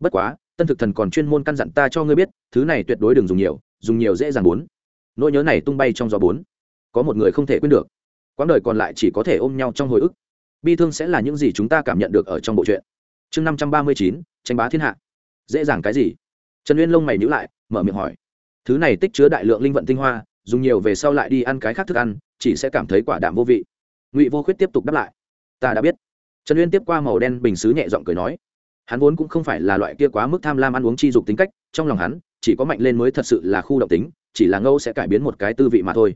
bất quá, tân thực thần còn chuyên môn căn dặn ta cho ngươi biết, thứ này tuyệt đối đừng dùng nhiều dùng nhiều dễ dàng bốn. Nỗi nhớ này tung bay trong gió bốn. Có một người không thể quên được. Quãng đời còn lại chỉ có thể ôm nhau trong hồi ức. Bi thương sẽ là những gì chúng ta cảm nhận được ở trong bộ truyện. Chương năm trăm ba mươi chín, tranh bá thiên hạ. Dễ dàng cái gì? Trần uyên lông mày nhữ lại, mở miệng hỏi. Thứ này tích chứa đại lượng linh vận tinh hoa, dùng nhiều về sau lại đi ăn cái khác thức ăn, chỉ sẽ cảm thấy quả đạm vô vị. Ngụy vô khuyết tiếp tục đáp lại. Ta đã biết. Trần uyên tiếp qua màu đen bình xứ nhẹ giọng cười nói hắn vốn cũng không phải là loại kia quá mức tham lam ăn uống chi dục tính cách, trong lòng hắn, chỉ có mạnh lên mới thật sự là khu động tính, chỉ là ngâu sẽ cải biến một cái tư vị mà thôi.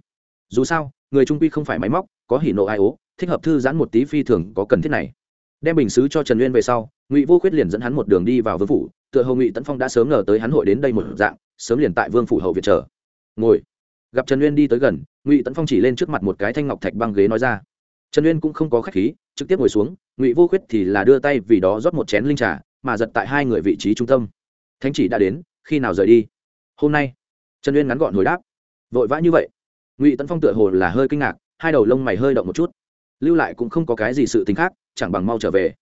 Dù sao, người trung quy không phải máy móc, có hỉ nộ ai ố, thích hợp thư giãn một tí phi thường có cần thiết này. Đem bình xứ cho trần uyên về sau, ngụy vô khuyết liền dẫn hắn một đường đi vào vương phủ, tựa hầu ngụy tấn phong đã sớm ngờ tới hắn hội đến đây một dạng, sớm liền tại vương phủ hậu viện chờ. Ngồi. Gặp trần uyên đi tới gần, ngụy tấn phong chỉ lên trước mặt một cái thanh ngọc thạch băng ghế nói ra. Trần uyên cũng không có khách khí, trực tiếp ngồi xuống ngụy vô khuyết thì là đưa tay vì đó rót một chén linh trà mà giật tại hai người vị trí trung tâm. Thánh chỉ đã đến khi nào rời đi? Hôm nay. Trần uyên ngắn gọn hồi đáp. Vội vã như vậy. Ngụy tấn phong tựa hồ là hơi kinh ngạc hai đầu lông mày hơi động một chút. Lưu lại cũng không có cái gì sự t ì n h khác chẳng bằng mau trở về.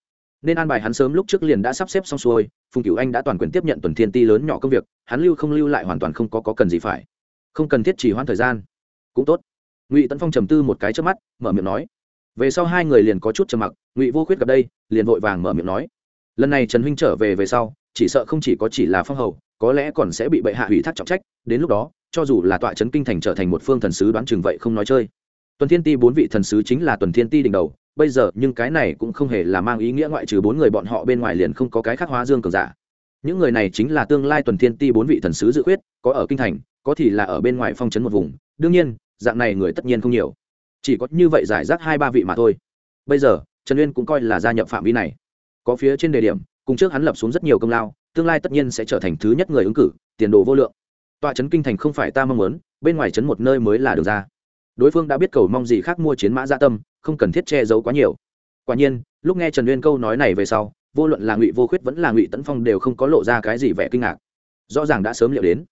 Nên an bài hắn sớm lúc trước liền đã sắp xếp xong xuôi phùng cửu anh đã toàn quyền tiếp nhận tuần thiên ti lớn nhỏ công việc hắn lưu không lưu lại hoàn toàn không có, có cần gì phải. Không cần thiết chỉ hoãn thời gian. Cũng tốt. Ngụy tấn phong trầm tư một cái trước mắt mở miệng nói về sau hai người liền có chút trầm mặc, ngụy vô khuyết gặp đây, liền vội vàng mở miệng nói. Lần này trần huynh trở về về sau, chỉ sợ không chỉ có chỉ là phong hầu, có lẽ còn sẽ bị bệ hạ hủy thác trọng trách, đến lúc đó, cho dù là tọa trấn kinh thành trở thành một phương thần sứ đoán chừng vậy không nói chơi. Tuần thiên ti bốn vị thần sứ chính là tuần thiên ti đỉnh đầu, bây giờ, nhưng cái này cũng không hề là mang ý nghĩa ngoại trừ bốn người bọn họ bên ngoài liền không có cái khác hóa dương cường giả. Những người này chính là tương lai tuần thiên ti bốn vị thần sứ dự khuyết, có ở kinh thành, có thì là ở bên ngoài phong trấn một vùng. Đương nhiên, dạng này người tất nhiên không nhiều chỉ có như vậy giải rác hai ba vị mà thôi. Bây giờ, trần uyên cũng coi là gia nhập phạm vi này. Có phía trên đề điểm, cùng trước hắn lập xuống rất nhiều công lao, tương lai tất nhiên sẽ trở thành thứ nhất người ứng cử, tiền đồ vô lượng. Tọa trấn kinh thành không phải ta mong muốn, bên ngoài trấn một nơi mới là được ra. Đối phương đã biết cầu mong gì khác mua chiến mã gia tâm, không cần thiết che giấu quá nhiều. Quả nhiên, lúc nghe trần uyên câu nói này về sau, vô luận là ngụy vô khuyết vẫn là ngụy tấn phong đều không có lộ ra cái gì vẻ kinh ngạc. Rõ ràng đã sớm liệu đến.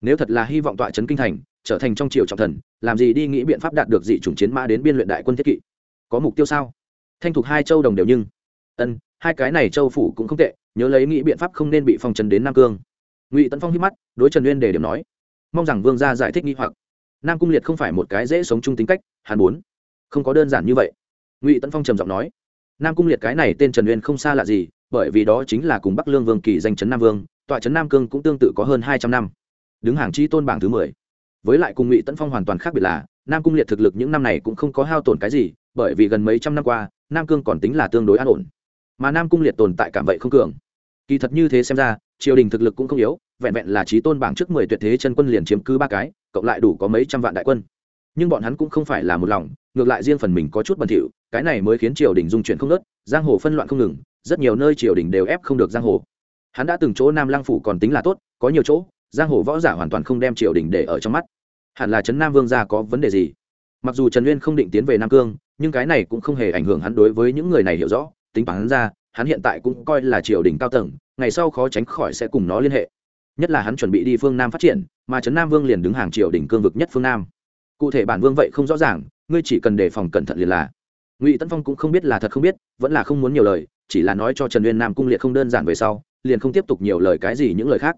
Nếu thật là hy vọng tọa trấn kinh thành trở thành trong triều trọng thần, làm gì đi nghĩ biện pháp đạt được dị chủng chiến mã đến biên luyện đại quân thiết kỵ. Có mục tiêu sao? Thanh thục hai châu đồng đều nhưng. Ân, hai cái này châu phủ cũng không tệ, nhớ lấy nghĩ biện pháp không nên bị phong trần đến nam cương. Ngụy tấn phong hít mắt, đối trần uyên để điểm nói, mong rằng vương gia giải thích nghi hoặc. Nam cung liệt không phải một cái dễ sống chung tính cách hàn bốn không có đơn giản như vậy. Ngụy tấn phong trầm giọng nói, nam cung liệt cái này tên trần uyên không xa lạ gì, bởi vì đó chính là cùng bắc lương vương kỳ danh trấn nam vương, tọa trấn nam cương cũng tương tự có hơn hai trăm năm. Đứng hàng chi tôn bảng thứ mười với lại cùng ngụy tấn phong hoàn toàn khác biệt là, nam cung liệt thực lực những năm này cũng không có hao tổn cái gì, bởi vì gần mấy trăm năm qua, nam cương còn tính là tương đối an ổn. Mà nam cung liệt tồn tại cảm vậy không cường. Kỳ thật như thế xem ra, triều đình thực lực cũng không yếu, vẹn vẹn là trí tôn bảng trước mười tuyệt thế chân quân liền chiếm cứ ba cái, cộng lại đủ có mấy trăm vạn đại quân. Nhưng bọn hắn cũng không phải là một lòng, ngược lại riêng phần mình có chút bẩn thỉu, cái này mới khiến triều đình dung chuyển không nớt giang hồ phân loạn không ngừng, rất nhiều nơi triều đình đều ép không được giang hồ. Hắn đã từng chỗ nam lang phủ còn tính là tốt, có nhiều chỗ giang hồ võ giả hoàn toàn không đem triều đình để ở trong mắt. Hẳn là trấn nam vương gia có vấn đề gì? Mặc dù trần uyên không định tiến về nam cương, nhưng cái này cũng không hề ảnh hưởng hắn đối với những người này hiểu rõ, tính toán ra, hắn hiện tại cũng coi là triều đình cao tầng, ngày sau khó tránh khỏi sẽ cùng nó liên hệ. Nhất là hắn chuẩn bị đi phương nam phát triển, mà trấn nam vương liền đứng hàng triều đình cương vực nhất phương nam. Cụ thể bản vương vậy không rõ ràng, ngươi chỉ cần đề phòng cẩn thận liền là. Ngụy tấn phong cũng không biết là thật không biết, vẫn là không muốn nhiều lời, chỉ là nói cho trần uyên nam cung liệt không đơn giản về sau, liền không tiếp tục nhiều lời cái gì những lời khác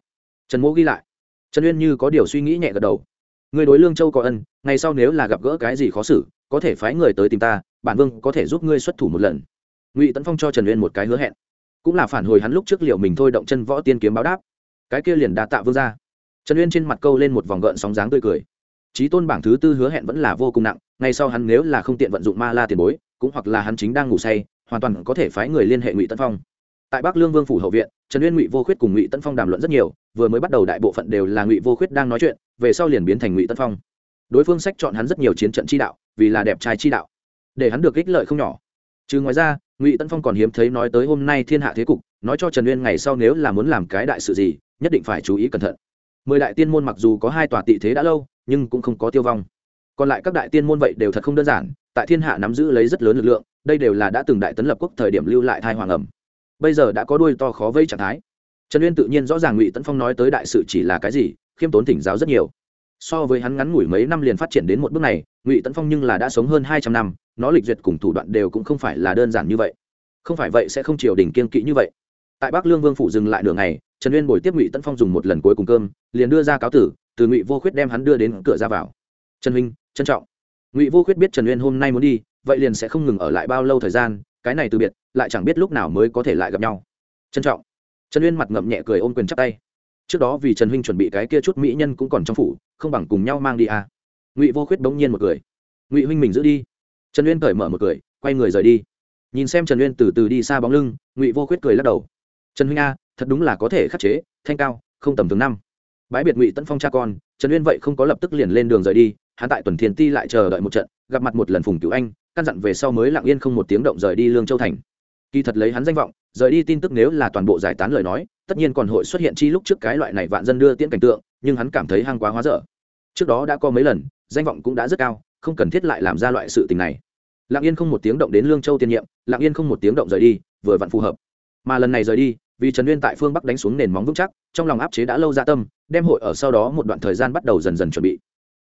trần mỗ ghi lại. Trần uyên như có điều suy nghĩ nhẹ gật đầu. Người đối lương châu có ân, ngày sau nếu là gặp gỡ cái gì khó xử, có thể phái người tới tìm ta, bản vương có thể giúp ngươi xuất thủ một lần. Ngụy tấn phong cho trần uyên một cái hứa hẹn. Cũng là phản hồi hắn lúc trước liệu mình thôi động chân võ tiên kiếm báo đáp. Cái kia liền đa tạ vương ra trần uyên trên mặt câu lên một vòng gợn sóng dáng tươi cười. Trí tôn bảng thứ tư hứa hẹn vẫn là vô cùng nặng ngay sau hắn nếu là không tiện vận dụng ma la tiền bối, cũng hoặc là hắn chính đang ngủ say, hoàn toàn có thể phái người liên hệ ngụy tân phong tại bắc lương vương phủ hậu viện, trần uyên ngụy vô khuyết cùng ngụy tân phong đàm luận rất nhiều, vừa mới bắt đầu đại bộ phận đều là ngụy vô khuyết đang nói chuyện, về sau liền biến thành ngụy tân phong. Đối phương sách chọn hắn rất nhiều chiến trận chi đạo, vì là đẹp trai chi đạo, để hắn được ích lợi không nhỏ. Trừ ngoài ra, ngụy tân phong còn hiếm thấy nói tới hôm nay thiên hạ thế cục, nói cho trần uyên ngày sau nếu là muốn làm cái đại sự gì, nhất định phải chú ý cẩn thận. Mười đại tiên môn mặc dù có hai tòa tị thế đã lâu, nhưng cũng không có tiêu vong. Còn lại các đại tiên môn vậy đều thật không đơn giản, tại thiên hạ nắm giữ lấy rất lớn lực lượng, đây đều là đã từng đại tấn lập quốc thời điểm lưu lại thai hoàng ẩm bây giờ đã có đuôi to khó vây trạng thái. Trần uyên tự nhiên rõ ràng ngụy tấn phong nói tới đại sự chỉ là cái gì, khiêm tốn thỉnh giáo rất nhiều. So với hắn ngắn ngủi mấy năm liền phát triển đến một bước này, ngụy tấn phong nhưng là đã sống hơn hai trăm năm, nó lịch duyệt cùng thủ đoạn đều cũng không phải là đơn giản như vậy. Không phải vậy sẽ không triều đình kiên kỵ như vậy. Tại bắc lương vương phủ dừng lại đường này trần uyên bồi tiếp ngụy tấn phong dùng một lần cuối cùng cơm, liền đưa ra cáo tử, từ ngụy vô khuyết đem hắn đưa đến cửa ra vào. Trần huynh, trân trọng. Ngụy vô khuyết biết trần uyên hôm nay muốn đi, vậy liền sẽ không ngừng ở lại bao lâu thời gian, cái này từ biệt lại chẳng biết lúc nào mới có thể lại gặp nhau. Trân trọng. Trần uyên mặt ngậm nhẹ cười ôm quyền chắp tay. Trước đó vì trần huynh chuẩn bị cái kia chút mỹ nhân cũng còn trong phủ, không bằng cùng nhau mang đi à. ngụy vô khuyết bỗng nhiên một cười. Ngụy huynh mình giữ đi. Trần uyên cởi mở một cười, quay người rời đi. Nhìn xem trần uyên từ từ đi xa bóng lưng, ngụy vô khuyết cười lắc đầu. Trần huynh a, thật đúng là có thể khắc chế, thanh cao, không tầm thường năm. Bãi biệt ngụy tấn phong cha con, trần uyên vậy không có lập tức liền lên đường rời đi, hắn tại tuần Thiên ti lại chờ đợi một trận, gặp mặt một lần phùng cứu anh, căn dặn về sau mới lặng yên không một tiếng động rời đi lương châu thành kỳ thật lấy hắn danh vọng, rời đi tin tức nếu là toàn bộ giải tán lời nói, tất nhiên còn hội xuất hiện chi lúc trước cái loại này vạn dân đưa tiễn cảnh tượng, nhưng hắn cảm thấy hăng quá hóa dở. Trước đó đã có mấy lần, danh vọng cũng đã rất cao, không cần thiết lại làm ra loại sự tình này. Lặng yên không một tiếng động đến lương châu tiên nhiệm, lặng yên không một tiếng động rời đi, vừa vặn phù hợp. Mà lần này rời đi, vì trần uyên tại phương bắc đánh xuống nền móng vững chắc, trong lòng áp chế đã lâu ra tâm, đem hội ở sau đó một đoạn thời gian bắt đầu dần dần chuẩn bị.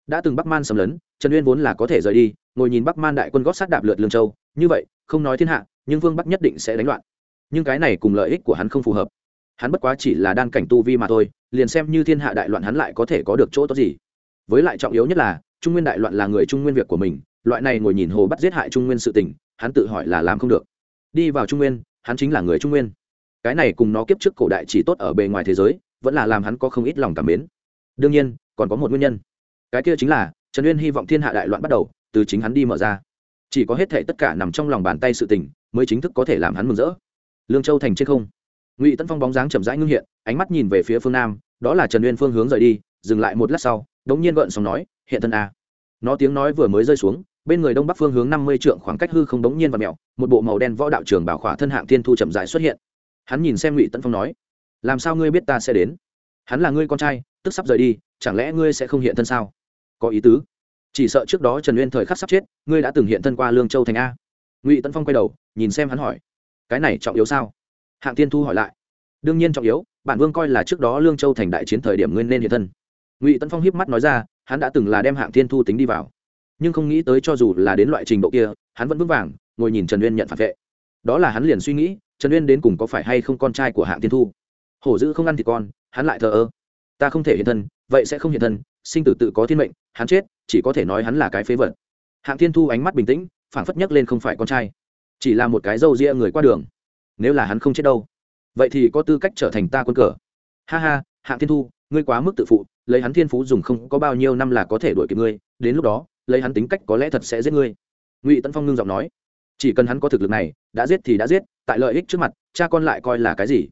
Đã từng bắc man xâm lấn, trần uyên vốn là có thể rời đi, ngồi nhìn bắc man đại quân gót sát đạp lượt lương châu, như vậy, không nói thiên hạ nhưng vương bắc nhất định sẽ đánh loạn. Nhưng cái này cùng lợi ích của hắn không phù hợp. Hắn bất quá chỉ là đan cảnh tu vi mà thôi, liền xem như thiên hạ đại loạn hắn lại có thể có được chỗ tốt gì. Với lại trọng yếu nhất là, trung nguyên đại loạn là người trung nguyên việc của mình, loại này ngồi nhìn hồ bắt giết hại trung nguyên sự tình, hắn tự hỏi là làm không được. Đi vào trung nguyên, hắn chính là người trung nguyên. Cái này cùng nó kiếp trước cổ đại chỉ tốt ở bề ngoài thế giới, vẫn là làm hắn có không ít lòng cảm mến. Đương nhiên, còn có một nguyên nhân. Cái kia chính là, trần uyên hy vọng thiên hạ đại loạn bắt đầu, từ chính hắn đi mở ra chỉ có hết thệ tất cả nằm trong lòng bàn tay sự tình, mới chính thức có thể làm hắn mừng rỡ. Lương châu thành trên không. Ngụy tân phong bóng dáng chậm rãi ngưng hiện, ánh mắt nhìn về phía phương nam, đó là trần uyên phương hướng rời đi, dừng lại một lát sau đống nhiên gợn sóng nói, hiện thân a. Nó tiếng nói vừa mới rơi xuống, bên người đông bắc phương hướng năm mươi trượng khoảng cách hư không đống nhiên và mẹo, một bộ màu đen võ đạo trường bảo khỏa thân hạng thiên thu chậm rãi xuất hiện. Hắn nhìn xem ngụy tân phong nói, làm sao ngươi biết ta sẽ đến? Hắn là ngươi con trai, tức sắp rời đi, chẳng lẽ ngươi sẽ không hiện thân sao? Có ý tứ? Chỉ sợ trước đó trần uyên thời khắc sắp chết, ngươi đã từng hiện thân qua lương châu thành a. Ngụy tân phong quay đầu, nhìn xem hắn hỏi, cái này trọng yếu sao? Hạng tiên thu hỏi lại, đương nhiên trọng yếu, bản vương coi là trước đó lương châu thành đại chiến thời điểm ngươi nên hiện thân. Ngụy tân phong hiếp mắt nói ra, hắn đã từng là đem hạng tiên thu tính đi vào. Nhưng không nghĩ tới cho dù là đến loại trình độ kia, hắn vẫn vững vàng, ngồi nhìn trần uyên nhận phản vệ. Đó là hắn liền suy nghĩ, trần uyên đến cùng có phải hay không con trai của hạng tiên thu? Hổ dữ không ăn thì con, hắn lại thờ ơ ta không thể hiện thân, vậy sẽ không hiện thân, sinh tử tự có thiên mệnh, hắn chết, chỉ có thể nói hắn là cái phế vật. Hạng thiên thu ánh mắt bình tĩnh, phảng phất nhấc lên không phải con trai, chỉ là một cái râu ria người qua đường. Nếu là hắn không chết đâu, vậy thì có tư cách trở thành ta quân cờ. Ha ha, hạng thiên thu, ngươi quá mức tự phụ, lấy hắn thiên phú dùng không có bao nhiêu năm là có thể đuổi kịp ngươi, đến lúc đó, lấy hắn tính cách có lẽ thật sẽ giết ngươi. Ngụy tấn phong ngưng giọng nói. Chỉ cần hắn có thực lực này, đã giết thì đã giết, tại lợi ích trước mặt, cha con lại coi là cái gì?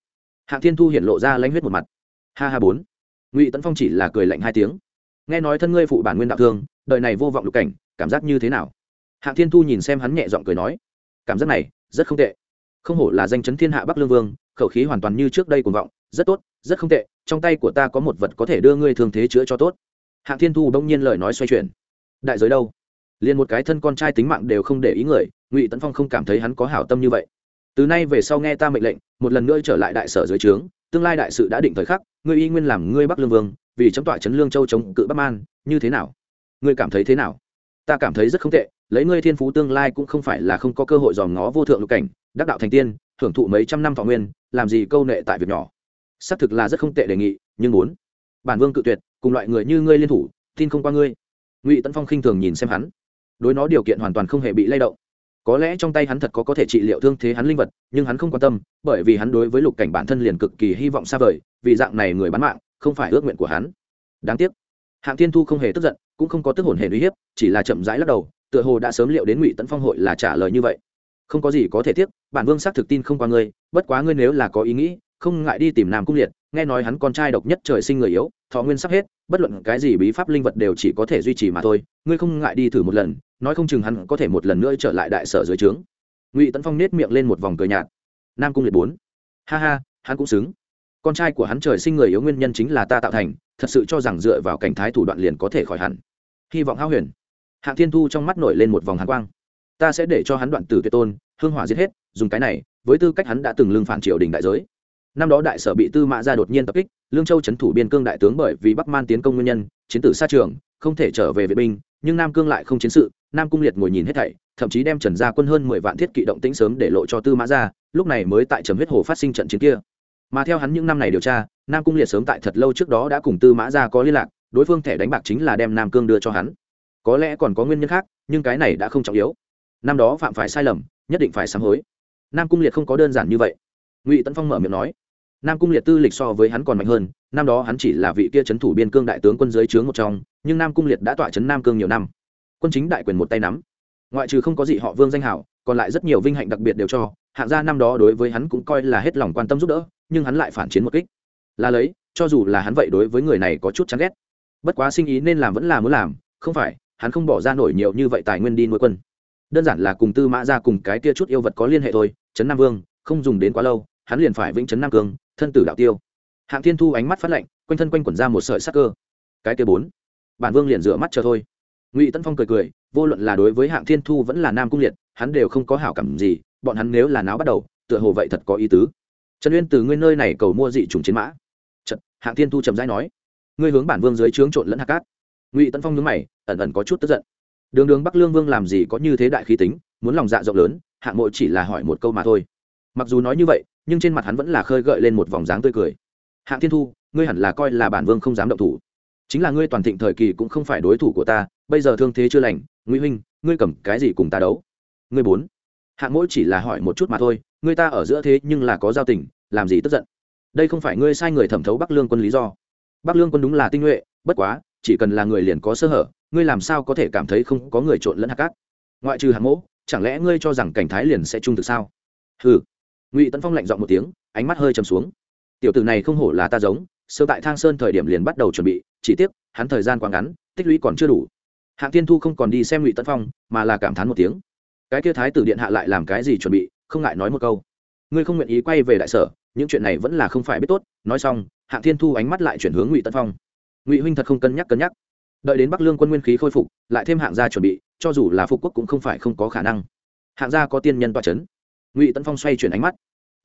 Hạng thiên thu hiện lộ ra lãnh huyết một mặt. Ha ha bốn ngụy tấn phong chỉ là cười lạnh hai tiếng nghe nói thân ngươi phụ bản nguyên đạo thương đời này vô vọng lục cảnh cảm giác như thế nào hạng thiên thu nhìn xem hắn nhẹ giọng cười nói cảm giác này rất không tệ không hổ là danh chấn thiên hạ bắc lương vương khẩu khí hoàn toàn như trước đây cuồng vọng rất tốt rất không tệ trong tay của ta có một vật có thể đưa ngươi thường thế chữa cho tốt hạng thiên thu bỗng nhiên lời nói xoay chuyển đại giới đâu liền một cái thân con trai tính mạng đều không để ý người ngụy tấn phong không cảm thấy hắn có hảo tâm như vậy từ nay về sau nghe ta mệnh lệnh một lần nữa trở lại đại sở dưới trướng tương lai đại sự đã định thời khắc, ngươi y nguyên làm ngươi bắc lương vương, vì chấm tọa chấn lương châu chống cự bắc man, như thế nào? Ngươi cảm thấy thế nào? Ta cảm thấy rất không tệ, lấy ngươi thiên phú tương lai cũng không phải là không có cơ hội dòm ngó vô thượng lục cảnh, đắc đạo thành tiên hưởng thụ mấy trăm năm thọ nguyên, làm gì câu nệ tại việc nhỏ. Xác thực là rất không tệ đề nghị, nhưng muốn. Bản vương cự tuyệt, cùng loại người như ngươi liên thủ, tin không qua ngươi. Ngụy tấn phong khinh thường nhìn xem hắn. Đối nó điều kiện hoàn toàn không hề bị lay động có lẽ trong tay hắn thật có có thể trị liệu thương thế hắn linh vật, nhưng hắn không quan tâm, bởi vì hắn đối với lục cảnh bản thân liền cực kỳ hy vọng xa vời, vì dạng này người bán mạng, không phải ước nguyện của hắn. Đáng tiếc, hạng thiên thu không hề tức giận, cũng không có tức hồn hề uy hiếp, chỉ là chậm rãi lắc đầu, tựa hồ đã sớm liệu đến ngụy tấn phong hội là trả lời như vậy. Không có gì có thể tiếc, bản vương xác thực tin không qua ngươi, bất quá ngươi nếu là có ý nghĩ, không ngại đi tìm nam cung liệt, nghe nói hắn con trai độc nhất trời sinh người yếu, thọ nguyên sắp hết, bất luận cái gì bí pháp linh vật đều chỉ có thể duy trì mà thôi, ngươi không ngại đi thử một lần nói không chừng hắn có thể một lần nữa trở lại đại sở dưới trướng. Ngụy tấn phong nết miệng lên một vòng cười nhạt. Nam cung liệt bốn. Ha ha, hắn cũng xứng. Con trai của hắn trời sinh người yếu nguyên nhân chính là ta tạo thành, thật sự cho rằng dựa vào cảnh thái thủ đoạn liền có thể khỏi hẳn. Hy vọng hao huyền. Hạng thiên thu trong mắt nổi lên một vòng hàn quang. Ta sẽ để cho hắn đoạn tử tuyệt tôn, hương hỏa giết hết, dùng cái này, với tư cách hắn đã từng lưng phản triều đình đại giới. Năm đó đại sở bị tư mã ra đột nhiên tập kích, lương châu c h ấ n thủ biên cương đại tướng bởi vì bắc man tiến công nguyên nhân, chiến tử xa trường, không thể trở về vệ binh, nhưng nam cương lại không chiến sự nam cung liệt ngồi nhìn hết thảy, thậm chí đem trần gia quân hơn mười vạn thiết kỵ động tĩnh sớm để lộ cho tư mã ra lúc này mới tại trầm huyết hồ phát sinh trận chiến kia. Mà theo hắn những năm này điều tra, nam cung liệt sớm tại thật lâu trước đó đã cùng tư mã ra có liên lạc, đối phương thẻ đánh bạc chính là đem nam cương đưa cho hắn. Có lẽ còn có nguyên nhân khác, nhưng cái này đã không trọng yếu. Năm đó phạm phải sai lầm, nhất định phải sám hối. Nam cung liệt không có đơn giản như vậy. Ngụy tấn phong mở miệng nói, nam cung liệt tư lịch so với hắn còn mạnh hơn, năm đó hắn chỉ là vị kia c h ấ n thủ biên cương đại tướng quân giới trướng một trong, nhưng nam cung liệt đã tọa c h ấ n nam cương nhiều năm quân chính đại quyền một tay nắm. Ngoại trừ không có gì họ vương danh hảo, còn lại rất nhiều vinh hạnh đặc biệt đều cho, hạng gia năm đó đối với hắn cũng coi là hết lòng quan tâm giúp đỡ, nhưng hắn lại phản chiến một kích. Là lấy, cho dù là hắn vậy đối với người này có chút chán ghét. Bất quá sinh ý nên làm vẫn là muốn làm, không phải, hắn không bỏ ra nổi nhiều như vậy tài nguyên đi nuôi quân. Đơn giản là cùng tư mã ra cùng cái kia chút yêu vật có liên hệ thôi, trấn nam vương, không dùng đến quá lâu, hắn liền phải vĩnh trấn nam cương, thân tử đạo tiêu. Hạng thiên thu ánh mắt phát lạnh, quanh thân quanh quẩn ra một sợi sắc cơ. Cái kia bốn, bản vương liền rửa mắt chờ thôi ngụy tân phong cười cười vô luận là đối với hạng thiên thu vẫn là nam cung liệt hắn đều không có hảo cảm gì bọn hắn nếu là náo bắt đầu tựa hồ vậy thật có ý tứ. Trần uyên từ nguyên nơi này cầu mua dị trùng chiến mã. Trật, hạng thiên thu trầm rãi nói ngươi hướng bản vương dưới trướng trộn lẫn hạt cát. Ngụy tân phong nhướng mày ẩn ẩn có chút tức giận. Đường đường bắc lương vương làm gì có như thế đại khí tính muốn lòng dạ rộng lớn hạng mộ chỉ là hỏi một câu mà thôi. Mặc dù nói như vậy nhưng trên mặt hắn vẫn là khơi gợi lên một vòng dáng tươi cười. Hạng thiên thu ngươi hẳn là coi là bản vương không dám động thủ chính là ngươi toàn thịnh thời kỳ cũng không phải đối thủ của ta, bây giờ thương thế chưa lành nguy huynh, ngươi cầm cái gì cùng ta đấu? Ngươi bốn. Hạng mỗi chỉ là hỏi một chút mà thôi, ngươi ta ở giữa thế nhưng là có giao tình, làm gì tức giận? Đây không phải ngươi sai người thẩm thấu bắc lương quân lý do. Bắc lương quân đúng là tinh nhuệ, bất quá, chỉ cần là người liền có sơ hở, ngươi làm sao có thể cảm thấy không có người trộn lẫn hạt cát? Ngoại trừ hạng mỗ, chẳng lẽ ngươi cho rằng cảnh thái liền sẽ trung thực sao? Ừ ngụy tấn phong lạnh dọn một tiếng, ánh mắt hơi chầm xuống. Tiểu tử này không hổ là ta giống sơ tại thang sơn thời điểm liền bắt đầu chuẩn bị, chỉ tiếc, hắn thời gian quá ngắn, tích lũy còn chưa đủ. Hạng tiên thu không còn đi xem ngụy tấn phong, mà là cảm thán một tiếng. Cái kia thái tử điện hạ lại làm cái gì chuẩn bị, không ngại nói một câu. Ngươi không nguyện ý quay về đại sở, những chuyện này vẫn là không phải biết tốt. Nói xong, hạng thiên thu ánh mắt lại chuyển hướng ngụy tân phong. Ngụy huynh thật không cân nhắc cân nhắc. Đợi đến bắc lương quân nguyên khí khôi phục, lại thêm hạng gia chuẩn bị, cho dù là phục quốc cũng không phải không có khả năng. Hạng gia có tiên nhân toa c h ấ n ngụy tân phong xoay chuyển ánh mắt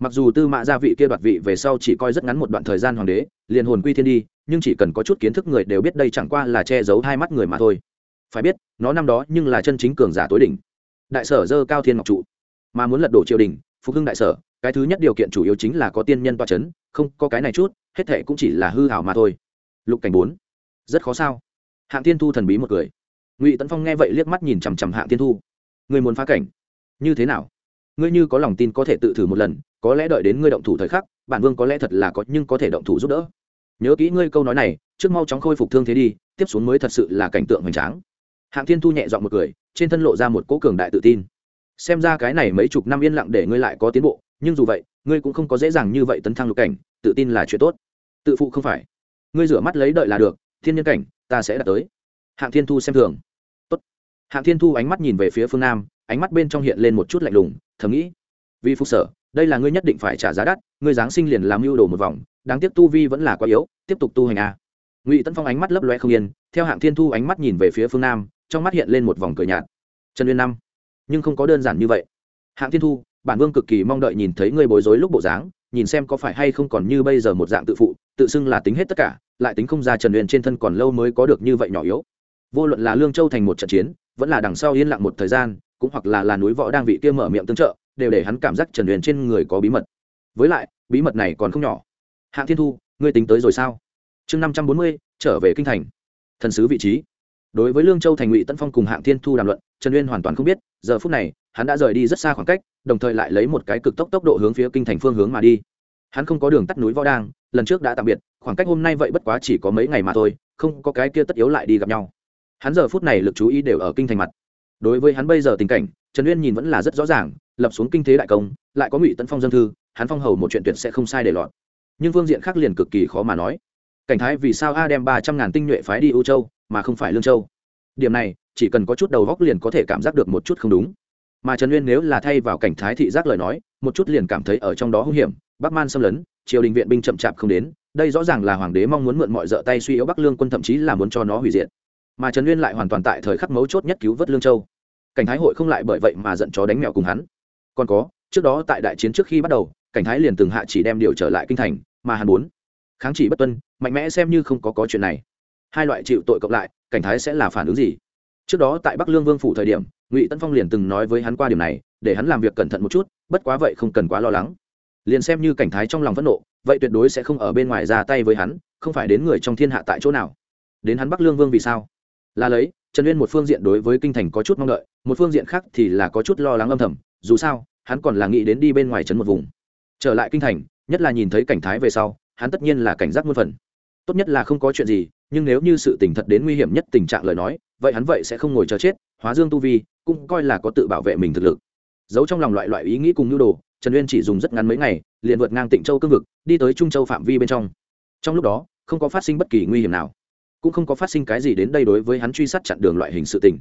mặc dù tư mã gia vị kia đoạt vị về sau chỉ coi rất ngắn một đoạn thời gian hoàng đế, liền hồn quy thiên đi, nhưng chỉ cần có chút kiến thức người đều biết đây chẳng qua là che giấu hai mắt người mà thôi. Phải biết, nó năm đó nhưng là chân chính cường giả tối đỉnh. Đại sở dơ cao thiên ngọc trụ, mà muốn lật đổ triều đình, phục hưng đại sở, cái thứ nhất điều kiện chủ yếu chính là có tiên nhân toa c h ấ n không, có cái này chút, hết thệ cũng chỉ là hư hảo mà thôi. Lục cảnh bốn, rất khó sao? Hạng tiên thu thần bí một người ngụy tấn phong nghe vậy liếc mắt nhìn chằm chằm hạng tiên thu. Người muốn phá cảnh, như thế nào? Ngươi như có lòng tin có thể tự thử một lần có lẽ đợi đến ngươi động thủ thời khắc, bản vương có lẽ thật là có, nhưng có thể động thủ giúp đỡ. Nhớ kỹ ngươi câu nói này, trước mau chóng khôi phục thương thế đi, tiếp xuống mới thật sự là cảnh tượng hoành tráng. Hạng thiên thu nhẹ dọn một cười, trên thân lộ ra một cỗ cường đại tự tin. Xem ra cái này mấy chục năm yên lặng để ngươi lại có tiến bộ, nhưng dù vậy, ngươi cũng không có dễ dàng như vậy tấn thăng lục cảnh, tự tin là chuyện tốt. Tự phụ không phải. Ngươi rửa mắt lấy đợi là được, thiên nhân cảnh, ta sẽ đạt tới. Hạng thiên thu xem thường. Tốt. hạng thiên thu ánh mắt nhìn về phía phương nam, ánh mắt bên trong hiện lên một chút lạnh lùng, thầm nghĩ. Vì phục sở đây là ngươi nhất định phải trả giá đắt, ngươi giáng sinh liền làm mưu đồ một vòng, đáng tiếc tu vi vẫn là quá yếu, tiếp tục tu hành a ngụy tấn phong ánh mắt lấp loe không yên, theo hạng thiên thu ánh mắt nhìn về phía phương nam, trong mắt hiện lên một vòng cười nhạt. Trần uyên năm, nhưng không có đơn giản như vậy. Hạng thiên thu, bản vương cực kỳ mong đợi nhìn thấy ngươi bối rối lúc bộ dáng, nhìn xem có phải hay không còn như bây giờ một dạng tự phụ, tự xưng là tính hết tất cả, lại tính không ra trần uyên trên thân còn lâu mới có được như vậy nhỏ yếu. Vô luận là lương châu thành một trận chiến, vẫn là đằng sau yên lặng một thời gian, cũng hoặc là là núi võ đang vị kia mở miệng tương trợ đều để hắn cảm giác trần huyền trên người có bí mật. Với lại, bí mật này còn không nhỏ. Hạng thiên thu, ngươi tính tới rồi sao? Chương năm trăm bốn mươi, trở về kinh thành. Thần sứ vị trí. Đối với lương châu thành ngụy tân phong cùng hạng thiên thu đàm luận, trần uyên hoàn toàn không biết, giờ phút này, hắn đã rời đi rất xa khoảng cách, đồng thời lại lấy một cái cực tốc tốc độ hướng phía kinh thành phương hướng mà đi. Hắn không có đường tắt núi võ đang, lần trước đã tạm biệt, khoảng cách hôm nay vậy bất quá chỉ có mấy ngày mà thôi, không có cái kia tất yếu lại đi gặp nhau. Hắn giờ phút này lực chú ý đều ở kinh thành mặt. Đối với hắn bây giờ tình cảnh, trần uyên nhìn vẫn là rất rõ ràng lập xuống kinh thế đại công, lại có ngụy tấn phong dân thư, hắn phong hầu một chuyện tuyệt sẽ không sai để lọt. Nhưng phương diện khác liền cực kỳ khó mà nói. Cảnh thái vì sao a đem ba trăm ngàn tinh nhuệ phái đi âu châu, mà không phải lương châu? Điểm này, chỉ cần có chút đầu góc liền có thể cảm giác được một chút không đúng. Mà trần uyên nếu là thay vào cảnh thái thị giác lời nói, một chút liền cảm thấy ở trong đó hung hiểm, bắc man xâm lấn, triều đình viện binh chậm chạp không đến, đây rõ ràng là hoàng đế mong muốn mượn mọi dợ tay suy yếu bắc lương quân thậm chí là muốn cho nó hủy diệt. Mà trần uyên lại hoàn toàn tại thời khắc mấu chốt nhất cứu vớt lương châu. Cảnh thái hội không lại bởi vậy mà giận chó đánh mèo cùng hắn còn có, trước đó tại đại chiến trước khi bắt đầu, cảnh thái liền từng hạ chỉ đem điều trở lại kinh thành, mà hắn muốn kháng chỉ bất tuân, mạnh mẽ xem như không có có chuyện này. Hai loại chịu tội cộng lại, cảnh thái sẽ là phản ứng gì? Trước đó tại bắc lương vương phủ thời điểm, ngụy tân phong liền từng nói với hắn qua điểm này, để hắn làm việc cẩn thận một chút, bất quá vậy không cần quá lo lắng. Liền xem như cảnh thái trong lòng phẫn nộ, vậy tuyệt đối sẽ không ở bên ngoài ra tay với hắn, không phải đến người trong thiên hạ tại chỗ nào. Đến hắn bắc lương vương vì sao? Là lấy, trần uyên một phương diện đối với kinh thành có chút mong đợi, một phương diện khác thì là có chút lo lắng âm thầm dù sao, hắn còn là nghĩ đến đi bên ngoài trấn một vùng. Trở lại kinh thành, nhất là nhìn thấy cảnh thái về sau, hắn tất nhiên là cảnh giác muôn phần. Tốt nhất là không có chuyện gì, nhưng nếu như sự tình thật đến nguy hiểm nhất tình trạng lời nói, vậy hắn vậy sẽ không ngồi chờ chết, hóa dương tu vi, cũng coi là có tự bảo vệ mình thực lực. Giấu trong lòng loại loại ý nghĩ cùng nhu đồ, trần uyên chỉ dùng rất ngắn mấy ngày, liền vượt ngang tịnh châu cương vực, đi tới trung châu phạm vi bên trong. Trong lúc đó, không có phát sinh bất kỳ nguy hiểm nào. Cũng không có phát sinh cái gì đến đây đối với hắn truy sát chặn đường loại hình sự tình.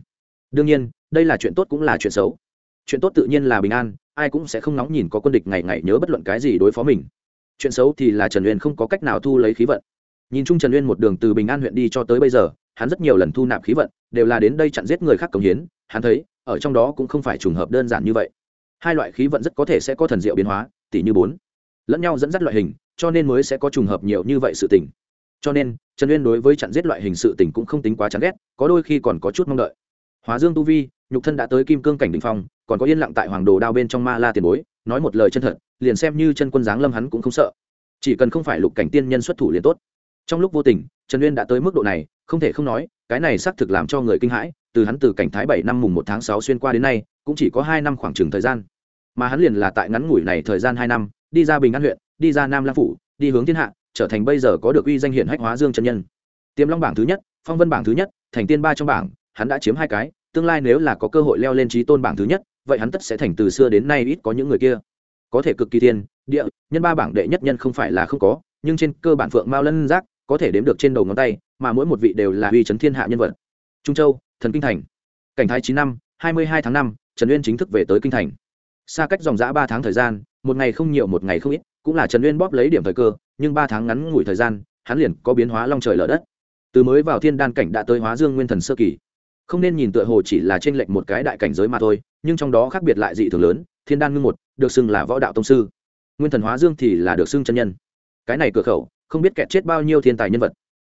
Đương nhiên, đây là chuyện tốt cũng là chuyện xấu chuyện tốt tự nhiên là bình an, ai cũng sẽ không nóng nhìn có quân địch ngày ngày nhớ bất luận cái gì đối phó mình. Chuyện xấu thì là trần uyên không có cách nào thu lấy khí vận. Nhìn chung trần uyên một đường từ bình an huyện đi cho tới bây giờ, hắn rất nhiều lần thu nạp khí vận, đều là đến đây chặn giết người khác cống hiến, hắn thấy, ở trong đó cũng không phải trùng hợp đơn giản như vậy. Hai loại khí vận rất có thể sẽ có thần diệu biến hóa tỷ như bốn. Lẫn nhau dẫn dắt loại hình, cho nên mới sẽ có trùng hợp nhiều như vậy sự tình. Cho nên, trần uyên đối với chặn giết loại hình sự tình cũng không tính quá chán ghét, có đôi khi còn có chút mong đợi. Hóa dương tu vi, nhục thân đã tới kim cương cảnh đình phong còn có yên lặng tại hoàng đồ đao bên trong ma la tiền bối, nói một lời chân thật, liền xem như chân quân giáng lâm hắn cũng không sợ. Chỉ cần không phải lục cảnh tiên nhân xuất thủ liền tốt. Trong lúc vô tình, trần uyên đã tới mức độ này, không thể không nói, cái này xác thực làm cho người kinh hãi, từ hắn từ cảnh thái bảy năm mùng một tháng sáu xuyên qua đến nay, cũng chỉ có hai năm khoảng trừng thời gian. Mà hắn liền là tại ngắn ngủi này thời gian hai năm, đi ra bình an huyện, đi ra nam lang phủ, đi hướng thiên hạ, trở thành bây giờ có được uy danh hiển hách hóa dương chân nhân. Tiềm long bảng thứ nhất, phong vân bảng thứ nhất, thành tiên ba trong bảng, hắn đã chiếm hai cái, tương lai nếu là có cơ hội leo lên trí tôn bảng thứ nhất vậy hắn tất sẽ thành từ xưa đến nay ít có những người kia. Có thể cực kỳ thiên, địa, nhân ba bảng đệ nhất nhân không phải là không có, nhưng trên cơ bản phượng mao lân giác có thể đếm được trên đầu ngón tay, mà mỗi một vị đều là uy chấn thiên hạ nhân vật. Trung châu, thần kinh thành. Cảnh thái chín năm, hai mươi hai tháng năm, trần uyên chính thức về tới kinh thành. Xa cách dòng giã ba tháng thời gian, một ngày không nhiều một ngày không ít, cũng là trần uyên bóp lấy điểm thời cơ, nhưng ba tháng ngắn ngủi thời gian, hắn liền có biến hóa long trời lở đất. Từ mới vào thiên đan cảnh đã tới hóa dương nguyên thần sơ kỳ. Không nên nhìn tựa hồ chỉ là t r ê n lệch một cái đại cảnh giới mà thôi nhưng trong đó khác biệt lại dị thường lớn, thiên đan ngưng một, được xưng là võ đạo tông sư. Nguyên thần hóa dương thì là được xưng chân nhân. Cái này cửa khẩu, không biết kẹt chết bao nhiêu thiên tài nhân vật.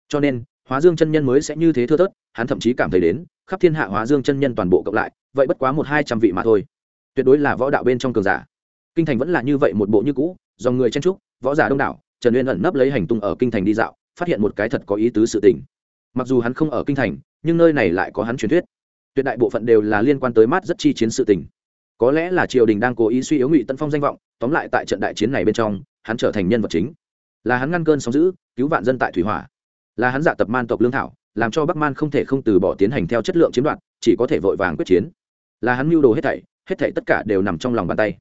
Cho nên, hóa dương chân nhân mới sẽ như thế thưa thớt, hắn thậm chí cảm thấy đến, khắp thiên hạ hóa dương chân nhân toàn bộ cộng lại, vậy bất quá một hai trăm vị mà thôi. Tuyệt đối là võ đạo bên trong cường giả. Kinh thành vẫn là như vậy một bộ như cũ, dòng người chen trúc, võ giả đông đảo, trần uyên ẩn nấp lấy hành tung ở kinh thành đi dạo, phát hiện một cái thật có ý tứ sự tình. Mặc dù hắn không ở kinh thành, nhưng nơi này lại có hắn truyền thuyết tuyệt đại bộ phận đều là liên quan tới mát rất chi chiến sự tình. Có lẽ là triều đình đang cố ý suy yếu ngụy tân phong danh vọng, tóm lại tại trận đại chiến này bên trong, hắn trở thành nhân vật chính. Là hắn ngăn cơn sóng giữ cứu vạn dân tại thủy hỏa. Là hắn giả tập man tộc lương thảo, làm cho bắc man không thể không từ bỏ tiến hành theo chất lượng chiếm đoạt chỉ có thể vội vàng quyết chiến. Là hắn mưu đồ hết thảy hết thảy tất cả đều nằm trong lòng bàn tay.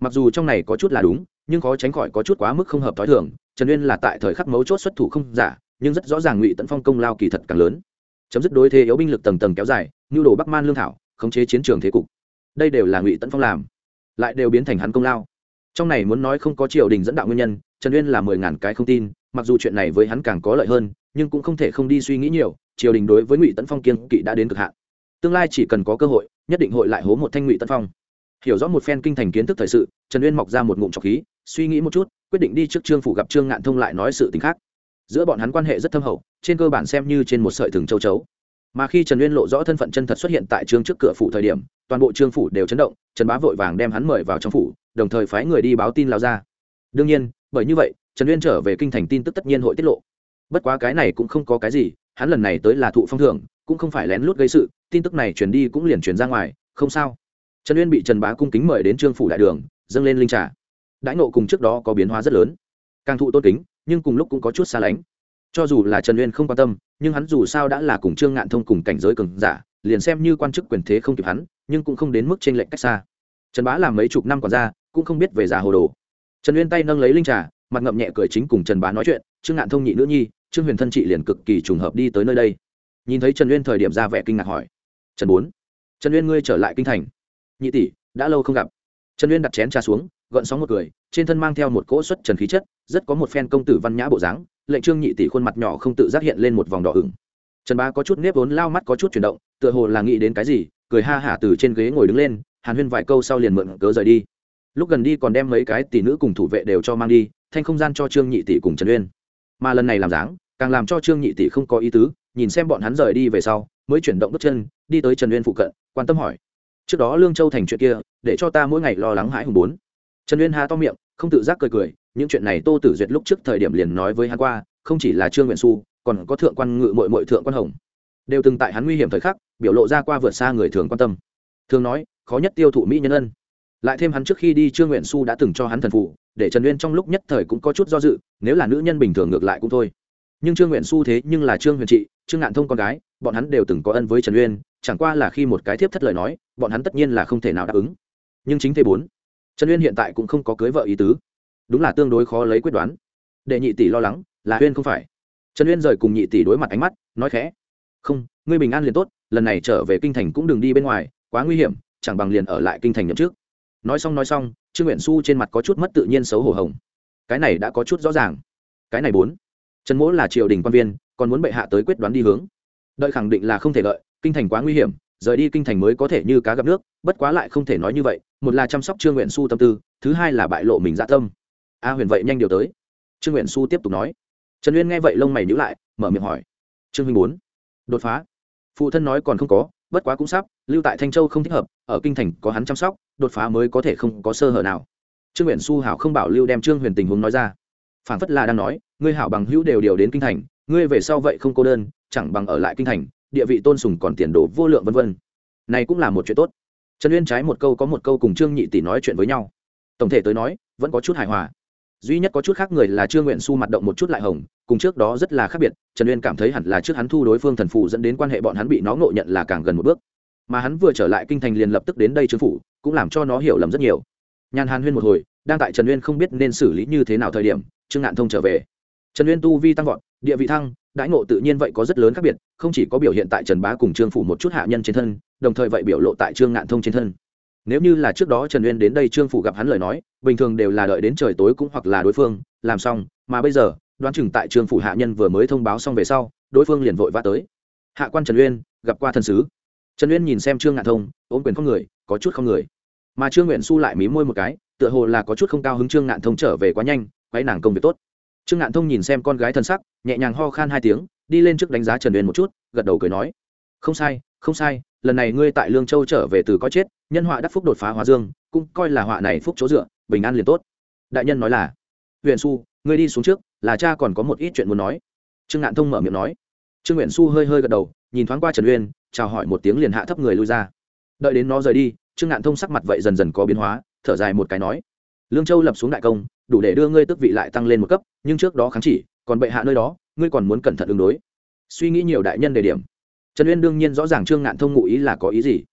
Mặc dù trong này có chút là đúng, nhưng khó tránh khỏi có chút quá mức không hợp t h o i thường, trần uyên là tại thời khắc mấu chốt xuất thủ không giả, nhưng rất rõ ràng ngụy tấn phong công lao kỳ thật càng lớn chấm dứt đối thế yếu binh lực tầng tầng kéo dài, nhu đồ bắc man lương thảo, khống chế chiến trường thế cục. Đây đều là ngụy tấn phong làm. Lại đều biến thành hắn công lao. Trong này muốn nói không có triều đình dẫn đạo nguyên nhân, trần uyên là mười ngàn cái không tin, mặc dù chuyện này với hắn càng có lợi hơn, nhưng cũng không thể không đi suy nghĩ nhiều, triều đình đối với ngụy tấn phong kiên kỵ đã đến cực hạn. Tương lai chỉ cần có cơ hội, nhất định hội lại hố một thanh ngụy tấn phong. Hiểu rõ một phen kinh thành kiến thức thời sự, trần uyên mọc ra một ngụm trọc khí, suy nghĩ một chút, quyết định đi trước trương phủ gặp trương ngạn thông lại nói sự t ì n h khác giữa bọn hắn quan hệ rất thâm hậu, trên cơ bản xem như trên một sợi thừng châu chấu. Mà khi trần uyên lộ rõ thân phận chân thật xuất hiện tại trương trước cửa phủ thời điểm, toàn bộ trương phủ đều chấn động, trần bá vội vàng đem hắn mời vào trong phủ, đồng thời phái người đi báo tin lao ra đương nhiên, bởi như vậy, trần uyên trở về kinh thành tin tức tất nhiên hội tiết lộ. Bất quá cái này cũng không có cái gì, hắn lần này tới là thụ phong thưởng, cũng không phải lén lút gây sự, tin tức này truyền đi cũng liền truyền ra ngoài, không sao. Trần uyên bị trần bá cung kính mời đến trương phủ đại đường, dâng lên linh trà. Đãi nộ cùng trước đó có biến hóa rất lớn. Càng thụ tôn kính nhưng cùng lúc cũng có chút xa lánh. Cho dù là trần uyên không quan tâm, nhưng hắn dù sao đã là cùng trương ngạn thông cùng cảnh giới cường giả, liền xem như quan chức quyền thế không kịp hắn, nhưng cũng không đến mức t r ê n lệch cách xa. Trần bá làm mấy chục năm còn ra cũng không biết về giả hồ đồ. Trần uyên tay nâng lấy linh trà, mặt ngậm nhẹ cười chính cùng trần bá nói chuyện, trương ngạn thông nhị nữ nhi, trương huyền thân trị liền cực kỳ trùng hợp đi tới nơi đây. Nhìn thấy trần uyên thời điểm ra vẻ kinh ngạc hỏi, trần bốn, trần uyên ngươi trở lại kinh thành? Nhị tỷ, đã lâu không gặp. Trần uyên đặt chén trà xuống, gợn sóng một cười trên thân mang theo một cỗ xuất trần khí chất, rất có một phen công tử văn nhã bộ dáng, lệnh trương nhị tỷ khuôn mặt nhỏ không tự giác hiện lên một vòng đỏ ửng. Trần bá có chút nếp vốn lao mắt có chút chuyển động, tựa hồ là nghĩ đến cái gì, cười ha hả từ trên ghế ngồi đứng lên, hàn huyên vài câu sau liền mượn cớ rời đi. Lúc gần đi còn đem mấy cái tỷ nữ cùng thủ vệ đều cho mang đi, thanh không gian cho trương nhị tỷ cùng trần uyên. Mà lần này làm dáng, càng làm cho trương nhị tỷ không có ý tứ, nhìn xem bọn hắn rời đi về sau, mới chuyển động bước chân, đi tới trần uyên phụ cận, quan tâm hỏi. Trước đó lương châu thành chuyện kia, để cho ta mỗi ngày lo lắng hãi hùng bốn trần uyên hà to miệng, không tự giác cười cười, những chuyện này tô tử duyệt lúc trước thời điểm liền nói với hắn qua, không chỉ là trương nguyện xu, còn có thượng quan ngự mội mội thượng quan hồng. Đều từng tại hắn nguy hiểm thời khắc, biểu lộ ra qua vượt xa người thường quan tâm. Thường nói, khó nhất tiêu thụ mỹ nhân ân. Lại thêm hắn trước khi đi trương nguyện xu đã từng cho hắn thần phụ để trần uyên trong lúc nhất thời cũng có chút do dự, nếu là nữ nhân bình thường ngược lại cũng thôi. Nhưng trương nguyện xu thế nhưng là trương huyền trị, trương ngạn thông con gái, bọn hắn đều từng có ân với trần uyên, chẳng qua là khi một cái thiếp thất lời nói, bọn hắn tất nhiên là không thể nào đáp ứng. Nhưng chính thế bốn trần uyên hiện tại cũng không có cưới vợ ý tứ. Đúng là tương đối khó lấy quyết đoán. Để nhị tỷ lo lắng, là uyên không phải. Trần uyên rời cùng nhị tỷ đối mặt ánh mắt, nói khẽ. Không, ngươi bình an liền tốt, lần này trở về kinh thành cũng đừng đi bên ngoài, quá nguy hiểm, chẳng bằng liền ở lại kinh thành nhậm trước nói xong nói xong, trương nguyện xu trên mặt có chút mất tự nhiên xấu hổ hồng. Cái này đã có chút rõ ràng. Cái này bốn. Trần mỗ là triều đình quan viên, còn muốn bệ hạ tới quyết đoán đi hướng. Đợi khẳng định là không thể đợi, kinh thành quá nguy hiểm, rời đi kinh thành mới có thể như cá gặp nước, bất quá lại không thể nói như vậy một là chăm sóc trương nguyện su tâm tư, thứ hai là bại lộ mình dạ tâm. A huyền vậy nhanh điều tới. Trương nguyện su tiếp tục nói. Trần uyên nghe vậy lông mày nhữ lại, mở miệng hỏi. Trương huynh bốn đột phá. Phụ thân nói còn không có, bất quá cũng sắp, lưu tại thanh châu không thích hợp, ở kinh thành có hắn chăm sóc, đột phá mới có thể không có sơ hở nào. Trương nguyện su hảo không bảo lưu đem trương huyền tình huống nói ra. Phản phất là đang nói, ngươi hảo bằng hữu đều điều đến kinh thành, ngươi về sau vậy không cô đơn, chẳng bằng ở lại kinh thành, địa vị tôn sùng còn tiền đồ vô lượng vân vân. Này cũng là một chuyện tốt trần uyên trái một câu có một câu cùng trương nhị tỷ nói chuyện với nhau tổng thể tới nói vẫn có chút hài hòa duy nhất có chút khác người là trương nguyện su mặt động một chút lại hồng cùng trước đó rất là khác biệt trần uyên cảm thấy hẳn là trước hắn thu đối phương thần phụ dẫn đến quan hệ bọn hắn bị nó ngộ nhận là càng gần một bước mà hắn vừa trở lại kinh thành liền lập tức đến đây trương phủ cũng làm cho nó hiểu lầm rất nhiều nhàn hàn huyên một hồi đang tại trần uyên không biết nên xử lý như thế nào thời điểm trương ngạn thông trở về trần uyên tu vi tăng vọt địa vị thăng, đãi ngộ tự nhiên vậy có rất lớn khác biệt, không chỉ có biểu hiện tại trần bá cùng trương phủ một chút hạ nhân trên thân, đồng thời vậy biểu lộ tại trương ngạn thông trên thân. Nếu như là trước đó trần uyên đến đây trương phủ gặp hắn lời nói, bình thường đều là đợi đến trời tối cũng hoặc là đối phương, làm xong, mà bây giờ, đoán chừng tại trương phủ hạ nhân vừa mới thông báo xong về sau, đối phương liền vội vã tới. Hạ quan trần uyên, gặp qua thân sứ. Trần uyên nhìn xem trương ngạn thông, ôm quyền không người, có chút không người. Mà trương nguyện su lại mí môi một cái, tựa hồ là có chút không cao hứng trương ngạn thông trở về quá nhanh quay nàng công việc tốt trương ngạn thông nhìn xem con gái thân sắc, nhẹ nhàng ho khan hai tiếng, đi lên trước đánh giá trần uyên một chút, gật đầu cười nói, không sai không sai, lần này ngươi tại lương châu trở về từ có chết, nhân họa đắc phúc đột phá hóa dương, cũng coi là họa này phúc chỗ dựa, bình an liền tốt. Đại nhân nói là huyện su ngươi đi xuống trước, là cha còn có một ít chuyện muốn nói. Trương ngạn thông mở miệng nói. Trương nguyện su hơi hơi gật đầu, nhìn thoáng qua trần uyên, chào hỏi một tiếng liền hạ thấp người lui ra. Đợi đến nó rời đi, trương ngạn thông sắc mặt vậy dần dần có biến hóa, thở dài một cái nói lương châu lập xuống đại công, đủ để đưa ngươi tước vị lại tăng lên một cấp, nhưng trước đó kháng chỉ, còn bệ hạ nơi đó, ngươi còn muốn cẩn thận ứng đối. Suy nghĩ nhiều đại nhân đề điểm. Trần uyên đương nhiên rõ ràng trương ngạn thông ngụ ý là có ý gì.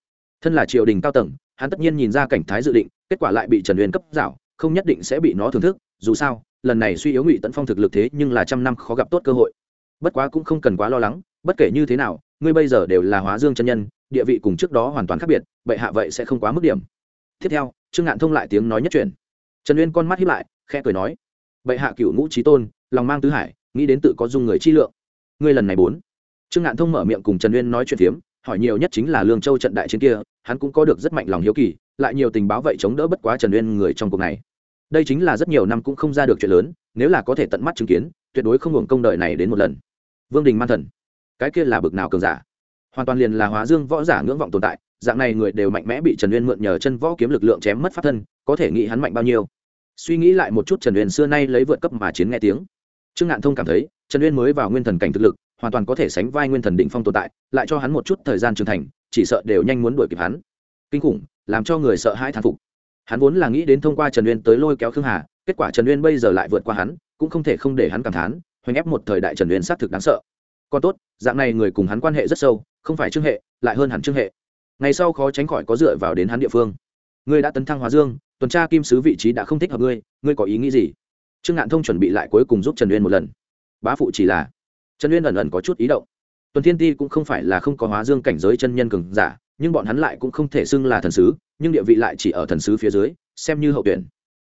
Thân là triều đình cao tầng, hắn tất nhiên nhìn ra cảnh thái dự định, kết quả lại bị trần uyên cấp dạo, không nhất định sẽ bị nó thưởng thức, dù sao, lần này suy yếu ngụy tấn phong thực lực thế nhưng là trăm năm khó gặp tốt cơ hội. Bất quá cũng không cần quá lo lắng, bất kể như thế nào, ngươi bây giờ đều là hóa dương chân nhân, địa vị cùng trước đó hoàn toàn khác biệt, bệ hạ vậy sẽ không quá mức điểm. Tiếp theo, trương ngạn thông lại tiếng nói nhất truyền trần uyên con mắt hiếp lại, khẽ cười nói, bệ hạ cựu ngũ trí tôn, lòng mang tứ hải, nghĩ đến tự có dung người chi lượng. Ngươi lần này bốn. Trương ngạn thông mở miệng cùng trần uyên nói chuyện phiếm, hỏi nhiều nhất chính là lương châu trận đại chiến kia, hắn cũng có được rất mạnh lòng hiếu kỳ, lại nhiều tình báo vậy chống đỡ bất quá trần uyên người trong cuộc này. Đây chính là rất nhiều năm cũng không ra được chuyện lớn, nếu là có thể tận mắt chứng kiến, tuyệt đối không hưởng công đợi này đến một lần. Vương đình man thần, cái kia là bực nào cường giả? Hoàn toàn liền là hóa dương võ giả ngưỡng vọng tồn tại, dạng này người đều mạnh mẽ bị trần uyên mượn nhờ chân võ kiếm lực lượng chém mất pháp thân, có thể nghĩ hắn mạnh bao nhiêu? Suy nghĩ lại một chút trần uyên xưa nay lấy vượt cấp mà chiến nghe tiếng. Trương ngạn thông cảm thấy, trần uyên mới vào nguyên thần cảnh thực lực, hoàn toàn có thể sánh vai nguyên thần định phong tồn tại, lại cho hắn một chút thời gian trưởng thành, chỉ sợ đều nhanh muốn đuổi kịp hắn. Kinh khủng, làm cho người sợ hãi thán phục. Hắn vốn là nghĩ đến thông qua trần uyên tới lôi kéo khương hà, kết quả trần uyên bây giờ lại vượt qua hắn, cũng không thể không để hắn cảm thán, hoành ép một thời đại trần uyên xác thực đáng sợ. Còn tốt, dạng này người cùng hắn quan hệ rất sâu, không phải trương hệ, lại hơn hẳn trương hệ. Ngày sau khó tránh khỏi có dựa vào đến hắn địa phương. Ngươi đã tấn thăng hóa dương tuần tra kim sứ vị trí đã không thích hợp ngươi ngươi có ý nghĩ gì? Trương ngạn thông chuẩn bị lại cuối cùng giúp trần uyên một lần. Bá phụ chỉ là trần uyên ẩn ẩn có chút ý động. Tuần thiên ti cũng không phải là không có hóa dương cảnh giới chân nhân cường giả, nhưng bọn hắn lại cũng không thể xưng là thần sứ, nhưng địa vị lại chỉ ở thần sứ phía dưới, xem như hậu tuyển.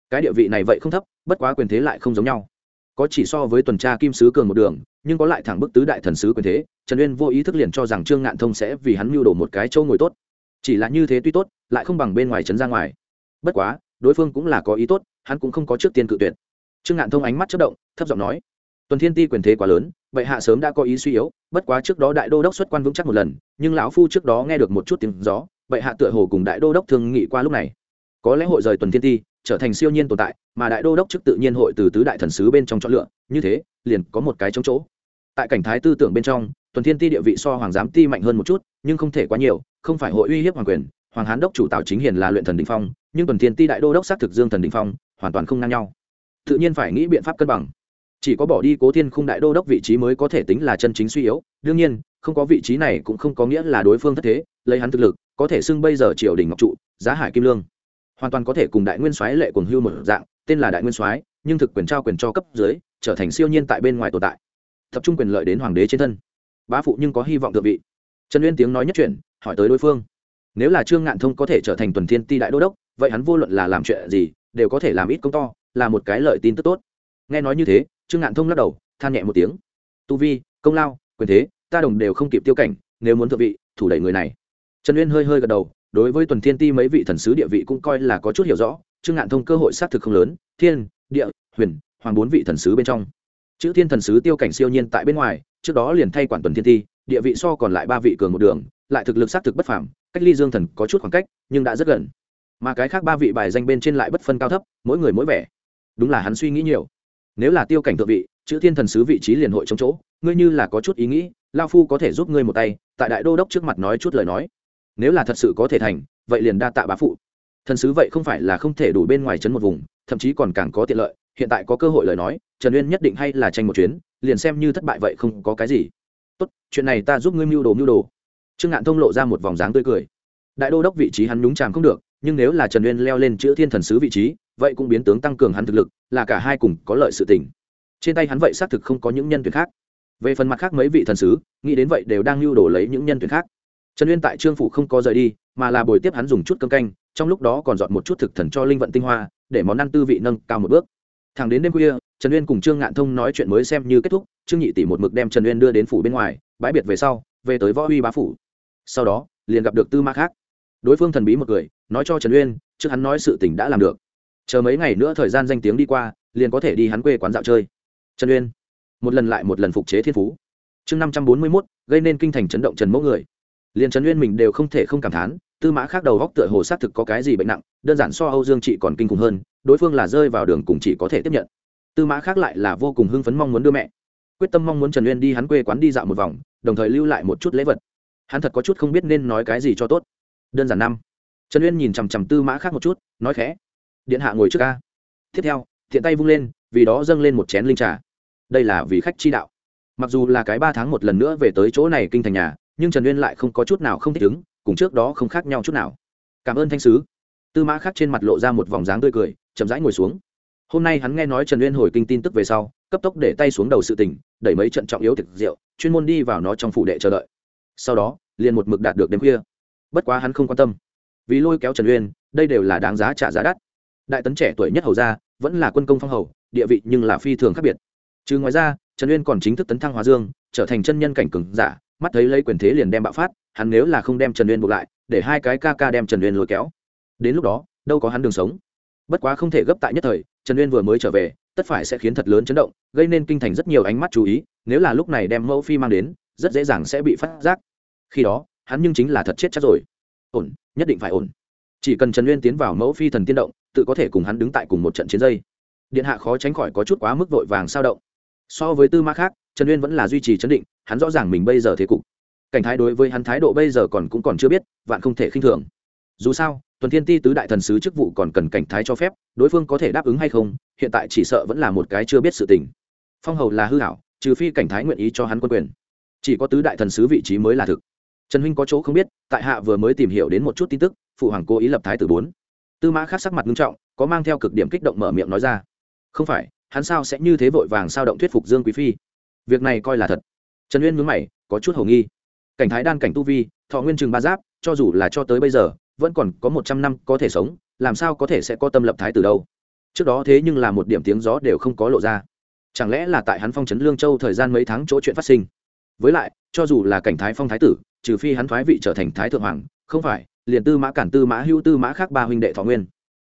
Cái địa vị này vậy không thấp, bất quá quyền thế lại không giống nhau. Có chỉ so với tuần tra kim sứ cường một đường, nhưng có lại thẳng bức tứ đại thần sứ quyền thế, trần uyên vô ý thức liền cho rằng trương ngạn thông sẽ vì hắn mưu đồ một cái châu ngồi tốt. Chỉ là như thế tuy tốt, lại không bằng bên ngoài trấn ra ngoài bất quá, đối phương cũng là có ý tốt, hắn cũng không có trước tiên cự tuyệt. Trương ngạn thông ánh mắt chất động, thấp giọng nói, tuần thiên ti quyền thế quá lớn vậy hạ sớm đã có ý suy yếu, bất quá trước đó đại đô đốc xuất quan vững chắc một lần, nhưng lão phu trước đó nghe được một chút tiếng gió vậy hạ tựa hồ cùng đại đô đốc thương nghị qua lúc này. Có lẽ hội rời tuần thiên ti, trở thành siêu nhiên tồn tại, mà đại đô đốc chức tự nhiên hội từ tứ đại thần sứ bên trong chọn lựa, như thế, liền có một cái chống chỗ. Tại cảnh thái tư tưởng bên trong, tuần thiên ti địa vị so hoàng giám ti mạnh hơn một chút, nhưng không thể quá nhiều, không phải hội uy hiếp hoàng quyền hoàng hán đốc chủ tào chính hiền là luyện thần đình phong, nhưng tuần thiên ti đại đô đốc xác thực dương thần đình phong, hoàn toàn không ngang nhau. Tự nhiên phải nghĩ biện pháp cân bằng. Chỉ có bỏ đi cố thiên khung đại đô đốc vị trí mới có thể tính là chân chính suy yếu. Đương nhiên, không có vị trí này cũng không có nghĩa là đối phương thất thế, lấy hắn thực lực, có thể xưng bây giờ triều đình ngọc trụ, giá hải kim lương. Hoàn toàn có thể cùng đại nguyên soái lệ quần hưu một dạng, tên là đại nguyên soái, nhưng thực quyền trao quyền cho cấp dưới, trở thành siêu nhiên tại bên ngoài tồn tại. Tập trung quyền lợi đến hoàng đế trên thân. Bá phụ nhưng có hy vọng thượng vị. Trần uyên tiếng nói nhất chuyển, hỏi tới đối phương nếu là trương ngạn thông có thể trở thành tuần thiên ti đại đô đốc, vậy hắn vô luận là làm chuyện gì, đều có thể làm ít công to, là một cái lợi tin tức tốt. Nghe nói như thế, trương ngạn thông lắc đầu, than nhẹ một tiếng. Tu vi, công lao, quyền thế, ta đồng đều không kịp tiêu cảnh, nếu muốn thượng vị, thủ đẩy người này. Trần uyên hơi hơi gật đầu, đối với tuần thiên ti mấy vị thần sứ địa vị cũng coi là có chút hiểu rõ, trương ngạn thông cơ hội xác thực không lớn, thiên, địa, huyền, hoàng bốn vị thần sứ bên trong. Chữ thiên thần sứ tiêu cảnh siêu nhiên tại bên ngoài, trước đó liền thay quản tuần thiên ti, địa vị so còn lại ba vị cường một đường, lại thực lực xác thực bất phàm cách ly dương thần có chút khoảng cách, nhưng đã rất gần. Mà cái khác ba vị bài danh bên trên lại bất phân cao thấp, mỗi người mỗi vẻ. Đúng là hắn suy nghĩ nhiều. Nếu là tiêu cảnh thượng vị, chữ thiên thần sứ vị trí liền hội chống chỗ, ngươi như là có chút ý nghĩ, lao phu có thể giúp ngươi một tay, tại đại đô đốc trước mặt nói chút lời nói. Nếu là thật sự có thể thành, vậy liền đa tạ bá phụ. Thần sứ vậy không phải là không thể đủ bên ngoài chấn một vùng, thậm chí còn càng có tiện lợi, hiện tại có cơ hội lời nói, trần uyên nhất định hay là tranh một chuyến, liền xem như thất bại vậy không có cái gì. Tốt, chuyện này ta giúp ngươi mưu đồ mưu đồ trương ngạn thông lộ ra một vòng dáng tươi cười. Đại đô đốc vị trí hắn nhúng chàm không được, nhưng nếu là trần uyên leo lên chữ thiên thần sứ vị trí, vậy cũng biến tướng tăng cường hắn thực lực, là cả hai cùng có lợi sự tình. Trên tay hắn vậy xác thực không có những nhân tuyển khác. Về phần mặt khác mấy vị thần sứ, nghĩ đến vậy đều đang lưu đổ lấy những nhân tuyển khác. Trần uyên tại trương phủ không có rời đi, mà là bồi tiếp hắn dùng chút cơm canh, trong lúc đó còn dọn một chút thực thần cho linh vận tinh hoa, để món ăn tư vị nâng cao một bước. Thẳng đến đêm khuya, trần uyên cùng trương ngạn thông nói chuyện mới xem như kết thúc, trương nhị tỷ một mực đem trần uyên đưa đến phủ bên ngoài, bãi biệt về sau, về tới võ uy bá phủ sau đó, liền gặp được tư mã khác. Đối phương thần bí một người, nói cho trần uyên, trước hắn nói sự tình đã làm được. Chờ mấy ngày nữa thời gian danh tiếng đi qua, liền có thể đi hắn quê quán dạo chơi. Trần uyên, một lần lại một lần phục chế thiên phú. Chương năm trăm bốn mươi mốt, gây nên kinh thành chấn động trần mẫu người. Liền trần uyên mình đều không thể không cảm thán, tư mã khác đầu góc tựa hồ xác thực có cái gì bệnh nặng, đơn giản so âu dương chị còn kinh khủng hơn, đối phương là rơi vào đường cùng chỉ có thể tiếp nhận. Tư mã khác lại là vô cùng hưng phấn mong muốn đưa mẹ. Quyết tâm mong muốn trần uyên đi hắn quê quán đi dạo một vòng, đồng thời lưu lại một chút lễ vật hắn thật có chút không biết nên nói cái gì cho tốt. Đơn giản năm. Trần uyên nhìn chằm chằm tư mã khác một chút, nói khẽ, điện hạ ngồi trước ca. Tiếp theo, thiện tay vung lên, vì đó dâng lên một chén linh trà. Đây là vì khách chi đạo. Mặc dù là cái ba tháng một lần nữa về tới chỗ này kinh thành nhà, nhưng trần uyên lại không có chút nào không thích ứng, cùng trước đó không khác nhau chút nào. Cảm ơn thanh sứ. Tư mã khác trên mặt lộ ra một vòng dáng tươi cười, chậm rãi ngồi xuống. Hôm nay hắn nghe nói trần uyên hồi kinh tin tức về sau, cấp tốc để tay xuống đầu sự tình, đẩy mấy trận trọng yếu thực rượu, chuyên môn đi vào nó trong phủ đệ chờ đợi sau đó liền một mực đạt được đêm khuya. Bất quá hắn không quan tâm. Vì lôi kéo trần uyên đây đều là đáng giá trả giá đắt. Đại tấn trẻ tuổi nhất hầu ra, vẫn là quân công phong hầu địa vị nhưng là phi thường khác biệt. Chứ ngoài ra trần uyên còn chính thức tấn thăng hóa dương trở thành chân nhân cảnh cừng giả mắt thấy lấy quyền thế liền đem bạo phát hắn nếu là không đem trần uyên buộc lại để hai cái ca ca đem trần uyên lôi kéo. Đến lúc đó đâu có hắn đường sống. Bất quá không thể gấp tại nhất thời trần uyên vừa mới trở về tất phải sẽ khiến thật lớn chấn động gây nên kinh thành rất nhiều ánh mắt chú ý nếu là lúc này đem mẫu phi mang đến rất dễ dàng sẽ bị phát giác. Khi đó, hắn nhưng chính là thật chết chắc rồi. Ổn, nhất định phải ổn. Chỉ cần trần uyên tiến vào mẫu phi thần tiên động, tự có thể cùng hắn đứng tại cùng một trận chiến dây điện hạ khó tránh khỏi có chút quá mức vội vàng sao động. So với tư ma khác, trần uyên vẫn là duy trì chấn định, hắn rõ ràng mình bây giờ thế cục. Cảnh thái đối với hắn thái độ bây giờ còn cũng còn chưa biết, vạn không thể khinh thường. Dù sao, tuần thiên ti tứ đại thần sứ chức vụ còn cần cảnh thái cho phép, đối phương có thể đáp ứng hay không, hiện tại chỉ sợ vẫn là một cái chưa biết sự tình. Phong hầu là hư hảo, trừ phi cảnh thái nguyện ý cho hắn quân quyền chỉ có tứ đại thần sứ vị trí mới là thực. Trần huynh có chỗ không biết, tại hạ vừa mới tìm hiểu đến một chút tin tức, phụ hoàng cố ý lập thái tử bốn. Tư mã khác sắc mặt nghiêm trọng, có mang theo cực điểm kích động mở miệng nói ra. Không phải, hắn sao sẽ như thế vội vàng sao động thuyết phục dương quý phi? Việc này coi là thật. Trần uyên mướn mày, có chút hầu nghi. Cảnh thái đan cảnh tu vi, thọ nguyên trường ba giáp, cho dù là cho tới bây giờ, vẫn còn có một trăm năm có thể sống, làm sao có thể sẽ có tâm lập thái từ đâu? Trước đó thế nhưng là một điểm tiếng gió đều không có lộ ra. Chẳng lẽ là tại hắn phong trấn lương châu thời gian mấy tháng chỗ chuyện phát sinh? Với lại, cho dù là cảnh thái phong thái tử, trừ phi hắn thoái vị trở thành thái thượng hoàng, không phải, liền tư mã cản, tư mã hữu, tư mã khác ba huynh đệ thọ nguyên.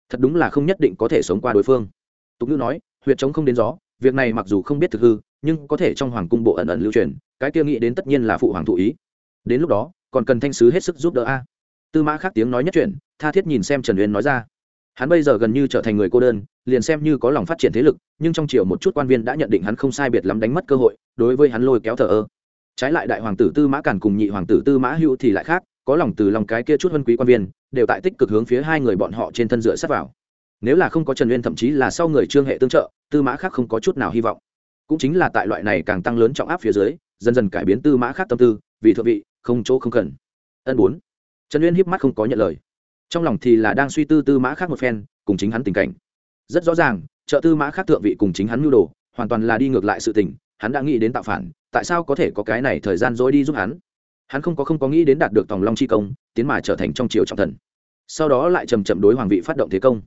Thật đúng là không nhất định có thể sống qua đối phương. Tục ngữ nói, huyệt chống không đến gió, việc này mặc dù không biết thực hư, nhưng có thể trong hoàng cung bộ ẩn ẩn lưu truyền, cái kia nghĩ đến tất nhiên là phụ hoàng thụ ý. Đến lúc đó, còn cần thanh sứ hết sức giúp đỡ a. Tư mã khác tiếng nói nhất chuyện tha thiết nhìn xem trần uyên nói ra. Hắn bây giờ gần như trở thành người cô đơn, liền xem như có lòng phát triển thế lực, nhưng trong chiều một chút quan viên đã nhận định hắn không sai biệt lắm đánh mất cơ hội, đối với hắn lôi kéo thờ ơ trái lại đại hoàng tử tư mã càn cùng nhị hoàng tử tư mã hữu thì lại khác, có lòng từ lòng cái kia chút huân quý quan viên, đều tại tích cực hướng phía hai người bọn họ trên thân dựa sát vào. Nếu là không có trần uyên thậm chí là sau người trương hệ tương trợ, tư mã khác không có chút nào hy vọng. Cũng chính là tại loại này càng tăng lớn trọng áp phía dưới, dần dần cải biến tư mã khác tâm tư, vì thượng vị, không chỗ không cần. Ân bốn. Trần uyên hiếp mắt không có nhận lời. Trong lòng thì là đang suy tư tư mã khác một phen, cùng chính hắn tình cảnh. Rất rõ ràng, trợ tư mã khác thượng vị cùng chính hắn mưu đồ, hoàn toàn là đi ngược lại sự tình, hắn đã nghĩ đến tạo phản tại sao có thể có cái này thời gian dối đi giúp hắn? Hắn không có không có nghĩ đến đạt được tòng long chi công, tiến mà trở thành trong triều trọng thần. Sau đó lại chầm chậm đối hoàng vị phát động thế công.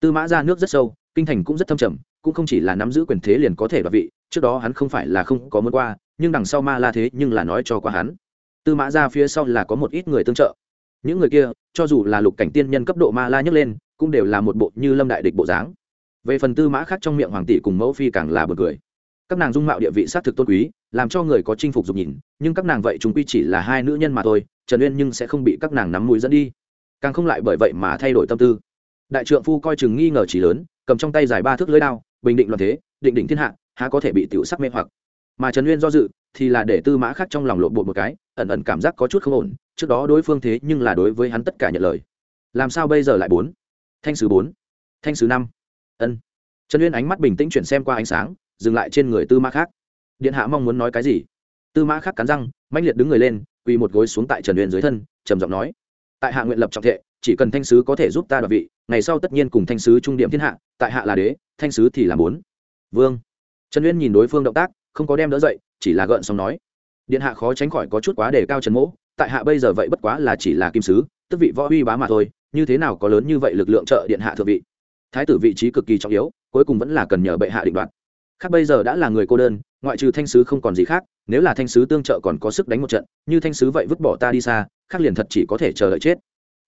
Tư mã ra nước rất sâu, kinh thành cũng rất thâm trầm, cũng không chỉ là nắm giữ quyền thế liền có thể đoạt vị, trước đó hắn không phải là không có muốn qua, nhưng đằng sau ma la thế nhưng là nói cho qua hắn. Tư mã ra phía sau là có một ít người tương trợ. Những người kia, cho dù là lục cảnh tiên nhân cấp độ ma la nhấc lên, cũng đều là một bộ như lâm đại địch bộ dáng. Về phần tư mã khác trong miệng hoàng tỷ cùng mẫu phi càng là bật cười các nàng dung mạo địa vị s á t thực tôn quý, làm cho người có chinh phục dục nhìn, nhưng các nàng vậy chúng quy chỉ là hai nữ nhân mà thôi, trần uyên nhưng sẽ không bị các nàng nắm mũi dẫn đi. Càng không lại bởi vậy mà thay đổi tâm tư. Đại trượng phu coi chừng nghi ngờ chỉ lớn, cầm trong tay dài ba thước lưới đao, bình định loạn thế, định định thiên hạ, há có thể bị tiểu sắc mê hoặc. Mà trần uyên do dự, thì là để tư mã khác trong lòng lộn bột một cái, ẩn ẩn cảm giác có chút không ổn, trước đó đối phương thế nhưng là đối với hắn tất cả nhận lời. Làm sao bây giờ lại bốn? Thanh sứ bốn. Thanh sứ năm. Ân. Trần uyên ánh mắt bình tĩnh chuyển xem qua ánh sáng dừng lại trên người tư mã khác. Điện hạ mong muốn nói cái gì? Tư mã khác cắn răng mạnh liệt đứng người lên, quỳ một gối xuống tại trần uyên dưới thân, trầm giọng nói, tại hạ nguyện lập trọng thệ chỉ cần thanh sứ có thể giúp ta đoạt vị, ngày sau tất nhiên cùng thanh sứ trung điểm thiên hạ, tại hạ là đế, thanh sứ thì là bốn. Vương. Trần uyên nhìn đối phương động tác, không có đem đỡ dậy, chỉ là gợn xong nói, điện hạ khó tránh khỏi có chút quá đề cao trần mỗ, tại hạ bây giờ vậy bất quá là chỉ là kim sứ, tức vị võ uy bá mà thôi, như thế nào có lớn như vậy lực lượng trợ điện hạ thượng vị? Thái tử vị trí cực kỳ trọng yếu, cuối cùng vẫn là cần nhờ bệ hạ định đoạt khác bây giờ đã là người cô đơn, ngoại trừ thanh sứ không còn gì khác, nếu là thanh sứ tương trợ còn có sức đánh một trận, như thanh sứ vậy vứt bỏ ta đi xa, khác liền thật chỉ có thể chờ đợi chết.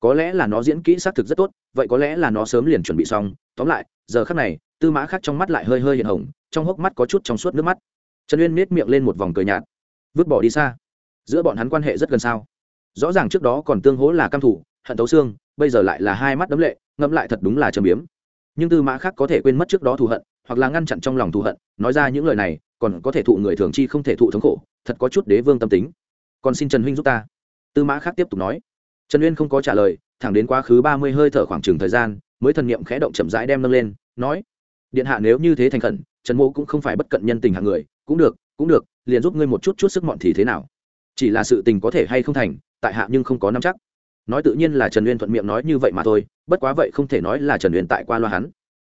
Có lẽ là nó diễn kỹ xác thực rất tốt, vậy có lẽ là nó sớm liền chuẩn bị xong. Tóm lại, giờ khác này, tư mã khác trong mắt lại hơi hơi hiện hồng, trong hốc mắt có chút trong suốt nước mắt. Trần uyên miết miệng lên một vòng cười nhạt. Vứt bỏ đi xa? Giữa bọn hắn quan hệ rất gần sao? Rõ ràng trước đó còn tương hố là cam thủ hận tấu xương, bây giờ lại là hai mắt đấm lệ, ngẫm lại thật đúng là trầm biếm. Nhưng tư mã khác có thể quên mất trước đó thù hận hoặc là ngăn chặn trong lòng thù hận, nói ra những lời này, còn có thể thụ người thường chi không thể thụ thống khổ, thật có chút đế vương tâm tính. Còn xin trần huynh giúp ta. Tư mã khác tiếp tục nói. Trần uyên không có trả lời, thẳng đến quá khứ ba mươi hơi thở khoảng chừng thời gian, mới thần niệm khẽ động chậm rãi đem nâng lên, nói, điện hạ nếu như thế thành khẩn, trần mô cũng không phải bất cận nhân tình hạng người, cũng được cũng được, liền giúp ngươi một chút chút sức mọn thì thế nào? Chỉ là sự tình có thể hay không thành, tại hạ nhưng không có nắm chắc. Nói tự nhiên là trần uyên thuận miệng nói như vậy mà thôi, bất quá vậy không thể nói là trần uyên tại qua loa hắn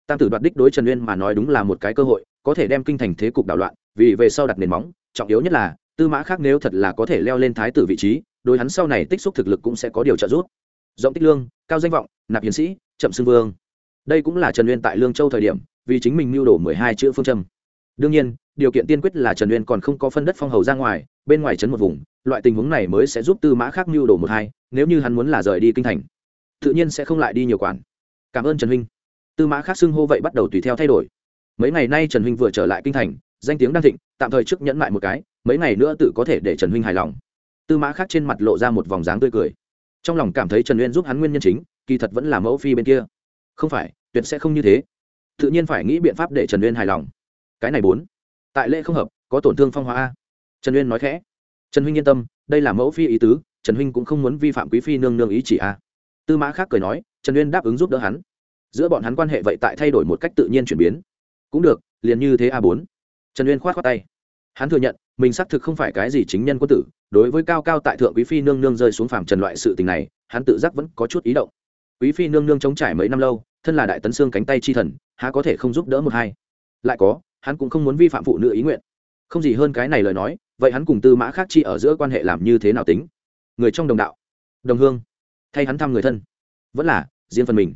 tam tử đoạt đích đối trần uyên mà nói đúng là một cái cơ hội, có thể đem kinh thành thế cục đảo loạn, vì về sau đặt nền móng, trọng yếu nhất là, tư mã khác nếu thật là có thể leo lên thái tử vị trí, đối hắn sau này tích xúc thực lực cũng sẽ có điều trợ giúp. Rộng tích lương, cao danh vọng, nạp hiến sĩ chậm xưng vương. Đây cũng là trần uyên tại lương châu thời điểm, vì chính mình mưu đổ mười hai chữ phương châm. Đương nhiên, điều kiện tiên quyết là trần uyên còn không có phân đất phong hầu ra ngoài, bên ngoài trấn một vùng, loại tình huống này mới sẽ giúp tư mã khác mưu đổ một hai, nếu như hắn muốn là rời đi kinh thành, tự nhiên sẽ không lại đi nhiều quản. Cảm ơn trần huynh tư mã khác xưng hô vậy bắt đầu tùy theo thay đổi. Mấy ngày nay trần huynh vừa trở lại kinh thành, danh tiếng đang thịnh, tạm thời trước nhẫn lại một cái, mấy ngày nữa tự có thể để trần huynh hài lòng. Tư mã khác trên mặt lộ ra một vòng dáng tươi cười. Trong lòng cảm thấy trần uyên giúp hắn nguyên nhân chính, kỳ thật vẫn là mẫu phi bên kia. Không phải, tuyệt sẽ không như thế. Tự nhiên phải nghĩ biện pháp để trần uyên hài lòng. Cái này bốn. Tại lễ không hợp, có tổn thương phong hóa a. Trần uyên nói khẽ. Trần huynh yên tâm, đây là mẫu phi ý tứ, trần huynh cũng không muốn vi phạm quý phi nương nương ý chỉ a. Tư mã khác cười nói, trần uyên đáp ứng giúp đỡ hắn giữa bọn hắn quan hệ vậy tại thay đổi một cách tự nhiên chuyển biến. Cũng được, liền như thế a bốn. Trần uyên khoát khoát tay. Hắn thừa nhận, mình xác thực không phải cái gì chính nhân quân tử, đối với cao cao tại thượng quý phi nương nương rơi xuống phàm trần loại sự tình này, hắn tự giác vẫn có chút ý động. Quý phi nương nương chống trải mấy năm lâu, thân là đại tấn xương cánh tay chi thần, há có thể không giúp đỡ một hai. Lại có, hắn cũng không muốn vi phạm phụ nữ ý nguyện. Không gì hơn cái này lời nói, vậy hắn cùng tư mã khác chi ở giữa quan hệ làm như thế nào tính? Người trong đồng đạo. Đồng hương. Thay hắn thăm người thân. Vẫn là, riêng phần mình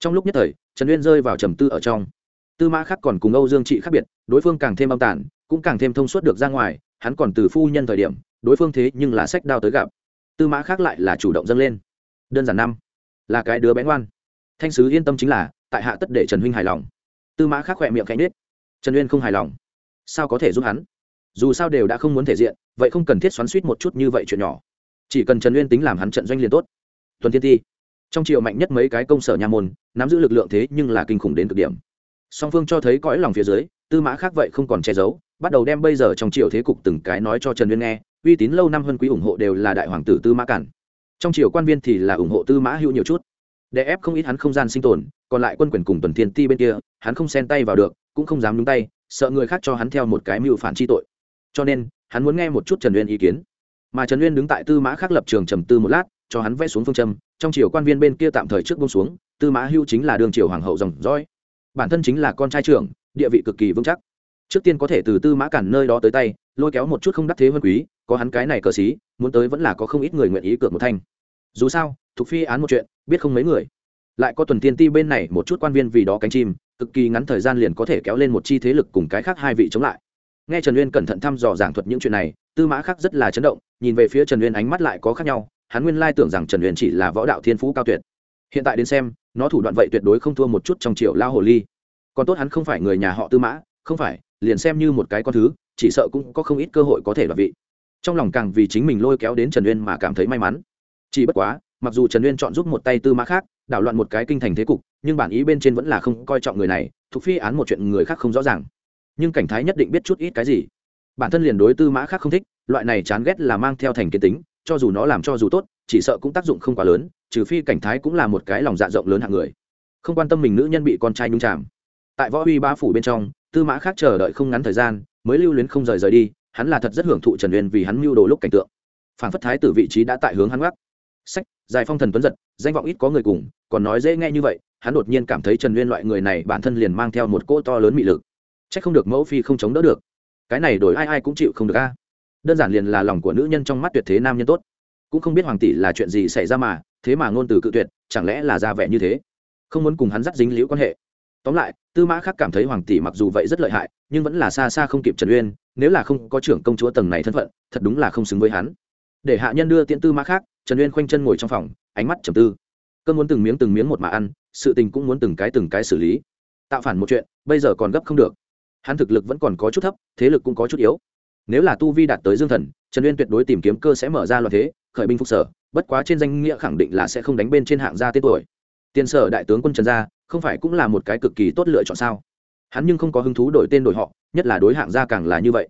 trong lúc nhất thời, trần uyên rơi vào trầm tư ở trong. Tư mã khác còn cùng âu dương trị khác biệt, đối phương càng thêm âm tản cũng càng thêm thông suốt được ra ngoài, hắn còn từ phu nhân thời điểm, đối phương thế nhưng là sách đao tới gặp. Tư mã khác lại là chủ động dâng lên. Đơn giản năm, là cái đứa bé ngoan. Thanh sứ yên tâm chính là, tại hạ tất để trần huynh hài lòng. Tư mã khác khỏe miệng cánh nết trần uyên không hài lòng. Sao có thể giúp hắn? Dù sao đều đã không muốn thể diện, vậy không cần thiết xoắn suýt một chút như vậy chuyện nhỏ. Chỉ cần trần uyên tính làm hắn trận doanh liền tốt. Tuần thiên ti trong triều mạnh nhất mấy cái công sở nha môn, nắm giữ lực lượng thế nhưng là kinh khủng đến cực điểm. Song phương cho thấy cõi lòng phía dưới, tư mã khác vậy không còn che giấu, bắt đầu đem bây giờ trong triều thế cục từng cái nói cho trần uyên nghe, uy tín lâu năm hơn quý ủng hộ đều là đại hoàng tử tư mã cản. Trong triều quan viên thì là ủng hộ tư mã hữu nhiều chút. Để ép không ít hắn không gian sinh tồn, còn lại quân quyền cùng tuần thiên ti bên kia, hắn không xen tay vào được, cũng không dám nhúng tay, sợ người khác cho hắn theo một cái mưu phản chi tội. Cho nên, hắn muốn nghe một chút trần uyên ý kiến. Mà trần uyên đứng tại tư mã khác lập trường trầm tư một lát, cho hắn vẽ xuống phương châm trong triều quan viên bên kia tạm thời trước bông xuống, tư mã hưu chính là đường triều hoàng hậu dòng dõi. Bản thân chính là con trai trưởng, địa vị cực kỳ vững chắc. Trước tiên có thể từ tư mã cản nơi đó tới tay, lôi kéo một chút không đắc thế vân quý, có hắn cái này cờ xí muốn tới vẫn là có không ít người nguyện ý cược một thanh. Dù sao thuộc phi án một chuyện, biết không mấy người. Lại có tuần tiên ti bên này một chút quan viên vì đó cánh chim, cực kỳ ngắn thời gian liền có thể kéo lên một chi thế lực cùng cái khác hai vị chống lại. Nghe trần uyên cẩn thận thăm dò giảng thuật những chuyện này, tư mã khác rất là chấn động, nhìn về phía trần uyên ánh mắt lại có khác nhau hắn nguyên lai tưởng rằng trần huyền chỉ là võ đạo thiên phú cao tuyệt. Hiện tại đến xem, nó thủ đoạn vậy tuyệt đối không thua một chút trong triệu lao hồ ly. Còn tốt hắn không phải người nhà họ tư mã, không phải, liền xem như một cái con thứ, chỉ sợ cũng có không ít cơ hội có thể đoạt vị. Trong lòng càng vì chính mình lôi kéo đến trần uyên mà cảm thấy may mắn. Chỉ bất quá, mặc dù trần uyên chọn giúp một tay tư mã khác, đảo loạn một cái kinh thành thế cục, nhưng bản ý bên trên vẫn là không coi trọng người này, thuộc phi án một chuyện người khác không rõ ràng. Nhưng cảnh thái nhất định biết chút ít cái gì. Bản thân liền đối tư mã khác không thích, loại này chán ghét là mang theo thành kiến tính cho dù nó làm cho dù tốt, chỉ sợ cũng tác dụng không quá lớn, trừ phi cảnh thái cũng là một cái lòng dạ rộng lớn hạng người. Không quan tâm mình nữ nhân bị con trai nhung chạm. Tại võ uy ba phủ bên trong, tư mã khác chờ đợi không ngắn thời gian, mới lưu luyến không rời rời đi, hắn là thật rất hưởng thụ trần uyên vì hắn mưu đồ lúc cảnh tượng. Phản phất thái từ vị trí đã tại hướng hắn gác sách dài phong thần tuấn giật, danh vọng ít có người cùng, còn nói dễ nghe như vậy, hắn đột nhiên cảm thấy trần uyên loại người này bản thân liền mang theo một cỗ to lớn mị lực. C h ắ c không được mẫu phi không chống đỡ được. Cái này đổi ai ai cũng chịu không được a đơn giản liền là lòng của nữ nhân trong mắt tuyệt thế nam nhân tốt. Cũng không biết hoàng tỷ là chuyện gì xảy ra mà, thế mà ngôn từ cự tuyệt, chẳng lẽ là ra vẻ như thế? Không muốn cùng hắn dắt dính liễu quan hệ. Tóm lại, tư mã khác cảm thấy hoàng tỷ mặc dù vậy rất lợi hại, nhưng vẫn là xa xa không kịp trần uyên, nếu là không có trưởng công chúa tầng này thân phận, thật đúng là không xứng với hắn. Để hạ nhân đưa tiễn tư mã khác trần uyên khoanh chân ngồi trong phòng, ánh mắt trầm tư. Cơn muốn từng miếng từng miếng một mà ăn, sự tình cũng muốn từng cái từng cái xử lý. Tạo phản một chuyện, bây giờ còn gấp không được. Hắn thực lực vẫn còn có chút thấp, thế lực cũng có chút yếu nếu là tu vi đạt tới dương thần, trần uyên tuyệt đối tìm kiếm cơ sẽ mở ra loạn thế, khởi binh phục sở, bất quá trên danh nghĩa khẳng định là sẽ không đánh bên trên hạng gia tên tuổi. Tiền sở đại tướng quân trần gia, không phải cũng là một cái cực kỳ tốt lựa chọn sao? Hắn nhưng không có hứng thú đổi tên đổi họ, nhất là đối hạng gia càng là như vậy.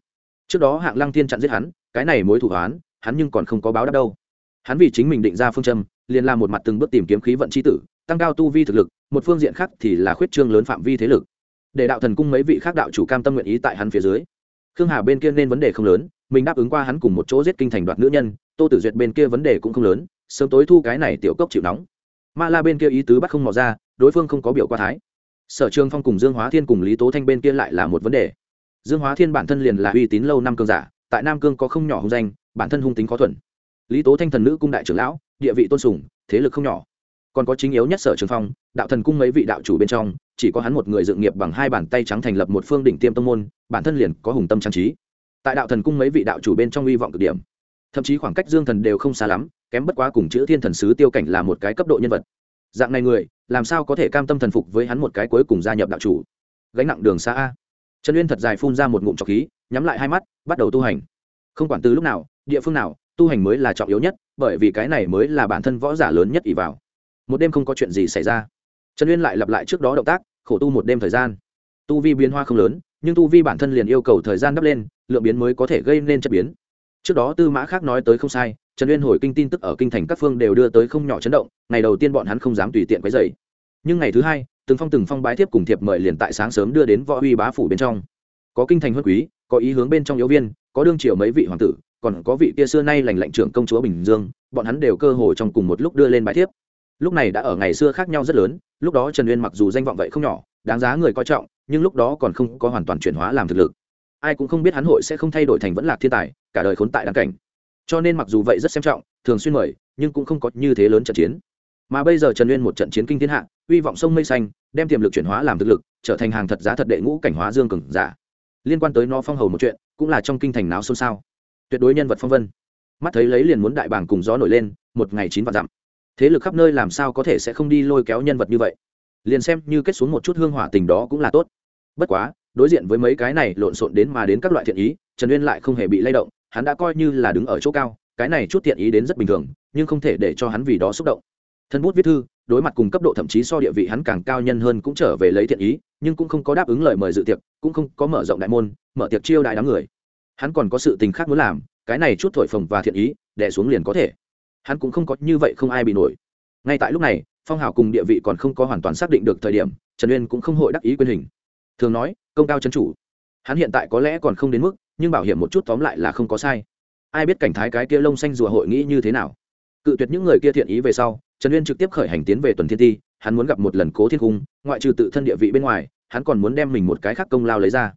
Trước đó hạng lăng thiên chặn giết hắn, cái này mối thủ hoán hắn nhưng còn không có báo đáp đâu. Hắn vì chính mình định ra phương châm, liền làm một mặt từng bước tìm kiếm khí vận c h i tử, tăng cao tu vi thực lực, một phương diện khác thì là khuyết trương lớn phạm vi thế lực. Để đạo thần cung mấy vị khác đạo chủ cam tâm nguyện ý tại hắn phía dưới khương hà bên kia nên vấn đề không lớn, mình đáp ứng qua hắn cùng một chỗ giết kinh thành đoạt nữ nhân, tô tử duyệt bên kia vấn đề cũng không lớn, sớm tối thu cái này tiểu cốc chịu nóng. Ma la bên kia ý tứ bắt không mò ra, đối phương không có biểu qua thái. Sở trường phong cùng dương hóa thiên cùng lý tố thanh bên kia lại là một vấn đề. Dương hóa thiên bản thân liền là uy tín lâu năm cương giả, tại nam cương có không nhỏ hung danh, bản thân hung tính khó thuần. lý tố thanh thần nữ cung đại trưởng lão, địa vị tôn sùng, thế lực không nhỏ. Còn có chính yếu nhất sở trường phong, đạo thần cung mấy vị đạo chủ bên trong chỉ có hắn một người dựng nghiệp bằng hai bàn tay trắng thành lập một phương đỉnh tiêm tông môn, bản thân liền có hùng tâm trang trí. Tại đạo thần cung mấy vị đạo chủ bên trong hy vọng cực điểm. Thậm chí khoảng cách dương thần đều không xa lắm, kém bất quá cùng chữ thiên thần sứ tiêu cảnh là một cái cấp độ nhân vật. Dạng này người, làm sao có thể cam tâm thần phục với hắn một cái cuối cùng gia nhập đạo chủ? Gánh nặng đường xa a. Trần uyên thật dài phun ra một ngụm trọc khí, nhắm lại hai mắt, bắt đầu tu hành. Không quản từ lúc nào, địa phương nào, tu hành mới là trọng yếu nhất, bởi vì cái này mới là bản thân võ giả lớn nhất ỷ vào. Một đêm không có chuyện gì xảy ra trần uyên lại lặp lại trước đó động tác, khổ tu một đêm thời gian. Tu vi biến hoa không lớn, nhưng tu vi bản thân liền yêu cầu thời gian đắp lên, lượng biến mới có thể gây nên chất biến. Trước đó tư mã khác nói tới không sai, trần uyên hồi kinh tin tức ở kinh thành các phương đều đưa tới không nhỏ chấn động, ngày đầu tiên bọn hắn không dám tùy tiện quấy dày nhưng ngày thứ hai, từng phong từng phong bái thiếp cùng thiệp mời liền tại sáng sớm đưa đến võ uy bá phủ bên trong. Có kinh thành huân quý, có ý hướng bên trong yếu viên, có đương triều mấy vị hoàng tử, còn có vị kia xưa nay lành lạnh trưởng công chúa bình dương, bọn hắn đều cơ hồ trong cùng một lúc đưa lên bái thiếp. Lúc này đã ở ngày xưa khác nhau rất lớn lúc đó trần uyên mặc dù danh vọng vậy không nhỏ, đáng giá người coi trọng, nhưng lúc đó còn không có hoàn toàn chuyển hóa làm thực lực. Ai cũng không biết hắn hội sẽ không thay đổi thành vẫn lạc thiên tài, cả đời khốn tại đáng cảnh. Cho nên mặc dù vậy rất xem trọng, thường xuyên mời, nhưng cũng không có như thế lớn trận chiến. Mà bây giờ trần uyên một trận chiến kinh thiên hạ, uy vọng sông mây xanh, đem tiềm lực chuyển hóa làm thực lực, trở thành hàng thật giá thật đệ ngũ cảnh hóa dương cường giả. Liên quan tới nó phong hầu một chuyện, cũng là trong kinh thành náo xôn xao. Tuyệt đối nhân vật phong vân. Mắt thấy lấy liền muốn đại bảng cùng gió nổi lên, một ngày chín vạn dặm thế lực khắp nơi làm sao có thể sẽ không đi lôi kéo nhân vật như vậy? Liền xem như kết xuống một chút hương hỏa tình đó cũng là tốt. Bất quá, đối diện với mấy cái này lộn xộn đến mà đến các loại thiện ý, trần uyên lại không hề bị lay động, hắn đã coi như là đứng ở chỗ cao, cái này chút thiện ý đến rất bình thường, nhưng không thể để cho hắn vì đó xúc động. Thân bút viết thư, đối mặt cùng cấp độ thậm chí so địa vị hắn càng cao nhân hơn cũng trở về lấy thiện ý, nhưng cũng không có đáp ứng lời mời dự tiệc, cũng không có mở rộng đại môn, mở tiệc chiêu đại đám người. Hắn còn có sự tình khác muốn làm, cái này chút thổi phồng và thiện ý đẻ xuống liền có thể hắn cũng không có như vậy không ai bị nổi. Ngay tại lúc này, phong hào cùng địa vị còn không có hoàn toàn xác định được thời điểm, trần uyên cũng không hội đắc ý quyền hình. Thường nói, công cao chân chủ. Hắn hiện tại có lẽ còn không đến mức, nhưng bảo hiểm một chút tóm lại là không có sai. Ai biết cảnh thái cái kia lông xanh rùa hội nghĩ như thế nào? Cự tuyệt những người kia thiện ý về sau, trần uyên trực tiếp khởi hành tiến về tuần thiên ti, hắn muốn gặp một lần cố thiên cung, ngoại trừ tự thân địa vị bên ngoài, hắn còn muốn đem mình một cái khác công lao lấy ra.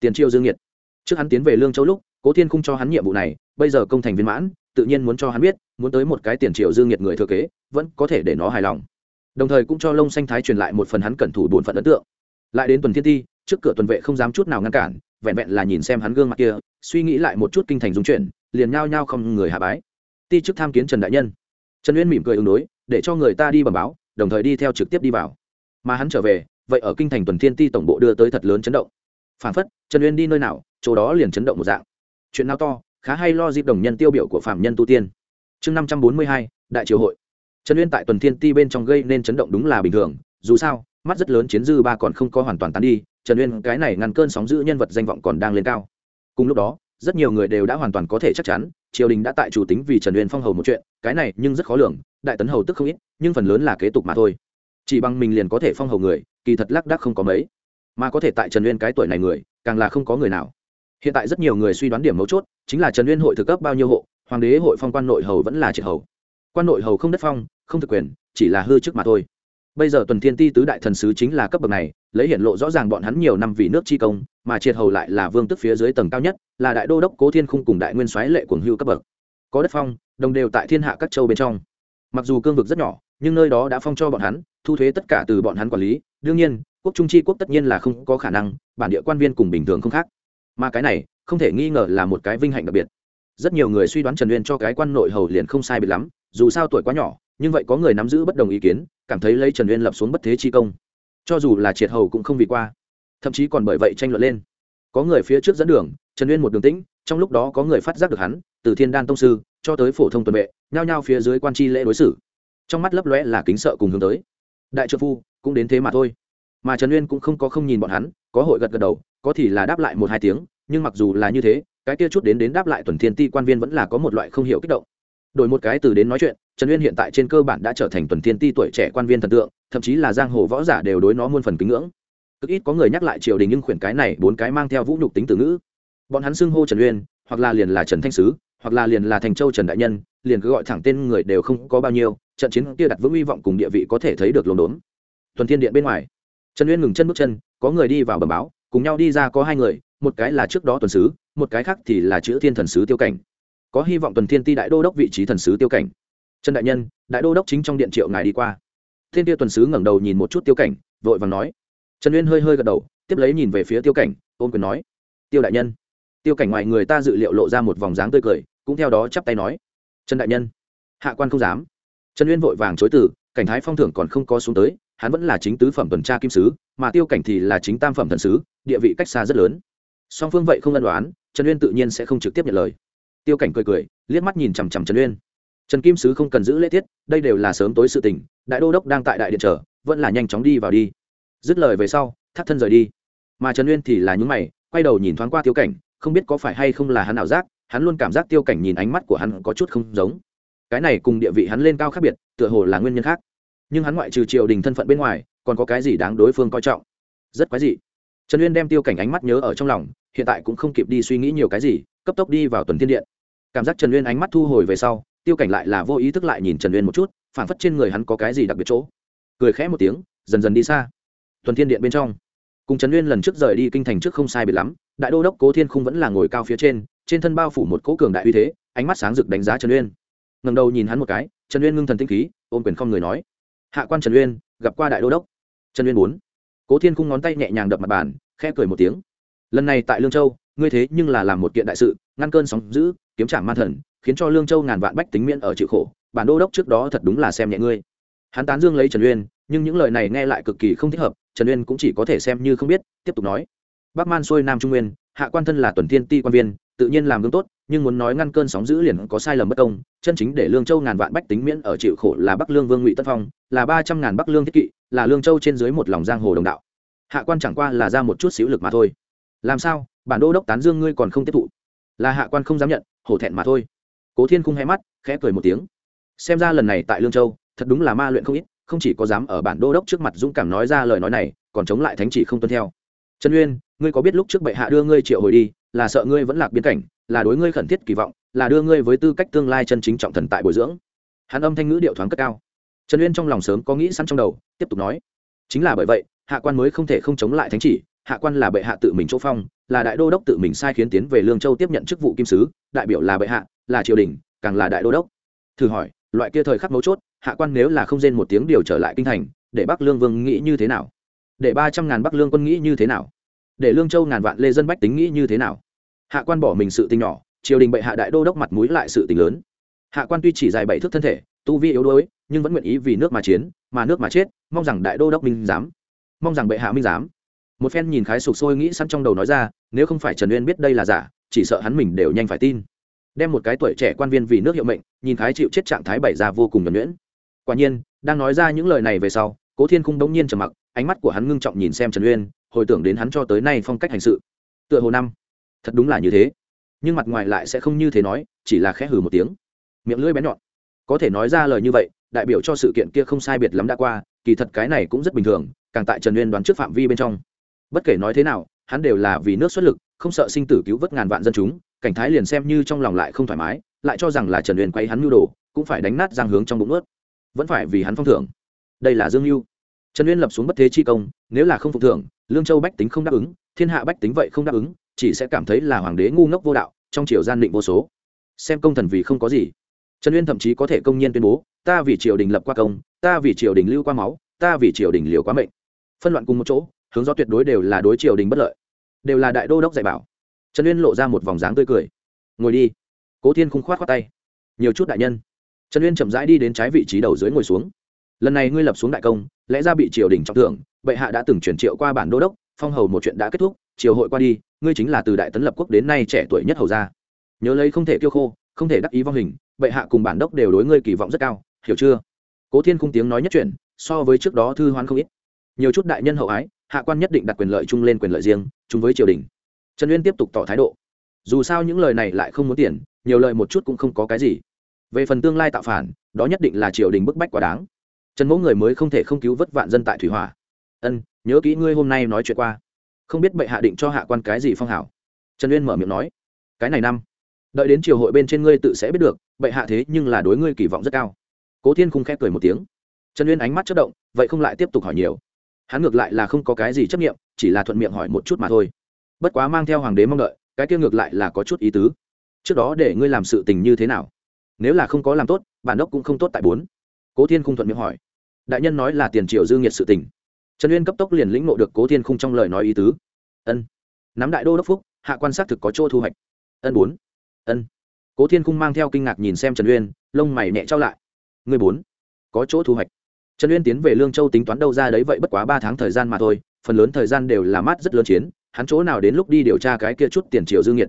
Tiền triều dương nhiệt. Trước hắn tiến về lương châu lúc, cố thiên cung cho hắn nhiệm vụ này, bây giờ công thành viên mãn tự nhiên muốn cho hắn biết, muốn tới một cái tiền triệu dương nhiệt người thừa kế, vẫn có thể để nó hài lòng. Đồng thời cũng cho lông xanh thái truyền lại một phần hắn cẩn thủ bổn phận ấn tượng. Lại đến tuần thiên ti trước cửa tuần vệ không dám chút nào ngăn cản, vẹn vẹn là nhìn xem hắn gương mặt kia, suy nghĩ lại một chút kinh thành dung chuyển liền nhao nhao không người hạ bái. Ti chức tham kiến trần đại nhân. Trần uyên mỉm cười ứng đối, để cho người ta đi bẩm báo, đồng thời đi theo trực tiếp đi vào. Mà hắn trở về, vậy ở kinh thành tuần thiên ti tổng bộ đưa tới thật lớn chấn động. Phản phất, trần uyên đi nơi nào, chỗ đó liền chấn động một dạng. Chuyện nào to khá hay lo dịp đồng nhân tiêu biểu của phạm nhân tu tiên. Chương năm trăm bốn mươi hai, đại triều hội. Trần uyên tại tuần thiên ti bên trong gây nên chấn động đúng là bình thường, dù sao, mắt rất lớn chiến dư ba còn không có hoàn toàn tán đi, trần uyên cái này ngăn cơn sóng giữ nhân vật danh vọng còn đang lên cao. Cùng lúc đó, rất nhiều người đều đã hoàn toàn có thể chắc chắn, triều đình đã tại chủ tính vì trần uyên phong hầu một chuyện, cái này nhưng rất khó lường, đại tấn hầu tức không ít, nhưng phần lớn là kế tục mà thôi. Chỉ bằng mình liền có thể phong hầu người, kỳ thật lác đác không có mấy. Mà có thể tại trần uyên cái tuổi này người, càng là không có người nào hiện tại rất nhiều người suy đoán điểm mấu chốt chính là trần uyên hội thực cấp bao nhiêu hộ, hoàng đế hội phong quan nội hầu vẫn là triệt hầu. Quan nội hầu không đất phong, không thực quyền, chỉ là hư chức mà thôi. Bây giờ tuần thiên ti tứ đại thần sứ chính là cấp bậc này, lấy hiện lộ rõ ràng bọn hắn nhiều năm vì nước chi công, mà triệt hầu lại là vương tức phía dưới tầng cao nhất, là đại đô đốc cố thiên khung cùng đại nguyên soái lệ cuồng hưu cấp bậc. Có đất phong, đồng đều tại thiên hạ các châu bên trong. Mặc dù cương vực rất nhỏ, nhưng nơi đó đã phong cho bọn hắn, thu thuế tất cả từ bọn hắn quản lý. Đương nhiên, quốc trung chi quốc tất nhiên là không có khả năng, bản địa quan viên cùng bình thường không khác mà cái này không thể nghi ngờ là một cái vinh hạnh đặc biệt. Rất nhiều người suy đoán trần uyên cho cái quan nội hầu liền không sai biệt lắm, dù sao tuổi quá nhỏ, nhưng vậy có người nắm giữ bất đồng ý kiến, cảm thấy lấy trần uyên lập xuống bất thế chi công. Cho dù là triệt hầu cũng không vì qua. Thậm chí còn bởi vậy tranh luận lên. Có người phía trước dẫn đường, trần uyên một đường tĩnh, trong lúc đó có người phát giác được hắn, từ thiên đan tông sư cho tới phổ thông tuần vệ, nhao nhao phía dưới quan tri lễ đối xử. Trong mắt lấp lóe là kính sợ cùng hướng tới. Đại trợ phu, cũng đến thế mà thôi. Mà trần uyên cũng không có không nhìn bọn hắn, có hội gật gật đầu có thì là đáp lại một hai tiếng, nhưng mặc dù là như thế, cái kia chút đến đến đáp lại tuần thiên ti quan viên vẫn là có một loại không hiểu kích động. Đổi một cái từ đến nói chuyện, trần uyên hiện tại trên cơ bản đã trở thành tuần thiên ti tuổi trẻ quan viên thần tượng, thậm chí là giang hồ võ giả đều đối nó muôn phần kính ngưỡng. Cực ít có người nhắc lại triều đình nhưng khuyển cái này bốn cái mang theo vũ nhục tính từ ngữ. Bọn hắn xưng hô trần uyên, hoặc là liền là trần thanh sứ, hoặc là liền là thành châu trần đại nhân, liền cứ gọi thẳng tên người đều không có bao nhiêu, trận chiến kia đặt vững hy vọng cùng địa vị có thể thấy được lồn đốn. Tuần thiên điện bên ngoài, trần uyên ngừng chân bước chân, có người đi vào bẩm báo cùng nhau đi ra có hai người, một cái là trước đó tuần sứ, một cái khác thì là chữ thiên thần sứ tiêu cảnh. Có hy vọng tuần thiên ti đại đô đốc vị trí thần sứ tiêu cảnh. Trần đại nhân, đại đô đốc chính trong điện triệu ngài đi qua. Thiên tiêu tuần sứ ngẩng đầu nhìn một chút tiêu cảnh, vội vàng nói. Trần uyên hơi hơi gật đầu, tiếp lấy nhìn về phía tiêu cảnh ôm quyền nói. Tiêu đại nhân. Tiêu cảnh ngoài người ta dự liệu lộ ra một vòng dáng tươi cười, cũng theo đó chắp tay nói. Trần đại nhân. Hạ quan không dám. Trần uyên vội vàng chối từ, cảnh thái phong thưởng còn không có xuống tới hắn vẫn là chính tứ phẩm tuần tra kim sứ, mà tiêu cảnh thì là chính tam phẩm thần sứ, địa vị cách xa rất lớn. Song phương vậy không ân đoán trần uyên tự nhiên sẽ không trực tiếp nhận lời. Tiêu cảnh cười cười, liếc mắt nhìn chằm chằm trần uyên. Trần kim sứ không cần giữ lễ tiết, đây đều là sớm tối sự tình, đại đô đốc đang tại đại điện trở vẫn là nhanh chóng đi vào đi. Dứt lời về sau, thắt thân rời đi. Mà trần uyên thì là những mày, quay đầu nhìn thoáng qua tiêu cảnh, không biết có phải hay không là hắn ảo giác, hắn luôn cảm giác tiêu cảnh nhìn ánh mắt của hắn có chút không giống. Cái này cùng địa vị hắn lên cao khác biệt, tựa hồ là nguyên nhân khác nhưng hắn ngoại trừ triều đình thân phận bên ngoài, còn có cái gì đáng đối phương coi trọng? Rất quái dị. Trần uyên đem tiêu cảnh ánh mắt nhớ ở trong lòng, hiện tại cũng không kịp đi suy nghĩ nhiều cái gì, cấp tốc đi vào tuần thiên điện. Cảm giác trần uyên ánh mắt thu hồi về sau, tiêu cảnh lại là vô ý thức lại nhìn trần uyên một chút phản phất trên người hắn có cái gì đặc biệt chỗ. Cười khẽ một tiếng, dần dần đi xa. Tuần thiên điện bên trong, cùng trần uyên lần trước rời đi kinh thành trước không sai biệt lắm, đại đô đốc cố thiên khung vẫn là ngồi cao phía trên trên thân bao phủ một cỗ cường đại uy thế, ánh mắt sáng rực đánh giá trần uyên. Ngầm đầu nhìn hắn một cái, trần uyên ngưng thần tinh khí, ôm quyền không người nói hạ quan trần uyên, gặp qua đại đô đốc. Trần uyên bốn. Cố thiên khung ngón tay nhẹ nhàng đập mặt bàn, khẽ cười một tiếng. Lần này tại lương châu, ngươi thế nhưng là làm một kiện đại sự, ngăn cơn sóng giữ kiếm trả ma thần, khiến cho lương châu ngàn vạn bách tính miễn ở chịu khổ. Bản đô đốc trước đó thật đúng là xem nhẹ ngươi. Hắn tán dương lấy trần uyên, nhưng những lời này nghe lại cực kỳ không thích hợp, trần uyên cũng chỉ có thể xem như không biết, tiếp tục nói. Bắc man xuôi nam trung nguyên, hạ quan thân là tuần thiên ti quan viên, tự nhiên làm gương tốt nhưng muốn nói ngăn cơn sóng dữ liền có sai lầm bất công, chân chính để lương châu ngàn vạn bách tính miễn ở chịu khổ là bắc lương vương ngụy tân phong, là ba trăm ngàn bắc lương thiết kỵ, là lương châu trên dưới một lòng giang hồ đồng đạo. Hạ quan chẳng qua là ra một chút xíu lực mà thôi. Làm sao? Bản đô đốc tán dương ngươi còn không tiếp thụ. Là hạ quan không dám nhận, hổ thẹn mà thôi. Cố thiên khung hé mắt, khẽ cười một tiếng. Xem ra lần này tại lương châu, thật đúng là ma luyện không ít, không chỉ có dám ở bản đô đốc trước mặt dũng cảm nói ra lời nói này, còn chống lại thánh chỉ không tuân theo. Trần uyên, ngươi có biết lúc trước bệ hạ đưa ngươi triệu hồi đi, là sợ ngươi vẫn lạc biến cảnh là đối ngươi khẩn thiết kỳ vọng, là đưa ngươi với tư cách tương lai chân chính trọng thần tại bồi dưỡng. Hắn âm thanh ngữ điệu thoáng cất cao. Trần uyên trong lòng sớm có nghĩ sẵn trong đầu, tiếp tục nói. Chính là bởi vậy, hạ quan mới không thể không chống lại thánh chỉ, hạ quan là bệ hạ tự mình chỗ phong, là đại đô đốc tự mình sai khiến tiến về lương châu tiếp nhận chức vụ kim sứ, đại biểu là bệ hạ, là triều đình, càng là đại đô đốc. Thử hỏi, loại kia thời khắc mấu chốt, hạ quan nếu là không rên một tiếng điều trở lại kinh thành, để bắc lương vương nghĩ như thế nào? Để ba trăm ngàn bắc lương quân nghĩ như thế nào? Để lương châu ngàn vạn lê dân bách tính nghĩ như thế nào? Hạ quan bỏ mình sự tình nhỏ, triều đình bệ hạ đại đô đốc mặt mũi lại sự tình lớn. Hạ quan tuy chỉ dài bảy thước thân thể, tu vi yếu đuối, nhưng vẫn nguyện ý vì nước mà chiến, mà nước mà chết, mong rằng đại đô đốc minh giám. Mong rằng bệ hạ minh giám. Một phen nhìn khái sụp sôi nghĩ sẵn trong đầu nói ra, nếu không phải trần uyên biết đây là giả, chỉ sợ hắn mình đều nhanh phải tin. Đem một cái tuổi trẻ quan viên vì nước hiệu mệnh, nhìn khái chịu chết trạng thái bày ra vô cùng nhuẩn nhuyễn. Quả nhiên, đang nói ra những lời này về sau, cố thiên khung đống nhiên trầm mặc, ánh mắt của hắn ngưng trọng nhìn xem trần uyên, hồi tưởng đến hắn cho tới nay phong cách hành sự. Tựa hồ năm thật đúng là như thế. Nhưng mặt ngoài lại sẽ không như thế nói, chỉ là khẽ hừ một tiếng. Miệng lưỡi bén nhọn. Có thể nói ra lời như vậy, đại biểu cho sự kiện kia không sai biệt lắm đã qua, kỳ thật cái này cũng rất bình thường, càng tại trần uyên đoán trước phạm vi bên trong. Bất kể nói thế nào, hắn đều là vì nước xuất lực, không sợ sinh tử cứu vớt ngàn vạn dân chúng, cảnh thái liền xem như trong lòng lại không thoải mái, lại cho rằng là trần uyên quay hắn mưu đồ, cũng phải đánh nát giang hướng trong bụng ướt. Vẫn phải vì hắn phong thưởng. Đây là dương mưu trần uyên lập xuống bất thế chi công, nếu là không phục thưởng, lương châu bách tính không đáp ứng, thiên hạ bách tính vậy không đáp ứng chỉ sẽ cảm thấy là hoàng đế ngu ngốc vô đạo, trong triều gian định vô số. Xem công thần vì không có gì. Trần uyên thậm chí có thể công nhiên tuyên bố, ta vì triều đình lập qua công, ta vì triều đình lưu qua máu, ta vì triều đình liều quá mệnh. Phân loạn cùng một chỗ, hướng do tuyệt đối đều là đối triều đình bất lợi. Đều là đại đô đốc dạy bảo. Trần uyên lộ ra một vòng dáng tươi cười. Ngồi đi. Cố thiên không khoát khoát tay. Nhiều chút đại nhân. Trần uyên chậm rãi đi đến trái vị trí đầu dưới ngồi xuống. Lần này ngươi lập xuống đại công, lẽ ra bị triều đình trọng thưởng, bệ hạ đã từng chuyển triệu qua bản đô đốc, phong hầu một chuyện đã kết thúc, triều hội qua đi ngươi chính là từ đại tấn lập quốc đến nay trẻ tuổi nhất hầu gia. Nhớ lấy không thể kiêu khô, không thể đắc ý vong hình, bệ hạ cùng bản đốc đều đối ngươi kỳ vọng rất cao, hiểu chưa? Cố thiên cung tiếng nói nhất chuyển, so với trước đó thư hoán không ít. Nhiều chút đại nhân hậu ái, hạ quan nhất định đặt quyền lợi chung lên quyền lợi riêng, chung với triều đình. Trần uyên tiếp tục tỏ thái độ. Dù sao những lời này lại không muốn tiền, nhiều lời một chút cũng không có cái gì. Về phần tương lai tạo phản, đó nhất định là triều đình bức bách quá đáng. Trần mẫu người mới không thể không cứu vớt vạn dân tại thủy hỏa. Ân, nhớ kỹ ngươi hôm nay nói chuyện qua không biết bệ hạ định cho hạ quan cái gì phong hảo. Trần uyên mở miệng nói, cái này năm, đợi đến triều hội bên trên ngươi tự sẽ biết được, bệ hạ thế nhưng là đối ngươi kỳ vọng rất cao. Cố thiên khung khép cười một tiếng. Trần uyên ánh mắt chất động, vậy không lại tiếp tục hỏi nhiều. Hắn ngược lại là không có cái gì chấp nghiệm chỉ là thuận miệng hỏi một chút mà thôi. Bất quá mang theo hoàng đế mong đợi, cái kia ngược lại là có chút ý tứ. Trước đó để ngươi làm sự tình như thế nào? Nếu là không có làm tốt, bản đốc cũng không tốt tại bốn. Cố thiên khung thuận miệng hỏi. Đại nhân nói là tiền triệu dư nghiệt sự tình trần uyên cấp tốc liền lĩnh ngộ được cố thiên khung trong lời nói ý tứ ân nắm đại đô đốc phúc hạ quan sát thực có chỗ thu hoạch ân bốn ân cố thiên khung mang theo kinh ngạc nhìn xem trần uyên lông mày nhẹ trao lại người bốn có chỗ thu hoạch trần uyên tiến về lương châu tính toán đâu ra đấy vậy bất quá ba tháng thời gian mà thôi phần lớn thời gian đều là mát rất lớn chiến hắn chỗ nào đến lúc đi điều tra cái kia chút tiền triệu dư nghiệt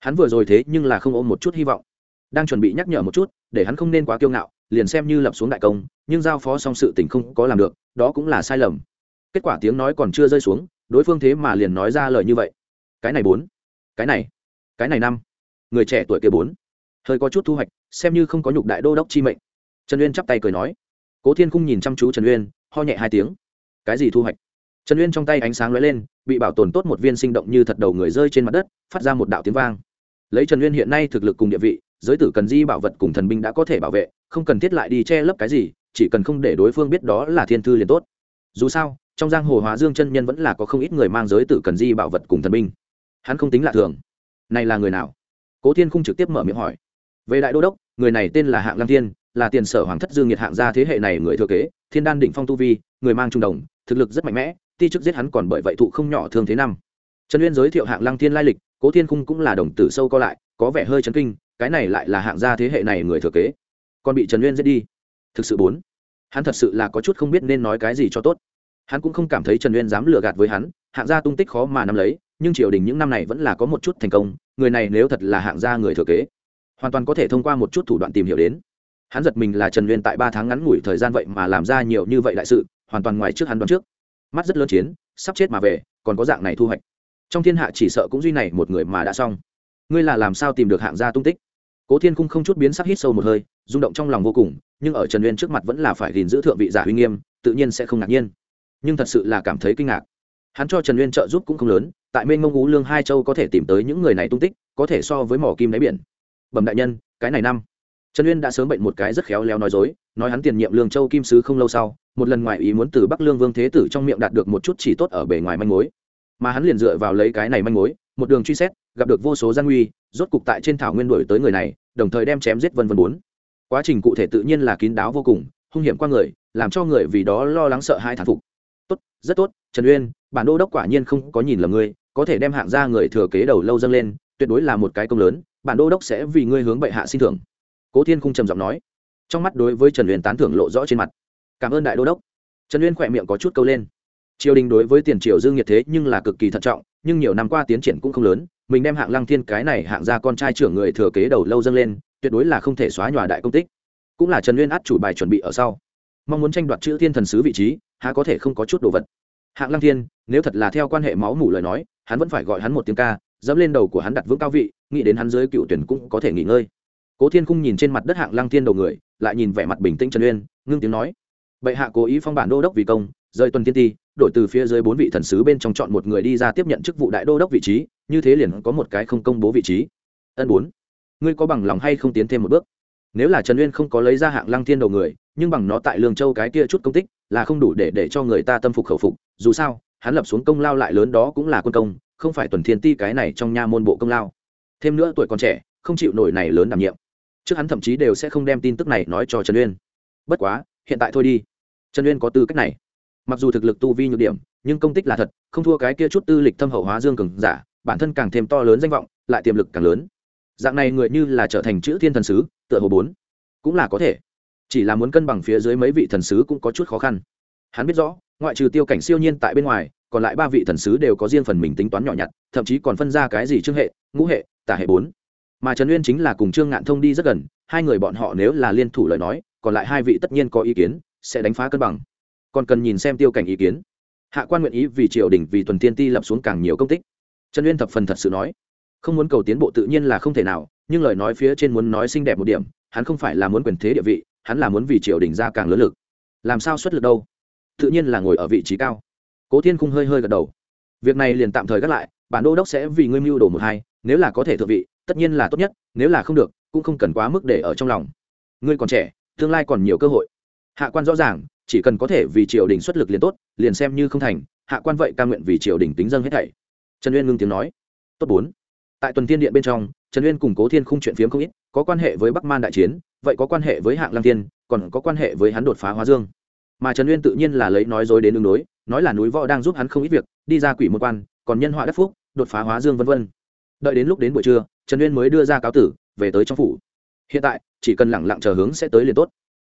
hắn vừa rồi thế nhưng là không ôm một chút hy vọng đang chuẩn bị nhắc nhở một chút để hắn không nên quá kiêu ngạo liền xem như lập xuống đại công nhưng giao phó xong sự tình không có làm được đó cũng là sai lầm kết quả tiếng nói còn chưa rơi xuống, đối phương thế mà liền nói ra lời như vậy. Cái này bốn, cái này cái này năm, người trẻ tuổi kia bốn. Hơi có chút thu hoạch, xem như không có nhục đại đô đốc chi mệnh. Trần uyên chắp tay cười nói. Cố thiên cung nhìn chăm chú trần uyên, ho nhẹ hai tiếng. Cái gì thu hoạch? Trần uyên trong tay ánh sáng lóe lên, bị bảo tồn tốt một viên sinh động như thật đầu người rơi trên mặt đất, phát ra một đạo tiếng vang. Lấy trần uyên hiện nay thực lực cùng địa vị, giới tử cần di bảo vật cùng thần binh đã có thể bảo vệ, không cần thiết lại đi che lấp cái gì, chỉ cần không để đối phương biết đó là thiên thư liền tốt. Dù sao trong giang hồ hóa dương chân nhân vẫn là có không ít người mang giới tử cần di bảo vật cùng thần binh. Hắn không tính lạ thường. Này là người nào? Cố thiên không trực tiếp mở miệng hỏi. Về đại đô đốc, người này tên là hạng lăng thiên, là tiền sở hoàng thất dương nhiệt hạng gia thế hệ này người thừa kế, thiên đan định phong tu vi, người mang trung đồng, thực lực rất mạnh mẽ, ti chức giết hắn còn bởi vậy thụ không nhỏ thương thế năm. Trần uyên giới thiệu hạng lăng thiên lai lịch, cố thiên khung cũng là đồng tử sâu co lại, có vẻ hơi chấn kinh, cái này lại là hạng gia thế hệ này người thừa kế. Còn bị trần uyên giết đi. Thực sự bốn. Hắn thật sự là có chút không biết nên nói cái gì cho tốt hắn cũng không cảm thấy trần uyên dám lừa gạt với hắn, hạng gia tung tích khó mà nắm lấy, nhưng triều đình những năm này vẫn là có một chút thành công, người này nếu thật là hạng gia người thừa kế, hoàn toàn có thể thông qua một chút thủ đoạn tìm hiểu đến. Hắn giật mình là trần uyên tại ba tháng ngắn ngủi thời gian vậy mà làm ra nhiều như vậy đại sự, hoàn toàn ngoài trước hắn đoán trước. Mắt rất lớn chiến, sắp chết mà về, còn có dạng này thu hoạch. Trong thiên hạ chỉ sợ cũng duy này một người mà đã xong. Ngươi là làm sao tìm được hạng gia tung tích? Cố thiên cung không chút biến sắc hít sâu một hơi, rung động trong lòng vô cùng, nhưng ở trần uyên trước mặt vẫn là phải gìn giữ thượng vị giả uy nghiêm, tự nhiên sẽ không ngạc nhiên nhưng thật sự là cảm thấy kinh ngạc. Hắn cho trần uyên trợ giúp cũng không lớn, tại mênh mông ú lương hai châu có thể tìm tới những người này tung tích, có thể so với mỏ kim đáy biển. Bẩm đại nhân, cái này năm. Trần uyên đã sớm bệnh một cái rất khéo léo nói dối, nói hắn tiền nhiệm lương châu kim sứ không lâu sau, một lần ngoài ý muốn từ bắc lương vương thế tử trong miệng đạt được một chút chỉ tốt ở bề ngoài manh mối. Mà hắn liền dựa vào lấy cái này manh mối, một đường truy xét, gặp được vô số gian nguy, rốt cục tại trên thảo nguyên đuổi tới người này, đồng thời đem chém giết vân vân bốn. Quá trình cụ thể tự nhiên là kín đáo vô cùng, hung hiểm qua người, làm cho người vì đó lo lắng sợ hai thản phục rất tốt, trần uyên, bản đô đốc quả nhiên không có nhìn lầm ngươi, có thể đem hạng ra người thừa kế đầu lâu dâng lên, tuyệt đối là một cái công lớn, bản đô đốc sẽ vì ngươi hướng bệ hạ xin thưởng. Cố thiên khung trầm giọng nói. Trong mắt đối với trần uyên tán thưởng lộ rõ trên mặt. Cảm ơn đại đô đốc. Trần uyên khỏe miệng có chút câu lên. Triều đình đối với tiền triều dương nhiệt thế nhưng là cực kỳ thận trọng, nhưng nhiều năm qua tiến triển cũng không lớn, mình đem hạng lăng thiên cái này hạng ra con trai trưởng người thừa kế đầu lâu dâng lên, tuyệt đối là không thể xóa nhòa đại công tích. Cũng là trần uyên át chủ bài chuẩn bị ở sau mong muốn tranh đoạt chữ thiên thần sứ vị trí, há có thể không có chút đồ vật. Hạng lăng thiên, nếu thật là theo quan hệ máu mủ lời nói, hắn vẫn phải gọi hắn một tiếng ca, dẫm lên đầu của hắn đặt vững cao vị, nghĩ đến hắn dưới cựu tuyển cũng có thể nghỉ ngơi. Cố thiên cung nhìn trên mặt đất hạng lăng thiên đầu người, lại nhìn vẻ mặt bình tĩnh trần uyên, ngưng tiếng nói. Bệ hạ cố ý phong bản đô đốc vì công, rời tuần tiên ti, đổi từ phía dưới bốn vị thần sứ bên trong chọn một người đi ra tiếp nhận chức vụ đại đô đốc vị trí, như thế liền có một cái không công bố vị trí. Ân bốn, ngươi có bằng lòng hay không tiến thêm một bước? Nếu là trần uyên không có lấy ra hạng lăng thiên đầu người, nhưng bằng nó tại lương châu cái kia chút công tích, là không đủ để để cho người ta tâm phục khẩu phục. Dù sao, hắn lập xuống công lao lại lớn đó cũng là quân công, không phải tuần thiên ti cái này trong nha môn bộ công lao. Thêm nữa tuổi còn trẻ, không chịu nổi này lớn đảm nhiệm. Trước hắn thậm chí đều sẽ không đem tin tức này nói cho trần uyên. Bất quá, hiện tại thôi đi. Trần uyên có tư cách này. Mặc dù thực lực tu vi nhược điểm, nhưng công tích là thật, không thua cái kia chút tư lịch thâm hậu hóa dương cường giả, bản thân càng thêm to lớn danh vọng, lại tiềm lực càng lớn dạng này người như là trở thành chữ thiên thần sứ, tựa hồ bốn. Cũng là có thể. Chỉ là muốn cân bằng phía dưới mấy vị thần sứ cũng có chút khó khăn. Hắn biết rõ, ngoại trừ tiêu cảnh siêu nhiên tại bên ngoài, còn lại ba vị thần sứ đều có riêng phần mình tính toán nhỏ nhặt, thậm chí còn phân ra cái gì trương hệ, ngũ hệ, tả hệ bốn. Mà trần uyên chính là cùng trương ngạn thông đi rất gần, hai người bọn họ nếu là liên thủ lời nói, còn lại hai vị tất nhiên có ý kiến, sẽ đánh phá cân bằng. Còn cần nhìn xem tiêu cảnh ý kiến. Hạ quan nguyện ý vì triều đình, vì tuần tiên ti lập xuống càng nhiều công tích. Trần uyên thập phần thật sự nói không muốn cầu tiến bộ tự nhiên là không thể nào, nhưng lời nói phía trên muốn nói xinh đẹp một điểm, hắn không phải là muốn quyền thế địa vị, hắn là muốn vì triều đình ra càng lớn lực. Làm sao xuất lực đâu? Tự nhiên là ngồi ở vị trí cao. Cố thiên khung hơi hơi gật đầu. Việc này liền tạm thời gác lại, bản đô đốc sẽ vì ngươi mưu đồ một hai, nếu là có thể thượng vị, tất nhiên là tốt nhất, nếu là không được, cũng không cần quá mức để ở trong lòng. Ngươi còn trẻ, tương lai còn nhiều cơ hội. Hạ quan rõ ràng, chỉ cần có thể vì triều đình xuất lực liền tốt, liền xem như không thành, hạ quan vậy ca nguyện vì triều đình tính dân hết thảy. Trần uyên ngưng tiếng nói. Tốt bốn tại tuần tiên điện bên trong, trần uyên cùng cố thiên khung chuyện phiếm không ít, có quan hệ với bắc man đại chiến, vậy có quan hệ với hạng lăng tiên còn có quan hệ với hắn đột phá hóa dương. Mà trần uyên tự nhiên là lấy nói dối đến đường đối, nói là núi võ đang giúp hắn không ít việc, đi ra quỷ một quan, còn nhân họa đất phúc, đột phá hóa dương vân vân. Đợi đến lúc đến buổi trưa, trần uyên mới đưa ra cáo tử, về tới trong phủ. Hiện tại, chỉ cần lẳng lặng chờ hướng sẽ tới liền tốt.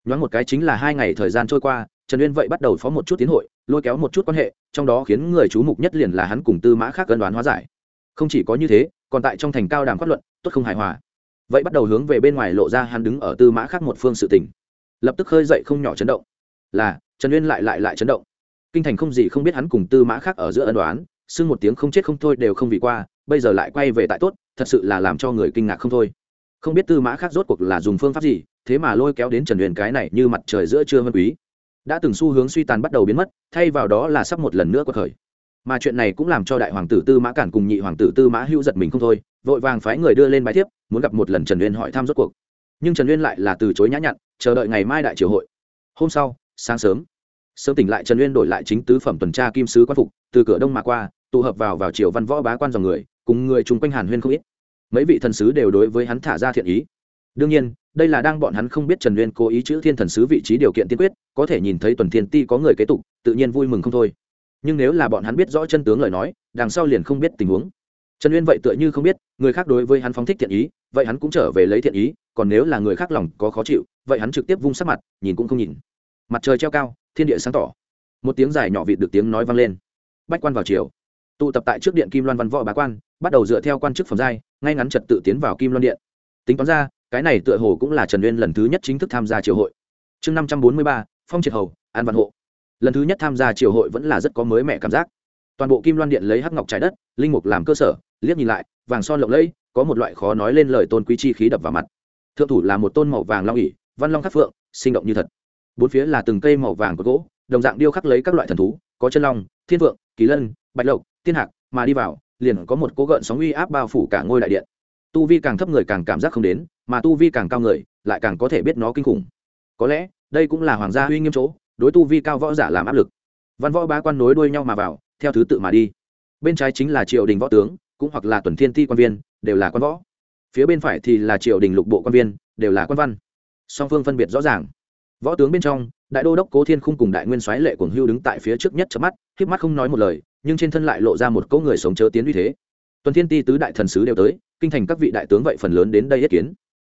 Nhoáng một cái chính là hai ngày thời gian trôi qua, trần uyên vậy bắt đầu phó một chút tiến hội, lôi kéo một chút quan hệ, trong đó khiến người chú mục nhất liền là hắn cùng tư mã khác cân đoán hóa giải. Không chỉ có như thế còn tại trong thành cao đàm pháp luận, tốt không hài hòa. Vậy bắt đầu hướng về bên ngoài lộ ra hắn đứng ở tư mã khác một phương sự tình. Lập tức khơi dậy không nhỏ chấn động. Là, trần uyên lại lại lại chấn động. Kinh thành không gì không biết hắn cùng tư mã khác ở giữa ân đoán xưng một tiếng không chết không thôi đều không vì qua, bây giờ lại quay về tại tốt, thật sự là làm cho người kinh ngạc không thôi. Không biết tư mã khác rốt cuộc là dùng phương pháp gì, thế mà lôi kéo đến trần Uyên cái này như mặt trời giữa trưa vân quý. Đã từng xu hướng suy tàn bắt đầu biến mất, thay vào đó là sắp một lần nữa quật khởi mà chuyện này cũng làm cho đại hoàng tử tư mã cản cùng nhị hoàng tử tư mã hữu giật mình không thôi, vội vàng phái người đưa lên bài thiếp, muốn gặp một lần trần uyên hỏi thăm rốt cuộc. Nhưng trần uyên lại là từ chối nhã nhặn, chờ đợi ngày mai đại triều hội. Hôm sau, sáng sớm sớm tỉnh lại trần uyên đổi lại chính tứ phẩm tuần tra kim sứ quan phục, từ cửa đông mà qua, tụ hợp vào vào triều văn võ bá quan dòng người, cùng người chung quanh hàn huyên không ít. Mấy vị thần sứ đều đối với hắn thả ra thiện ý. Đương nhiên, đây là đang bọn hắn không biết trần uyên cố ý chữ thiên thần sứ vị trí điều kiện tiên quyết, có thể nhìn thấy tuần thiên ti có người kế tục, tự nhiên vui mừng không thôi nhưng nếu là bọn hắn biết rõ chân tướng lời nói, đằng sau liền không biết tình huống. Trần uyên vậy tựa như không biết, người khác đối với hắn phóng thích thiện ý, vậy hắn cũng trở về lấy thiện ý, còn nếu là người khác lòng có khó chịu, vậy hắn trực tiếp vung sắc mặt, nhìn cũng không nhìn. Mặt trời treo cao, thiên địa sáng tỏ. Một tiếng dài nhỏ vịt được tiếng nói vang lên. Bách quan vào chiều tụ tập tại trước điện kim loan văn võ bá quan, bắt đầu dựa theo quan chức phẩm giai, ngay ngắn trật tự tiến vào kim loan điện. Tính toán ra, cái này tựa hồ cũng là trần uyên lần thứ nhất chính thức tham gia triều hội. Chương năm trăm bốn mươi ba, phong triệt hầu, an văn hộ lần thứ nhất tham gia triều hội vẫn là rất có mới mẻ cảm giác. Toàn bộ kim loan điện lấy hắc ngọc trái đất, linh mục làm cơ sở, liếc nhìn lại, vàng son lộng lẫy, có một loại khó nói lên lời tôn quý chi khí đập vào mặt. Thượng thủ là một tôn màu vàng long ỉ văn long khắc phượng, sinh động như thật. Bốn phía là từng cây màu vàng có gỗ, đồng dạng điêu khắc lấy các loại thần thú, có chân long, thiên vượng kỳ lân, bạch lộc, tiên hạc, mà đi vào, liền có một cố gợn sóng uy áp bao phủ cả ngôi đại điện. Tu vi càng thấp người càng cảm giác không đến, mà tu vi càng cao người, lại càng có thể biết nó kinh khủng. Có lẽ, đây cũng là hoàng gia uy nghiêm chỗ đối tu vi cao võ giả làm áp lực. Văn võ ba quan nối đuôi nhau mà vào, theo thứ tự mà đi. Bên trái chính là triều đình võ tướng, cũng hoặc là tuần thiên ti quan viên, đều là quan võ. Phía bên phải thì là triều đình lục bộ quan viên, đều là quan văn. Song phương phân biệt rõ ràng. Võ tướng bên trong, đại đô đốc cố thiên khung cùng đại nguyên soái lệ cuồng hưu đứng tại phía trước nhất chớp mắt, khiếp mắt không nói một lời, nhưng trên thân lại lộ ra một cỗ người sống chớ tiến uy thế. Tuần thiên ti tứ đại thần sứ đều tới, kinh thành các vị đại tướng vậy phần lớn đến đây ý kiến.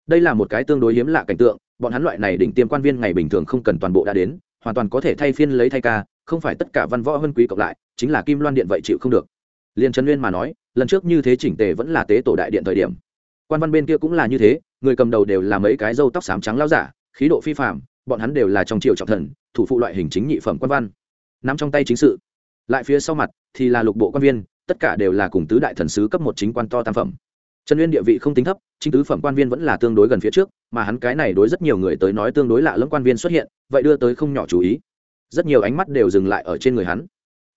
Đây là một cái tương đối hiếm lạ cảnh tượng, bọn hắn loại này đỉnh tiêm quan viên ngày bình thường không cần toàn bộ đã đến hoàn toàn có thể thay phiên lấy thay ca, không phải tất cả văn võ vân quý cộng lại, chính là kim loan điện vậy chịu không được. Liền trần nguyên mà nói, lần trước như thế chỉnh tề vẫn là tế tổ đại điện thời điểm. Quan văn bên kia cũng là như thế, người cầm đầu đều là mấy cái râu tóc xám trắng lao giả, khí độ phi phạm bọn hắn đều là trong triều trọng thần, thủ phụ loại hình chính nhị phẩm quan văn. Nắm trong tay chính sự. Lại phía sau mặt thì là lục bộ quan viên, tất cả đều là cùng tứ đại thần sứ cấp một chính quan to tam phẩm trần uyên địa vị không tính thấp, chính tứ phẩm quan viên vẫn là tương đối gần phía trước, mà hắn cái này đối rất nhiều người tới nói tương đối lạ lẫm quan viên xuất hiện, vậy đưa tới không nhỏ chú ý. Rất nhiều ánh mắt đều dừng lại ở trên người hắn.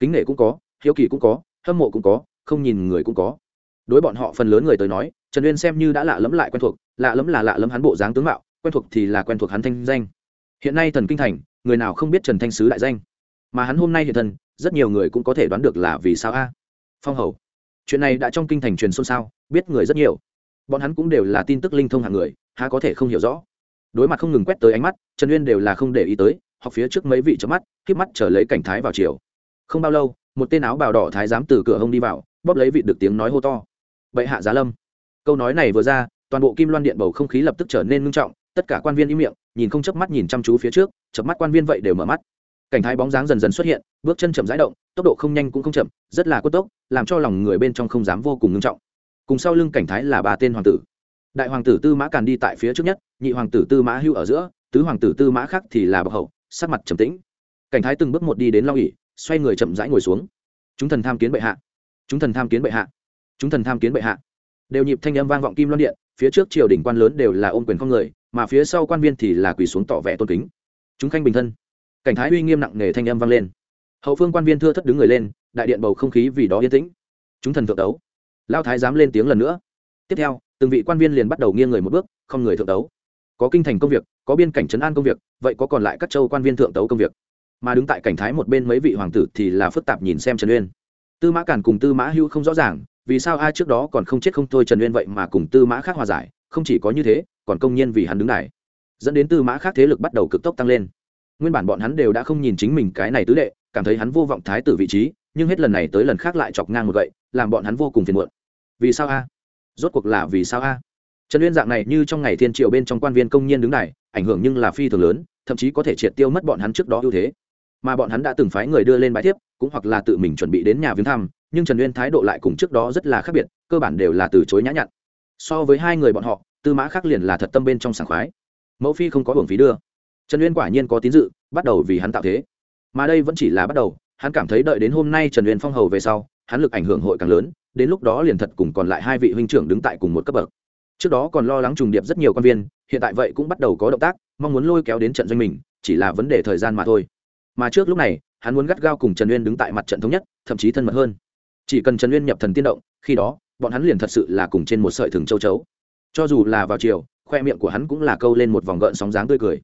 Kính nể cũng có, hiếu kỳ cũng có, hâm mộ cũng có, không nhìn người cũng có. Đối bọn họ phần lớn người tới nói, trần uyên xem như đã lạ lẫm lại quen thuộc, lạ lẫm là lạ lẫm hắn bộ dáng tướng mạo, quen thuộc thì là quen thuộc hắn thanh danh. Hiện nay thần kinh thành, người nào không biết trần thanh sứ đại danh? Mà hắn hôm nay hiện thân, rất nhiều người cũng có thể đoán được là vì sao a? Phong hầu chuyện này đã trong kinh thành truyền xôn xao, biết người rất nhiều. Bọn hắn cũng đều là tin tức linh thông hàng người, há có thể không hiểu rõ. Đối mặt không ngừng quét tới ánh mắt, trần uyên đều là không để ý tới hoặc phía trước mấy vị chớp mắt k mắt trở lấy cảnh thái vào chiều. Không bao lâu, một tên áo bào đỏ thái giám từ cửa hông đi vào, bóp lấy vị được tiếng nói hô to. Vậy hạ giá lâm. Câu nói này vừa ra, toàn bộ kim loan điện bầu không khí lập tức trở nên ngưng trọng, tất cả quan viên im miệng, nhìn không chớp mắt nhìn chăm chú phía trước, chớp mắt quan viên vậy đều mở mắt cảnh thái bóng dáng dần dần xuất hiện, bước chân chậm rãi động, tốc độ không nhanh cũng không chậm, rất là cốt tốc, làm cho lòng người bên trong không dám vô cùng ngưng trọng. Cùng sau lưng cảnh thái là ba tên hoàng tử. Đại hoàng tử tư mã càn đi tại phía trước nhất, nhị hoàng tử tư mã hưu ở giữa, tứ hoàng tử tư mã khác thì là bậc hậu, sắc mặt trầm tĩnh. Cảnh thái từng bước một đi đến long ỉ xoay người chậm rãi ngồi xuống. Chúng thần tham kiến bệ hạ. Chúng thần tham kiến bệ hạ. Chúng thần tham kiến bệ hạ. Đều nhịp thanh âm vang vọng kim loan điện, phía trước triều đình quan lớn đều là ôm quyền con người, mà phía sau quan viên thì là quỳ xuống tỏ vẻ tôn kính. Chúng khanh bình thân cảnh thái uy nghiêm nặng nề thanh âm vang lên. Hậu phương quan viên thưa thất đứng người lên, đại điện bầu không khí vì đó yên tĩnh. Chúng thần thượng đấu lao thái dám lên tiếng lần nữa. Tiếp theo, từng vị quan viên liền bắt đầu nghiêng người một bước, không người thượng đấu có kinh thành công việc, có biên cảnh trấn an công việc, vậy có còn lại các châu quan viên thượng tấu công việc. Mà đứng tại cảnh thái một bên mấy vị hoàng tử thì là phức tạp nhìn xem trần uyên. Tư mã cản cùng tư mã hưu không rõ ràng, vì sao ai trước đó còn không chết không thôi trần uyên vậy mà cùng tư mã khác hòa giải, không chỉ có như thế, còn công nhiên vì hắn đứng này dẫn đến tư mã khác thế lực bắt đầu cực tốc tăng lên nguyên bản bọn hắn đều đã không nhìn chính mình cái này tứ đệ, cảm thấy hắn vô vọng thái tử vị trí, nhưng hết lần này tới lần khác lại chọc ngang một gậy, làm bọn hắn vô cùng phiền muộn. Vì sao a? Rốt cuộc là vì sao a? Trần uyên dạng này như trong ngày thiên triều bên trong quan viên công nhân đứng này ảnh hưởng nhưng là phi thường lớn, thậm chí có thể triệt tiêu mất bọn hắn trước đó ưu thế. Mà bọn hắn đã từng phái người đưa lên bài thiếp, cũng hoặc là tự mình chuẩn bị đến nhà viếng thăm, nhưng trần uyên thái độ lại cùng trước đó rất là khác biệt, cơ bản đều là từ chối nhã nhặn. So với hai người bọn họ, tư mã khác liền là thật tâm bên trong sảng khoái. Mẫu phi không có hưởng phí đưa trần uyên quả nhiên có tín dự, bắt đầu vì hắn tạo thế. Mà đây vẫn chỉ là bắt đầu, hắn cảm thấy đợi đến hôm nay trần uyên phong hầu về sau, hắn lực ảnh hưởng hội càng lớn, đến lúc đó liền thật cùng còn lại hai vị huynh trưởng đứng tại cùng một cấp bậc. Trước đó còn lo lắng trùng điệp rất nhiều quan viên, hiện tại vậy cũng bắt đầu có động tác, mong muốn lôi kéo đến trận doanh mình, chỉ là vấn đề thời gian mà thôi. Mà trước lúc này, hắn muốn gắt gao cùng trần uyên đứng tại mặt trận thống nhất, thậm chí thân mật hơn. Chỉ cần trần uyên nhập thần tiên động, khi đó, bọn hắn liền thật sự là cùng trên một sợi thừng châu chấu. Cho dù là vào chiều, khoe miệng của hắn cũng là câu lên một vòng gợn sóng dáng tươi cười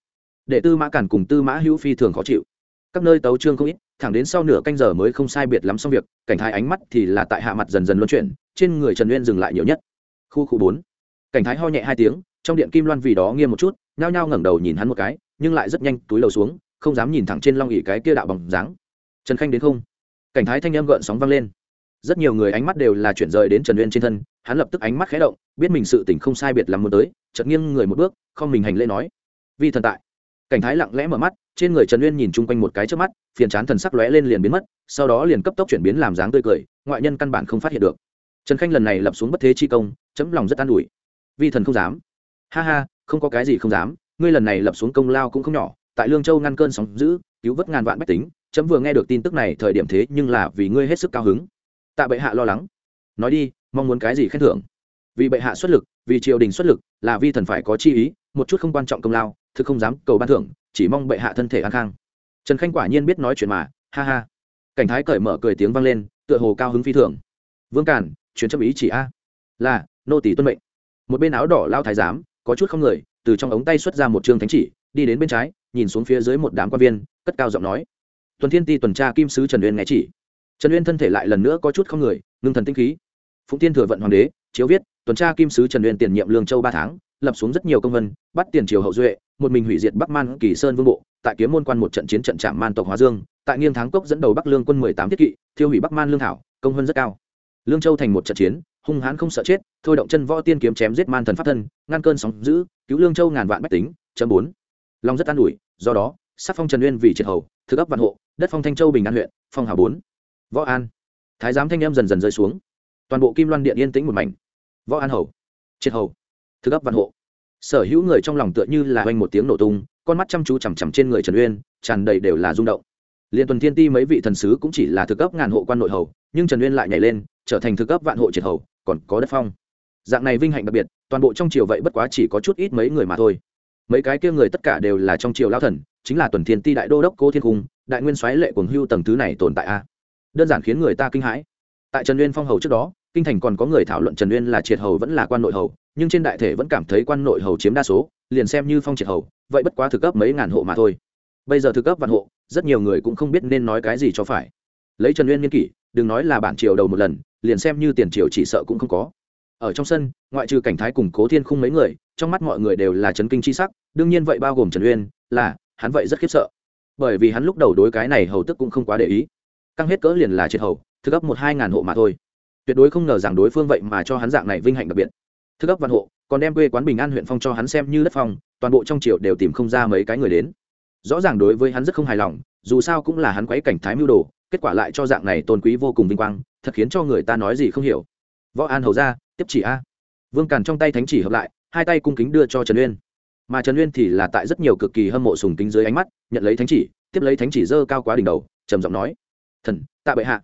để tư mã cản cùng tư mã hữu phi thường khó chịu. Các nơi tấu trương không ít, thẳng đến sau nửa canh giờ mới không sai biệt lắm xong việc, cảnh thái ánh mắt thì là tại hạ mặt dần dần luân chuyển, trên người trần uyên dừng lại nhiều nhất. Khu khu bốn. Cảnh thái ho nhẹ hai tiếng, trong điện kim loan vì đó nghiêm một chút, nhao nhao ngẩng đầu nhìn hắn một cái, nhưng lại rất nhanh túi lầu xuống, không dám nhìn thẳng trên long ỉ cái kia đạo bằng dáng. Trần khanh đến không? Cảnh thái thanh em gợn sóng vang lên. Rất nhiều người ánh mắt đều là chuyển rời đến trần uyên trên thân, hắn lập tức ánh mắt khé động, biết mình sự tỉnh không sai biệt lắm muốn tới, chợt nghiêng người một bước, không mình hành lễ nói. Vi thần tại cảnh thái lặng lẽ mở mắt, trên người trần uyên nhìn chung quanh một cái trước mắt, phiền chán thần sắc lóe lên liền biến mất, sau đó liền cấp tốc chuyển biến làm dáng tươi cười, ngoại nhân căn bản không phát hiện được. Trần khanh lần này lập xuống bất thế chi công, chấm lòng rất an ủi. Vi thần không dám. Ha ha, không có cái gì không dám, ngươi lần này lập xuống công lao cũng không nhỏ, tại lương châu ngăn cơn sóng giữ cứu vớt ngàn vạn bách tính, chấm vừa nghe được tin tức này thời điểm thế nhưng là vì ngươi hết sức cao hứng. Tạ bệ hạ lo lắng. Nói đi, mong muốn cái gì khen thưởng? Vì bệ hạ xuất lực, vì triều đình xuất lực, là vi thần phải có chi ý, một chút không quan trọng công lao thực không dám cầu ban thưởng, chỉ mong bệ hạ thân thể an khang. Trần khanh quả nhiên biết nói chuyện mà, ha ha. Cảnh thái cởi mở cười tiếng vang lên, tựa hồ cao hứng phi thường. Vương cản chuyến chấp ý chỉ a. Là, nô tỷ tuân mệnh. Một bên áo đỏ lao thái giám, có chút không người, từ trong ống tay xuất ra một chương thánh chỉ, đi đến bên trái, nhìn xuống phía dưới một đám quan viên, cất cao giọng nói. Tuần thiên ti tuần tra kim sứ trần uyên nghe chỉ. Trần uyên thân thể lại lần nữa có chút không người, ngưng thần tinh khí. Phụng tiên thừa vận hoàng đế, chiếu viết, tuần tra kim sứ trần uyên tiền nhiệm lương châu ba tháng, lập xuống rất nhiều công vân, bắt tiền triều hậu duệ một mình hủy diệt bắc man kỳ sơn vương bộ, tại kiếm môn quan một trận chiến trận trạm man tộc hóa dương, tại nghiêng thắng cốc dẫn đầu bắc lương quân mười tám thiết kỵ, thiêu hủy bắc man lương thảo, công hơn rất cao. Lương châu thành một trận chiến, hung hãn không sợ chết, thôi động chân võ tiên kiếm chém giết man thần pháp thân, ngăn cơn sóng giữ cứu lương châu ngàn vạn bách tính, chấm bốn. Long rất an ủi, do đó, sắc phong trần uyên vì triệt hầu, thực ấp văn hộ, đất phong thanh châu bình an huyện, phong hà bốn. Võ an. Thái giám thanh em dần dần rơi xuống. Toàn bộ kim loan điện yên tĩnh một mảnh. Võ an hầu. Triệt hầu. Thực ấp văn hộ sở hữu người trong lòng tựa như là oanh một tiếng nổ tung, con mắt chăm chú chằm chằm trên người trần uyên, tràn đầy đều là rung động. Liên tuần thiên ti mấy vị thần sứ cũng chỉ là thực cấp ngàn hộ quan nội hầu, nhưng trần uyên lại nhảy lên, trở thành thực cấp vạn hộ triệt hầu, còn có đất phong. Dạng này vinh hạnh đặc biệt, toàn bộ trong triều vậy bất quá chỉ có chút ít mấy người mà thôi. Mấy cái kia người tất cả đều là trong triều lao thần, chính là tuần thiên ti đại đô đốc cô thiên cung, đại nguyên soái lệ cuồng hưu tầng thứ này tồn tại a. Đơn giản khiến người ta kinh hãi. Tại trần uyên phong hầu trước đó, kinh thành còn có người thảo luận trần uyên là triệt hầu vẫn là quan nội hầu nhưng trên đại thể vẫn cảm thấy quan nội hầu chiếm đa số, liền xem như phong triệt hầu, vậy bất quá thực cấp mấy ngàn hộ mà thôi. Bây giờ thực cấp vạn hộ, rất nhiều người cũng không biết nên nói cái gì cho phải. Lấy trần uyên niên kỷ, đừng nói là bản triều đầu một lần, liền xem như tiền triều chỉ sợ cũng không có. Ở trong sân, ngoại trừ cảnh thái cùng cố thiên khung mấy người, trong mắt mọi người đều là trấn kinh c h i sắc, đương nhiên vậy bao gồm trần uyên, là, hắn vậy rất khiếp sợ. Bởi vì hắn lúc đầu đối cái này hầu tức cũng không quá để ý. Căng hết cỡ liền là triệt hầu, thực ấp một hai ngàn hộ mà thôi. Tuyệt đối không ngờ rằng đối phương vậy mà cho hắn dạng này vinh hạnh đặc biệt thức ấp văn hộ, còn đem quê quán bình an huyện phong cho hắn xem như đất phong, toàn bộ trong triều đều tìm không ra mấy cái người đến. Rõ ràng đối với hắn rất không hài lòng, dù sao cũng là hắn quấy cảnh thái mưu đồ, kết quả lại cho dạng này tôn quý vô cùng vinh quang, thật khiến cho người ta nói gì không hiểu. Võ an hầu ra, tiếp chỉ a. Vương càn trong tay thánh chỉ hợp lại, hai tay cung kính đưa cho trần uyên. Mà trần uyên thì là tại rất nhiều cực kỳ hâm mộ sùng kính dưới ánh mắt, nhận lấy thánh chỉ, tiếp lấy thánh chỉ dơ cao quá đỉnh đầu, trầm giọng nói, thần, tạ bệ hạ.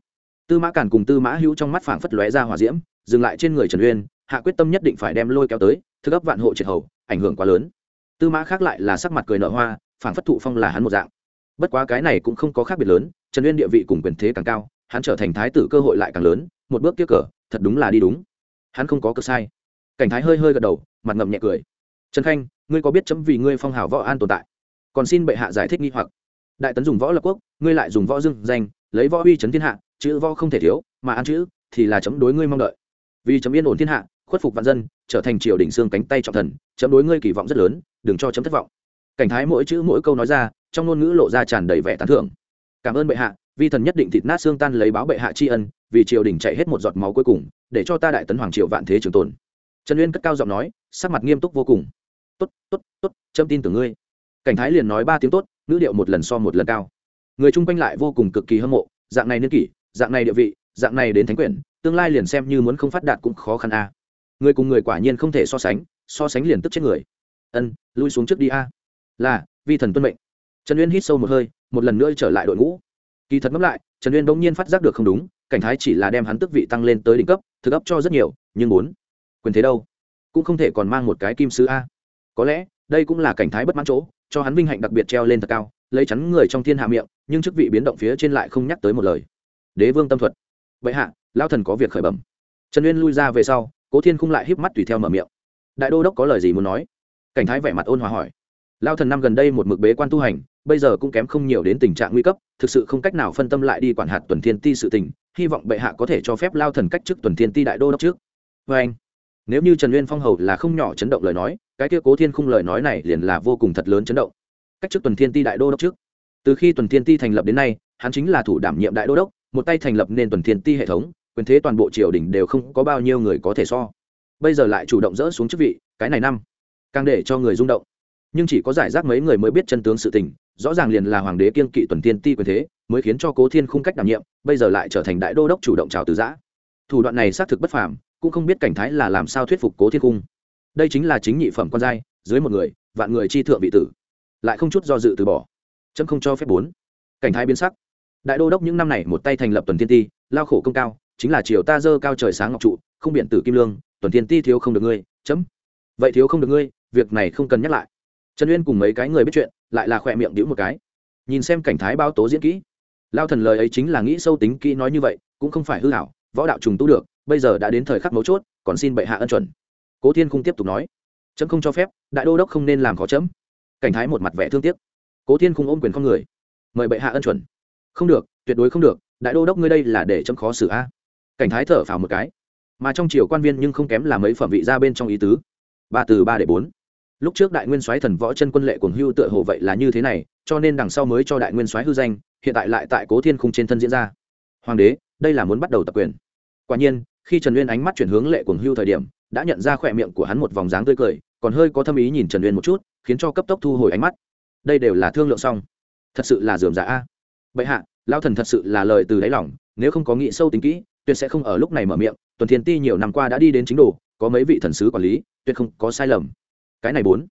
Tư mã càn cùng tư mã hữu trong mắt phảng phất lóe ra hỏa diễm, dừng lại trên người trần uyên hạ quyết tâm nhất định phải đem lôi kéo tới, thức ấp vạn hộ triệt hầu, ảnh hưởng quá lớn. Tư mã khác lại là sắc mặt cười nở hoa, phảng phất thụ phong là hắn một dạng. Bất quá cái này cũng không có khác biệt lớn, trần uyên địa vị cùng quyền thế càng cao, hắn trở thành thái tử cơ hội lại càng lớn, một bước tiếp cờ, thật đúng là đi đúng. Hắn không có cơ sai. Cảnh thái hơi hơi gật đầu, mặt ngậm nhẹ cười. Trần khanh, ngươi có biết chấm vì ngươi phong hào võ an tồn tại? Còn xin bệ hạ giải thích nghi hoặc. Đại tấn dùng võ lập quốc, ngươi lại dùng võ dưng danh, lấy võ uy chấn thiên hạ, chữ võ không thể thiếu, mà ăn chữ thì là chấm đối ngươi mong đợi. Vì chấm yên ổn thiên hạ khuất phục vạn dân, trở thành triều đình xương cánh tay trọng thần, chấm đối ngươi kỳ vọng rất lớn, đừng cho chấm thất vọng. Cảnh thái mỗi chữ mỗi câu nói ra, trong ngôn ngữ lộ ra tràn đầy vẻ tán thưởng. Cảm ơn bệ hạ, vi thần nhất định thịt nát xương tan lấy báo bệ hạ tri ân, vì triều đình chạy hết một giọt máu cuối cùng, để cho ta đại tấn hoàng triều vạn thế trường tồn. Trần uyên cất cao giọng nói, sắc mặt nghiêm túc vô cùng. Tốt tốt tốt trâm tin tưởng ngươi. Cảnh thái liền nói ba tiếng tốt, ngữ điệu một lần so một lần cao. Người chung quanh lại vô cùng cực kỳ hâm mộ, dạng này niên kỷ, dạng này địa vị, dạng này đến thánh quyển, tương lai liền xem như muốn không phát đạt cũng khó khăn a người cùng người quả nhiên không thể so sánh so sánh liền tức chết người. Ân, lui xuống trước đi a. Là, vi thần tuân mệnh. Trần uyên hít sâu một hơi, một lần nữa trở lại đội ngũ. Kỳ thật ngẫm lại, trần uyên bỗng nhiên phát giác được không đúng, cảnh thái chỉ là đem hắn tức vị tăng lên tới đỉnh cấp, thực ấp cho rất nhiều, nhưng muốn quyền thế đâu? Cũng không thể còn mang một cái kim sứ a. Có lẽ, đây cũng là cảnh thái bất mãn chỗ, cho hắn vinh hạnh đặc biệt treo lên thật cao, lấy chắn người trong thiên hạ miệng, nhưng chức vị biến động phía trên lại không nhắc tới một lời. Đế vương tâm thuật. Vậy hạ lao thần có việc khởi bẩm. Trần uyên lui ra về sau cố thiên khung lại híp mắt tùy theo mở miệng. Đại đô đốc có lời gì muốn nói? Cảnh thái vẻ mặt ôn hòa hỏi. Lao thần năm gần đây một mực bế quan tu hành, bây giờ cũng kém không nhiều đến tình trạng nguy cấp, thực sự không cách nào phân tâm lại đi quản hạt tuần thiên ti sự tình, hy vọng bệ hạ có thể cho phép lao thần cách chức tuần thiên ti đại đô đốc trước. Vê anh, nếu như trần Nguyên phong hầu là không nhỏ chấn động lời nói, cái kia cố thiên khung lời nói này liền là vô cùng thật lớn chấn động. Cách chức tuần thiên ti đại đô đốc trước. Từ khi tuần thiên ti thành lập đến nay, hắn chính là thủ đảm nhiệm đại đô đốc, một tay thành lập nên tuần thiên ti hệ thống quyền thế toàn bộ triều đình đều không có bao nhiêu người có thể so. Bây giờ lại chủ động dỡ xuống chức vị, cái này năm, càng để cho người rung động. Nhưng chỉ có giải rác mấy người mới biết chân tướng sự tình, rõ ràng liền là hoàng đế kiên kỵ tuần tiên ti quyền thế, mới khiến cho cố thiên khung cách đảm nhiệm, bây giờ lại trở thành đại đô đốc chủ động trào từ giã. Thủ đoạn này xác thực bất phàm, cũng không biết cảnh thái là làm sao thuyết phục cố thiên cung đây chính là chính nhị phẩm con giai, dưới một người, vạn người chi thượng vị tử. Lại không chút do dự từ bỏ. Chấm không cho phép bốn. Cảnh thái biến sắc. Đại đô đốc những năm này một tay thành lập tuần thiên ti, lao khổ công cao chính là chiều ta dơ cao trời sáng ngọc trụ, không biện tử kim lương, tuần thiên ti thiếu không được ngươi, chấm. Vậy thiếu không được ngươi, việc này không cần nhắc lại. Trần uyên cùng mấy cái người biết chuyện, lại là khỏe miệng đĩu một cái. Nhìn xem cảnh thái bao tố diễn kỹ. Lao thần lời ấy chính là nghĩ sâu tính kỹ nói như vậy, cũng không phải hư hảo, võ đạo trùng tu được, bây giờ đã đến thời khắc mấu chốt, còn xin bệ hạ ân chuẩn. Cố thiên Khung tiếp tục nói. Chấm không cho phép, đại đô đốc không nên làm khó chấm. Cảnh thái một mặt vẻ thương tiếc. Cố thiên Khung ôm quyền con người. Mời bệ hạ ân chuẩn. Không được, tuyệt đối không được, đại đô đốc ngươi đây là để chấm khó xử a cảnh thái thở phào một cái. Mà trong triều quan viên nhưng không kém là mấy phẩm vị ra bên trong ý tứ. Ba từ ba để bốn. Lúc trước đại nguyên soái thần võ chân quân lệ cuồng hưu tựa hồ vậy là như thế này, cho nên đằng sau mới cho đại nguyên soái hư danh, hiện tại lại tại cố thiên khung trên thân diễn ra. Hoàng đế, đây là muốn bắt đầu tập quyền. Quả nhiên, khi trần uyên ánh mắt chuyển hướng lệ cuồng hưu thời điểm, đã nhận ra khỏe miệng của hắn một vòng dáng tươi cười, còn hơi có thâm ý nhìn trần uyên một chút, khiến cho cấp tốc thu hồi ánh mắt. Đây đều là thương lượng xong. Thật sự là dườm giả a. Bệ hạ lao thần thật sự là lời từ đáy lòng, nếu không có nghĩ sâu tính kỹ tuyệt sẽ không ở lúc này mở miệng, tuần thiên ti nhiều năm qua đã đi đến chính đồ, có mấy vị thần sứ quản lý, tuyệt không có sai lầm. Cái này bốn.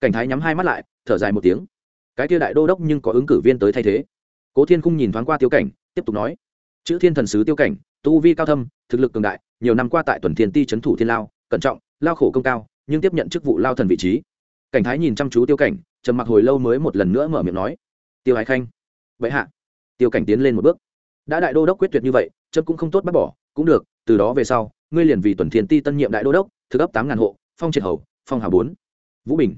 Cảnh thái nhắm hai mắt lại, thở dài một tiếng. Cái kia đại đô đốc nhưng có ứng cử viên tới thay thế. Cố thiên khung nhìn thoáng qua tiêu cảnh, tiếp tục nói. Chữ thiên thần sứ tiêu cảnh, tu vi cao thâm, thực lực cường đại, nhiều năm qua tại tuần thiên ti trấn thủ thiên lao, cẩn trọng, lao khổ công cao, nhưng tiếp nhận chức vụ lao thần vị trí. Cảnh thái nhìn chăm chú tiêu cảnh, trầm mặc hồi lâu mới một lần nữa mở miệng nói. Tiêu Hải khanh. Vậy hạ. Tiêu cảnh tiến lên một bước đã đại đô đốc quyết tuyệt như vậy, chấm cũng không tốt bắt bỏ, cũng được, từ đó về sau, ngươi liền vì tuần thiên ti tân nhiệm đại đô đốc, thực ấp tám ngàn hộ, phong triệt hầu, phong hà bốn. Vũ bình.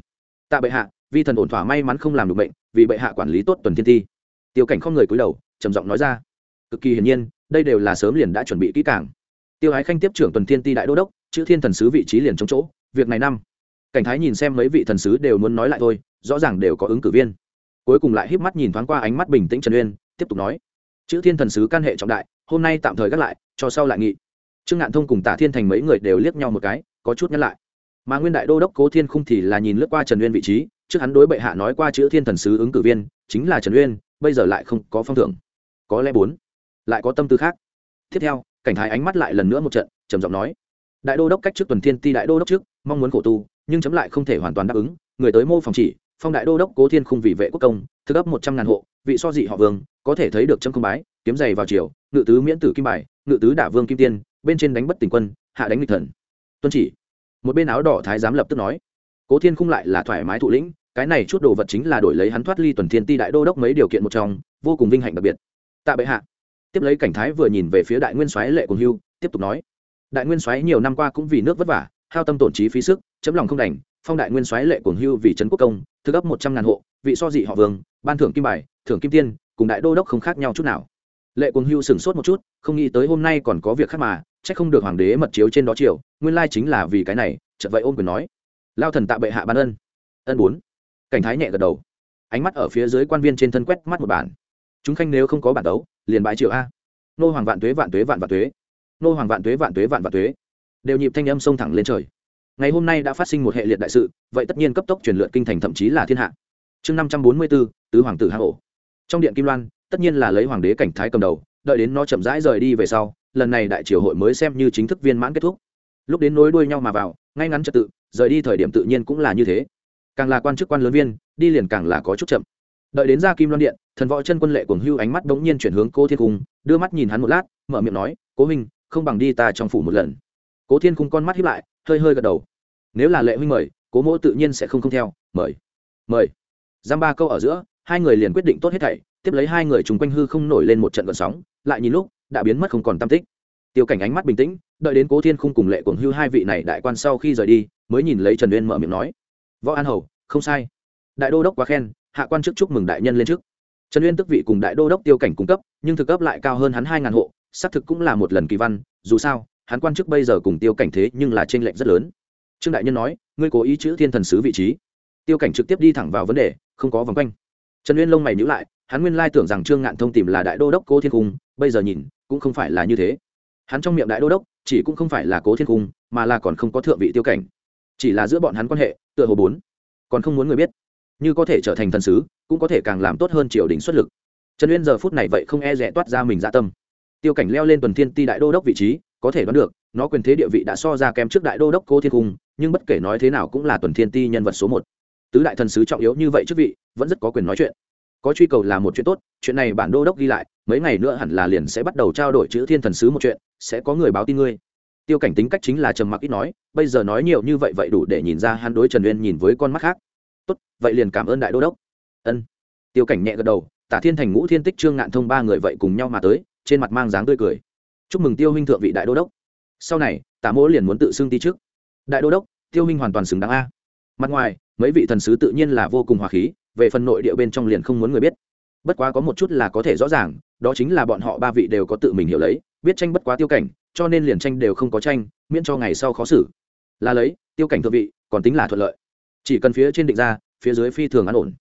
Tạ bệ hạ, vi thần ổn thỏa may mắn không làm được bệnh vì bệ hạ quản lý tốt tuần thiên ti. Tiêu cảnh không người cúi đầu, trầm giọng nói ra. Cực kỳ hiển nhiên, đây đều là sớm liền đã chuẩn bị kỹ càng. Tiêu ái khanh tiếp trưởng tuần thiên ti đại đô đốc, chữ thiên thần sứ vị trí liền trong chỗ, việc này năm. Cảnh thái nhìn xem mấy vị thần sứ đều muốn nói lại thôi, rõ ràng đều có ứng cử viên. Cuối cùng lại híp mắt nhìn thoáng qua ánh mắt bình tĩnh trần uyên, tiếp tục nói chữ thiên thần sứ can hệ trọng đại, hôm nay tạm thời gác lại, cho sau lại nghị. Trương ngạn thông cùng tả thiên thành mấy người đều liếc nhau một cái, có chút nhắc lại. Mà nguyên đại đô đốc cố thiên khung thì là nhìn lướt qua trần uyên vị trí, trước hắn đối bệ hạ nói qua chữ thiên thần sứ ứng cử viên, chính là trần uyên, bây giờ lại không có phong thưởng. Có lẽ bốn, lại có tâm tư khác. Tiếp theo, cảnh thái ánh mắt lại lần nữa một trận, trầm giọng nói. Đại đô đốc cách trước tuần thiên ti đại đô đốc trước, mong muốn khổ tu, nhưng chấm lại không thể hoàn toàn đáp ứng, người tới mô phòng chỉ, phong đại đô đốc cố thiên khung vì vệ quốc công thức ấp một trăm ngàn hộ vị so dị họ vương, có thể thấy được châm công bái, kiếm giày vào chiều ngự tứ miễn tử kim bài, ngự tứ đả vương kim tiên, bên trên đánh bất tỉnh quân, hạ đánh nghịch thần. Tuân chỉ. Một bên áo đỏ thái giám lập tức nói, cố thiên khung lại là thoải mái thụ lĩnh, cái này chút đồ vật chính là đổi lấy hắn thoát ly tuần thiên ti đại đô đốc mấy điều kiện một trong, vô cùng vinh hạnh đặc biệt. Tạ bệ hạ. Tiếp lấy cảnh thái vừa nhìn về phía đại nguyên soái lệ cùng hưu, tiếp tục nói, đại nguyên soái nhiều năm qua cũng vì nước vất vả, hao tâm tổn trí phí sức, chấm lòng không đành phong đại nguyên soái lệ cuồng hưu vì trấn quốc công thức ấp một trăm ngàn hộ, vị so dị họ vương, ban thưởng kim bài, thưởng kim tiên, cùng đại đô đốc không khác nhau chút nào. Lệ cuồng hưu sửng sốt một chút, không nghĩ tới hôm nay còn có việc khác mà c h ắ c không được hoàng đế mật chiếu trên đó triều, nguyên lai chính là vì cái này, chợt vậy ôm quyền nói. Lao thần tạ bệ hạ ban ân. Ân bốn. Cảnh thái nhẹ gật đầu. Ánh mắt ở phía dưới quan viên trên thân quét mắt một bản. Chúng khanh nếu không có bản đấu, liền bãi triệu a. Nô hoàng vạn tuế vạn tuế vạn vạn tuế. Nô hoàng vạn tuế vạn tuế vạn vạn tuế. Đều nhịp thanh âm xông thẳng lên trời ngày hôm nay đã phát sinh một hệ liệt đại sự, vậy tất nhiên cấp tốc truyền lượn kinh thành thậm chí là thiên hạ. Chương năm trăm bốn mươi bốn tứ hoàng tử hạ hổ. Trong điện kim loan, tất nhiên là lấy hoàng đế cảnh thái cầm đầu, đợi đến nó chậm rãi rời đi về sau, lần này đại triều hội mới xem như chính thức viên mãn kết thúc. Lúc đến nối đuôi nhau mà vào, ngay ngắn trật tự, rời đi thời điểm tự nhiên cũng là như thế. Càng là quan chức quan lớn viên, đi liền càng là có chút chậm. Đợi đến ra kim loan điện, thần võ chân quân lệ cuồng hưu ánh mắt bỗng nhiên chuyển hướng cô thiên cung, đưa mắt nhìn hắn một lát, mở miệng nói, cố huynh, không bằng đi ta trong phủ một lần. Cố thiên cung con mắt hiếp lại, hơi hơi gật đầu nếu là lệ huynh mời, cố mỗ tự nhiên sẽ không không theo, mời mời. Giam ba câu ở giữa, hai người liền quyết định tốt hết thảy, tiếp lấy hai người chung quanh hư không nổi lên một trận vận sóng, lại nhìn lúc, đã biến mất không còn tam tích. Tiêu cảnh ánh mắt bình tĩnh, đợi đến cố thiên khung cùng lệ cuồng hưu hai vị này đại quan sau khi rời đi, mới nhìn lấy trần uyên mở miệng nói, võ an hầu, không sai. Đại đô đốc quá khen, hạ quan chức chúc mừng đại nhân lên trước. Trần uyên tức vị cùng đại đô đốc tiêu cảnh cung cấp, nhưng thực cấp lại cao hơn hắn hai ngàn hộ, xác thực cũng là một lần kỳ văn, dù sao, hắn quan chức bây giờ cùng tiêu cảnh thế nhưng là t r ê n lệch rất lớn trương đại nhân nói, ngươi cố ý chữ thiên thần sứ vị trí. Tiêu cảnh trực tiếp đi thẳng vào vấn đề, không có vòng quanh. Trần uyên lông mày nhữ lại, hắn nguyên lai tưởng rằng trương ngạn thông tìm là đại đô đốc cố thiên cung, bây giờ nhìn, cũng không phải là như thế. Hắn trong miệng đại đô đốc, chỉ cũng không phải là cố thiên cung, mà là còn không có thượng vị tiêu cảnh. Chỉ là giữa bọn hắn quan hệ, tựa hồ bốn. Còn không muốn người biết, như có thể trở thành thần sứ, cũng có thể càng làm tốt hơn triều đình xuất lực. Trần uyên giờ phút này vậy không e rẽ toát ra mình dạ tâm. Tiêu cảnh leo lên tuần thiên ti đại đô đốc vị trí, có thể đoán được, nó quyền thế địa vị đã so ra kém trước đại đô đốc Cố thiên cung nhưng bất kể nói thế nào cũng là tuần thiên ti nhân vật số một. Tứ đại thần sứ trọng yếu như vậy chức vị, vẫn rất có quyền nói chuyện. Có truy cầu là một chuyện tốt, chuyện này bản đô đốc ghi lại, mấy ngày nữa hẳn là liền sẽ bắt đầu trao đổi chữ thiên thần sứ một chuyện, sẽ có người báo tin ngươi. Tiêu cảnh tính cách chính là trầm mặc ít nói, bây giờ nói nhiều như vậy vậy đủ để nhìn ra hắn đối trần uyên nhìn với con mắt khác. Tốt, vậy liền cảm ơn đại đô đốc. Ân. Tiêu cảnh nhẹ gật đầu, tả thiên thành ngũ thiên tích trương ngạn thông ba người vậy cùng nhau mà tới, trên mặt mang dáng tươi cười. Chúc mừng tiêu huynh thượng vị đại đô đốc. Sau này, tả mỗ liền muốn tự xưng ti trước đại đô đốc, tiêu Minh hoàn toàn xứng đáng a. Mặt ngoài, mấy vị thần sứ tự nhiên là vô cùng hòa khí, về phần nội địa bên trong liền không muốn người biết. Bất quá có một chút là có thể rõ ràng, đó chính là bọn họ ba vị đều có tự mình hiểu lấy, biết tranh bất quá tiêu cảnh, cho nên liền tranh đều không có tranh, miễn cho ngày sau khó xử. Là lấy, tiêu cảnh thượng vị, còn tính là thuận lợi. Chỉ cần phía trên định ra, phía dưới phi thường an ổn.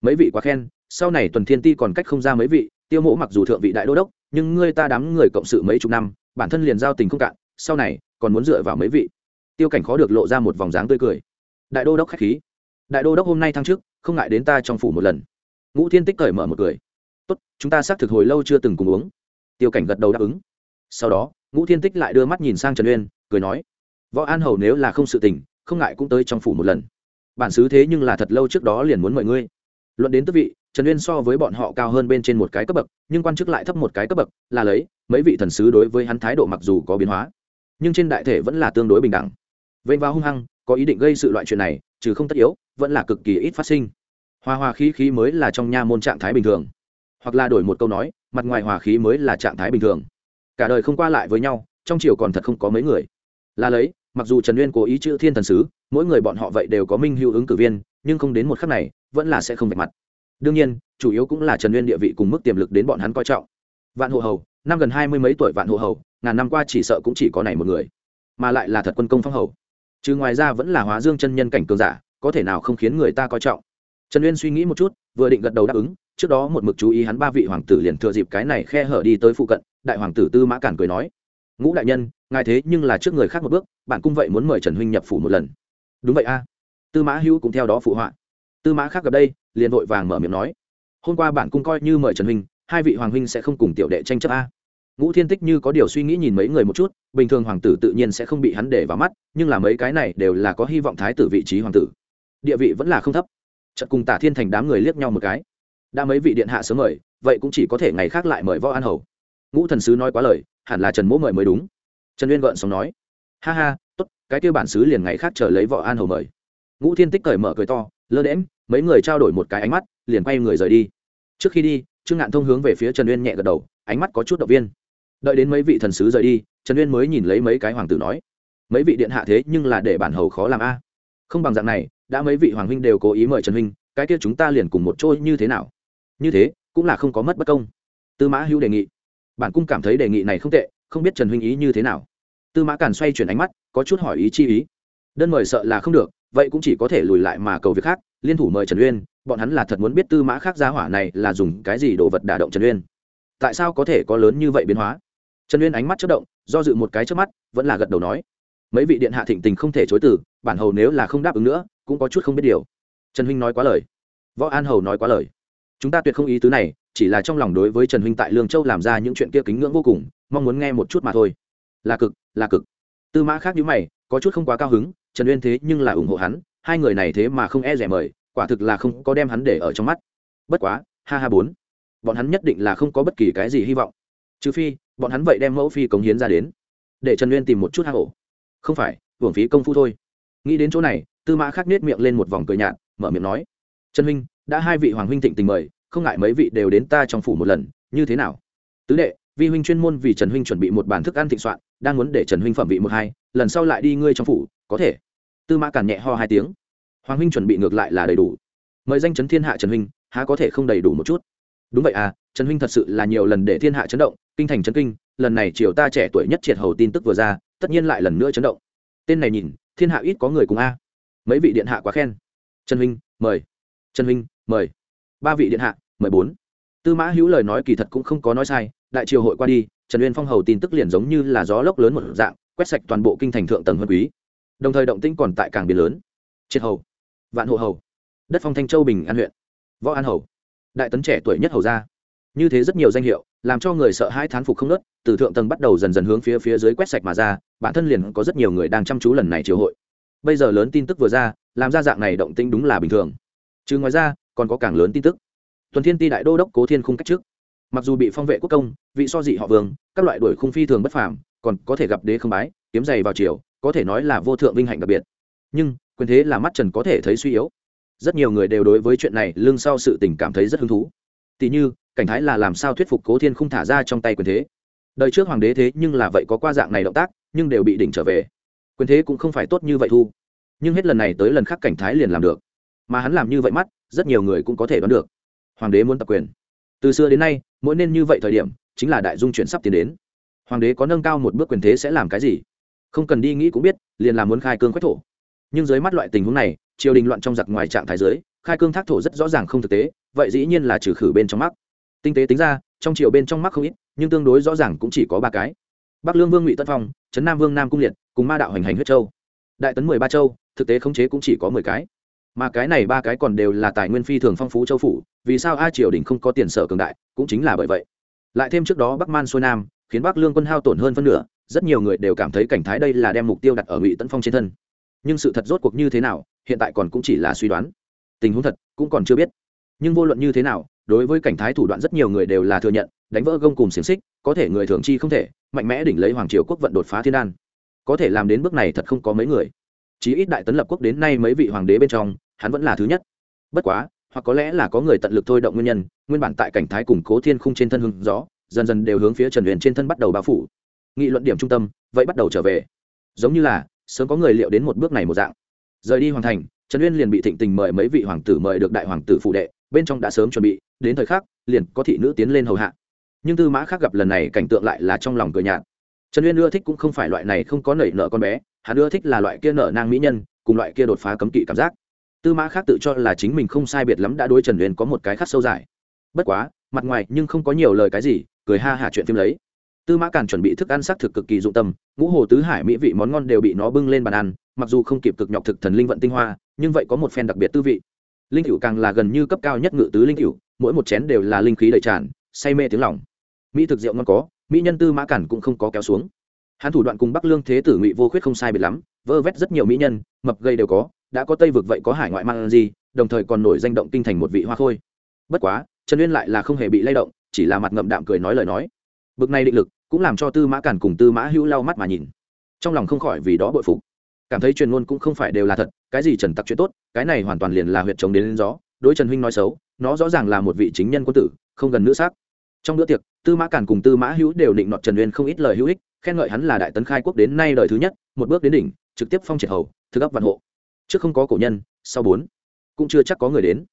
Mấy vị quá khen, sau này tuần thiên ti còn cách không ra mấy vị, tiêu mộ mặc dù thượng vị đại đô đốc, nhưng ngươi ta đám người cộng sự mấy chục năm, bản thân liền giao tình không cạn, sau này, còn muốn dựa vào mấy vị tiêu cảnh khó được lộ ra một vòng dáng tươi cười. Đại đô đốc khách khí. Đại đô đốc hôm nay thăng chức, không ngại đến ta trong phủ một lần. Ngũ thiên tích cởi mở một cười. Tốt, chúng ta xác thực hồi lâu chưa từng cùng uống. Tiêu cảnh gật đầu đáp ứng. Sau đó, ngũ thiên tích lại đưa mắt nhìn sang trần uyên, cười nói, võ an hầu nếu là không sự tình, không ngại cũng tới trong phủ một lần. Bản xứ thế nhưng là thật lâu trước đó liền muốn mời ngươi. Luận đến tước vị, trần uyên so với bọn họ cao hơn bên trên một cái cấp bậc, nhưng quan chức lại thấp một cái cấp bậc, là lấy, mấy vị thần sứ đối với hắn thái độ mặc dù có biến hóa, nhưng trên đại thể vẫn là tương đối bình đẳng vênh vào hung hăng, có ý định gây sự loại chuyện này, trừ không tất yếu, vẫn là cực kỳ ít phát sinh. Hòa hòa khí khí mới là trong nha môn trạng thái bình thường. Hoặc là đổi một câu nói, mặt ngoài hòa khí mới là trạng thái bình thường. Cả đời không qua lại với nhau, trong triều còn thật không có mấy người. Là lấy, mặc dù trần uyên cố ý chữ thiên thần sứ, mỗi người bọn họ vậy đều có minh hữu ứng cử viên, nhưng không đến một khắc này, vẫn là sẽ không vạch mặt. Đương nhiên, chủ yếu cũng là trần uyên địa vị cùng mức tiềm lực đến bọn hắn coi trọng. Vạn hộ hầu, năm gần hai mươi mấy tuổi vạn hộ hầu, ngàn năm qua chỉ sợ cũng chỉ có này một người, mà lại là thật quân công phong hầu chứ ngoài ra vẫn là hóa dương chân nhân cảnh cường giả, có thể nào không khiến người ta coi trọng? Trần uyên suy nghĩ một chút, vừa định gật đầu đáp ứng, trước đó một mực chú ý hắn ba vị hoàng tử liền thừa dịp cái này khe hở đi tới phụ cận, đại hoàng tử tư mã cản cười nói, ngũ đại nhân, ngài thế nhưng là trước người khác một bước bạn cung vậy muốn mời trần huynh nhập phủ một lần. Đúng vậy a. Tư mã hữu cũng theo đó phụ họa. Tư mã khác gặp đây, liền vội vàng mở miệng nói, hôm qua bạn cung coi như mời trần huynh, hai vị hoàng huynh sẽ không cùng tiểu đệ tranh chấp a ngũ thiên tích như có điều suy nghĩ nhìn mấy người một chút, bình thường hoàng tử tự nhiên sẽ không bị hắn để vào mắt, nhưng là mấy cái này đều là có hy vọng thái tử vị trí hoàng tử. Địa vị vẫn là không thấp. Trận cùng tả thiên thành đám người liếc nhau một cái. Đã mấy vị điện hạ sớm mời, vậy cũng chỉ có thể ngày khác lại mời võ an hầu. Ngũ thần sứ nói quá lời, hẳn là trần mỗ mời mới đúng. Trần uyên gợn sống nói, ha ha, tốt, cái kêu bản sứ liền ngày khác chờ lấy võ an hầu mời. Ngũ thiên tích cởi mở cười to, lơ đễm mấy người trao đổi một cái ánh mắt, liền quay người rời đi. Trước khi đi, trương ngạn thông hướng về phía trần uyên nhẹ gật đầu, ánh mắt có chút động viên đợi đến mấy vị thần sứ rời đi, trần uyên mới nhìn lấy mấy cái hoàng tử nói, mấy vị điện hạ thế nhưng là để bản hầu khó làm a. Không bằng dạng này, đã mấy vị hoàng huynh đều cố ý mời trần huynh cái kia chúng ta liền cùng một chỗ như thế nào? Như thế, cũng là không có mất bất công. Tư mã hữu đề nghị. Bản cung cảm thấy đề nghị này không tệ, không biết trần huynh ý như thế nào. Tư mã càn xoay chuyển ánh mắt, có chút hỏi ý chi ý. Đơn mời sợ là không được, vậy cũng chỉ có thể lùi lại mà cầu việc khác, liên thủ mời trần uyên, bọn hắn là thật muốn biết tư mã khác gia hỏa này là dùng cái gì đồ vật đả động trần uyên. Tại sao có thể có lớn như vậy biến hóa? Trần uyên ánh mắt chất động, do dự một cái trước mắt, vẫn là gật đầu nói, mấy vị điện hạ thịnh tình không thể chối từ, bản hầu nếu là không đáp ứng nữa, cũng có chút không biết điều. Trần huynh nói quá lời. Võ an hầu nói quá lời. Chúng ta tuyệt không ý tứ này, chỉ là trong lòng đối với trần huynh tại lương châu làm ra những chuyện kia kính ngưỡng vô cùng, mong muốn nghe một chút mà thôi. Là cực là cực. Tư mã khác như mày, có chút không quá cao hứng, trần uyên thế nhưng là ủng hộ hắn, hai người này thế mà không e rẻ mời, quả thực là không có đem hắn để ở trong mắt. Bất quá, ha ha bốn, bọn hắn nhất định là không có bất kỳ cái gì hy vọng. Trừ phi bọn hắn vậy đem mẫu phi cống hiến ra đến, để trần uyên tìm một chút hang ổ. Không phải, hưởng phí công phu thôi. Nghĩ đến chỗ này, tư mã khắc nết miệng lên một vòng cười nhạt, mở miệng nói, trần huynh, đã hai vị hoàng huynh thịnh tình mời, không ngại mấy vị đều đến ta trong phủ một lần, như thế nào? Tứ đệ, vi huynh chuyên môn vì trần huynh chuẩn bị một bản thức ăn thịnh soạn, đang muốn để trần huynh phẩm vị một hai, lần sau lại đi ngươi trong phủ, có thể. Tư mã càn nhẹ ho hai tiếng. Hoàng huynh chuẩn bị ngược lại là đầy đủ. Mời danh chấn thiên hạ trần huynh, há có thể không đầy đủ một chút? Đúng vậy à trần huynh thật sự là nhiều lần để thiên hạ chấn động kinh thành chấn kinh, lần này triều ta trẻ tuổi nhất triệt hầu tin tức vừa ra, tất nhiên lại lần nữa chấn động. Tên này nhìn, thiên hạ ít có người cùng a. Mấy vị điện hạ quá khen. Trần huynh, mời. Trần huynh, mời. Ba vị điện hạ, mời bốn. Tư mã hữu lời nói kỳ thật cũng không có nói sai, đại triều hội qua đi, trần uyên phong hầu tin tức liền giống như là gió lốc lớn một dạng, quét sạch toàn bộ kinh thành thượng tầng huân quý. Đồng thời động tĩnh còn tại càng biến lớn. Triệt hầu. Vạn hộ hầu. Đất phong thanh châu bình an huyện. Võ an hầu. Đại tấn trẻ tuổi nhất hầu gia. Như thế rất nhiều danh hiệu làm cho người sợ hãi thán phục không nớt, từ thượng tầng bắt đầu dần dần hướng phía phía dưới quét sạch mà ra, bản thân liền có rất nhiều người đang chăm chú lần này triều hội. Bây giờ lớn tin tức vừa ra, làm ra dạng này động tĩnh đúng là bình thường. Chứ ngoài ra, còn có càng lớn tin tức. Tuần thiên ti đại đô đốc cố thiên khung cách trước. Mặc dù bị phong vệ quốc công, vị so dị họ vương, các loại đuổi khung phi thường bất phàm, còn có thể gặp đế không bái, kiếm giày vào chiều có thể nói là vô thượng vinh hạnh đặc biệt. Nhưng, quyền thế là mắt trần có thể thấy suy yếu. Rất nhiều người đều đối với chuyện này lương sau sự tình cảm thấy rất hứng thú tỷ như, cảnh thái là làm sao thuyết phục cố thiên không thả ra trong tay quyền thế? Đời trước hoàng đế thế nhưng là vậy có qua dạng này động tác, nhưng đều bị đỉnh trở về. Quyền thế cũng không phải tốt như vậy thu. Nhưng hết lần này tới lần khác cảnh thái liền làm được. Mà hắn làm như vậy mắt, rất nhiều người cũng có thể đoán được. Hoàng đế muốn tập quyền. Từ xưa đến nay, mỗi nên như vậy thời điểm, chính là đại dung chuyển sắp tiến đến. Hoàng đế có nâng cao một bước quyền thế sẽ làm cái gì? Không cần đi nghĩ cũng biết, liền là muốn khai cương quách thổ. Nhưng dưới mắt loại tình huống này, triều đình loạn trong giặc ngoài trạng thái giới khai cương thác thổ rất rõ ràng không thực tế vậy dĩ nhiên là trừ khử bên trong mắc tinh tế tính ra, trong triều bên trong mắc không ít, nhưng tương đối rõ ràng cũng chỉ có ba cái. Bắc lương vương ngụy tân phong, trấn nam vương nam cung liệt, cùng ma đạo hành hành huyết châu. Đại tấn mười ba châu, thực tế khống chế cũng chỉ có mười cái. Mà cái này ba cái còn đều là tài nguyên phi thường phong phú châu phủ, vì sao a triều đình không có tiền sở cường đại, cũng chính là bởi vậy. Lại thêm trước đó bắc man xuôi nam, khiến bắc lương quân hao tổn hơn phân nửa, rất nhiều người đều cảm thấy cảnh thái đây là đem mục tiêu đặt ở ngụy tấn phong trên thân. Nhưng sự thật rốt cuộc như thế nào, hiện tại còn cũng chỉ là suy đoán. Tình huống thật, cũng còn chưa biết nhưng vô luận như thế nào, đối với cảnh thái thủ đoạn rất nhiều người đều là thừa nhận, đánh vỡ gông cùng xiềng xích, có thể người thường chi không thể, mạnh mẽ đỉnh lấy hoàng triều quốc vận đột phá thiên đan. Có thể làm đến bước này thật không có mấy người. Chí ít đại tấn lập quốc đến nay mấy vị hoàng đế bên trong, hắn vẫn là thứ nhất. Bất quá, hoặc có lẽ là có người tận lực thôi động nguyên nhân, nguyên bản tại cảnh thái củng cố thiên khung trên thân hưng rõ dần dần đều hướng phía trần huyền trên thân bắt đầu bao phủ. Nghị luận điểm trung tâm, vậy bắt đầu trở về. Giống như là, sớm có người liệu đến một bước này một dạng. Rời đi hoàng thành, trần uyên liền bị thịnh tình mời mấy vị hoàng tử mời được đại hoàng tử phụ đệ bên trong đã sớm chuẩn bị, đến thời khắc, liền có thị nữ tiến lên hầu hạ. Nhưng tư mã khác gặp lần này cảnh tượng lại là trong lòng cười nhạt. Trần uyên ưa thích cũng không phải loại này không có nảy nợ con bé, hắn ưa thích là loại kia nở nang mỹ nhân, cùng loại kia đột phá cấm kỵ cảm giác. Tư mã khác tự cho là chính mình không sai biệt lắm đã đối trần uyên có một cái khắc sâu dài. Bất quá, mặt ngoài nhưng không có nhiều lời cái gì, cười ha hả chuyện phim lấy. Tư mã càn chuẩn bị thức ăn xác thực cực kỳ dụng tâm, ngũ hồ tứ hải mỹ vị món ngon đều bị nó bưng lên bàn ăn, mặc dù không kịp cực nhọc thực thần linh vận tinh hoa, nhưng vậy có một phen đặc biệt tư vị linh cựu càng là gần như cấp cao nhất ngự tứ linh cựu mỗi một chén đều là linh khí đầy tràn, say mê tiếng lòng. Mỹ thực rượu ngon có, mỹ nhân tư mã cản cũng không có kéo xuống. Hắn thủ đoạn cùng bắc lương thế tử ngụy vô khuyết không sai biệt lắm, vơ vét rất nhiều mỹ nhân, mập gây đều có, đã có tây vực vậy có hải ngoại mang gì, đồng thời còn nổi danh động kinh thành một vị hoa khôi. Bất quá, trần uyên lại là không hề bị lay động, chỉ là mặt ngậm đạm cười nói lời nói. Bực này định lực, cũng làm cho tư mã cản cùng tư mã hữu lau mắt mà nhìn. Trong lòng không khỏi vì đó bội phục. Cảm thấy truyền ngôn cũng không phải đều là thật cái gì trần tặc chuyện tốt, cái này hoàn toàn liền là huyện chống đến lên gió. Đối trần huynh nói xấu, nó rõ ràng là một vị chính nhân quân tử, không gần nữ sắc trong bữa tiệc, tư mã cản cùng tư mã hữu đều định nọt trần uyên không ít lời hữu ích, khen ngợi hắn là đại tấn khai quốc đến nay đời thứ nhất, một bước đến đỉnh, trực tiếp phong triệt hầu, thực ấp vạn hộ. Trước không có cổ nhân, sau bốn, cũng chưa chắc có người đến.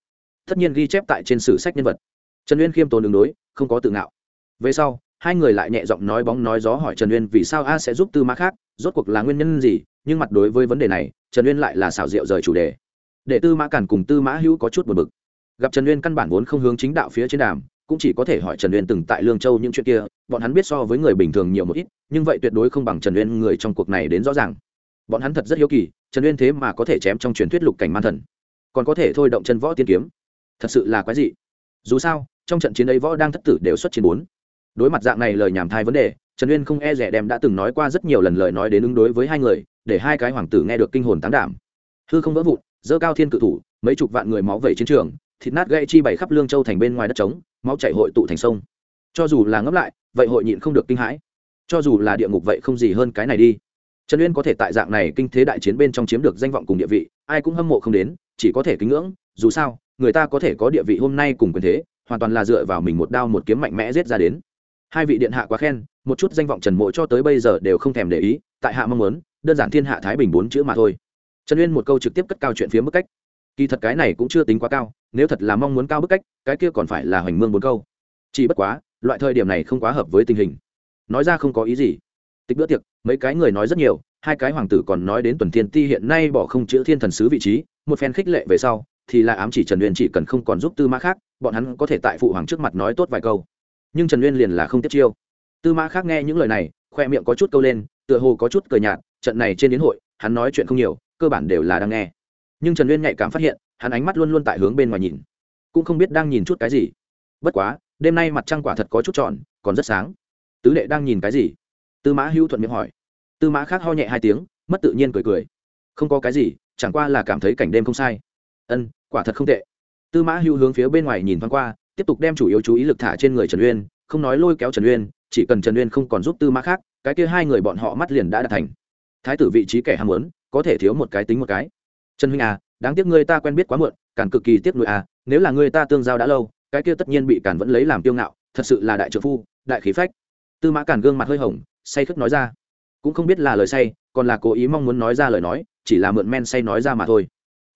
Tất nhiên ghi chép tại trên sử sách nhân vật. Trần uyên khiêm tốn đường đối, không có tự ngạo. Về sau, hai người lại nhẹ giọng nói bóng nói gió hỏi trần uyên vì sao a sẽ giúp tư mã khác, rốt cuộc là nguyên nhân gì nhưng mặt đối với vấn đề này, trần uyên lại là xảo diệu rời chủ đề. Để tư mã cản cùng tư mã hữu có chút buồn bực. Gặp trần uyên căn bản vốn không hướng chính đạo phía trên đàm, cũng chỉ có thể hỏi trần uyên từng tại lương châu những chuyện kia, bọn hắn biết so với người bình thường nhiều một ít, nhưng vậy tuyệt đối không bằng trần uyên người trong cuộc này đến rõ ràng. Bọn hắn thật rất hiếu kỳ, trần uyên thế mà có thể chém trong truyền thuyết lục cảnh man thần. Còn có thể thôi động chân võ tiên kiếm. Thật sự là quái dị. Dù sao, trong trận chiến ấy võ đang thất tử đều xuất chiến bốn đối mặt dạng này lời nhảm thai vấn đề, trần uyên không e rẻ đem đã từng nói qua rất nhiều lần lời nói đến ứng đối với hai người, để hai cái hoàng tử nghe được kinh hồn tán đảm. Hư không vỡ vụn, dơ cao thiên cự thủ, mấy chục vạn người máu vẩy chiến trường, thịt nát gãy chi bày khắp lương châu thành bên ngoài đất trống, máu chảy hội tụ thành sông. Cho dù là ngấp lại, vậy hội nhịn không được kinh hãi. Cho dù là địa ngục vậy không gì hơn cái này đi. Trần uyên có thể tại dạng này kinh thế đại chiến bên trong chiếm được danh vọng cùng địa vị, ai cũng hâm mộ không đến, chỉ có thể kính ngưỡng, dù sao, người ta có thể có địa vị hôm nay cùng quyền thế, hoàn toàn là dựa vào mình một đao một kiếm mạnh mẽ giết ra đến hai vị điện hạ quá khen, một chút danh vọng trần mộ cho tới bây giờ đều không thèm để ý, tại hạ mong muốn, đơn giản thiên hạ thái bình bốn chữ mà thôi. Trần uyên một câu trực tiếp cất cao chuyện phía mức cách. Kỳ thật cái này cũng chưa tính quá cao, nếu thật là mong muốn cao bức cách, cái kia còn phải là hoành mương bốn câu. Chỉ bất quá, loại thời điểm này không quá hợp với tình hình. Nói ra không có ý gì. Tịch bữa tiệc, mấy cái người nói rất nhiều, hai cái hoàng tử còn nói đến tuần thiên ti hiện nay bỏ không chữ thiên thần sứ vị trí, một phen khích lệ về sau, thì là ám chỉ trần uyên chỉ cần không còn giúp tư mã khác, bọn hắn có thể tại phụ hoàng trước mặt nói tốt vài câu nhưng trần uyên liền là không tiếp chiêu tư mã khác nghe những lời này khoe miệng có chút câu lên tựa hồ có chút cười nhạt trận này trên đến hội hắn nói chuyện không nhiều cơ bản đều là đang nghe nhưng trần uyên nhạy cảm phát hiện hắn ánh mắt luôn luôn tại hướng bên ngoài nhìn cũng không biết đang nhìn chút cái gì bất quá đêm nay mặt trăng quả thật có chút tròn còn rất sáng tứ đệ đang nhìn cái gì tư mã hữu thuận miệng hỏi tư mã khác ho nhẹ hai tiếng mất tự nhiên cười cười không có cái gì chẳng qua là cảm thấy cảnh đêm không sai ân quả thật không tệ tư mã hữu hướng phía bên ngoài nhìn thoáng qua tiếp tục đem chủ yếu chú ý lực thả trên người trần uyên, không nói lôi kéo trần uyên, chỉ cần trần uyên không còn giúp tư mã khác, cái kia hai người bọn họ mắt liền đã đạt thành. Thái tử vị trí kẻ ham muốn, có thể thiếu một cái tính một cái. Trần huynh à đáng tiếc ngươi ta quen biết quá muộn, cản cực kỳ tiếc nuôi à nếu là ngươi ta tương giao đã lâu, cái kia tất nhiên bị càn vẫn lấy làm tiêu ngạo, thật sự là đại trợ phu, đại khí phách. Tư mã càn gương mặt hơi hồng, say khức nói ra. Cũng không biết là lời say, còn là cố ý mong muốn nói ra lời nói, chỉ là mượn men say nói ra mà thôi.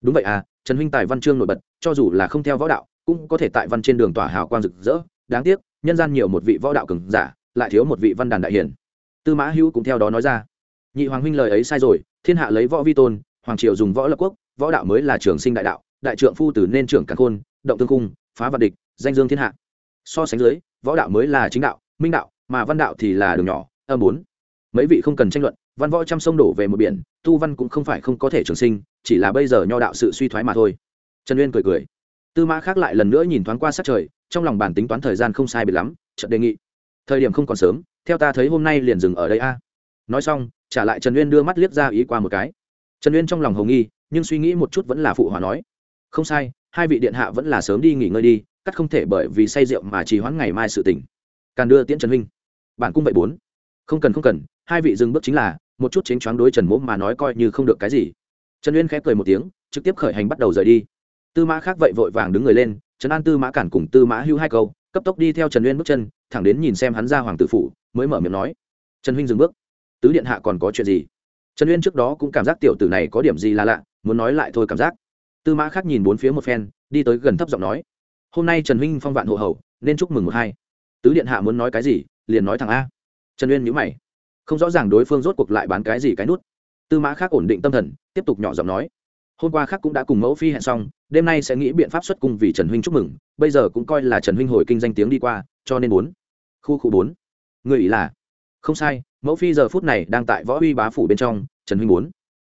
Đúng vậy à trần huynh tài văn chương nổi bật, cho dù là không theo võ đạo cũng có thể tại văn trên đường tỏa hào quang rực rỡ. Đáng tiếc, nhân gian nhiều một vị võ đạo cường giả, lại thiếu một vị văn đàn đại hiển tư mã hữu cũng theo đó nói ra. Nhị hoàng huynh lời ấy sai rồi, thiên hạ lấy võ vi tôn, hoàng triều dùng võ lập quốc, võ đạo mới là trường sinh đại đạo, đại trượng phu tử nên trưởng càn khôn, động tương cung, phá vật địch, danh dương thiên hạ. So sánh dưới, võ đạo mới là chính đạo, minh đạo, mà văn đạo thì là đường nhỏ, âm bốn. Mấy vị không cần tranh luận, văn võ trăm sông đổ về một biển, tu văn cũng không phải không có thể trường sinh, chỉ là bây giờ nho đạo sự suy thoái mà thôi. Trần uyên cười cười tư mã khác lại lần nữa nhìn thoáng qua sát trời, trong lòng bản tính toán thời gian không sai biệt lắm trận đề nghị. Thời điểm không còn sớm, theo ta thấy hôm nay liền dừng ở đây a. Nói xong, trả lại trần uyên đưa mắt liếc ra ý qua một cái. Trần uyên trong lòng hầu nghi, nhưng suy nghĩ một chút vẫn là phụ hòa nói. Không sai, hai vị điện hạ vẫn là sớm đi nghỉ ngơi đi, cắt không thể bởi vì say rượu mà trì hoãn ngày mai sự tỉnh càn đưa tiễn trần huynh. Bản cung vậy bốn. Không cần không cần, hai vị dừng bước chính là, một chút chính choáng đối trần mỗ mà nói coi như không được cái gì. Trần uyên khẽ cười một tiếng, trực tiếp khởi hành bắt đầu rời đi tư mã khác vậy vội vàng đứng người lên, trần an tư mã cản cùng tư mã hưu hai câu, cấp tốc đi theo trần uyên bước chân, thẳng đến nhìn xem hắn ra hoàng tử phủ, mới mở miệng nói, trần huynh dừng bước. Tứ điện hạ còn có chuyện gì? Trần uyên trước đó cũng cảm giác tiểu tử này có điểm gì là lạ, muốn nói lại thôi cảm giác. Tư mã khác nhìn bốn phía một phen, đi tới gần thấp giọng nói, hôm nay trần huynh phong vạn hộ hầu nên chúc mừng một hai. Tứ điện hạ muốn nói cái gì, liền nói thằng a. Trần uyên nhữ mày, không rõ ràng đối phương rốt cuộc lại bán cái gì cái nút. Tư mã khác ổn định tâm thần, tiếp tục nhỏ giọng nói hôm qua khác cũng đã cùng mẫu phi hẹn xong, đêm nay sẽ nghĩ biện pháp xuất cung vì trần huynh chúc mừng, bây giờ cũng coi là trần huynh hồi kinh danh tiếng đi qua, cho nên bốn khu khu bốn. Người ý là, không sai, mẫu phi giờ phút này đang tại võ uy bá phủ bên trong, trần huynh bốn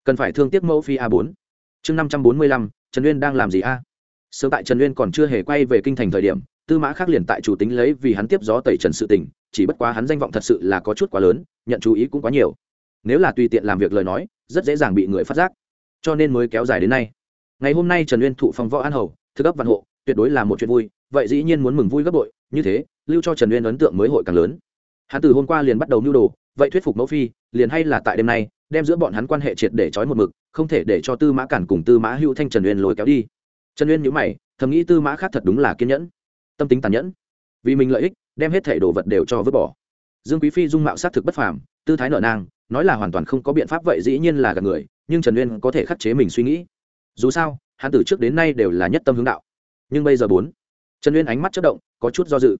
cần phải thương tiếc mẫu phi a bốn. Chương năm trăm bốn mươi lăm, trần uyên đang làm gì a? Sớm tại trần uyên còn chưa hề quay về kinh thành thời điểm, tư mã khác liền tại chủ tính lấy vì hắn tiếp gió tẩy trần sự tình, chỉ bất quá hắn danh vọng thật sự là có chút quá lớn, nhận chú ý cũng quá nhiều. Nếu là tùy tiện làm việc lời nói, rất dễ dàng bị người phát giác cho nên mới kéo dài đến nay. Ngày hôm nay trần uyên thụ phong võ an hầu, thức ấp văn hộ, tuyệt đối là một chuyện vui, vậy dĩ nhiên muốn mừng vui gấp bội, như thế, lưu cho trần uyên ấn tượng mới hội càng lớn. Hắn từ hôm qua liền bắt đầu mưu đồ, vậy thuyết phục mẫu phi, liền hay là tại đêm nay, đem giữa bọn hắn quan hệ triệt để trói một mực, không thể để cho tư mã cản cùng tư mã hữu thanh trần uyên lôi kéo đi. Trần uyên nhữ mày, thầm nghĩ tư mã khác thật đúng là kiên nhẫn, tâm tính tàn nhẫn. Vì mình lợi ích, đem hết thẻ đồ vật đều cho vứt bỏ. Dương quý phi dung mạo s á c thực bất phàm, tư thái nợ nang, nói là hoàn toàn không có biện pháp vậy dĩ nhiên là gặp người nhưng trần uyên có thể khắc chế mình suy nghĩ dù sao hắn từ trước đến nay đều là nhất tâm hướng đạo nhưng bây giờ bốn trần uyên ánh mắt chất động có chút do dự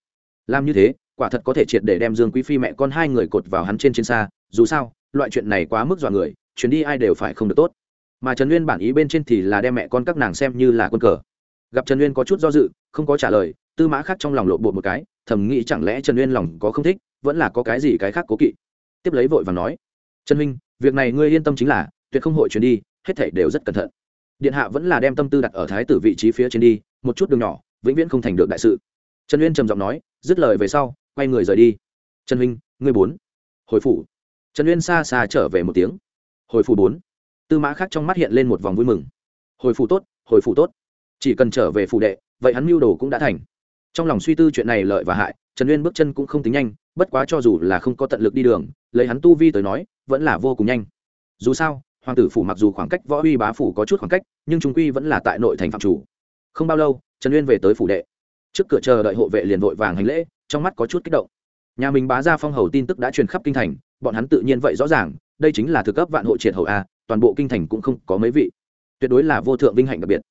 làm như thế quả thật có thể triệt để đem dương quý phi mẹ con hai người cột vào hắn trên trên xa dù sao loại chuyện này quá mức dọa người chuyến đi ai đều phải không được tốt mà trần uyên bản ý bên trên thì là đem mẹ con các nàng xem như là quân cờ gặp trần uyên có chút do dự không có trả lời tư mã khác trong lòng lộ bột một cái thầm nghĩ chẳng lẽ trần uyên lòng có không thích vẫn là có cái gì cái khác cố kỵ tiếp lấy vội và nói trần huynh việc này ngươi yên tâm chính là tuyệt không hội chuyển đi, hết thảy đều rất cẩn thận. Điện hạ vẫn là đem tâm tư đặt ở thái tử vị trí phía trên đi, một chút đường nhỏ, vĩnh viễn không thành được đại sự. Trần uyên trầm giọng nói, dứt lời về sau, quay người rời đi. Trần huynh, ngươi bốn. Hồi phủ. Trần uyên xa xa trở về một tiếng. Hồi phủ bốn. Tư mã khác trong mắt hiện lên một vòng vui mừng. Hồi phủ tốt, hồi phủ tốt. Chỉ cần trở về phủ đệ, vậy hắn mưu đồ cũng đã thành. Trong lòng suy tư chuyện này lợi và hại, trần uyên bước chân cũng không tính nhanh, bất quá cho dù là không có tận lực đi đường, lấy hắn tu vi tới nói, vẫn là vô cùng nhanh. Dù sao hoàng tử phủ mặc dù khoảng cách võ uy bá phủ có chút khoảng cách, nhưng chúng quy vẫn là tại nội thành phạm chủ. Không bao lâu, trần uyên về tới phủ đệ. Trước cửa chờ đợi hộ vệ liền vội vàng hành lễ, trong mắt có chút kích động. Nhà mình bá ra phong hầu tin tức đã truyền khắp kinh thành, bọn hắn tự nhiên vậy rõ ràng, đây chính là thực cấp vạn hộ triệt hầu a, toàn bộ kinh thành cũng không có mấy vị. Tuyệt đối là vô thượng vinh hạnh đặc biệt.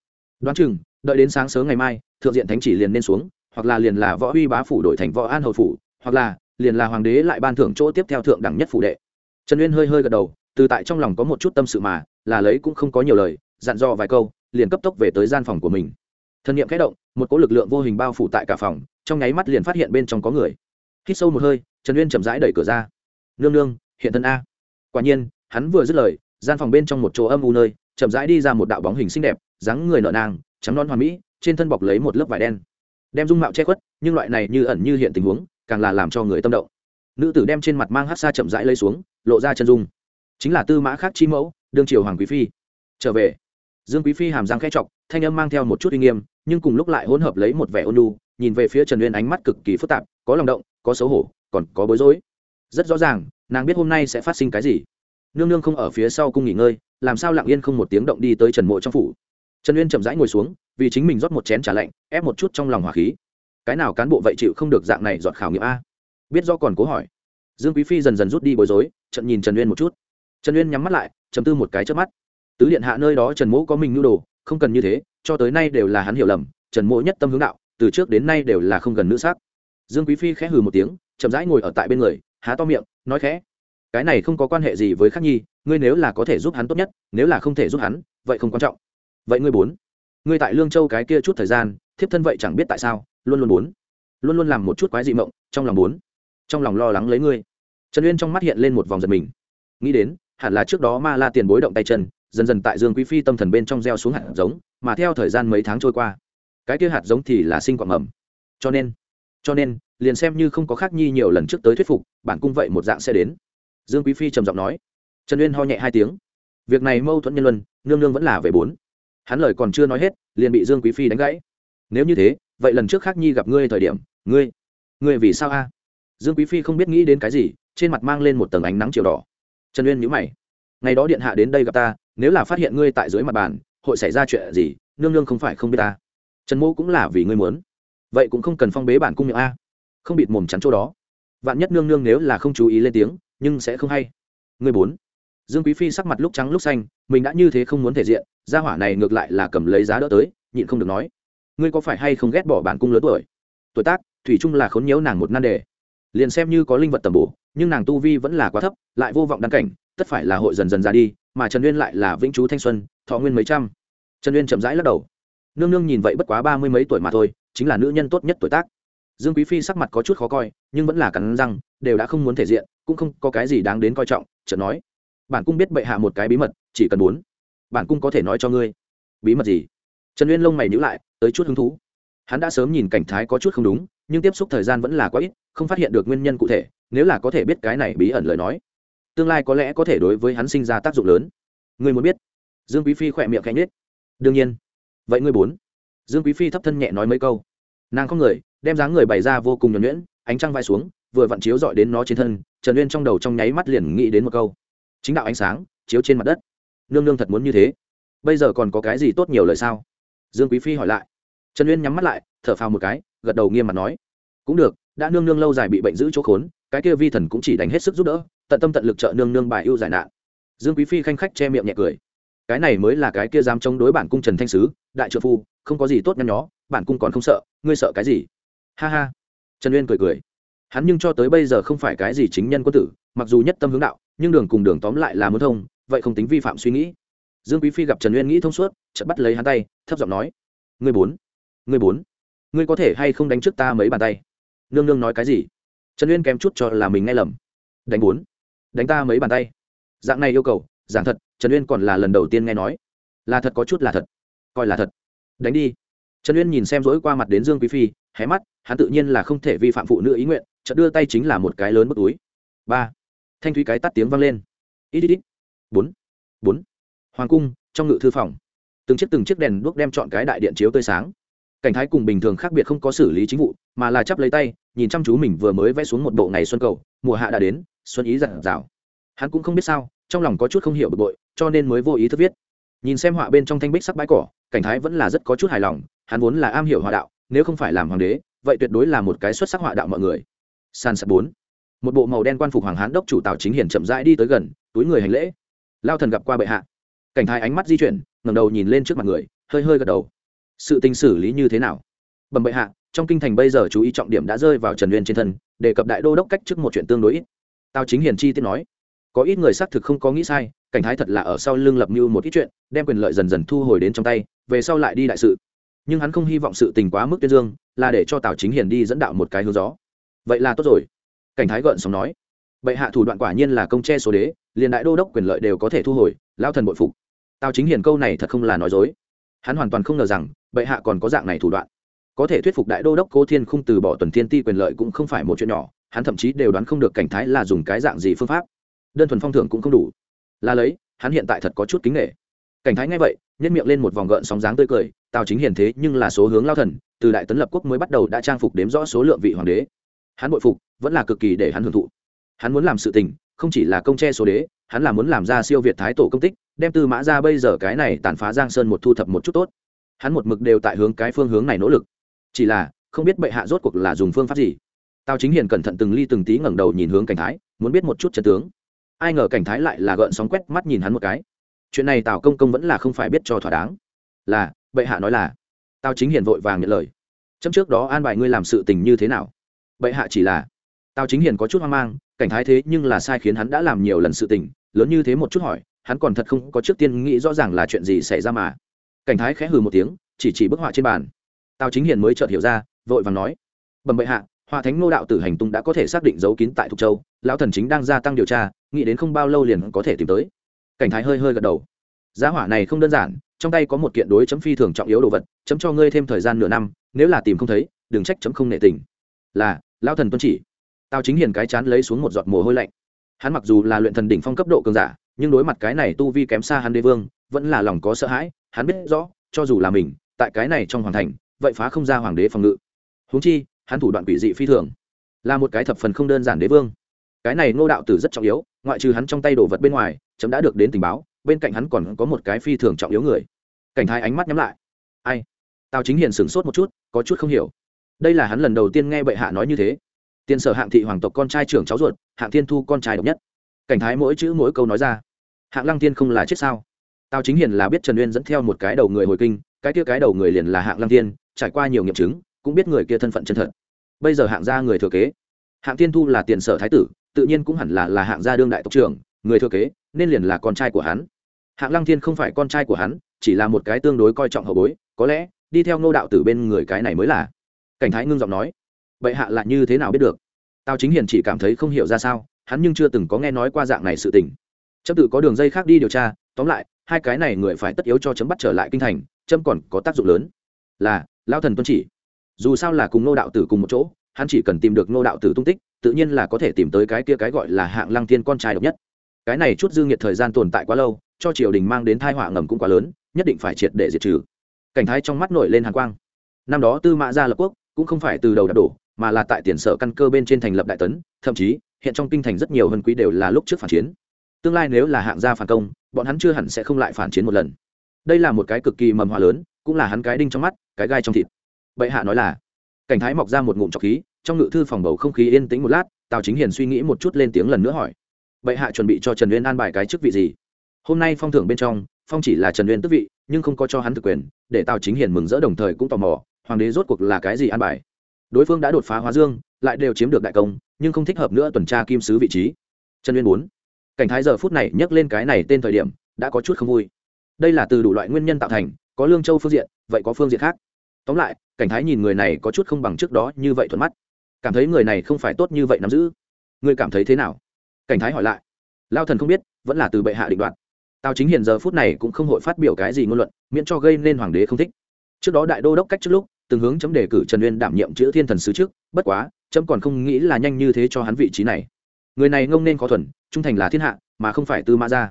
Đoán chừng, đợi đến sáng sớm ngày mai, thượng diện thánh chỉ liền nên xuống, hoặc là liền là võ uy bá phủ đổi thành võ an hầu phủ, hoặc là liền là hoàng đế lại ban thưởng chỗ tiếp theo thượng đẳng nhất phủ đệ. Trần uyên hơi hơi gật đầu từ tại trong lòng có một chút tâm sự mà, là lấy cũng không có nhiều lời, dặn dò vài câu, liền cấp tốc về tới gian phòng của mình. Thân nhiệm kẽ động, một cỗ lực lượng vô hình bao phủ tại cả phòng, trong nháy mắt liền phát hiện bên trong có người. Hít sâu một hơi, trần uyên chậm rãi đẩy cửa ra. Nương nương, hiện thân a. Quả nhiên, hắn vừa dứt lời, gian phòng bên trong một chỗ âm u nơi, chậm rãi đi ra một đạo bóng hình xinh đẹp, dáng người nở nang, trắng non hoàn mỹ, trên thân bọc lấy một lớp vải đen. Đem dung mạo che khuất, nhưng loại này như ẩn như hiện tình huống, càng là làm cho người tâm động. Nữ tử đem trên mặt mang hát xa chậm rãi lấy xuống, lộ ra chân dung chính là tư mã khác chi mẫu, đương triều hoàng quý phi. Trở về, dương quý phi hàm răng khẽ chọc, thanh âm mang theo một chút uy nghiêm, nhưng cùng lúc lại hỗn hợp lấy một vẻ ôn nhu, nhìn về phía trần uyên ánh mắt cực kỳ phức tạp, có lòng động, có xấu hổ, còn có bối rối. Rất rõ ràng, nàng biết hôm nay sẽ phát sinh cái gì. Nương nương không ở phía sau cung nghỉ ngơi, làm sao lặng yên không một tiếng động đi tới trần mộ trong phủ. Trần uyên chậm rãi ngồi xuống, vì chính mình rót một chén trà lạnh, ép một chút trong lòng hỏa khí. Cái nào cán bộ vậy chịu không được dạng này dọn khảo nghiệm a? Biết do còn cố hỏi. Dương quý phi dần dần rút đi bối rối trận nhìn trần uyên một chút trần uyên nhắm mắt lại chấm tư một cái trước mắt. Tứ điện hạ nơi đó trần mỗ có mình nhu đồ, không cần như thế, cho tới nay đều là hắn hiểu lầm, trần mỗ nhất tâm hướng đạo, từ trước đến nay đều là không gần nữ sắc. Dương quý phi khẽ hừ một tiếng, chậm rãi ngồi ở tại bên người, há to miệng, nói khẽ, cái này không có quan hệ gì với khắc nhi, ngươi nếu là có thể giúp hắn tốt nhất, nếu là không thể giúp hắn, vậy không quan trọng. Vậy ngươi bốn, ngươi tại lương châu cái kia chút thời gian, thiếp thân vậy chẳng biết tại sao, luôn luôn bốn, luôn luôn làm một chút quái dị mộng, trong lòng bốn, trong lòng lo lắng lấy ngươi. Trần uyên trong mắt hiện lên một vòng giật mình. Nghĩ đến hẳn là trước đó ma la tiền bối động tay chân, dần dần tại dương quý phi tâm thần bên trong gieo xuống hạt giống, mà theo thời gian mấy tháng trôi qua, cái kia hạt giống thì là sinh quạng mầm. Cho nên cho nên, liền xem như không có khác nhi nhiều lần trước tới thuyết phục, bản cung vậy một dạng sẽ đến. Dương quý phi trầm giọng nói. Trần uyên ho nhẹ hai tiếng. Việc này mâu thuẫn nhân luân, nương nương vẫn là về bốn. Hắn lời còn chưa nói hết, liền bị dương quý phi đánh gãy. Nếu như thế, vậy lần trước khác nhi gặp ngươi thời điểm, ngươi ngươi vì sao a? Dương quý phi không biết nghĩ đến cái gì, trên mặt mang lên một tầng ánh nắng chiều đỏ trần uyên nhíu mày. Ngày đó điện hạ đến đây gặp ta, nếu là phát hiện ngươi tại dưới mặt bàn, hội xảy ra chuyện gì, nương nương không phải không biết ta. Trần mô cũng là vì ngươi muốn. Vậy cũng không cần phong bế bản cung miệng a. Không bịt mồm chắn chỗ đó. Vạn nhất nương nương nếu là không chú ý lên tiếng, nhưng sẽ không hay. Ngươi bốn. Dương quý phi sắc mặt lúc trắng lúc xanh, mình đã như thế không muốn thể diện, gia hỏa này ngược lại là cầm lấy giá đỡ tới, nhịn không được nói. Ngươi có phải hay không ghét bỏ bản cung lớn tuổi? Tuổi tác, thủy chung là khốn nhiễu nàng một nan đề liền xem như có linh vật tầm bổ, nhưng nàng tu vi vẫn là quá thấp, lại vô vọng đăng cảnh, tất phải là hội dần dần ra đi, mà trần uyên lại là vĩnh chú thanh xuân, thọ nguyên mấy trăm. Trần uyên chậm rãi lắc đầu. Nương nương nhìn vậy bất quá ba mươi mấy tuổi mà thôi, chính là nữ nhân tốt nhất tuổi tác. Dương quý phi sắc mặt có chút khó coi, nhưng vẫn là cắn răng, đều đã không muốn thể diện, cũng không có cái gì đáng đến coi trọng, chợt nói. Bản cung biết bệ hạ một cái bí mật, chỉ cần muốn. Bản cung có thể nói cho ngươi. Bí mật gì? Trần uyên lông mày nhữ lại, tới chút hứng thú. Hắn đã sớm nhìn cảnh thái có chút không đúng nhưng tiếp xúc thời gian vẫn là quá ít, không phát hiện được nguyên nhân cụ thể, nếu là có thể biết cái này bí ẩn lời nói, tương lai có lẽ có thể đối với hắn sinh ra tác dụng lớn. Ngươi muốn biết? Dương quý phi khỏe miệng khẽ nhếch. đương nhiên. Vậy ngươi bốn dương quý phi thấp thân nhẹ nói mấy câu. Nàng không người, đem dáng người bày ra vô cùng nhuẩn nhuyễn, ánh trăng vai xuống, vừa vặn chiếu dọi đến nó trên thân, trần uyên trong đầu trong nháy mắt liền nghĩ đến một câu. Chính đạo ánh sáng, chiếu trên mặt đất. Nương nương thật muốn như thế. Bây giờ còn có cái gì tốt nhiều lời sao? Dương quý phi hỏi lại. Trần uyên nhắm mắt lại, thở phào một cái gật đầu nghiêm mặt nói, cũng được, đã nương nương lâu dài bị bệnh giữ chỗ khốn, cái kia vi thần cũng chỉ đánh hết sức giúp đỡ, tận tâm tận lực trợ nương nương bài ưu giải nạn. Dương quý phi khanh khách che miệng nhẹ cười, cái này mới là cái kia dám chống đối bản cung trần thanh sứ, đại trợ phu, không có gì tốt nhăn nhó, bản cung còn không sợ, ngươi sợ cái gì? Ha ha. Trần uyên cười cười, hắn nhưng cho tới bây giờ không phải cái gì chính nhân quân tử, mặc dù nhất tâm hướng đạo, nhưng đường cùng đường tóm lại là muốn thông, vậy không tính vi phạm suy nghĩ. Dương quý phi gặp trần uyên nghĩ thông suốt, chợt bắt lấy hắn tay, thấp giọng nói, ngươi bốn ngươi bốn ngươi có thể hay không đánh trước ta mấy bàn tay? Nương nương nói cái gì? Trần uyên kém chút cho là mình nghe lầm. Đánh bốn. Đánh ta mấy bàn tay. Dạng này yêu cầu, giảng thật, trần uyên còn là lần đầu tiên nghe nói. Là thật có chút là thật. Coi là thật. Đánh đi. Trần uyên nhìn xem rỗi qua mặt đến dương quý phi, hé mắt, hắn tự nhiên là không thể vi phạm phụ nữ ý nguyện, chợt đưa tay chính là một cái lớn bức túi. Ba. Thanh thúy cái tắt tiếng vang lên. Ít ít ít. Bốn. Bốn. Hoàng cung, trong ngự thư phòng. Từng chiếc từng chiếc đèn đuốc đem chọn cái đại điện chiếu tươi sáng cảnh thái cùng bình thường khác biệt không có xử lý chính vụ, mà là chắp lấy tay, nhìn chăm chú mình vừa mới vẽ xuống một bộ ngày xuân cầu, mùa hạ đã đến, xuân ý giặt rào hắn cũng không biết sao, trong lòng có chút không hiểu bực bội, cho nên mới vô ý thức viết. Nhìn xem họa bên trong thanh bích sắc bãi cỏ, cảnh thái vẫn là rất có chút hài lòng, hắn vốn là am hiểu họa đạo, nếu không phải làm hoàng đế, vậy tuyệt đối là một cái xuất sắc họa đạo mọi người. San sập bốn. Một bộ màu đen quan phục hoàng hán đốc chủ tào chính hiển chậm rãi đi tới gần, túi người hành lễ. Lao thần gặp qua bệ hạ. Cảnh thái ánh mắt di chuyển, ngẩng đầu nhìn lên trước mặt người, hơi hơi gật đầu sự tình xử lý như thế nào? Bẩm bệ hạ, trong kinh thành bây giờ chú ý trọng điểm đã rơi vào trần uyên trên thân, đề cập đại đô đốc cách trước một chuyện tương đối ít. Tào chính hiền chi tiết nói, có ít người xác thực không có nghĩ sai, cảnh thái thật là ở sau lưng lập mưu một ít chuyện, đem quyền lợi dần dần thu hồi đến trong tay, về sau lại đi đại sự. Nhưng hắn không hy vọng sự tình quá mức tuyên dương, là để cho tào chính hiền đi dẫn đạo một cái hướng gió. Vậy là tốt rồi. Cảnh thái gợn sóng nói, bệ hạ thủ đoạn quả nhiên là công che số đế, liền đại đô đốc quyền lợi đều có thể thu hồi lao thần bội phục. Tào chính hiền câu này thật không là nói dối. Hắn hoàn toàn không ngờ rằng bệ hạ còn có dạng này thủ đoạn. Có thể thuyết phục đại đô đốc cố thiên không từ bỏ tuần thiên ti quyền lợi cũng không phải một chuyện nhỏ, hắn thậm chí đều đoán không được cảnh thái là dùng cái dạng gì phương pháp. Đơn thuần phong thưởng cũng không đủ. Là lấy, hắn hiện tại thật có chút kính nghệ cảnh thái nghe vậy nhất miệng lên một vòng gợn sóng dáng tươi cười, tào chính hiền thế nhưng là số hướng lao thần, từ đại tấn lập quốc mới bắt đầu đã trang phục đếm rõ số lượng vị hoàng đế. Hắn bội phục, vẫn là cực kỳ để hắn hưởng thụ. Hắn muốn làm sự tình, không chỉ là công tre số đế, hắn là muốn làm ra siêu việt thái tổ công tích, đem tư mã ra bây giờ cái này tàn phá giang sơn một thu thập một chút tốt hắn một mực đều tại hướng cái phương hướng này nỗ lực. Chỉ là, không biết bệ hạ rốt cuộc là dùng phương pháp gì. Tào chính hiền cẩn thận từng ly từng tí ngẩng đầu nhìn hướng cảnh thái, muốn biết một chút trận tướng. Ai ngờ cảnh thái lại là gợn sóng quét mắt nhìn hắn một cái. Chuyện này tào công công vẫn là không phải biết cho thỏa đáng. Là, bệ hạ nói là. Tào chính hiền vội vàng nhận lời. Chấm trước đó an bài ngươi làm sự tình như thế nào? Bệ hạ chỉ là. Tào chính hiền có chút hoang mang, cảnh thái thế nhưng là sai khiến hắn đã làm nhiều lần sự tình, lớn như thế một chút hỏi, hắn còn thật không có trước tiên nghĩ rõ ràng là chuyện gì xảy ra mà cảnh thái khẽ hừ một tiếng, chỉ chỉ bức họa trên bàn. Tào chính hiền mới chợt hiểu ra, vội vàng nói, bẩm bệ hạ hòa thánh Ngô đạo tử hành tung đã có thể xác định dấu kín tại thục châu, lão thần chính đang gia tăng điều tra, nghĩ đến không bao lâu liền có thể tìm tới. Cảnh thái hơi hơi gật đầu. Giá hỏa này không đơn giản, trong tay có một kiện đối chấm phi thường trọng yếu đồ vật, chấm cho ngươi thêm thời gian nửa năm, nếu là tìm không thấy, đừng trách chấm không nệ tình. Là, lão thần tuân chỉ. Tào chính hiền cái chán lấy xuống một giọt mồ hôi lạnh. Hắn mặc dù là luyện thần đỉnh phong cấp độ cường giả, nhưng đối mặt cái này tu vi kém xa hắn đế vương vẫn là lòng có sợ hãi, hắn biết rõ, cho dù là mình, tại cái này trong hoàng thành, vậy phá không ra hoàng đế phòng ngự. Húng chi, hắn thủ đoạn quỷ dị phi thường, là một cái thập phần không đơn giản đế vương. Cái này ngô đạo tử rất trọng yếu, ngoại trừ hắn trong tay đồ vật bên ngoài, chấm đã được đến tình báo, bên cạnh hắn còn có một cái phi thường trọng yếu người. Cảnh thái ánh mắt nhắm lại. Ai? Tào chính hiền sửng sốt một chút, có chút không hiểu. Đây là hắn lần đầu tiên nghe bệ hạ nói như thế. Tiền sở hạng thị hoàng tộc con trai trưởng cháu ruột, hạng thiên thu con trai độc nhất. Cảnh thái mỗi chữ mỗi câu nói ra. Hạng lăng thiên không là chết sao? Tào chính hiền là biết trần uyên dẫn theo một cái đầu người hồi kinh, cái kia cái đầu người liền là hạng lăng thiên, trải qua nhiều nghiệm chứng, cũng biết người kia thân phận chân thật. Bây giờ hạng gia người thừa kế. Hạng thiên thu là tiền sở thái tử, tự nhiên cũng hẳn là là hạng gia đương đại tộc trưởng, người thừa kế, nên liền là con trai của hắn. Hạng lăng thiên không phải con trai của hắn, chỉ là một cái tương đối coi trọng hậu bối, có lẽ, đi theo ngô đạo tử bên người cái này mới là. Cảnh thái ngưng giọng nói vậy hạ là như thế nào biết được? Tào chính hiền chỉ cảm thấy không hiểu ra sao, hắn nhưng chưa từng có nghe nói qua dạng này sự tình. Chấp tự có đường dây khác đi điều tra, tóm lại hai cái này người phải tất yếu cho chấm bắt trở lại kinh thành, chấm còn có tác dụng lớn. Là lao thần tuân chỉ. Dù sao là cùng nô đạo tử cùng một chỗ, hắn chỉ cần tìm được nô đạo tử tung tích, tự nhiên là có thể tìm tới cái kia cái gọi là hạng lăng thiên con trai độc nhất. Cái này chút dư nghiệt thời gian tồn tại quá lâu, cho triều đình mang đến thai họa ngầm cũng quá lớn, nhất định phải triệt để diệt trừ. Cảnh thái trong mắt nổi lên hàng quang. Năm đó tư mã gia lập quốc cũng không phải từ đầu đạp đổ, mà là tại tiền sở căn cơ bên trên thành lập đại tấn, thậm chí, hiện trong kinh thành rất nhiều vân quý đều là lúc trước phản chiến tương lai nếu là hạng gia phản công, bọn hắn chưa hẳn sẽ không lại phản chiến một lần. Đây là một cái cực kỳ mầm hòa lớn, cũng là hắn cái đinh trong mắt, cái gai trong thịt. Bệ hạ nói là, cảnh thái mọc ra một ngụm trọc khí, trong ngự thư phòng bầu không khí yên tĩnh một lát, tào chính hiền suy nghĩ một chút lên tiếng lần nữa hỏi. Bệ hạ chuẩn bị cho trần uyên an bài cái chức vị gì? Hôm nay phong thưởng bên trong, phong chỉ là trần uyên tức vị, nhưng không có cho hắn thực quyền, để tào chính hiền mừng rỡ đồng thời cũng tò mò, hoàng đế rốt cuộc là cái gì an bài? Đối phương đã đột phá hóa dương, lại đều chiếm được đại công, nhưng không thích hợp nữa tuần tra kim sứ vị trí. Trần uyên bốn cảnh thái giờ phút này nhắc lên cái này tên thời điểm, đã có chút không vui. Đây là từ đủ loại nguyên nhân tạo thành, có lương châu phương diện, vậy có phương diện khác. Tóm lại, cảnh thái nhìn người này có chút không bằng trước đó như vậy thuận mắt. Cảm thấy người này không phải tốt như vậy nắm giữ. Người cảm thấy thế nào? Cảnh thái hỏi lại. Lao thần không biết, vẫn là từ bệ hạ định đoạt. Tào chính hiền giờ phút này cũng không hội phát biểu cái gì ngôn luận, miễn cho gây nên hoàng đế không thích. Trước đó đại đô đốc cách trước lúc, từng hướng chấm đề cử trần uyên đảm nhiệm chữ thiên thần sứ trước, bất quá, chấm còn không nghĩ là nhanh như thế cho hắn vị trí này người này ngông nên khó thuần, trung thành là thiên hạ, mà không phải tư mã gia.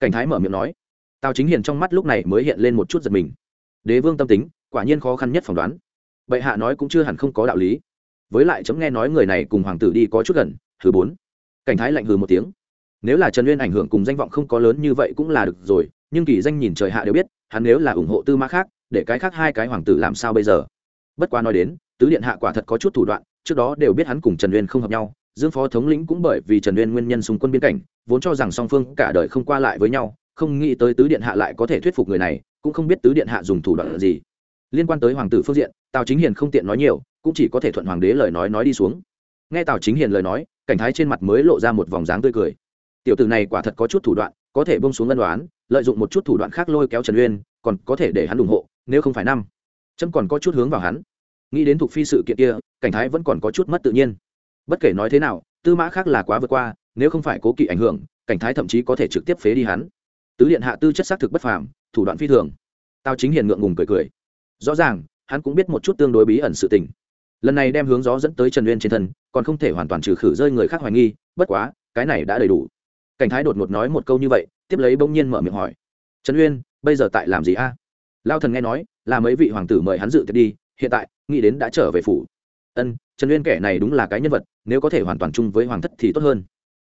Cảnh thái mở miệng nói. Tào chính hiền trong mắt lúc này mới hiện lên một chút giật mình. Đế vương tâm tính, quả nhiên khó khăn nhất phỏng đoán. Bệ hạ nói cũng chưa hẳn không có đạo lý. Với lại chấm nghe nói người này cùng hoàng tử đi có chút gần thứ bốn. Cảnh thái lạnh hừ một tiếng. Nếu là trần uyên ảnh hưởng cùng danh vọng không có lớn như vậy cũng là được rồi, nhưng kỳ danh nhìn trời hạ đều biết, hắn nếu là ủng hộ tư mã khác, để cái khác hai cái hoàng tử làm sao bây giờ? Bất quá nói đến, tứ điện hạ quả thật có chút thủ đoạn, trước đó đều biết hắn cùng trần uyên không hợp nhau dương phó thống lĩnh cũng bởi vì trần uyên nguyên nhân xung quân biên cảnh, vốn cho rằng song phương cả đời không qua lại với nhau, không nghĩ tới tứ điện hạ lại có thể thuyết phục người này, cũng không biết tứ điện hạ dùng thủ đoạn gì. Liên quan tới hoàng tử phương diện, tào chính hiền không tiện nói nhiều, cũng chỉ có thể thuận hoàng đế lời nói nói đi xuống. Nghe tào chính hiền lời nói, cảnh thái trên mặt mới lộ ra một vòng dáng tươi cười. Tiểu tử này quả thật có chút thủ đoạn, có thể bông xuống ân đoán lợi dụng một chút thủ đoạn khác lôi kéo trần uyên, còn có thể để hắn ủng hộ, nếu không phải năm. Trâm còn có chút hướng vào hắn. Nghĩ đến thuộc phi sự kiện kia, cảnh thái vẫn còn có chút mất tự nhiên bất kể nói thế nào, tư mã khác là quá vượt qua, nếu không phải cố kỵ ảnh hưởng, cảnh thái thậm chí có thể trực tiếp phế đi hắn. Tứ điện hạ tư chất xác thực bất phàm, thủ đoạn phi thường. Tao chính hiền ngượng ngùng cười cười. Rõ ràng, hắn cũng biết một chút tương đối bí ẩn sự tình. Lần này đem hướng gió dẫn tới trần uyên trên thân, còn không thể hoàn toàn trừ khử rơi người khác hoài nghi, bất quá, cái này đã đầy đủ. Cảnh thái đột ngột nói một câu như vậy, tiếp lấy bỗng nhiên mở miệng hỏi. Trần uyên, bây giờ tại làm gì a? Lao thần nghe nói, là mấy vị hoàng tử mời hắn dự tiệc đi, hiện tại, nghĩ đến đã trở về phủ ân, trần uyên kẻ này đúng là cái nhân vật, nếu có thể hoàn toàn chung với hoàng thất thì tốt hơn.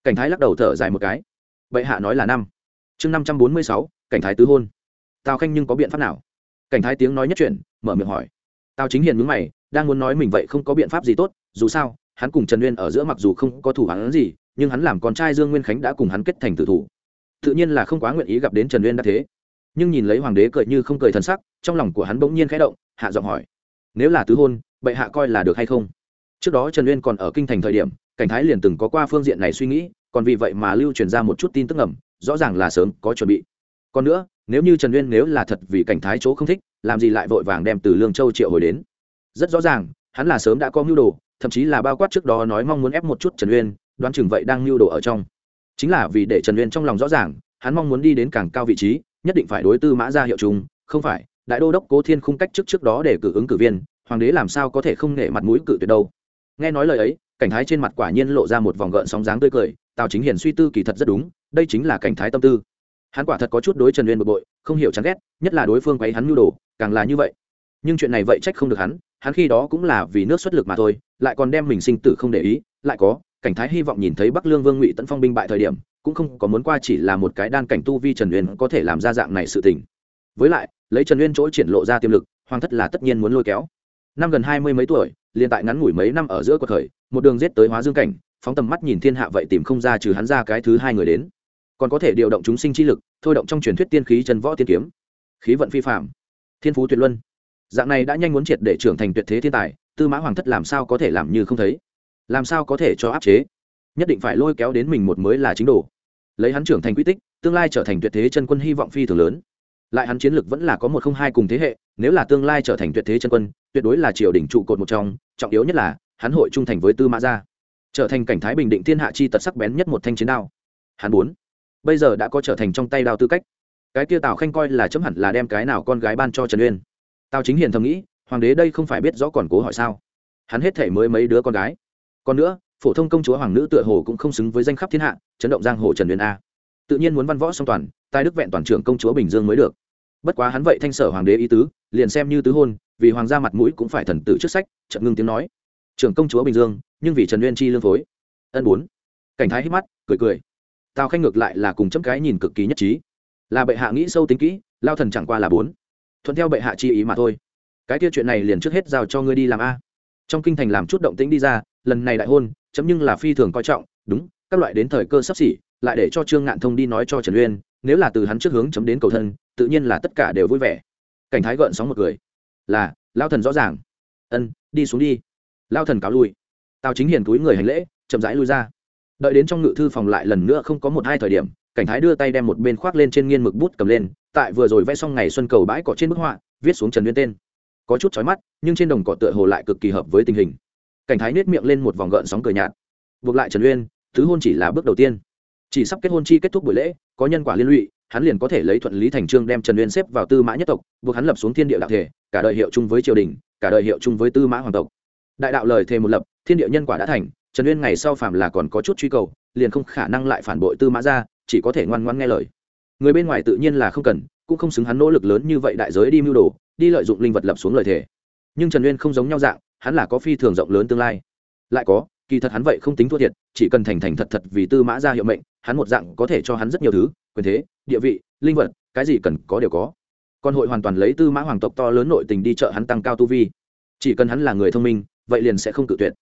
Cảnh thái lắc đầu thở dài một cái. Bệ hạ nói là năm. Chương năm trăm bốn mươi sáu, cảnh thái tứ hôn. Tào khanh nhưng có biện pháp nào? Cảnh thái tiếng nói nhất chuyện mở miệng hỏi. Tào chính hiền mướn mày, đang muốn nói mình vậy không có biện pháp gì tốt, dù sao, hắn cùng trần uyên ở giữa mặc dù không có thủ hắn gì, nhưng hắn làm con trai dương nguyên khánh đã cùng hắn kết thành tử thủ. Tự nhiên là không quá nguyện ý gặp đến trần uyên đã thế. Nhưng nhìn lấy hoàng đế cười như không cười thân sắc, trong lòng của hắn bỗng nhiên khẽ động, hạ giọng hỏi. Nếu là tứ hôn bệ hạ coi là được hay không? Trước đó trần uyên còn ở kinh thành thời điểm, cảnh thái liền từng có qua phương diện này suy nghĩ, còn vì vậy mà lưu truyền ra một chút tin tức ngầm, rõ ràng là sớm có chuẩn bị. Còn nữa, nếu như trần uyên nếu là thật vì cảnh thái chỗ không thích, làm gì lại vội vàng đem từ lương châu triệu hồi đến? Rất rõ ràng, hắn là sớm đã có mưu đồ, thậm chí là bao quát trước đó nói mong muốn ép một chút trần uyên, đoán chừng vậy đang mưu đồ ở trong. Chính là vì để trần uyên trong lòng rõ ràng, hắn mong muốn đi đến càng cao vị trí, nhất định phải đối tư mã ra hiệu chung, không phải, đại đô đốc cố thiên khung cách trước trước đó để cử ứng cử viên hoàng đế làm sao có thể không nể mặt mũi cự tuyệt đâu. Nghe nói lời ấy, cảnh thái trên mặt quả nhiên lộ ra một vòng gợn sóng dáng tươi cười, tào chính hiền suy tư kỳ thật rất đúng, đây chính là cảnh thái tâm tư. Hắn quả thật có chút đối trần uyên bực bội, không hiểu chán ghét, nhất là đối phương quấy hắn nhu đồ, càng là như vậy. Nhưng chuyện này vậy trách không được hắn hắn khi đó cũng là vì nước xuất lực mà thôi, lại còn đem mình sinh tử không để ý, lại có, cảnh thái hy vọng nhìn thấy bắc lương vương ngụy tấn phong binh bại thời điểm, cũng không có muốn qua chỉ là một cái đan cảnh tu vi trần uyên có thể làm ra dạng này sự tình. Với lại, lấy trần uyên chỗ triển lộ ra tiềm lực, hoàng thất là tất nhiên muốn lôi kéo năm gần hai mươi mấy tuổi, liền tại ngắn ngủi mấy năm ở giữa cuộc khởi, một đường giết tới hóa dương cảnh, phóng tầm mắt nhìn thiên hạ vậy tìm không ra trừ hắn ra cái thứ hai người đến. Còn có thể điều động chúng sinh chi lực, thôi động trong truyền thuyết tiên khí chân võ tiên kiếm. Khí vận phi phạm thiên phú tuyệt luân. Dạng này đã nhanh muốn triệt để trưởng thành tuyệt thế thiên tài, tư mã hoàng thất làm sao có thể làm như không thấy? Làm sao có thể cho áp chế? Nhất định phải lôi kéo đến mình một mới là chính đồ. Lấy hắn trưởng thành quy tích, tương lai trở thành tuyệt thế chân quân hy vọng phi thường lớn. Lại hắn chiến lược vẫn là có một không hai cùng thế hệ, nếu là tương lai trở thành tuyệt thế chân quân tuyệt đối là triều đỉnh trụ cột một trong, trọng yếu nhất là, hắn hội trung thành với tư mã gia. Trở thành cảnh thái bình định thiên hạ chi tật sắc bén nhất một thanh chiến đao. Hắn bốn bây giờ đã có trở thành trong tay đao tư cách. Cái kia tào khanh coi là chấm hẳn là đem cái nào con gái ban cho trần uyên. Tào chính hiền thầm nghĩ, hoàng đế đây không phải biết rõ còn cố hỏi sao? Hắn hết thể mới mấy đứa con gái. Còn nữa, phổ thông công chúa hoàng nữ tựa hồ cũng không xứng với danh khắp thiên hạ, chấn động giang hồ trần uyên a. Tự nhiên muốn văn võ song toàn, tài đức vẹn toàn trưởng công chúa bình dương mới được. Bất quá hắn vậy thanh sở hoàng đế ý tứ liền xem như tứ hôn, vì hoàng gia mặt mũi cũng phải thần tử trước sách trận ngưng tiếng nói. Trưởng công chúa bình dương, nhưng vì trần uyên chi lương phối. Ân bốn. Cảnh thái hít mắt, cười cười. Tào khanh ngược lại là cùng chấm cái nhìn cực kỳ nhất trí. Là bệ hạ nghĩ sâu tính kỹ, lao thần chẳng qua là bốn. Thuận theo bệ hạ chi ý mà thôi. Cái kia chuyện này liền trước hết giao cho ngươi đi làm a. Trong kinh thành làm chút động tĩnh đi ra, lần này đại hôn, chấm nhưng là phi thường coi trọng, đúng, các loại đến thời cơ sắp xỉ, lại để cho trương ngạn thông đi nói cho trần uyên, nếu là từ hắn trước hướng chấm đến cầu thân, tự nhiên là tất cả đều vui vẻ cảnh thái gợn sóng một người là lao thần rõ ràng. Ân, đi xuống đi. Lao thần cáo lui. Tào chính hiền túi người hành lễ, chậm rãi lui ra. Đợi đến trong ngự thư phòng lại lần nữa không có một hai thời điểm, cảnh thái đưa tay đem một bên khoác lên trên nghiên mực bút cầm lên, tại vừa rồi vẽ xong ngày xuân cầu bãi cỏ trên bức họa, viết xuống trần uyên tên. Có chút chói mắt, nhưng trên đồng cỏ tựa hồ lại cực kỳ hợp với tình hình. Cảnh thái nết miệng lên một vòng gợn sóng cười nhạt. Buộc lại trần uyên thứ hôn chỉ là bước đầu tiên. Chỉ sắp kết hôn chi kết thúc buổi lễ, có nhân quả liên lụy hắn liền có thể lấy thuận lý thành trương đem trần uyên xếp vào tư mã nhất tộc, buộc hắn lập xuống thiên địa đạo thể, cả đời hiệu chung với triều đình, cả đời hiệu chung với tư mã hoàng tộc. Đại đạo lời thề một lập, thiên địa nhân quả đã thành, trần uyên ngày sau phàm là còn có chút truy cầu, liền không khả năng lại phản bội tư mã ra, chỉ có thể ngoan ngoan nghe lời. Người bên ngoài tự nhiên là không cần, cũng không xứng hắn nỗ lực lớn như vậy đại giới đi mưu đồ, đi lợi dụng linh vật lập xuống lời thề. Nhưng trần uyên không giống nhau dạng, hắn là có phi thường rộng lớn tương lai. Lại có, kỳ thật hắn vậy không tính thua thiệt, chỉ cần thành thành thật thật vì tư mã ra hiệu mệnh, hắn một dạng có thể cho hắn rất nhiều thứ quyền thế, địa vị, linh vật, cái gì cần có đều có. Còn hội hoàn toàn lấy tư mã hoàng tộc to lớn nội tình đi chợ hắn tăng cao tu vi. Chỉ cần hắn là người thông minh, vậy liền sẽ không cự tuyệt.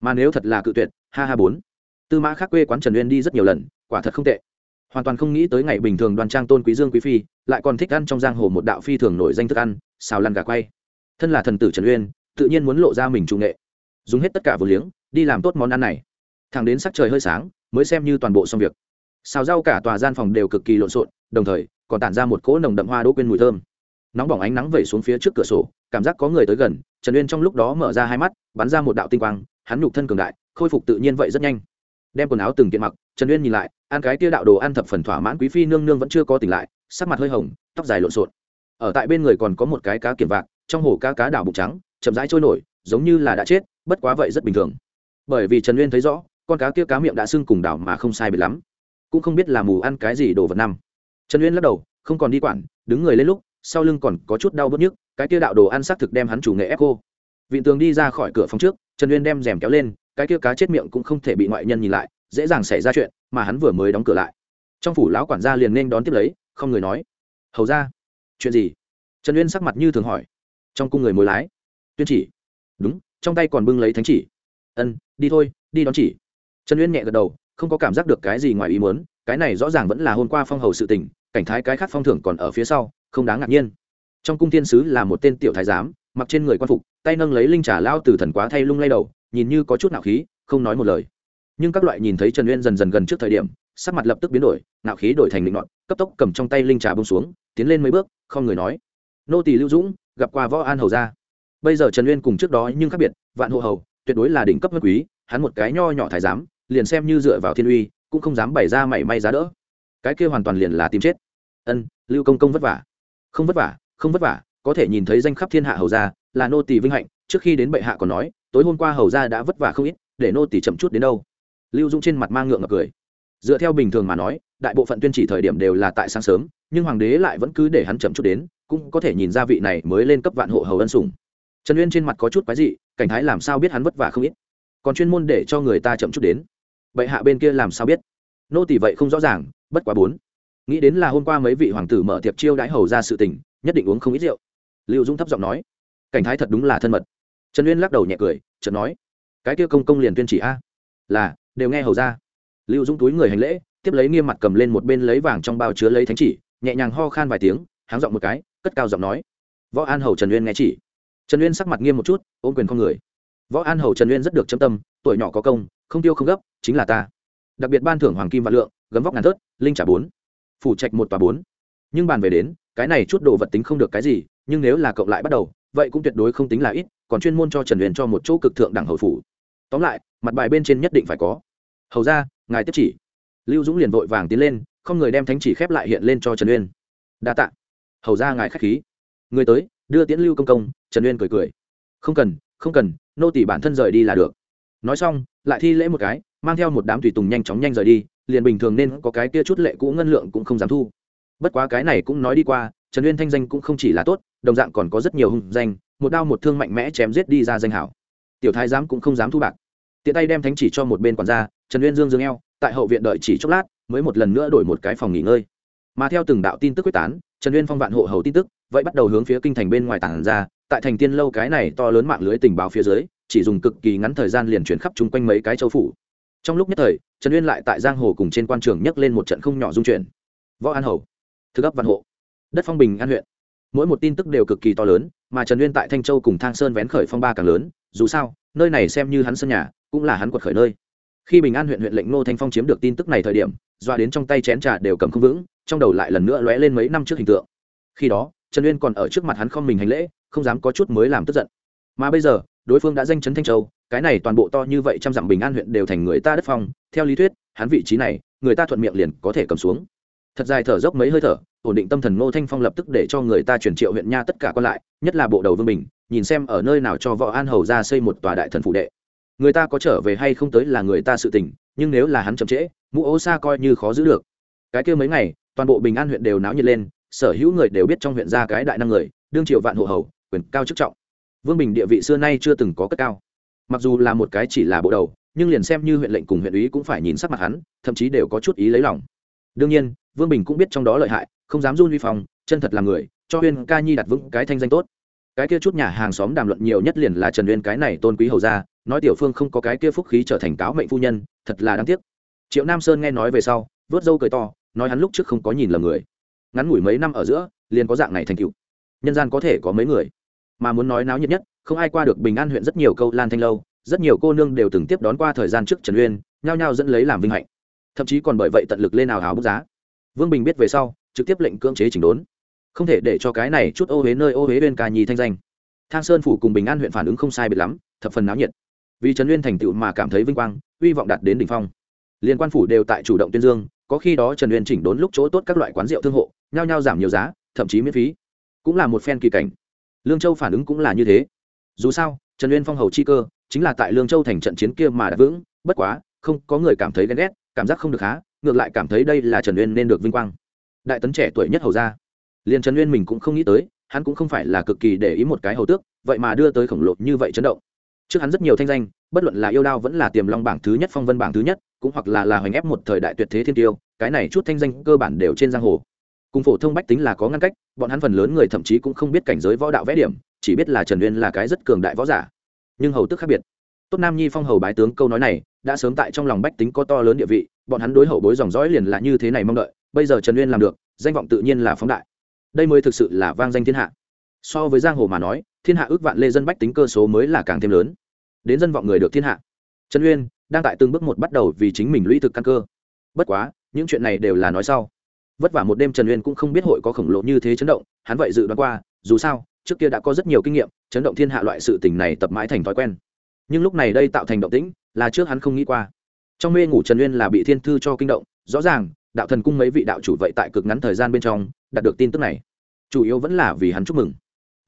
Mà nếu thật là cự tuyệt, ha ha bốn. Tư mã khác quê quán trần uyên đi rất nhiều lần, quả thật không tệ. Hoàn toàn không nghĩ tới ngày bình thường đoàn trang tôn quý dương quý phi, lại còn thích ăn trong giang hồ một đạo phi thường nổi danh thức ăn, xào lăn gà quay. Thân là thần tử trần uyên, tự nhiên muốn lộ ra mình trung nghệ. Dùng hết tất cả vừa liếng, đi làm tốt món ăn này. Thẳng đến sắc trời hơi sáng, mới xem như toàn bộ xong việc xào rau cả tòa gian phòng đều cực kỳ lộn xộn, đồng thời, còn tản ra một cỗ nồng đậm hoa đỗ quên mùi thơm. Nóng bỏng ánh nắng vẩy xuống phía trước cửa sổ, cảm giác có người tới gần, trần uyên trong lúc đó mở ra hai mắt, bắn ra một đạo tinh quang, hắn nhục thân cường đại, khôi phục tự nhiên vậy rất nhanh. Đem quần áo từng kiện mặc, trần uyên nhìn lại, ăn cái kia đạo đồ ăn thập phần thỏa mãn, quý phi nương nương vẫn chưa có tỉnh lại, sắc mặt hơi hồng, tóc dài lộn xộn. Ở tại bên người còn có một cái cá kiểm vạc, trong hồ cá cá đảo bụng trắng, chậm rãi trôi nổi, giống như là đã chết, bất quá vậy rất bình thường. Bởi vì trần uyên thấy rõ, con cá kia cá miệng đã sưng cùng đảo mà không sai biệt lắm cũng không biết là mù ăn cái gì đồ vật năm. Trần uyên lắc đầu, không còn đi quản, đứng người lên lúc, sau lưng còn có chút đau bớt nhức, cái kia đạo đồ ăn xác thực đem hắn chủ nghệ ép cô. Vị tường đi ra khỏi cửa phòng trước, trần uyên đem rèm kéo lên, cái kia cá chết miệng cũng không thể bị ngoại nhân nhìn lại, dễ dàng xảy ra chuyện, mà hắn vừa mới đóng cửa lại. Trong phủ lão quản gia liền nên đón tiếp lấy, không người nói. Hầu ra chuyện gì? Trần uyên sắc mặt như thường hỏi. Trong cung người mối lái. Tuyên chỉ. Đúng, trong tay còn bưng lấy thánh chỉ. Ân, đi thôi, đi đón chỉ. Trần uyên nhẹ gật đầu không có cảm giác được cái gì ngoài ý muốn, cái này rõ ràng vẫn là hôm qua phong hầu sự tình, cảnh thái cái khác phong thưởng còn ở phía sau, không đáng ngạc nhiên. Trong cung thiên sứ là một tên tiểu thái giám, mặc trên người quan phục, tay nâng lấy linh trà lao từ thần quá thay lung lay đầu, nhìn như có chút nạo khí, không nói một lời. Nhưng các loại nhìn thấy trần uyên dần dần gần trước thời điểm, sắc mặt lập tức biến đổi, nạo khí đổi thành định ngọn cấp tốc cầm trong tay linh trà bông xuống, tiến lên mấy bước, không người nói. Nô tỳ lưu dũng, gặp qua võ an hầu ra bây giờ trần uyên cùng trước đó nhưng khác biệt, vạn hộ hầu, tuyệt đối là đỉnh cấp bất quý, hắn một cái nho nhỏ thái giám liền xem như dựa vào thiên uy, cũng không dám bày ra mảy may giá đỡ. Cái kia hoàn toàn liền là tìm chết. Ân, lưu công công vất vả. Không vất vả, không vất vả, có thể nhìn thấy danh khắp thiên hạ hầu gia, là nô tỳ vinh hạnh, trước khi đến bệ hạ còn nói, tối hôm qua hầu gia đã vất vả không ít, để nô tỳ chậm chút đến đâu. Lưu dũng trên mặt mang ngượng ngập cười. Dựa theo bình thường mà nói, đại bộ phận tuyên chỉ thời điểm đều là tại sáng sớm, nhưng hoàng đế lại vẫn cứ để hắn chậm chút đến, cũng có thể nhìn ra vị này mới lên cấp vạn hộ hầu ân sủng. Trần uyên trên mặt có chút quái dị, cảnh thái làm sao biết hắn vất vả không ít. Còn chuyên môn để cho người ta chậm chút đến vậy hạ bên kia làm sao biết? Nô tỷ vậy không rõ ràng, bất quá bốn. Nghĩ đến là hôm qua mấy vị hoàng tử mở tiệc chiêu đãi hầu ra sự tình, nhất định uống không ít rượu. Lưu dũng thấp giọng nói, cảnh thái thật đúng là thân mật. Trần uyên lắc đầu nhẹ cười, chợt nói, cái kia công công liền tuyên chỉ a. Là, đều nghe hầu ra. Lưu dũng túi người hành lễ, tiếp lấy nghiêm mặt cầm lên một bên lấy vàng trong bao chứa lấy thánh chỉ, nhẹ nhàng ho khan vài tiếng, háng giọng một cái, cất cao giọng nói, võ an hầu trần uyên nghe chỉ. Trần uyên sắc mặt nghiêm một chút, ôm quyền con người. Võ an hầu trần uyên rất được châm tâm, tuổi nhỏ có công không tiêu không gấp, chính là ta. Đặc biệt ban thưởng hoàng kim và lượng, gấm vóc ngàn thớt, linh trả bốn. Phủ trạch một và bốn. Nhưng bàn về đến, cái này chút đồ vật tính không được cái gì, nhưng nếu là cộng lại bắt đầu, vậy cũng tuyệt đối không tính là ít, còn chuyên môn cho trần huyền cho một chỗ cực thượng đẳng hầu phủ. Tóm lại, mặt bài bên trên nhất định phải có. Hầu ra, ngài tiếp chỉ. Lưu dũng liền vội vàng tiến lên, không người đem thánh chỉ khép lại hiện lên cho trần uyên đa t ạ hầu ra ngài k h á c h khí. Người tới, đưa tiễn lưu công công, trần uyên cười cười. Không cần không cần, nô tỷ bản thân rời đi là được nói xong, lại thi lễ một cái, mang theo một đám tùy tùng nhanh chóng nhanh rời đi, liền bình thường nên có cái kia chút lệ cũ ngân lượng cũng không dám thu. Bất quá cái này cũng nói đi qua, trần uyên thanh danh cũng không chỉ là tốt, đồng dạng còn có rất nhiều hung danh, một đao một thương mạnh mẽ chém giết đi ra danh hảo. Tiểu thái giám cũng không dám thu bạc. Tiện tay đem thánh chỉ cho một bên quản gia, trần uyên dương dương eo, tại hậu viện đợi chỉ chốc lát, mới một lần nữa đổi một cái phòng nghỉ ngơi. Mà theo từng đạo tin tức quyết tán, trần uyên phong vạn hộ hầu tin tức, vậy bắt đầu hướng phía kinh thành bên ngoài tảng ra, tại thành tiên lâu cái này to lớn mạng lưới tình báo phía dưới chỉ dùng cực kỳ ngắn thời gian liền chuyển khắp chung quanh mấy cái châu phủ. Trong lúc nhất thời, trần uyên lại tại giang hồ cùng trên quan trường nhấc lên một trận không nhỏ dung chuyển. Võ an hầu, thực ấp văn hộ, đất phong bình an huyện. Mỗi một tin tức đều cực kỳ to lớn, mà trần uyên tại thanh châu cùng thang sơn vén khởi phong ba càng lớn, dù sao, nơi này xem như hắn sân nhà, cũng là hắn quật khởi nơi. Khi bình an huyện huyện lệnh ngô thanh phong chiếm được tin tức này thời điểm, doa đến trong tay chén trà đều cầm không vững, trong đầu lại lần nữa lóe lên mấy năm trước hình tượng. Khi đó, trần uyên còn ở trước mặt hắn không mình hành lễ, không dám có chút mới làm tức giận. Mà bây giờ đối phương đã danh chấn thanh châu, cái này toàn bộ to như vậy trăm dặm bình an huyện đều thành người ta đất phong, theo lý thuyết, hắn vị trí này, người ta thuận miệng liền có thể cầm xuống. Thật dài thở dốc mấy hơi thở, ổn định tâm thần ngô thanh phong lập tức để cho người ta chuyển triệu huyện nha tất cả còn lại, nhất là bộ đầu vương bình, nhìn xem ở nơi nào cho võ an hầu ra xây một tòa đại thần phụ đệ. Người ta có trở về hay không tới là người ta sự tình, nhưng nếu là hắn chậm trễ, mũ ô xa coi như khó giữ được. Cái kia mấy ngày, toàn bộ bình an huyện đều náo nhiệt lên, sở hữu người đều biết trong huyện ra cái đại năng người, đương triệu vạn hộ hầu, quyền cao chức trọng vương bình địa vị xưa nay chưa từng có cất cao. Mặc dù là một cái chỉ là bộ đầu, nhưng liền xem như huyện lệnh cùng huyện úy cũng phải nhìn sắc mặt hắn, thậm chí đều có chút ý lấy lòng. Đương nhiên, vương bình cũng biết trong đó lợi hại, không dám run vi phòng chân thật là người, cho huyên ca nhi đặt vững cái thanh danh tốt. Cái kia chút nhà hàng xóm đàm luận nhiều nhất liền là trần uyên cái này tôn quý hầu ra nói tiểu phương không có cái kia phúc khí trở thành cáo mệnh phu nhân, thật là đáng tiếc. Triệu nam sơn nghe nói về sau, vớt râu cười to, nói hắn lúc trước không có nhìn lầm người. Ngắn ngủi mấy năm ở giữa, liền có dạng này thành cựu nhân gian có thể có mấy người mà muốn nói náo nhiệt nhất, không ai qua được bình an huyện rất nhiều câu lan thanh lâu, rất nhiều cô nương đều từng tiếp đón qua thời gian trước trần uyên, nhao nhao dẫn lấy làm vinh hạnh. Thậm chí còn bởi vậy tận lực lên nào hào bức giá. Vương bình biết về sau, trực tiếp lệnh cưỡng chế chỉnh đốn. Không thể để cho cái này chút ô huế nơi ô huế bên ca nhi thanh danh. Thang sơn phủ cùng bình an huyện phản ứng không sai biệt lắm, thập phần náo nhiệt. Vì trần uyên thành tựu mà cảm thấy vinh quang, hy vọng đạt đến đỉnh phong. Liên quan phủ đều tại chủ động tuyên dương, có khi đó trần uyên chỉnh đốn lúc chỗ tốt các loại quán rượu thương hộ, nhao nhao giảm nhiều giá, thậm chí miễn phí. Cũng là một phen kỳ cảnh lương châu phản ứng cũng là như thế. Dù sao, trần uyên phong hầu chi cơ, chính là tại lương châu thành trận chiến kia mà đã vững, bất quá, không có người cảm thấy ghen ghét, cảm giác không được há, ngược lại cảm thấy đây là trần uyên nên được vinh quang. Đại tấn trẻ tuổi nhất hầu ra liền trần uyên mình cũng không nghĩ tới, hắn cũng không phải là cực kỳ để ý một cái hầu tước, vậy mà đưa tới khổng lồ như vậy chấn động. Trước hắn rất nhiều thanh danh, bất luận là yêu đao vẫn là tiềm long bảng thứ nhất, phong vân bảng thứ nhất, cũng hoặc là là hoành ép một thời đại tuyệt thế thiên tiêu, cái này chút thanh danh cơ bản đều trên giang hồ cùng phổ thông bách tính là có ngăn cách, bọn hắn phần lớn người thậm chí cũng không biết cảnh giới võ đạo vẽ điểm, chỉ biết là trần uyên là cái rất cường đại võ giả. Nhưng hầu tức khác biệt. Tốt nam nhi phong hầu bái tướng câu nói này, đã sớm tại trong lòng bách tính có to lớn địa vị, bọn hắn đối hậu bối dòng dõi liền là như thế này mong đợi, bây giờ trần uyên làm được, danh vọng tự nhiên là phóng đại. Đây mới thực sự là vang danh thiên hạ. So với giang hồ mà nói, thiên hạ ước vạn lê dân bách tính cơ số mới là càng thêm lớn. Đến dân vọng người được thiên hạ. Trần uyên đang tại từng bước một bắt đầu vì chính mình lũy thực căn cơ. Bất quá, những chuyện này đều là nói sau vất vả một đêm trần uyên cũng không biết hội có khổng lồ như thế chấn động, hắn vậy dự đoán qua, dù sao, trước kia đã có rất nhiều kinh nghiệm, chấn động thiên hạ loại sự tình này tập mãi thành thói quen. Nhưng lúc này đây tạo thành động tĩnh, là trước hắn không nghĩ qua. Trong mê ngủ trần uyên là bị thiên thư cho kinh động, rõ ràng, đạo thần cung mấy vị đạo chủ vậy tại cực ngắn thời gian bên trong, đạt được tin tức này. Chủ yếu vẫn là vì hắn chúc mừng.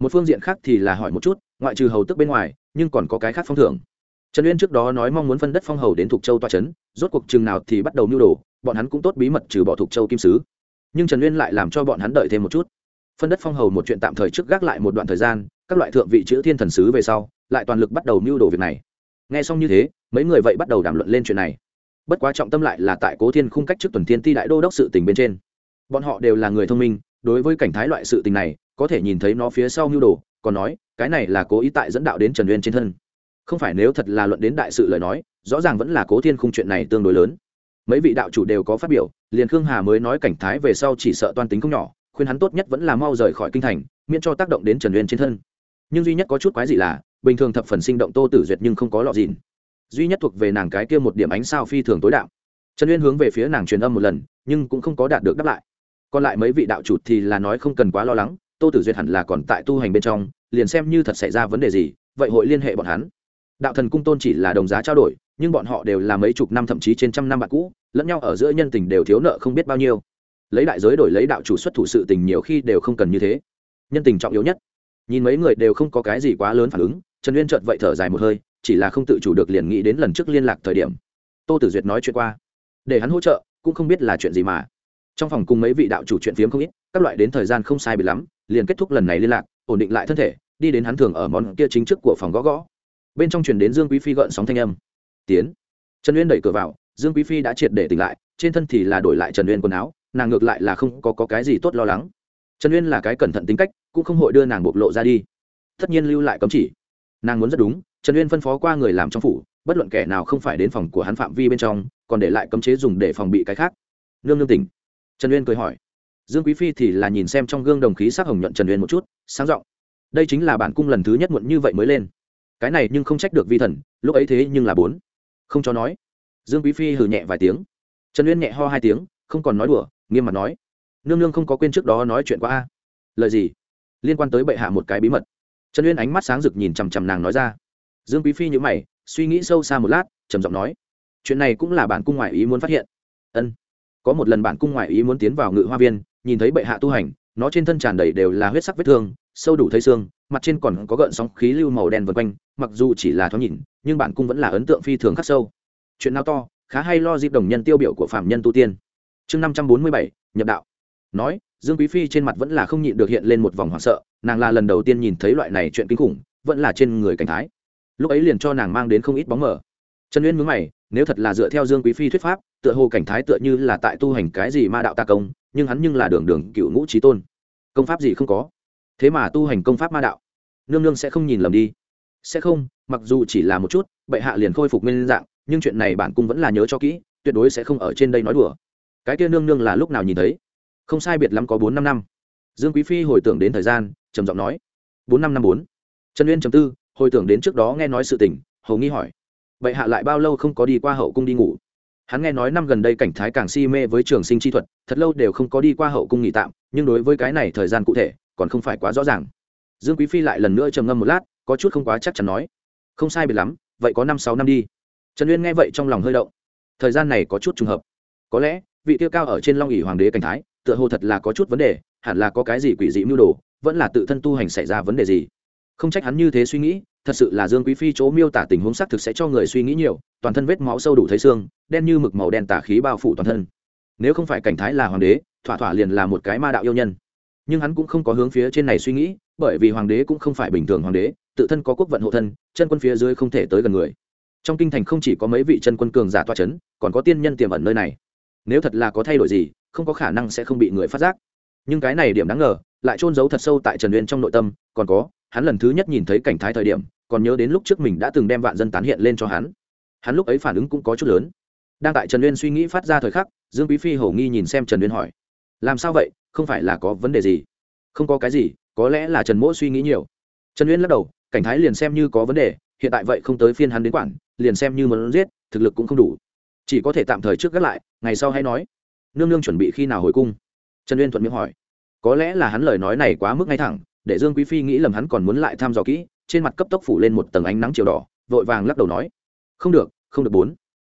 Một phương diện khác thì là hỏi một chút, ngoại trừ hầu tức bên ngoài, nhưng còn có cái khác phong thưởng. Trần uyên trước đó nói mong muốn phân đất phong hầu đến thục châu toa trấn rốt cuộc chừng nào thì bắt đầu mưu đồ, bọn hắn cũng tốt bí mật trừ bỏ thục châu kim sứ nhưng trần uyên lại làm cho bọn hắn đợi thêm một chút phân đất phong hầu một chuyện tạm thời trước gác lại một đoạn thời gian các loại thượng vị chữ thiên thần sứ về sau lại toàn lực bắt đầu mưu đồ việc này nghe xong như thế mấy người vậy bắt đầu đàm luận lên chuyện này bất quá trọng tâm lại là tại cố thiên khung cách trước tuần thiên ti đại đô đốc sự tình bên trên bọn họ đều là người thông minh đối với cảnh thái loại sự tình này có thể nhìn thấy nó phía sau mưu đồ còn nói cái này là cố ý tại dẫn đạo đến trần uyên trên thân không phải nếu thật là luận đến đại sự lời nói rõ ràng vẫn là cố thiên khung chuyện này tương đối lớn mấy vị đạo chủ đều có phát biểu liền khương hà mới nói cảnh thái về sau chỉ sợ toan tính không nhỏ, khuyên hắn tốt nhất vẫn là mau rời khỏi kinh thành, miễn cho tác động đến trần uyên trên thân. Nhưng duy nhất có chút quái gì là, bình thường thập phần sinh động tô tử duyệt nhưng không có lọ dìn duy nhất thuộc về nàng cái kia một điểm ánh sao phi thường tối đạo trần uyên hướng về phía nàng truyền âm một lần, nhưng cũng không có đạt được đáp lại. Còn lại mấy vị đạo chủ thì là nói không cần quá lo lắng, tô tử duyệt hẳn là còn tại tu hành bên trong, liền xem như thật xảy ra vấn đề gì, vậy hội liên hệ bọn hắn. Đạo thần cung tôn chỉ là đồng giá trao đổi, nhưng bọn họ đều là mấy chục năm thậm chí trên trăm năm bạn cũ lẫn nhau ở giữa nhân tình đều thiếu nợ không biết bao nhiêu. Lấy đại giới đổi lấy đạo chủ xuất thủ sự tình nhiều khi đều không cần như thế. Nhân tình trọng yếu nhất. Nhìn mấy người đều không có cái gì quá lớn phản ứng, trần uyên chợt vậy thở dài một hơi, chỉ là không tự chủ được liền nghĩ đến lần trước liên lạc thời điểm. Tô tử duyệt nói chuyện qua. Để hắn hỗ trợ, cũng không biết là chuyện gì mà. Trong phòng cùng mấy vị đạo chủ chuyện phiếm không ít, các loại đến thời gian không sai bị lắm, liền kết thúc lần này liên lạc, ổn định lại thân thể, đi đến hắn thường ở món kia chính trước của phòng gõ gõ. Bên trong chuyển đến dương quý phi gợn sóng thanh âm. Tiến. Trần uyên đẩy cửa vào dương quý phi đã triệt để tỉnh lại trên thân thì là đổi lại trần uyên quần áo nàng ngược lại là không có, có cái gì tốt lo lắng. Trần uyên là cái cẩn thận tính cách cũng không hội đưa nàng bộc lộ ra đi. Tất nhiên lưu lại cấm chỉ. Nàng muốn rất đúng trần uyên phân phó qua người làm trong phủ bất luận kẻ nào không phải đến phòng của hắn phạm vi bên trong còn để lại cấm chế dùng để phòng bị cái khác. Nương nương tỉnh. Trần uyên cười hỏi. Dương quý phi thì là nhìn xem trong gương đồng khí sắc hồng nhuận trần uyên một chút sáng giọng. Đây chính là bản cung lần thứ nhất muộn như vậy mới lên. Cái này nhưng không trách được vi thần lúc ấy thế nhưng là bốn. Không cho nói dương quý phi hừ nhẹ vài tiếng. Trần uyên nhẹ ho hai tiếng, không còn nói đùa, nghiêm mặt nói. Nương nương không có quên trước đó nói chuyện qua a. Lời gì? Liên quan tới bệ hạ một cái bí mật. Trần uyên ánh mắt sáng rực nhìn chằm chằm nàng nói ra. Dương quý phi nhữ mày, suy nghĩ sâu xa một lát, trầm giọng nói. Chuyện này cũng là bản cung ngoại ý muốn phát hiện. Ân. Có một lần bản cung ngoại ý muốn tiến vào ngự hoa viên, nhìn thấy bệ hạ tu hành, nó trên thân tràn đầy đều là huyết sắc vết thương, sâu đủ thấy xương, mặt trên còn có gợn sóng khí lưu màu đen vân quanh, mặc dù chỉ là thoáng nhìn, nhưng bản cung vẫn là ấn tượng phi thường khắc sâu chuyện nào to, khá hay lo dịp đồng nhân tiêu biểu của phạm nhân tu tiên. Chương năm trăm bốn mươi bảy, nhập đạo. Nói, dương quý phi trên mặt vẫn là không nhịn được hiện lên một vòng hoảng sợ, nàng là lần đầu tiên nhìn thấy loại này chuyện kinh khủng, vẫn là trên người cảnh thái. Lúc ấy liền cho nàng mang đến không ít bóng mờ. Trần uyên mướn mày, nếu thật là dựa theo dương quý phi thuyết pháp, tựa hồ cảnh thái tựa như là tại tu hành cái gì ma đạo ta công, nhưng hắn nhưng là đường đường cựu ngũ trí tôn. Công pháp gì không có. Thế mà tu hành công pháp ma đạo. Nương nương sẽ không nhìn lầm đi. Sẽ không, mặc dù chỉ là một chút, bệ hạ liền khôi phục nguyên dạng nhưng chuyện này bản cung vẫn là nhớ cho kỹ, tuyệt đối sẽ không ở trên đây nói đùa. Cái kia nương nương là lúc nào nhìn thấy? Không sai biệt lắm có bốn năm năm. Dương quý phi hồi tưởng đến thời gian, trầm giọng nói. Bốn năm năm bốn. Trần uyên trầm tư, hồi tưởng đến trước đó nghe nói sự tình, hầu nghi hỏi. Vậy hạ lại bao lâu không có đi qua hậu cung đi ngủ? Hắn nghe nói năm gần đây cảnh thái càng si mê với trường sinh chi thuật, thật lâu đều không có đi qua hậu cung nghỉ tạm, nhưng đối với cái này thời gian cụ thể, còn không phải quá rõ ràng. Dương quý phi lại lần nữa trầm ngâm một lát, có chút không quá chắc chắn nói. Không sai biệt lắm, vậy có năm sáu năm đi trần uyên nghe vậy trong lòng hơi động. Thời gian này có chút trùng hợp. Có lẽ, vị tiêu cao ở trên long ỉ hoàng đế cảnh thái, tựa hồ thật là có chút vấn đề, hẳn là có cái gì quỷ dị mưu đồ, vẫn là tự thân tu hành xảy ra vấn đề gì. Không trách hắn như thế suy nghĩ, thật sự là dương quý phi chỗ miêu tả tình huống xác thực sẽ cho người suy nghĩ nhiều, toàn thân vết máu sâu đủ thấy xương, đen như mực màu đen tả khí bao phủ toàn thân. Nếu không phải cảnh thái là hoàng đế, thỏa thỏa liền là một cái ma đạo yêu nhân. Nhưng hắn cũng không có hướng phía trên này suy nghĩ, bởi vì hoàng đế cũng không phải bình thường hoàng đế, tự thân có quốc vận hộ thân, chân quân phía dưới không thể tới gần người trong kinh thành không chỉ có mấy vị chân quân cường giả toa c h ấ n còn có tiên nhân tiềm ẩn nơi này. Nếu thật là có thay đổi gì, không có khả năng sẽ không bị người phát giác. Nhưng cái này điểm đáng ngờ, lại trôn giấu thật sâu tại trần uyên trong nội tâm, còn có, hắn lần thứ nhất nhìn thấy cảnh thái thời điểm, còn nhớ đến lúc trước mình đã từng đem vạn dân tán hiện lên cho hắn. Hắn lúc ấy phản ứng cũng có chút lớn. Đang tại trần uyên suy nghĩ phát ra thời khắc, dương quý phi hầu nghi nhìn xem trần uyên hỏi. Làm sao vậy? Không phải là có vấn đề gì? Không có cái gì, có lẽ là trần mỗ suy nghĩ nhiều. Trần uyên lắc đầu, cảnh thái liền xem như có vấn đề hiện tại vậy không tới phiên hắn đến quản, liền xem như muốn giết, thực lực cũng không đủ. Chỉ có thể tạm thời trước gác lại, ngày sau hay nói. Nương nương chuẩn bị khi nào hồi cung? Trần uyên thuận miệng hỏi. Có lẽ là hắn lời nói này quá mức ngay thẳng, để dương quý phi nghĩ lầm hắn còn muốn lại thăm dò kỹ, trên mặt cấp tốc phủ lên một tầng ánh nắng chiều đỏ, vội vàng lắc đầu nói. Không được không được bốn.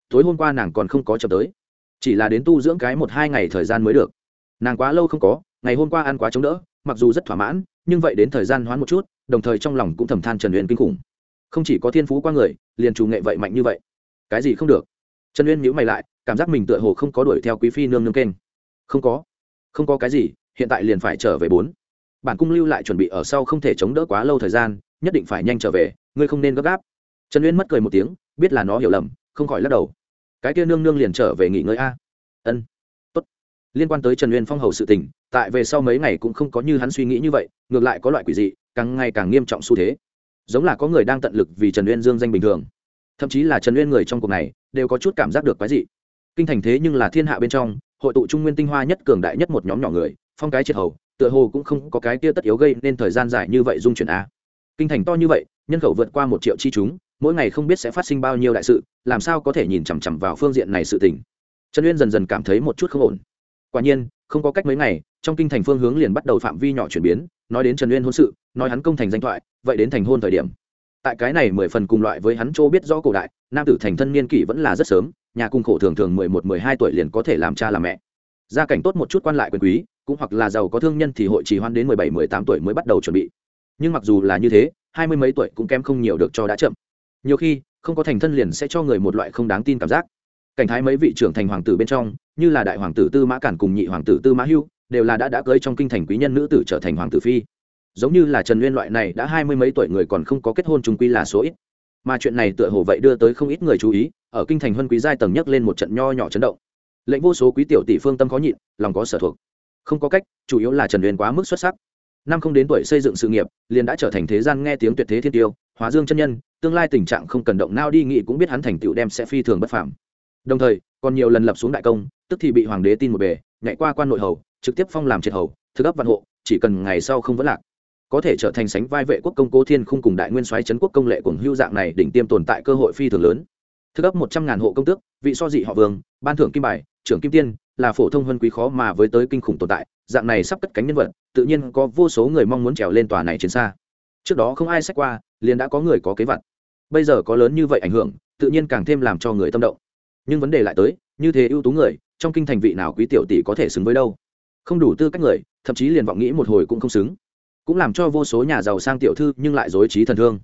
Tối hôm qua nàng còn không có chậm tới. Chỉ là đến tu dưỡng cái một hai ngày thời gian mới được. Nàng quá lâu không có, ngày hôm qua ăn quá chống đỡ, mặc dù rất thỏa mãn, nhưng vậy đến thời gian hoán một chút, đồng thời trong lòng cũng thầm than trần uyên kinh khủng không chỉ có thiên phú qua người, liền chủ nghệ vậy mạnh như vậy. Cái gì không được? Trần uyên nhữ mày lại, cảm giác mình tựa hồ không có đuổi theo quý phi nương nương kênh. Không có. Không có cái gì, hiện tại liền phải trở về bốn. Bản cung lưu lại chuẩn bị ở sau không thể chống đỡ quá lâu thời gian, nhất định phải nhanh trở về, ngươi không nên gấp gáp. Trần uyên mất cười một tiếng, biết là nó hiểu lầm, không khỏi lắc đầu. Cái kia nương nương liền trở về nghỉ ngơi a. Ân. Tốt. Liên quan tới trần uyên phong hầu sự tình, tại về sau mấy ngày cũng không có như hắn suy nghĩ như vậy, ngược lại có loại quỷ dị, càng ngày càng nghiêm trọng xu thế giống là có người đang tận lực vì trần uyên dương danh bình thường. Thậm chí là trần uyên người trong cuộc này, đều có chút cảm giác được quái dị. Kinh thành thế nhưng là thiên hạ bên trong, hội tụ trung nguyên tinh hoa nhất cường đại nhất một nhóm nhỏ người, phong cái triệt hầu, tựa hồ cũng không có cái kia tất yếu gây nên thời gian dài như vậy dung chuyển a. Kinh thành to như vậy, nhân khẩu vượt qua một triệu chi chúng, mỗi ngày không biết sẽ phát sinh bao nhiêu đại sự, làm sao có thể nhìn chằm chằm vào phương diện này sự tình. Trần uyên dần dần cảm thấy một chút không ổn. Quả nhiên, không có cách mấy ngày, trong kinh thành phương hướng liền bắt đầu phạm vi nhỏ chuyển biến nói đến trần uyên hôn sự, nói hắn công thành danh thoại, vậy đến thành hôn thời điểm. Tại cái này mười phần cùng loại với hắn chỗ biết rõ cổ đại, nam tử thành thân niên kỷ vẫn là rất sớm, nhà cung khổ thường thường mười một, mười hai tuổi liền có thể làm cha làm mẹ. Gia cảnh tốt một chút quan lại quyền quý, cũng hoặc là giàu có thương nhân thì hội trì hoan đến mười bảy, mười tám tuổi mới bắt đầu chuẩn bị. Nhưng mặc dù là như thế, hai mươi mấy tuổi cũng kém không nhiều được cho đã chậm. Nhiều khi, không có thành thân liền sẽ cho người một loại không đáng tin cảm giác. Cảnh thái mấy vị trưởng thành hoàng tử bên trong, như là đại hoàng tử tư mã cản cùng nhị hoàng tử tư mã hưu đều là đã đã cưới trong kinh thành quý nhân nữ tử trở thành hoàng tử phi. Giống như là trần nguyên loại này đã hai mươi mấy tuổi người còn không có kết hôn trung quy là số ít. Mà chuyện này tựa hồ vậy đưa tới không ít người chú ý, ở kinh thành huân quý giai tầng nhấc lên một trận nho nhỏ chấn động. Lệnh vô số quý tiểu tỷ phương tâm có nhịn, lòng có sở thuộc. Không có cách, chủ yếu là trần nguyên quá mức xuất sắc. Năm không đến tuổi xây dựng sự nghiệp, liền đã trở thành thế gian nghe tiếng tuyệt thế thiên tiêu, hóa dương chân nhân, tương lai tình trạng không cần động nao đi nghị cũng biết hắn thành tựu đem sẽ phi thường bất phàm. Đồng thời, còn nhiều lần lập xuống đại công, tức thì bị hoàng đế tin một bề nhảy qua quan nội hầu, trực tiếp phong làm triệt hầu, thực ấp văn hộ, chỉ cần ngày sau không vẫn lạc. Có thể trở thành sánh vai vệ quốc công cố thiên khung cùng đại nguyên soái trấn quốc công lệ cùng hưu dạng này đỉnh tiêm tồn tại cơ hội phi thường lớn. Thực ấp một trăm ngàn hộ công tước, vị so dị họ vương, ban thưởng kim bài, trưởng kim tiên, là phổ thông hơn quý khó mà với tới kinh khủng tồn tại, dạng này sắp cất cánh nhân vật, tự nhiên có vô số người mong muốn trèo lên tòa này trên xa. Trước đó không ai xét qua, liền đã có người có kế vật bây giờ có lớn như vậy ảnh hưởng, tự nhiên càng thêm làm cho người tâm động. Nhưng vấn đề lại tới, như thế ưu tú người trong kinh thành vị nào quý tiểu tỷ có thể xứng với đâu? Không đủ tư cách người, thậm chí liền vọng nghĩ một hồi cũng không xứng. Cũng làm cho vô số nhà giàu sang tiểu thư nhưng lại dối trí thần thương.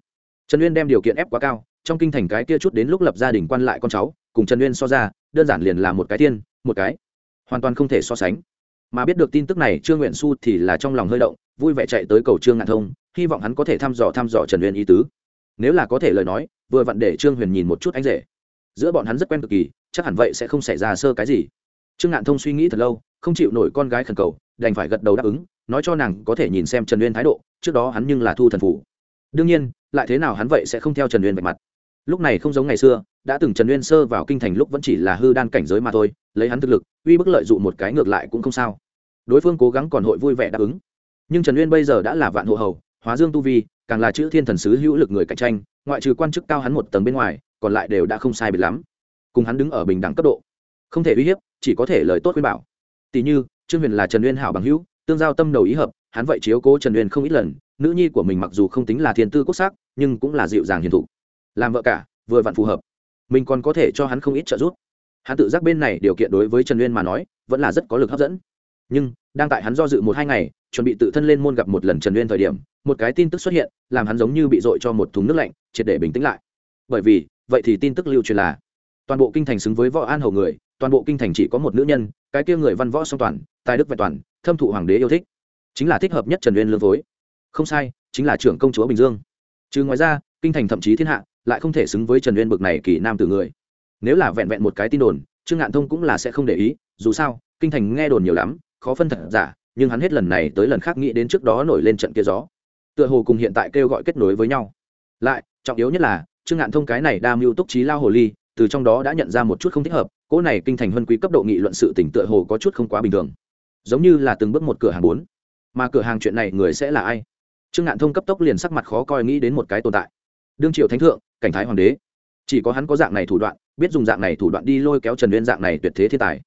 Trần uyên đem điều kiện ép quá cao, trong kinh thành cái kia chút đến lúc lập gia đình quan lại con cháu, cùng trần uyên so ra, đơn giản liền là một cái tiên, một cái. Hoàn toàn không thể so sánh. Mà biết được tin tức này, trương nguyện su thì là trong lòng hơi động, vui vẻ chạy tới cầu trương ngạn thông, hy vọng hắn có thể thăm dò thăm dò trần uyên ý tứ. Nếu là có thể lời nói, vừa vặn để trương huyền nhìn một chút anh rể. Giữa bọn hắn rất quen cực kỳ, chắc hẳn vậy sẽ không xảy ra sơ cái gì trương ngạn thông suy nghĩ thật lâu, không chịu nổi con gái khẩn cầu, đành phải gật đầu đáp ứng, nói cho nàng có thể nhìn xem trần uyên thái độ, trước đó hắn nhưng là thu thần phủ. Đương nhiên, lại thế nào hắn vậy sẽ không theo trần uyên vạch mặt. Lúc này không giống ngày xưa, đã từng trần uyên sơ vào kinh thành lúc vẫn chỉ là hư đan cảnh giới mà thôi, lấy hắn thực lực, uy bức lợi dụng một cái ngược lại cũng không sao. Đối phương cố gắng còn hội vui vẻ đáp ứng. Nhưng trần uyên bây giờ đã là vạn hộ hầu, hóa dương tu vi, càng là chữ thiên thần sứ hữu lực người cạnh tranh, ngoại trừ quan chức cao hắn một tầng bên ngoài, còn lại đều đã không sai biệt lắm. Cùng hắn đứng ở bình đẳng cấp độ, không thể uy hiếp chỉ có thể lời tốt khuyên bảo. Tỷ như, trương huyền là trần uyên hảo bằng hữu, tương giao tâm đầu ý hợp, hắn vậy chiếu cố trần uyên không ít lần, nữ nhi của mình mặc dù không tính là thiên tư quốc sắc, nhưng cũng là dịu dàng hiền thụ làm vợ cả, vừa vặn phù hợp. Mình còn có thể cho hắn không ít trợ giúp. Hắn tự giác bên này điều kiện đối với trần uyên mà nói, vẫn là rất có lực hấp dẫn. Nhưng, đang tại hắn do dự một hai ngày, chuẩn bị tự thân lên môn gặp một lần trần uyên thời điểm, một cái tin tức xuất hiện, làm hắn giống như bị dội cho một thùng nước lạnh, triệt để bình tĩnh lại. Bởi vì, vậy thì tin tức lưu truyền là toàn bộ kinh thành xứng với võ an hầu người, toàn bộ kinh thành chỉ có một nữ nhân, cái kia người văn võ song toàn, tài đức vẹn toàn, thâm thụ hoàng đế yêu thích. Chính là thích hợp nhất trần uyên lương phối. Không sai, chính là trưởng công chúa bình dương. Chứ ngoài ra, kinh thành thậm chí thiên hạ lại không thể xứng với trần uyên bực này kỳ nam từ người. Nếu là vẹn vẹn một cái tin đồn, trương ngạn thông cũng là sẽ không để ý, dù sao, kinh thành nghe đồn nhiều lắm, khó phân thật giả, nhưng hắn hết lần này tới lần khác nghĩ đến trước đó nổi lên trận kia gió. Tựa hồ cùng hiện tại kêu gọi kết nối với nhau. Lại, trọng yếu nhất là, trương ngạn thông cái này đa mưu túc trí lao hồ ly từ trong đó đã nhận ra một chút không thích hợp cỗ này kinh thành huân quý cấp độ nghị luận sự tỉnh tựa hồ có chút không quá bình thường. Giống như là từng bước một cửa hàng bốn. Mà cửa hàng chuyện này người sẽ là ai? Trương ngạn thông cấp tốc liền sắc mặt khó coi nghĩ đến một cái tồn tại. Đương triều thánh thượng cảnh thái hoàng đế. Chỉ có hắn có dạng này thủ đoạn biết dùng dạng này thủ đoạn đi lôi kéo trần uyên dạng này tuyệt thế thiên tài.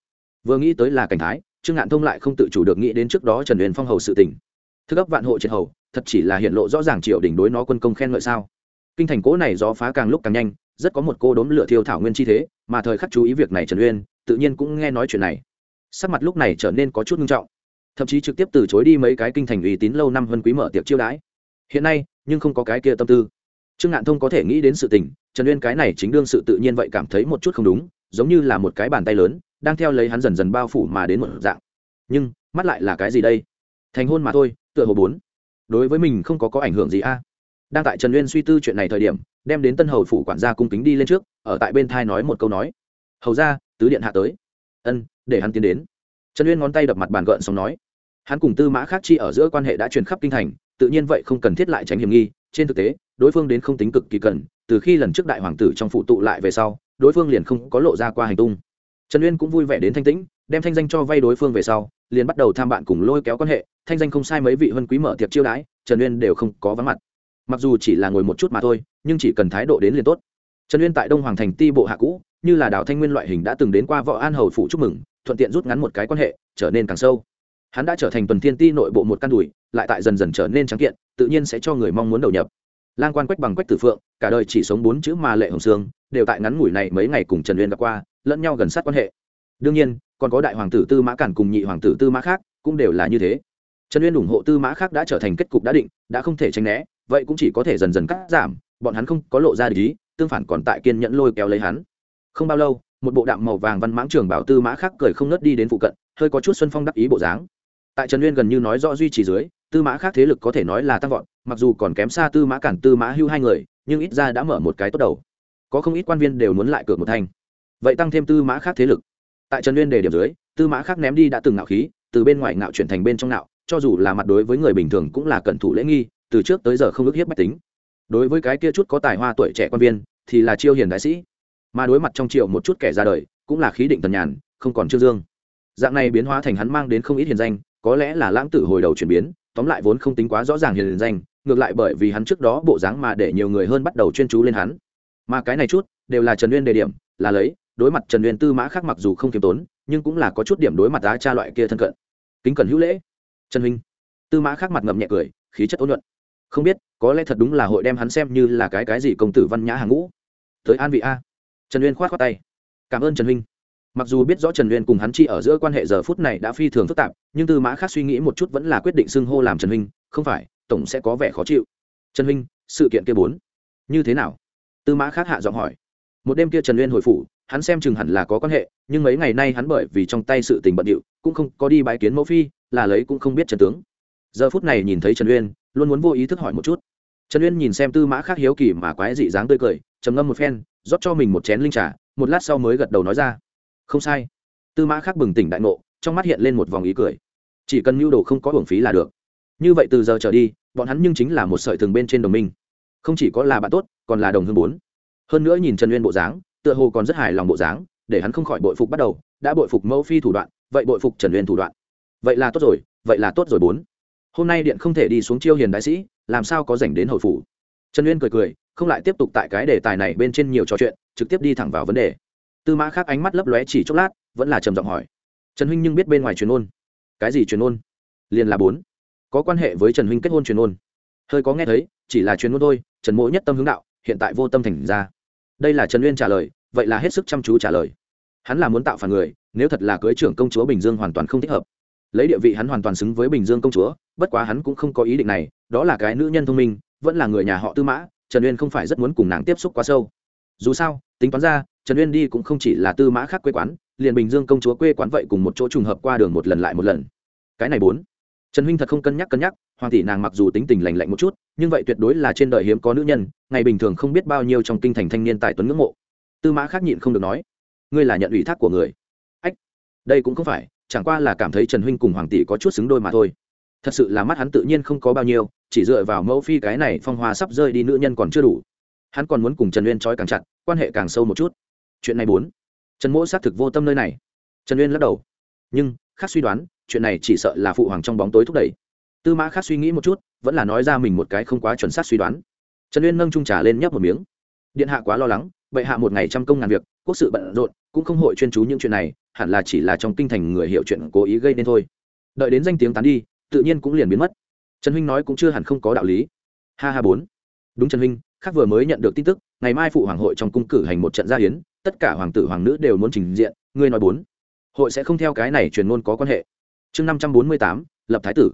Vừa nghĩ tới là cảnh thái trương ngạn thông lại không tự chủ được nghĩ đến trước đó trần uyên phong hầu sự tình, thức ấp vạn hộ triệt hầu thật chỉ là hiện lộ rõ ràng triều đỉnh đối nó quân công khen ngợi sao? Kinh thành cố này gió phá càng lúc càng nhanh rất có một cô đốm lửa thiêu thảo nguyên chi thế, mà thời khắc chú ý việc này trần uyên, tự nhiên cũng nghe nói chuyện này. Sắc mặt lúc này trở nên có chút nghiêm trọng, thậm chí trực tiếp từ chối đi mấy cái kinh thành uy tín lâu năm vân quý mở tiệc chiêu đãi. Hiện nay, nhưng không có cái kia tâm tư. Trương ngạn thông có thể nghĩ đến sự tình, trần uyên cái này chính đương sự tự nhiên vậy cảm thấy một chút không đúng, giống như là một cái bàn tay lớn, đang theo lấy hắn dần dần bao phủ mà đến một dạng. Nhưng, mắt lại là cái gì đây? Thành hôn mà thôi, tựa hồ bốn. Đối với mình không có có ảnh hưởng gì a đang tại trần uyên suy tư chuyện này thời điểm, đem đến tân hầu phủ quản gia cung kính đi lên trước, ở tại bên thai nói một câu nói. Hầu ra tứ điện hạ tới. Ân, để hắn tiến đến. Trần uyên ngón tay đập mặt bàn gợn xong nói. Hắn cùng tư mã khác chi ở giữa quan hệ đã truyền khắp kinh thành, tự nhiên vậy không cần thiết lại tránh hiểm nghi, trên thực tế, đối phương đến không tính cực kỳ cần, từ khi lần trước đại hoàng tử trong phụ tụ lại về sau, đối phương liền không có lộ ra qua hành tung. Trần uyên cũng vui vẻ đến thanh tĩnh, đem thanh danh cho vay đối phương về sau, liền bắt đầu tham bạn cùng lôi kéo quan hệ, thanh danh không sai mấy vị huân quý mở tiệc chiêu đãi, trần uyên đều không có vắng mặt mặc dù chỉ là ngồi một chút mà thôi, nhưng chỉ cần thái độ đến liền tốt. Trần uyên tại đông hoàng thành ti bộ hạ cũ, như là đào thanh nguyên loại hình đã từng đến qua võ an hầu phủ chúc mừng, thuận tiện rút ngắn một cái quan hệ, trở nên càng sâu. Hắn đã trở thành tuần thiên ti nội bộ một căn đùi, lại tại dần dần trở nên trắng kiện, tự nhiên sẽ cho người mong muốn đầu nhập. Lang quan quách bằng quách tử phượng, cả đời chỉ sống bốn chữ mà lệ hồng sương đều tại ngắn ngủi này mấy ngày cùng trần uyên gặp qua, lẫn nhau gần sát quan hệ. Đương nhiên, còn có đại hoàng tử tư mã cản cùng nhị hoàng tử tư mã khác, cũng đều là như thế. Trần uyên ủng hộ tư mã khác đã trở thành kết cục đã định, đã không thể tránh né vậy cũng chỉ có thể dần dần cắt giảm, bọn hắn không có lộ ra lý tương phản còn tại kiên nhẫn lôi kéo lấy hắn. Không bao lâu, một bộ đạm màu vàng văn mãng trường bảo tư mã khác cười không nớt đi đến phụ cận, hơi có chút xuân phong đắc ý bộ dáng. Tại trần uyên gần như nói rõ duy trì dưới, tư mã khác thế lực có thể nói là tăng vọt, mặc dù còn kém xa tư mã cản, tư mã hưu hai người, nhưng ít ra đã mở một cái tốt đầu. Có không ít quan viên đều muốn lại cược một thanh. Vậy tăng thêm tư mã khác thế lực. Tại trần uyên đề điểm dưới, tư mã khác ném đi đã từng ngạo khí, từ bên ngoài ngạo chuyển thành bên trong ngạo, cho dù là mặt đối với người bình thường cũng là cẩn thủ lễ nghi từ trước tới giờ không ức hiếp bách tính. Đối với cái kia chút có tài hoa tuổi trẻ quan viên, thì là chiêu hiền đại sĩ. Mà đối mặt trong triệu một chút kẻ ra đời, cũng là khí định tần nhàn, không còn trương dương. Dạng này biến hóa thành hắn mang đến không ít hiền danh, có lẽ là lãng tử hồi đầu chuyển biến, tóm lại vốn không tính quá rõ ràng hiền danh, ngược lại bởi vì hắn trước đó bộ dáng mà để nhiều người hơn bắt đầu chuyên chú lên hắn. Mà cái này chút, đều là trần uyên đề điểm, là lấy, đối mặt trần uyên tư mã khác mặc dù không kiêm tốn, nhưng cũng là có chút điểm đối mặt đá cha loại kia thân cận. Kính cẩn hữu lễ, trần huynh. Tư mã khác mặt ngậm nhẹ cười, khí chất ôn nhuận không biết, có lẽ thật đúng là hội đem hắn xem như là cái cái gì công tử văn nhã hàng ngũ. Tới an vị a. Trần uyên khoát khoát tay. Cảm ơn trần huynh. Mặc dù biết rõ trần uyên cùng hắn chi ở giữa quan hệ giờ phút này đã phi thường phức tạp, nhưng tư mã khác suy nghĩ một chút vẫn là quyết định xưng hô làm trần huynh, không phải, tổng sẽ có vẻ khó chịu. Trần huynh, sự kiện kia bốn. Như thế nào? Tư mã khác hạ giọng hỏi. Một đêm kia trần uyên hồi phủ, hắn xem chừng hẳn là có quan hệ, nhưng mấy ngày nay hắn bởi vì trong tay sự tình bận điệu, cũng không có đi bãi kiến mẫu phi, là lấy cũng không biết trần tướng. Giờ phút này nhìn thấy trần uyên luôn muốn vô ý thức hỏi một chút. Trần uyên nhìn xem tư mã khác hiếu kỳ mà quái dị dáng tươi cười, trầm ngâm một phen, rót cho mình một chén linh trà, một lát sau mới gật đầu nói ra. Không sai. Tư mã khác bừng tỉnh đại ngộ, trong mắt hiện lên một vòng ý cười. Chỉ cần nhu đồ không có hưởng phí là được. Như vậy từ giờ trở đi, bọn hắn nhưng chính là một sợi thường bên trên đồng minh. Không chỉ có là bạn tốt, còn là đồng hương bốn. Hơn nữa nhìn trần uyên bộ dáng, tựa hồ còn rất hài lòng bộ dáng, để hắn không khỏi bội phục bắt đầu, đã bội phục mẫu phi thủ đoạn, vậy bội phục trần uyên thủ đoạn. Vậy là tốt rồi, vậy là tốt rồi bốn hôm nay điện không thể đi xuống chiêu hiền đại sĩ, làm sao có dành đến hồi phủ? Trần uyên cười cười, không lại tiếp tục tại cái đề tài này bên trên nhiều trò chuyện, trực tiếp đi thẳng vào vấn đề. Tư mã khác ánh mắt lấp lóe chỉ chốc lát, vẫn là trầm giọng hỏi. Trần huynh nhưng biết bên ngoài truyền ôn. Cái gì truyền ôn? Liền là bốn. Có quan hệ với trần huynh kết hôn truyền ôn. Hơi có nghe thấy, chỉ là truyền ôn thôi, trần mỗ nhất tâm hướng đạo, hiện tại vô tâm thành ra. Đây là trần uyên trả lời, vậy là hết sức chăm chú trả lời. Hắn là muốn tạo phản người, nếu thật là cưới trưởng công chúa bình dương hoàn toàn không thích hợp lấy địa vị hắn hoàn toàn xứng với bình dương công chúa, bất quá hắn cũng không có ý định này, đó là cái nữ nhân thông minh, vẫn là người nhà họ tư mã, trần uyên không phải rất muốn cùng nàng tiếp xúc quá sâu. Dù sao, tính toán ra, trần uyên đi cũng không chỉ là tư mã khác quê quán, liền bình dương công chúa quê quán vậy cùng một chỗ trùng hợp qua đường một lần lại một lần. Cái này bốn. Trần huynh thật không cân nhắc cân nhắc, hoàng tỷ nàng mặc dù tính tình lành lạnh một chút, nhưng vậy tuyệt đối là trên đời hiếm có nữ nhân, ngày bình thường không biết bao nhiêu trong kinh thành thanh niên tài tuấn ngưỡng mộ. Tư mã khác nhịn không được nói, ngươi là nhận ủy thác của người. Ách, đây cũng không phải chẳng qua là cảm thấy trần huynh cùng hoàng tỷ có chút xứng đôi mà thôi. Thật sự là mắt hắn tự nhiên không có bao nhiêu, chỉ dựa vào mẫu phi cái này phong hoa sắp rơi đi nữ nhân còn chưa đủ. Hắn còn muốn cùng trần uyên trói càng chặt, quan hệ càng sâu một chút. Chuyện này bốn. Trần mỗ xác thực vô tâm nơi này. Trần uyên lắc đầu. Nhưng, khác suy đoán, chuyện này chỉ sợ là phụ hoàng trong bóng tối thúc đẩy. Tư mã khác suy nghĩ một chút, vẫn là nói ra mình một cái không quá chuẩn xác suy đoán. Trần uyên nâng trung trà lên nhấp một miếng. Điện hạ quá lo lắng, bệ hạ một ngày trăm công ngàn việc quốc sự bận rộn, cũng không hội chuyên chú những chuyện này, hẳn là chỉ là trong kinh thành người hiểu chuyện cố ý gây nên thôi. Đợi đến danh tiếng tán đi, tự nhiên cũng liền biến mất. Trần huynh nói cũng chưa hẳn không có đạo lý. Ha ha bốn. Đúng trần huynh, khác vừa mới nhận được tin tức, ngày mai phụ hoàng hội trong cung cử hành một trận gia hiến, tất cả hoàng tử hoàng nữ đều muốn trình diện, ngươi nói bốn. Hội sẽ không theo cái này truyền ngôn có quan hệ. Chương năm trăm bốn mươi tám, lập thái tử.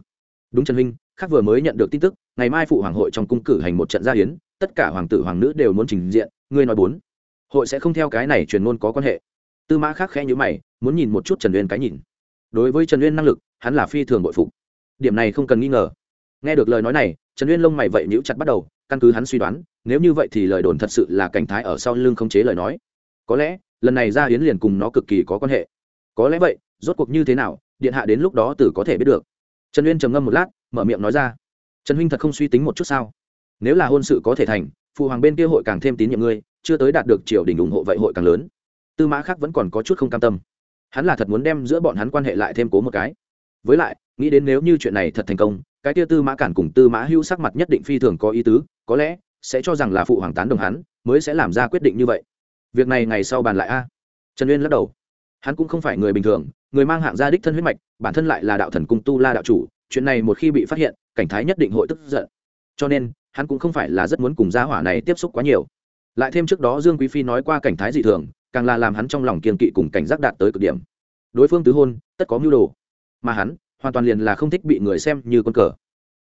Đúng trần huynh, khác vừa mới nhận được tin tức, ngày mai phụ hoàng hội trong cung cử hành một trận gia hiến, tất cả hoàng tử hoàng nữ đều muốn trình diện, ngươi nói bốn hội sẽ không theo cái này truyền ngôn có quan hệ. Tư mã khác khẽ nhữ mày, muốn nhìn một chút trần uyên cái nhìn. Đối với trần uyên năng lực, hắn là phi thường bội phục. Điểm này không cần nghi ngờ. Nghe được lời nói này, trần uyên lông mày vậy nhữ chặt bắt đầu, căn cứ hắn suy đoán, nếu như vậy thì lời đồn thật sự là cảnh thái ở sau lưng không chế lời nói. Có lẽ, lần này ra hiến liền cùng nó cực kỳ có quan hệ. Có lẽ vậy, rốt cuộc như thế nào, điện hạ đến lúc đó tử có thể biết được. Trần uyên trầm ngâm một lát, mở miệng nói ra. Trần huynh thật không suy tính một chút sao? Nếu là hôn sự có thể thành, phụ hoàng bên kia hội càng thêm tín nhiệm ngươi chưa tới đạt được triều đình ủng hộ vậy hội càng lớn. Tư mã khác vẫn còn có chút không cam tâm. Hắn là thật muốn đem giữa bọn hắn quan hệ lại thêm cố một cái. Với lại, nghĩ đến nếu như chuyện này thật thành công, cái tia tư mã cản cùng tư mã hưu sắc mặt nhất định phi thường có ý tứ, có lẽ sẽ cho rằng là phụ hoàng tán đồng hắn, mới sẽ làm ra quyết định như vậy. Việc này ngày sau bàn lại a. Trần uyên lắc đầu. Hắn cũng không phải người bình thường, người mang hạng gia đích thân huyết mạch, bản thân lại là đạo thần cung tu la đạo chủ, chuyện này một khi bị phát hiện, cảnh thái nhất định hội tức giận. Cho nên, hắn cũng không phải là rất muốn cùng gia hỏa này tiếp xúc quá nhiều lại thêm trước đó dương quý phi nói qua cảnh thái dị thường, càng là làm hắn trong lòng kiên kỵ cùng cảnh giác đạt tới cực điểm. Đối phương tứ hôn, tất có mưu đồ. Mà hắn, hoàn toàn liền là không thích bị người xem như con cờ.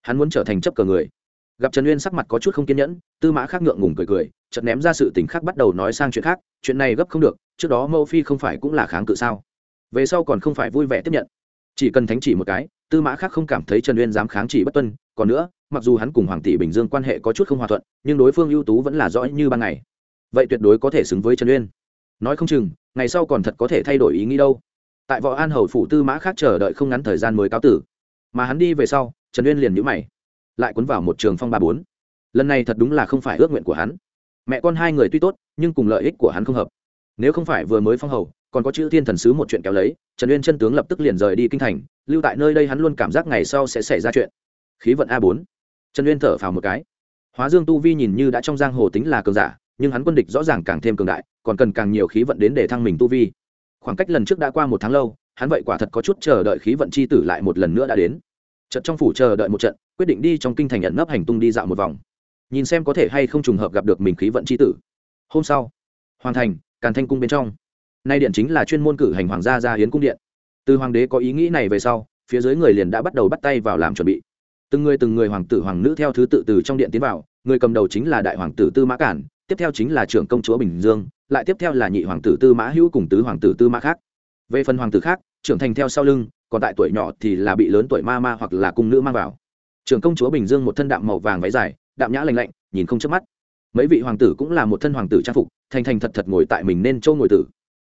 Hắn muốn trở thành chấp cờ người. Gặp trần uyên sắc mặt có chút không kiên nhẫn, tư mã khác ngượng ngùng cười cười, chợt ném ra sự tình khác bắt đầu nói sang chuyện khác, chuyện này gấp không được, trước đó mẫu phi không phải cũng là kháng cự sao? Về sau còn không phải vui vẻ tiếp nhận. Chỉ cần thánh chỉ một cái, tư mã khác không cảm thấy trần uyên dám kháng chỉ bất tuân, còn nữa mặc dù hắn cùng hoàng tỷ bình dương quan hệ có chút không hòa thuận, nhưng đối phương ưu tú vẫn là rõ như ban ngày. Vậy tuyệt đối có thể xứng với trần uyên. Nói không chừng, ngày sau còn thật có thể thay đổi ý nghĩ đâu. Tại võ an hầu phủ tư mã khác chờ đợi không ngắn thời gian mới cáo tử. Mà hắn đi về sau, trần uyên liền nhữ mày, lại cuốn vào một trường phong ba bốn. Lần này thật đúng là không phải ước nguyện của hắn. Mẹ con hai người tuy tốt, nhưng cùng lợi ích của hắn không hợp. Nếu không phải vừa mới phong hầu, còn có chữ thiên thần sứ một chuyện kéo lấy, trần uyên chân tướng lập tức liền rời đi kinh thành, lưu tại nơi đây hắn luôn cảm giác ngày sau sẽ xảy ra chuyện. Khí vận a bốn trần uyên thở phào một cái. Hóa dương tu vi nhìn như đã trong giang hồ tính là cường giả, nhưng hắn quân địch rõ ràng càng thêm cường đại, còn cần càng nhiều khí vận đến để thăng mình tu vi. Khoảng cách lần trước đã qua một tháng lâu, hắn vậy quả thật có chút chờ đợi khí vận c h i tử lại một lần nữa đã đến. Trận trong phủ chờ đợi một trận, quyết định đi trong kinh thành nhận nấp hành tung đi dạo một vòng. Nhìn xem có thể hay không trùng hợp gặp được mình khí vận c h i tử. Hôm sau hoàn thành, càn thanh cung bên trong. Nay điện chính là chuyên môn cử hành hoàng gia gia hiến cung điện. Từ hoàng đế có ý nghĩ này về sau, phía dưới người liền đã bắt đầu bắt tay vào làm chuẩn bị từng người từng người hoàng tử hoàng nữ theo thứ tự từ trong điện tiến vào, người cầm đầu chính là đại hoàng tử tư mã cản, tiếp theo chính là trưởng công chúa bình dương, lại tiếp theo là nhị hoàng tử tư mã hữu cùng tứ hoàng tử tư mã khác. Về phần hoàng tử khác, trưởng thành theo sau lưng, còn tại tuổi nhỏ thì là bị lớn tuổi ma ma hoặc là cung nữ mang vào. Trưởng công chúa bình dương một thân đạm màu vàng váy dài, đạm nhã lành lạnh, nhìn không chớp mắt. Mấy vị hoàng tử cũng là một thân hoàng tử trang phục, thành thành thật thật ngồi tại mình nên châu ngồi tử.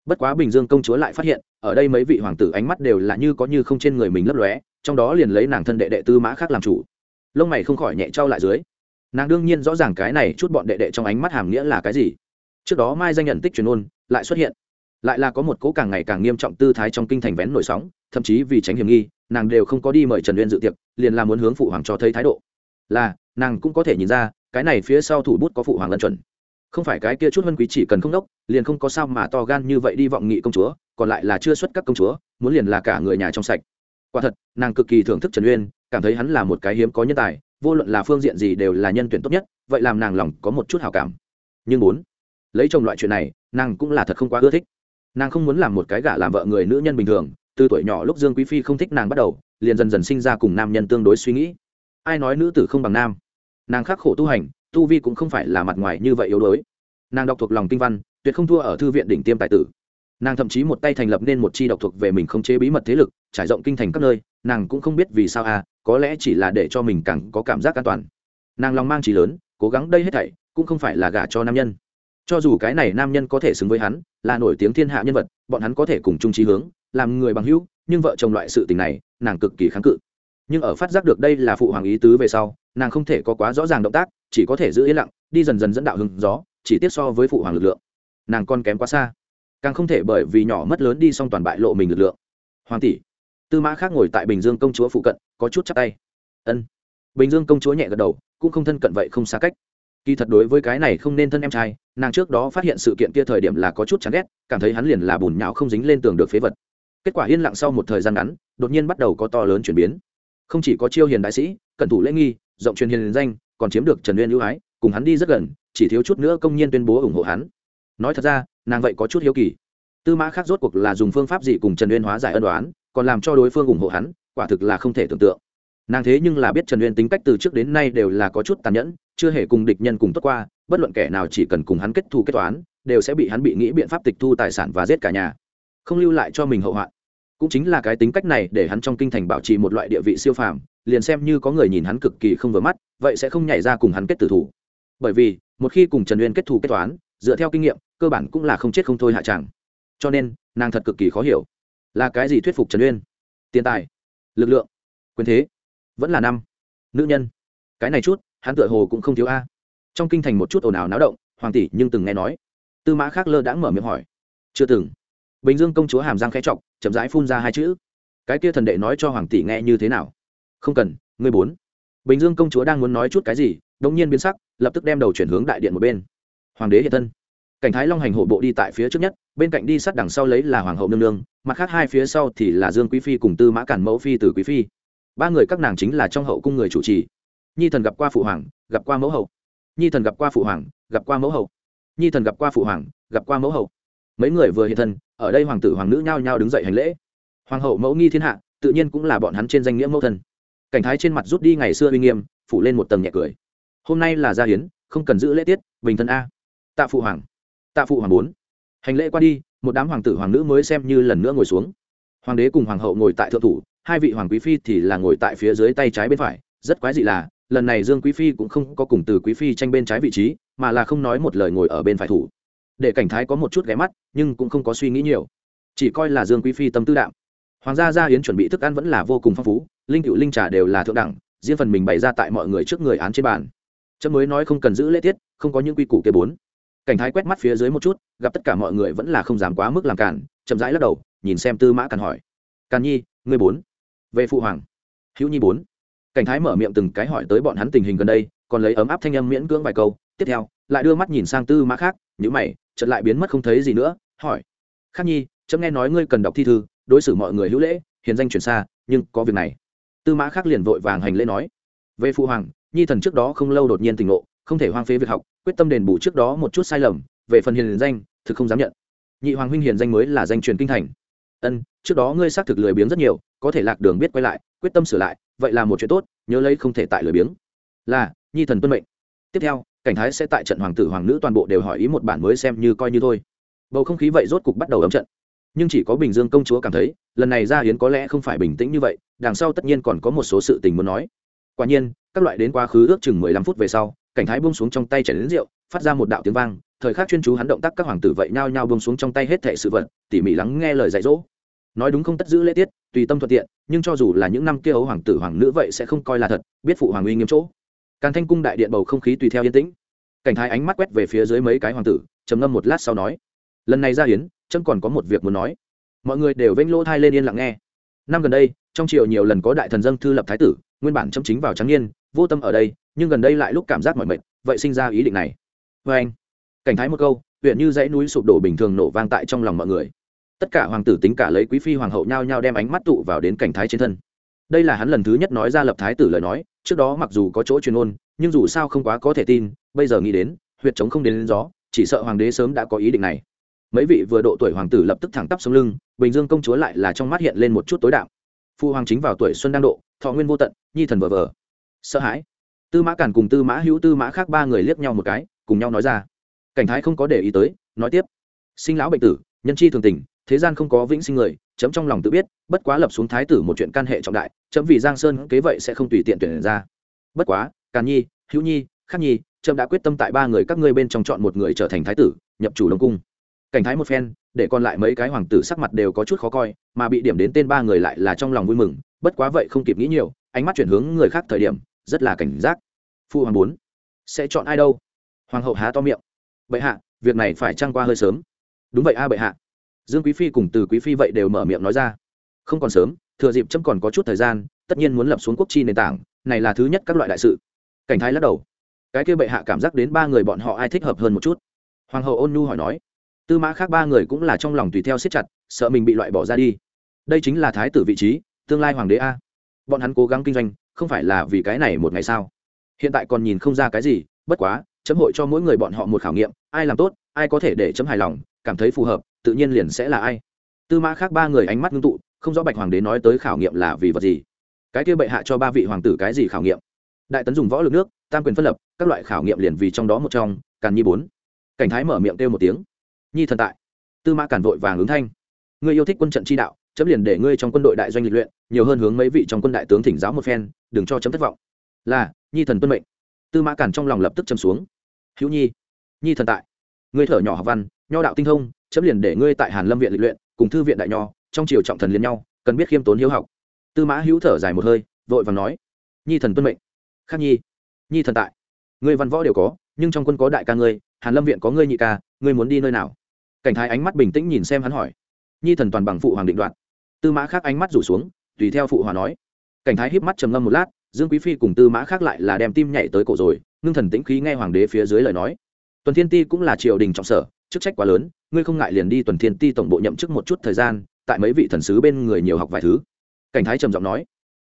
Bất quá bình dương công chúa lại phát hiện, ở đây mấy vị hoàng tử ánh mắt đều là như có như không trên người mình lấp lóe trong đó liền lấy nàng thân đệ đệ tư mã khác làm chủ. Lông mày không khỏi nhẹ trao lại dưới. Nàng đương nhiên rõ ràng cái này chút bọn đệ đệ trong ánh mắt hàm nghĩa là cái gì. Trước đó mai danh nhận tích truyền ôn, lại xuất hiện. Lại là có một cố càng ngày càng nghiêm trọng tư thái trong kinh thành vén nổi sóng, thậm chí vì tránh hiểm nghi, nàng đều không có đi mời trần uyên dự tiệc, liền là muốn hướng phụ hoàng cho thấy thái độ. Là, nàng cũng có thể nhìn ra, cái này phía sau thủ bút có phụ hoàng lân chuẩn. Không phải cái kia chút vân quý chỉ cần không đốc, liền không có sao mà to gan như vậy đi vọng nghị công chúa, còn lại là chưa xuất các công chúa, muốn liền là cả người nhà trong sạch quả thật, nàng cực kỳ thưởng thức trần uyên, cảm thấy hắn là một cái hiếm có nhân tài, vô luận là phương diện gì đều là nhân tuyển tốt nhất, vậy làm nàng lòng có một chút hào cảm. Nhưng bốn lấy chồng loại chuyện này, nàng cũng là thật không quá ưa thích. Nàng không muốn làm một cái gả làm vợ người nữ nhân bình thường, từ tuổi nhỏ lúc dương quý phi không thích nàng bắt đầu, liền dần dần sinh ra cùng nam nhân tương đối suy nghĩ. Ai nói nữ tử không bằng nam? Nàng khắc khổ tu hành, tu vi cũng không phải là mặt ngoài như vậy yếu đuối. Nàng đọc thuộc lòng kinh văn, tuyệt không thua ở thư viện đỉnh tiêm tài tử. Nàng thậm chí một tay thành lập nên một chi độc thuộc về mình không chế bí mật thế lực trải rộng kinh thành các nơi, nàng cũng không biết vì sao à có lẽ chỉ là để cho mình càng có cảm giác an toàn. Nàng lòng mang chỉ lớn, cố gắng đây hết thảy, cũng không phải là gả cho nam nhân. Cho dù cái này nam nhân có thể xứng với hắn, là nổi tiếng thiên hạ nhân vật, bọn hắn có thể cùng chung trí hướng, làm người bằng hữu, nhưng vợ chồng loại sự tình này, nàng cực kỳ kháng cự. Nhưng ở phát giác được đây là phụ hoàng ý tứ về sau, nàng không thể có quá rõ ràng động tác, chỉ có thể giữ yên lặng, đi dần dần dẫn đạo hứng gió, chỉ tiếp so với phụ hoàng lực lượng. Nàng còn kém quá xa, càng không thể bởi vì nhỏ mất lớn đi xong toàn bại lộ mình lực lượng. Hoàng tỷ tư mã khác ngồi tại bình dương công chúa phụ cận, có chút chắc tay. Ân. Bình dương công chúa nhẹ gật đầu, cũng không thân cận vậy không xa cách. Kỳ thật đối với cái này không nên thân em trai, nàng trước đó phát hiện sự kiện kia thời điểm là có chút chán ghét, cảm thấy hắn liền là bùn nhão không dính lên tường được phế vật. Kết quả yên lặng sau một thời gian ngắn, đột nhiên bắt đầu có to lớn chuyển biến. Không chỉ có chiêu hiền đại sĩ cẩn thủ lễ nghi, rộng truyền hiền danh, còn chiếm được trần uyên ưu ái, cùng hắn đi rất gần, chỉ thiếu chút nữa công nhiên tuyên bố ủng hộ hắn. Nói thật ra, nàng vậy có chút hiếu kỳ. Tư mã khác rốt cuộc là dùng phương pháp gì cùng trần uyên hóa giải ân đoán còn làm cho đối phương ủng hộ hắn, quả thực là không thể tưởng tượng. Nàng thế nhưng là biết trần uyên tính cách từ trước đến nay đều là có chút tàn nhẫn, chưa hề cùng địch nhân cùng tốt qua, bất luận kẻ nào chỉ cần cùng hắn kết thù kết toán, đều sẽ bị hắn bị nghĩ biện pháp tịch thu tài sản và giết cả nhà. Không lưu lại cho mình hậu hoạn. Cũng chính là cái tính cách này để hắn trong kinh thành bảo trì một loại địa vị siêu phàm, liền xem như có người nhìn hắn cực kỳ không vừa mắt, vậy sẽ không nhảy ra cùng hắn kết tử thủ. Bởi vì, một khi cùng trần uyên kết thù kết toán, dựa theo kinh nghiệm, cơ bản cũng là không chết không thôi hạ tràng cho nên, nàng thật cực kỳ khó hiểu là cái gì thuyết phục trần uyên? Tiền tài lực lượng quyền thế vẫn là năm. Nữ nhân cái này chút hắn tựa hồ cũng không thiếu a. Trong kinh thành một chút ồn ào náo động hoàng tỷ nhưng từng nghe nói. Tư mã khác lơ đã mở miệng hỏi. Chưa từng. Bình dương công chúa hàm giang khẽ trọng, chậm rãi phun ra hai chữ. Cái kia thần đệ nói cho hoàng tỷ nghe như thế nào? Không cần ngươi bốn. Bình dương công chúa đang muốn nói chút cái gì đống nhiên biến sắc lập tức đem đầu chuyển hướng đại điện một bên. Hoàng đế hiện thân cảnh thái long hành hộ bộ đi tại phía trước nhất, bên cạnh đi sát đằng sau lấy là hoàng hậu nương nương, mặt khác hai phía sau thì là dương quý phi cùng tư mã cản mẫu phi từ quý phi. Ba người các nàng chính là trong hậu cung người chủ trì. Nhi thần gặp qua phụ hoàng, gặp qua mẫu hậu. Nhi thần gặp qua phụ hoàng, gặp qua mẫu hậu. Nhi thần gặp qua phụ hoàng, gặp qua mẫu hậu. Mấy người vừa hiện thân, ở đây hoàng tử hoàng nữ nhao nhao đứng dậy hành lễ. Hoàng hậu mẫu nghi thiên hạ, tự nhiên cũng là bọn hắn trên danh nghĩa mẫu thân. Cảnh thái trên mặt rút đi ngày xưa uy nghiêm, phủ lên một tầng nhẹ cười. Hôm nay là gia hiến, không cần giữ lễ tiết, bình thân a. Tạ phụ hoàng tạ phụ hoàng bốn hành lễ qua đi, một đám hoàng tử hoàng nữ mới xem như lần nữa ngồi xuống. Hoàng đế cùng hoàng hậu ngồi tại thượng thủ, hai vị hoàng quý phi thì là ngồi tại phía dưới tay trái bên phải. Rất quái dị là, lần này dương quý phi cũng không có cùng từ quý phi tranh bên trái vị trí, mà là không nói một lời ngồi ở bên phải thủ. Để cảnh thái có một chút ghé mắt, nhưng cũng không có suy nghĩ nhiều. Chỉ coi là dương quý phi tâm tư đạm. Hoàng gia gia hiến chuẩn bị thức ăn vẫn là vô cùng phong phú, linh cựu linh trà đều là thượng đẳng, riêng phần mình bày ra tại mọi người trước người án trên bàn. Chấm mới nói không cần giữ lễ tiết, không có những quy củ kế bốn cảnh thái quét mắt phía dưới một chút, gặp tất cả mọi người vẫn là không dám quá mức làm cản, chậm rãi lắc đầu, nhìn xem tư mã càn hỏi. Càn nhi, ngươi bốn? Về phụ hoàng. Hữu nhi bốn? Cảnh thái mở miệng từng cái hỏi tới bọn hắn tình hình gần đây, còn lấy ấm áp thanh âm miễn cưỡng vài câu, tiếp theo, lại đưa mắt nhìn sang tư mã khác nhữ mày, chợt lại biến mất không thấy gì nữa, hỏi. Khác nhi, chấm nghe nói ngươi cần đọc thi thư, đối xử mọi người hữu lễ, hiền danh chuyển xa, nhưng có việc này. Tư mã khác liền vội vàng hành lễ nói. Về phụ hoàng, nhi thần trước đó không lâu đột nhiên tỉnh ngộ không thể hoang phế việc học, quyết tâm đền bù trước đó một chút sai lầm, về phần hiền danh, thực không dám nhận. Nhị hoàng huynh hiền danh mới là danh truyền kinh thành. Ân, trước đó ngươi xác thực lười biếng rất nhiều, có thể lạc đường biết quay lại, quyết tâm sửa lại, vậy là một chuyện tốt, nhớ lấy không thể tại lười biếng. Là, nhi thần tuân mệnh. Tiếp theo, cảnh thái sẽ tại trận hoàng tử hoàng nữ toàn bộ đều hỏi ý một bản mới xem như coi như thôi. Bầu không khí vậy rốt cục bắt đầu ấm trận. Nhưng chỉ có bình dương công chúa cảm thấy, lần này ra hiến có lẽ không phải bình tĩnh như vậy, đằng sau tất nhiên còn có một số sự tình muốn nói. Quả nhiên, các loại đến quá khứ ước chừng mười lăm phút về sau cảnh thái buông xuống trong tay chảy đến rượu, phát ra một đạo tiếng vang, thời khắc chuyên chú hắn động tác các hoàng tử vậy nhao nhao buông xuống trong tay hết thệ sự vật, tỉ mỉ lắng nghe lời dạy dỗ. Nói đúng không tất giữ lễ tiết, tùy tâm thuận tiện, nhưng cho dù là những năm kia ấu hoàng tử hoàng nữ vậy sẽ không coi là thật, biết phụ hoàng uy nghiêm chỗ. Càn thanh cung đại điện bầu không khí tùy theo yên tĩnh. Cảnh thái ánh mắt quét về phía dưới mấy cái hoàng tử, trầm ngâm một lát sau nói, lần này ra hiến trâm còn có một việc muốn nói. Mọi người đều vênh lỗ thai lên yên lặng nghe. Năm gần đây, trong triều nhiều lần có đại thần dân thư lập thái tử, nguyên bản châm chính vào trắng niên, vô tâm ở đây nhưng gần đây lại lúc cảm giác mỏi mệt vậy sinh ra ý định này. Vê anh cảnh thái một câu huyện như dãy núi sụp đổ bình thường nổ vang tại trong lòng mọi người. Tất cả hoàng tử tính cả lấy quý phi hoàng hậu nhao nhao đem ánh mắt tụ vào đến cảnh thái trên thân. Đây là hắn lần thứ nhất nói ra lập thái tử lời nói trước đó mặc dù có chỗ truyền ôn nhưng dù sao không quá có thể tin bây giờ nghĩ đến huyệt chống không đến, đến gió chỉ sợ hoàng đế sớm đã có ý định này. Mấy vị vừa độ tuổi hoàng tử lập tức thẳng tắp sống lưng bình dương công chúa lại là trong mắt hiện lên một chút tối đạo phu hoàng chính vào tuổi xuân đang độ thọ nguyên vô tận nhi thần vờ vờ. Sợ hãi tư mã cản cùng tư mã hữu tư mã khác ba người liếc nhau một cái, cùng nhau nói ra. Cảnh thái không có để ý tới, nói tiếp. Sinh lão bệnh tử, nhân chi thường tình, thế gian không có vĩnh sinh người, chấm trong lòng tự biết, bất quá lập xuống thái tử một chuyện can hệ trọng đại, chấm vì giang sơn kế vậy sẽ không tùy tiện tuyển ra. Bất quá, càn nhi, hữu nhi, khắc nhi trâm đã quyết tâm tại ba người các ngươi bên trong chọn một người trở thành thái tử, nhập chủ đông cung. Cảnh thái một phen, để còn lại mấy cái hoàng tử sắc mặt đều có chút khó coi, mà bị điểm đến tên ba người lại là trong lòng vui mừng, bất quá vậy không kịp nghĩ nhiều, ánh mắt chuyển hướng người khác thời điểm rất là cảnh giác. Phu hoàng bốn, sẽ chọn ai đâu? Hoàng hậu há to miệng. Bệ hạ, việc này phải trăng qua hơi sớm. Đúng vậy a bệ hạ. Dương quý phi cùng từ quý phi vậy đều mở miệng nói ra. Không còn sớm, thừa dịp chấm còn có chút thời gian, tất nhiên muốn lập xuống quốc chi nền tảng, này là thứ nhất các loại đại sự. Cảnh thái lắc đầu. Cái kia bệ hạ cảm giác đến ba người bọn họ ai thích hợp hơn một chút. Hoàng hậu ôn nhu hỏi nói. Tư mã khác ba người cũng là trong lòng tùy theo siết chặt, sợ mình bị loại bỏ ra đi. Đây chính là thái tử vị trí, tương lai hoàng đế a. Bọn hắn cố gắng kinh doanh không phải là vì cái này một ngày sao? Hiện tại còn nhìn không ra cái gì, bất quá, chấm hội cho mỗi người bọn họ một khảo nghiệm, ai làm tốt, ai có thể để chấm hài lòng, cảm thấy phù hợp, tự nhiên liền sẽ là ai. Tư mã khác ba người ánh mắt ngưng tụ, không rõ bạch hoàng đế nói tới khảo nghiệm là vì vật gì. Cái kia bệ hạ cho ba vị hoàng tử cái gì khảo nghiệm? Đại tấn dùng võ lực nước, tam quyền phân lập, các loại khảo nghiệm liền vì trong đó một trong, càn nhi bốn. Cảnh thái mở miệng kêu một tiếng. Nhi thần tại. Tư mã càn vội vàng ứng thanh. Người yêu thích quân trận chi đạo chấm liền để ngươi trong quân đội đại doanh lịch luyện, nhiều hơn hướng mấy vị trong quân đại tướng thỉnh giáo một phen, đừng cho chấm thất vọng. Là, nhi thần tuân mệnh. Tư mã cản trong lòng lập tức châm xuống. Hữu nhi nhi thần tại. Ngươi thở nhỏ học văn, nho đạo tinh thông, chấm liền để ngươi tại hàn lâm viện lịch luyện, cùng thư viện đại nho, trong triều trọng thần liên nhau, cần biết khiêm tốn hiếu học. Tư mã hữu thở dài một hơi, vội vàng nói, nhi thần tuân mệnh. Khắc nhi nhi thần tại. Ngươi văn võ đều có, nhưng trong quân có đại ca ngươi, hàn lâm viện có ngươi nhị ca, ngươi muốn đi nơi nào? Cảnh thái ánh mắt bình tĩnh nhìn xem hắn hỏi. Nhi thần toàn bằng phụ hoàng định đoạt tư mã khác ánh mắt rủ xuống, tùy theo phụ hòa nói. Cảnh thái híp mắt trầm ngâm một lát, dương quý phi cùng tư mã khác lại là đem tim nhảy tới cổ rồi, ngưng thần tĩnh khí nghe hoàng đế phía dưới lời nói. Tuần thiên ti cũng là triều đình trọng sở, chức trách quá lớn, ngươi không ngại liền đi tuần thiên ti tổng bộ nhậm chức một chút thời gian, tại mấy vị thần sứ bên người nhiều học vài thứ. Cảnh thái trầm giọng nói.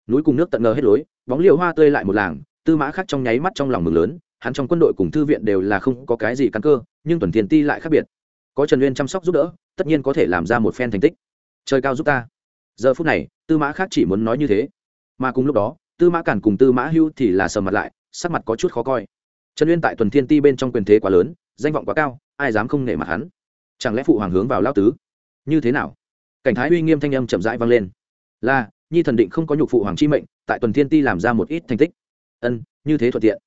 Núi cùng nước tận ngờ hết lối, bóng liều hoa tươi lại một làng, tư mã khác trong nháy mắt trong lòng mừng lớn, hắn trong quân đội cùng thư viện đều là không có cái gì căn cơ, nhưng tuần thiên ti lại khác biệt. Có trần uyên chăm sóc giúp đỡ, tất nhiên có thể làm ra một phen thành tích. Trời cao giúp ta giờ phút này, tư mã khác chỉ muốn nói như thế. Mà cùng lúc đó, tư mã cản cùng tư mã hưu thì là sờ mặt lại, sắc mặt có chút khó coi. Trần uyên tại tuần thiên ti bên trong quyền thế quá lớn, danh vọng quá cao, ai dám không nể mặt hắn? Chẳng lẽ phụ hoàng hướng vào lao tứ? Như thế nào? Cảnh thái uy nghiêm thanh âm chậm rãi vang lên. Là, nhi thần định không có nhục phụ hoàng chi mệnh, tại tuần thiên ti làm ra một ít thành tích. Ân, như thế thuận tiện.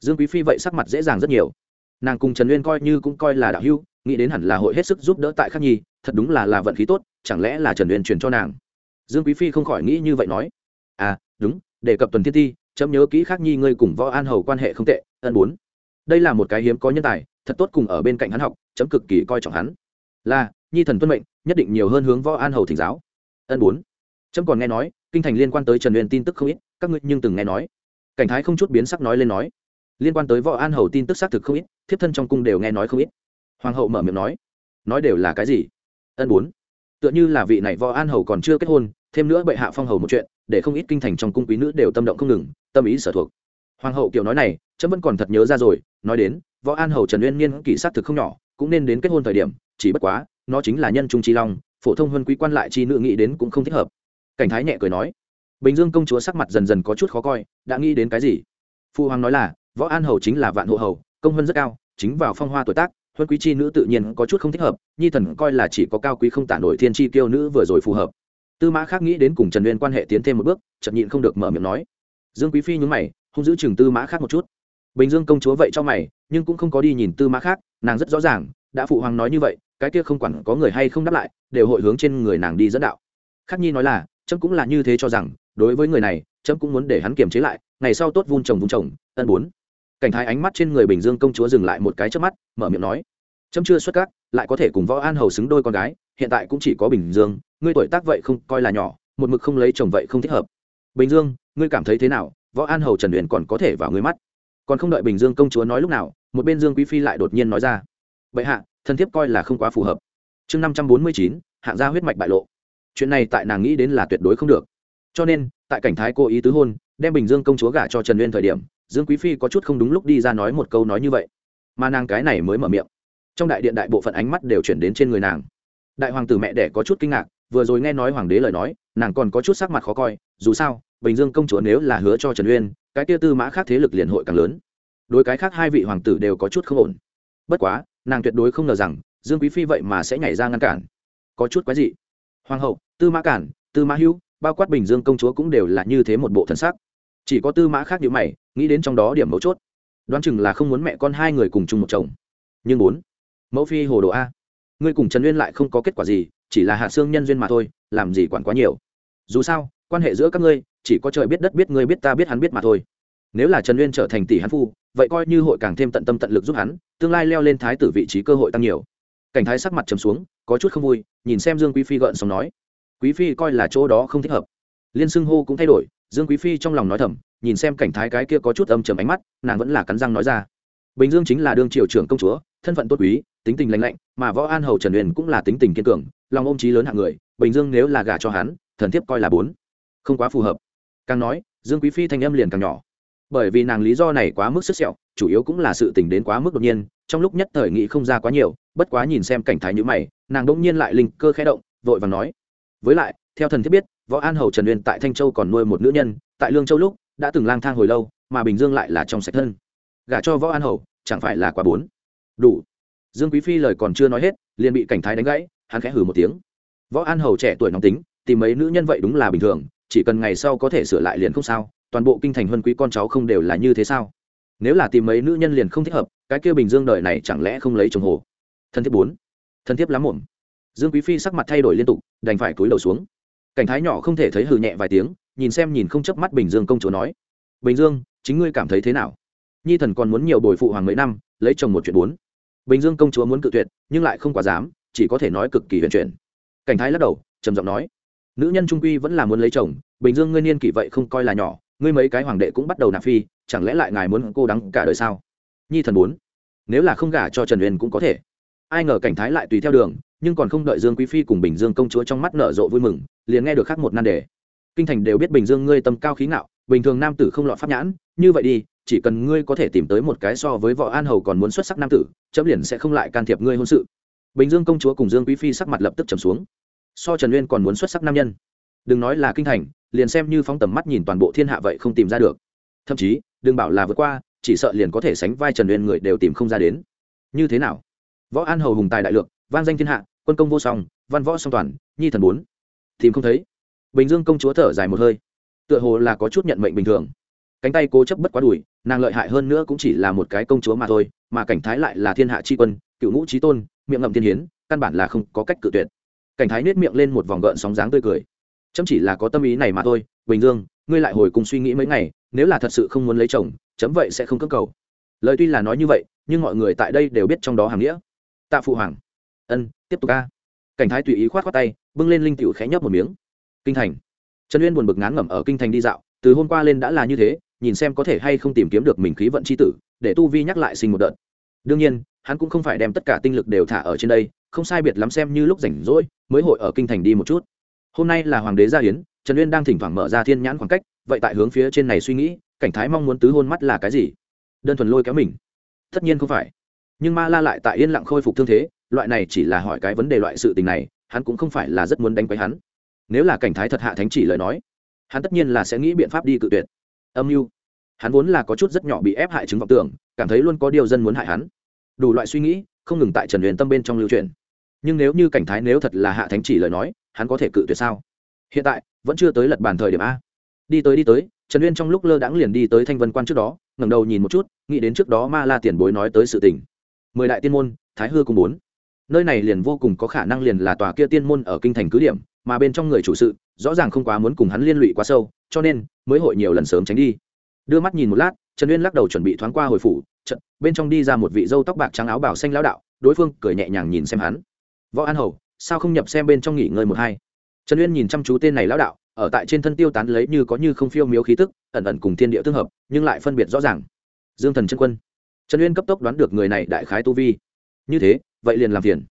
Dương quý phi vậy sắc mặt dễ dàng rất nhiều. Nàng cùng trần uyên coi như cũng coi là đạo hưu nghĩ đến hẳn là hội hết sức giúp đỡ tại khắc nhi, thật đúng là là vận khí tốt, chẳng lẽ là trần uyên truyền cho nàng? Dương quý phi không khỏi nghĩ như vậy nói. À đúng, đề cập tuần thiên ti, chấm nhớ kỹ khắc nhi ngươi cùng võ an hầu quan hệ không tệ, ân bốn. Đây là một cái hiếm có nhân tài, thật tốt cùng ở bên cạnh hắn học, chấm cực kỳ coi trọng hắn. Là, nhi thần tuân mệnh, nhất định nhiều hơn hướng võ an hầu thỉnh giáo. Ân bốn. Chấm còn nghe nói, kinh thành liên quan tới trần uyên tin tức không ít, các ngươi nhưng từng nghe nói. Cảnh thái không chút biến sắc nói lên nói. Liên quan tới võ an hầu tin tức xác thực không ít, thiếp thân trong cung đều nghe nói không ít. Hoàng hậu mở miệng nói. Nói đều là cái gì? Ân bốn. Tựa như là vị này võ an hầu còn chưa kết hôn thêm nữa bệ hạ phong hầu một chuyện, để không ít kinh thành trong cung quý nữ đều tâm động không ngừng, tâm ý sở thuộc. Hoàng hậu kiểu nói này trâm vẫn còn thật nhớ ra rồi, nói đến, võ an hầu trần uyên niên kỷ sát thực không nhỏ, cũng nên đến kết hôn thời điểm, chỉ bất quá, nó chính là nhân trung trí long, phổ thông huân quý quan lại chi nữ nghĩ đến cũng không thích hợp. Cảnh thái nhẹ cười nói, bình dương công chúa sắc mặt dần dần có chút khó coi, đã nghĩ đến cái gì? Phu hoàng nói là, võ an hầu chính là vạn hộ hầu, công hơn rất cao, chính vào phong hoa tuổi tác, huân quý chi nữ tự nhiên có chút không thích hợp, nhi thần coi là chỉ có cao quý không tả nổi thiên chi tiêu nữ vừa rồi phù hợp tư mã khác nghĩ đến cùng trần uyên quan hệ tiến thêm một bước chậm nhịn không được mở miệng nói. Dương quý phi nhúng mày không giữ chừng tư mã khác một chút. Bình dương công chúa vậy cho mày, nhưng cũng không có đi nhìn tư mã khác, nàng rất rõ ràng, đã phụ hoàng nói như vậy, cái kia không quản có người hay không đáp lại, đều hội hướng trên người nàng đi dẫn đạo. Khắc nhi nói là trâm cũng là như thế cho rằng, đối với người này trâm cũng muốn để hắn kiềm chế lại, ngày sau tốt vun trồng vun trồng tân bốn. Cảnh thái ánh mắt trên người bình dương công chúa dừng lại một cái trước mắt, mở miệng nói. Trâm chưa xuất các, lại có thể cùng võ an hầu xứng đôi con gái, hiện tại cũng chỉ có bình dương ngươi tuổi tác vậy không coi là nhỏ, một mực không lấy chồng vậy không thích hợp. Bình dương, ngươi cảm thấy thế nào? Võ an hầu trần huyền còn có thể vào ngươi mắt. Còn không đợi bình dương công chúa nói lúc nào, một bên dương quý phi lại đột nhiên nói ra. Vậy hạ, thân thiếp coi là không quá phù hợp. Chương năm trăm bốn mươi chín, hạng gia huyết mạch bại lộ. Chuyện này tại nàng nghĩ đến là tuyệt đối không được. Cho nên, tại cảnh thái cố ý tứ hôn, đem bình dương công chúa gả cho trần nguyên thời điểm, dương quý phi có chút không đúng lúc đi ra nói một câu nói như vậy. Mà nàng cái này mới mở miệng. Trong đại điện đại bộ phận ánh mắt đều chuyển đến trên người nàng. Đại hoàng tử mẹ đẻ có chút kinh ngạc vừa rồi nghe nói hoàng đế lời nói, nàng còn có chút sắc mặt khó coi, dù sao, bình dương công chúa nếu là hứa cho trần uyên, cái kia tư mã khác thế lực liền hội càng lớn. Đối cái khác hai vị hoàng tử đều có chút không ổn. Bất quá, nàng tuyệt đối không ngờ rằng, dương quý phi vậy mà sẽ nhảy ra ngăn cản. Có chút quái dị. Hoàng hậu, tư mã cản, tư mã hữu, bao quát bình dương công chúa cũng đều là như thế một bộ thân sắc. Chỉ có tư mã khác như mày, nghĩ đến trong đó điểm mấu chốt. Đoán chừng là không muốn mẹ con hai người cùng chung một chồng. Nhưng bốn, mẫu phi hồ đồ a. Ngươi cùng trần uyên lại không có kết quả gì chỉ là hạ xương nhân duyên mà thôi, làm gì quản quá nhiều. Dù sao, quan hệ giữa các ngươi, chỉ có trời biết đất biết ngươi biết ta biết hắn biết mà thôi. Nếu là trần uyên trở thành tỷ hắn phu, vậy coi như hội càng thêm tận tâm tận lực giúp hắn, tương lai leo lên thái tử vị trí cơ hội tăng nhiều. Cảnh thái sắc mặt trầm xuống, có chút không vui, nhìn xem dương quý phi gợn xong nói, quý phi coi là chỗ đó không thích hợp. Liên xưng hô cũng thay đổi, dương quý phi trong lòng nói thầm, nhìn xem cảnh thái cái kia có chút âm trầm ánh mắt, nàng vẫn là cắn răng nói ra, bình dương chính là đương triều trưởng công chúa, thân phận tốt quý tính tình lành lạnh, mà võ an hầu trần huyền cũng là tính tình kiên cường, lòng ôm trí lớn hạng người, bình dương nếu là gả cho hắn, thần thiếp coi là bốn. Không quá phù hợp. Càng nói, dương quý phi thanh âm liền càng nhỏ. Bởi vì nàng lý do này quá mức sức sẹo, chủ yếu cũng là sự tình đến quá mức đột nhiên, trong lúc nhất thời nghĩ không ra quá nhiều, bất quá nhìn xem cảnh thái như mày, nàng đột nhiên lại linh cơ khẽ động, vội vàng nói. Với lại, theo thần thiết biết, võ an hầu trần uyên tại thanh châu còn nuôi một nữ nhân, tại lương châu lúc, đã từng lang thang hồi lâu, mà bình dương lại là trong sạch thân. Gả cho võ an hầu, chẳng phải là quá bốn. Đủ dương quý phi lời còn chưa nói hết, liền bị cảnh thái đánh gãy, hắn khẽ hừ một tiếng. Võ an hầu trẻ tuổi nóng tính, tìm mấy nữ nhân vậy đúng là bình thường, chỉ cần ngày sau có thể sửa lại liền không sao, toàn bộ kinh thành huân quý con cháu không đều là như thế sao? Nếu là tìm mấy nữ nhân liền không thích hợp, cái kia bình dương đời này chẳng lẽ không lấy chồng hồ? Thân thiết bốn. Thân thiết lắm muộn. Dương quý phi sắc mặt thay đổi liên tục, đành phải cúi đầu xuống. Cảnh thái nhỏ không thể thấy hừ nhẹ vài tiếng, nhìn xem nhìn không chớp mắt bình dương công chúa nói. Bình dương, chính ngươi cảm thấy thế nào? Nhi thần còn muốn nhiều bồi phụ hoàng mấy năm, lấy chồng một chuyện bốn bình dương công chúa muốn cự tuyệt, nhưng lại không quá dám, chỉ có thể nói cực kỳ huyền chuyển. Cảnh thái lắc đầu, trầm giọng nói, nữ nhân trung quy vẫn là muốn lấy chồng, bình dương ngươi niên kỷ vậy không coi là nhỏ, ngươi mấy cái hoàng đệ cũng bắt đầu nạp phi, chẳng lẽ lại ngài muốn cô đắng cả đời sao? Nhi thần bốn nếu là không gả cho trần huyền cũng có thể. Ai ngờ cảnh thái lại tùy theo đường, nhưng còn không đợi dương quý phi cùng bình dương công chúa trong mắt nở rộ vui mừng, liền nghe được khác một nan đề. Kinh thành đều biết bình dương ngươi tâm cao khí ngạo, bình thường nam tử không lọt pháp nhãn, như vậy đi chỉ cần ngươi có thể tìm tới một cái so với võ an hầu còn muốn xuất sắc nam tử, chấm liền sẽ không lại can thiệp ngươi hôn sự. Bình dương công chúa cùng dương quý phi sắc mặt lập tức trầm xuống. So trần uyên còn muốn xuất sắc nam nhân. Đừng nói là kinh thành, liền xem như phóng tầm mắt nhìn toàn bộ thiên hạ vậy không tìm ra được. Thậm chí, đừng bảo là vượt qua, chỉ sợ liền có thể sánh vai trần uyên người đều tìm không ra đến. Như thế nào? Võ an hầu hùng tài đại lược van danh thiên hạ, quân công vô song, văn võ song toàn, nhi thần bốn. Tìm không thấy. Bình dương công chúa thở dài một hơi. Tựa hồ là có chút nhận mệnh bình thường. Cánh tay cố chấp bất quá đùi nàng lợi hại hơn nữa cũng chỉ là một cái công chúa mà thôi, mà cảnh thái lại là thiên hạ tri quân, cựu ngũ trí tôn, miệng ngậm thiên hiến, căn bản là không có cách cự tuyệt. Cảnh thái nết miệng lên một vòng gợn sóng dáng tươi cười. Chấm chỉ là có tâm ý này mà thôi, bình dương, ngươi lại hồi cùng suy nghĩ mấy ngày, nếu là thật sự không muốn lấy chồng, chấm vậy sẽ không cưỡng cầu. Lời tuy là nói như vậy, nhưng mọi người tại đây đều biết trong đó hàm nghĩa. Tạ phụ hoàng. Ân, tiếp tục ca. Cảnh thái tùy ý khoát khoát tay, bưng lên linh tiểu khẽ nhấp một miếng. Kinh thành. Trần uyên buồn bực ngán ngẩm ở kinh thành đi dạo, từ hôm qua lên đã là như thế nhìn xem có thể hay không tìm kiếm được mình khí vận c h i tử, để tu vi nhắc lại sinh một đợt. Đương nhiên, hắn cũng không phải đem tất cả tinh lực đều thả ở trên đây, không sai biệt lắm xem như lúc rảnh rỗi, mới hội ở kinh thành đi một chút. Hôm nay là hoàng đế gia hiến trần uyên đang thỉnh thoảng mở ra thiên nhãn khoảng cách, vậy tại hướng phía trên này suy nghĩ, cảnh thái mong muốn tứ hôn mắt là cái gì? Đơn thuần lôi kéo mình. Tất nhiên không phải. Nhưng ma la lại tại yên lặng khôi phục thương thế, loại này chỉ là hỏi cái vấn đề loại sự tình này, hắn cũng không phải là rất muốn đánh quấy hắn. Nếu là cảnh thái thật hạ thánh chỉ lời nói, hắn tất nhiên là sẽ nghĩ biện pháp đi cự tuyệt âm mưu. Hắn vốn là có chút rất nhỏ bị ép hại chứng vọng tưởng, cảm thấy luôn có điều dân muốn hại hắn. Đủ loại suy nghĩ, không ngừng tại trần huyền tâm bên trong lưu truyền. Nhưng nếu như cảnh thái nếu thật là hạ thánh chỉ lời nói, hắn có thể cự tuyệt sao? Hiện tại, vẫn chưa tới lật bàn thời điểm a. Đi tới đi tới, trần uyên trong lúc lơ đãng liền đi tới thanh vân quan trước đó, ngẩng đầu nhìn một chút, nghĩ đến trước đó ma la tiền bối nói tới sự tình. Mười đại tiên môn, thái hư cùng bốn. Nơi này liền vô cùng có khả năng liền là tòa kia tiên môn ở kinh thành cứ điểm, mà bên trong người chủ sự rõ ràng không quá muốn cùng hắn liên lụy quá sâu, cho nên mới hội nhiều lần sớm tránh đi. Đưa mắt nhìn một lát, trần uyên lắc đầu chuẩn bị thoáng qua hồi phủ trận bên trong đi ra một vị dâu tóc bạc trắng áo bảo xanh lão đạo, đối phương cười nhẹ nhàng nhìn xem hắn. Võ an hầu, sao không nhập xem bên trong nghỉ ngơi một hai? Trần uyên nhìn chăm chú tên này lão đạo, ở tại trên thân tiêu tán lấy như có như không phiêu miếu khí tức, ẩn ẩn cùng thiên địa tương hợp, nhưng lại phân biệt rõ ràng. Dương thần chân quân. Trần uyên cấp tốc đoán được người này đại khái tu vi. Như thế, vậy liền làm phiền.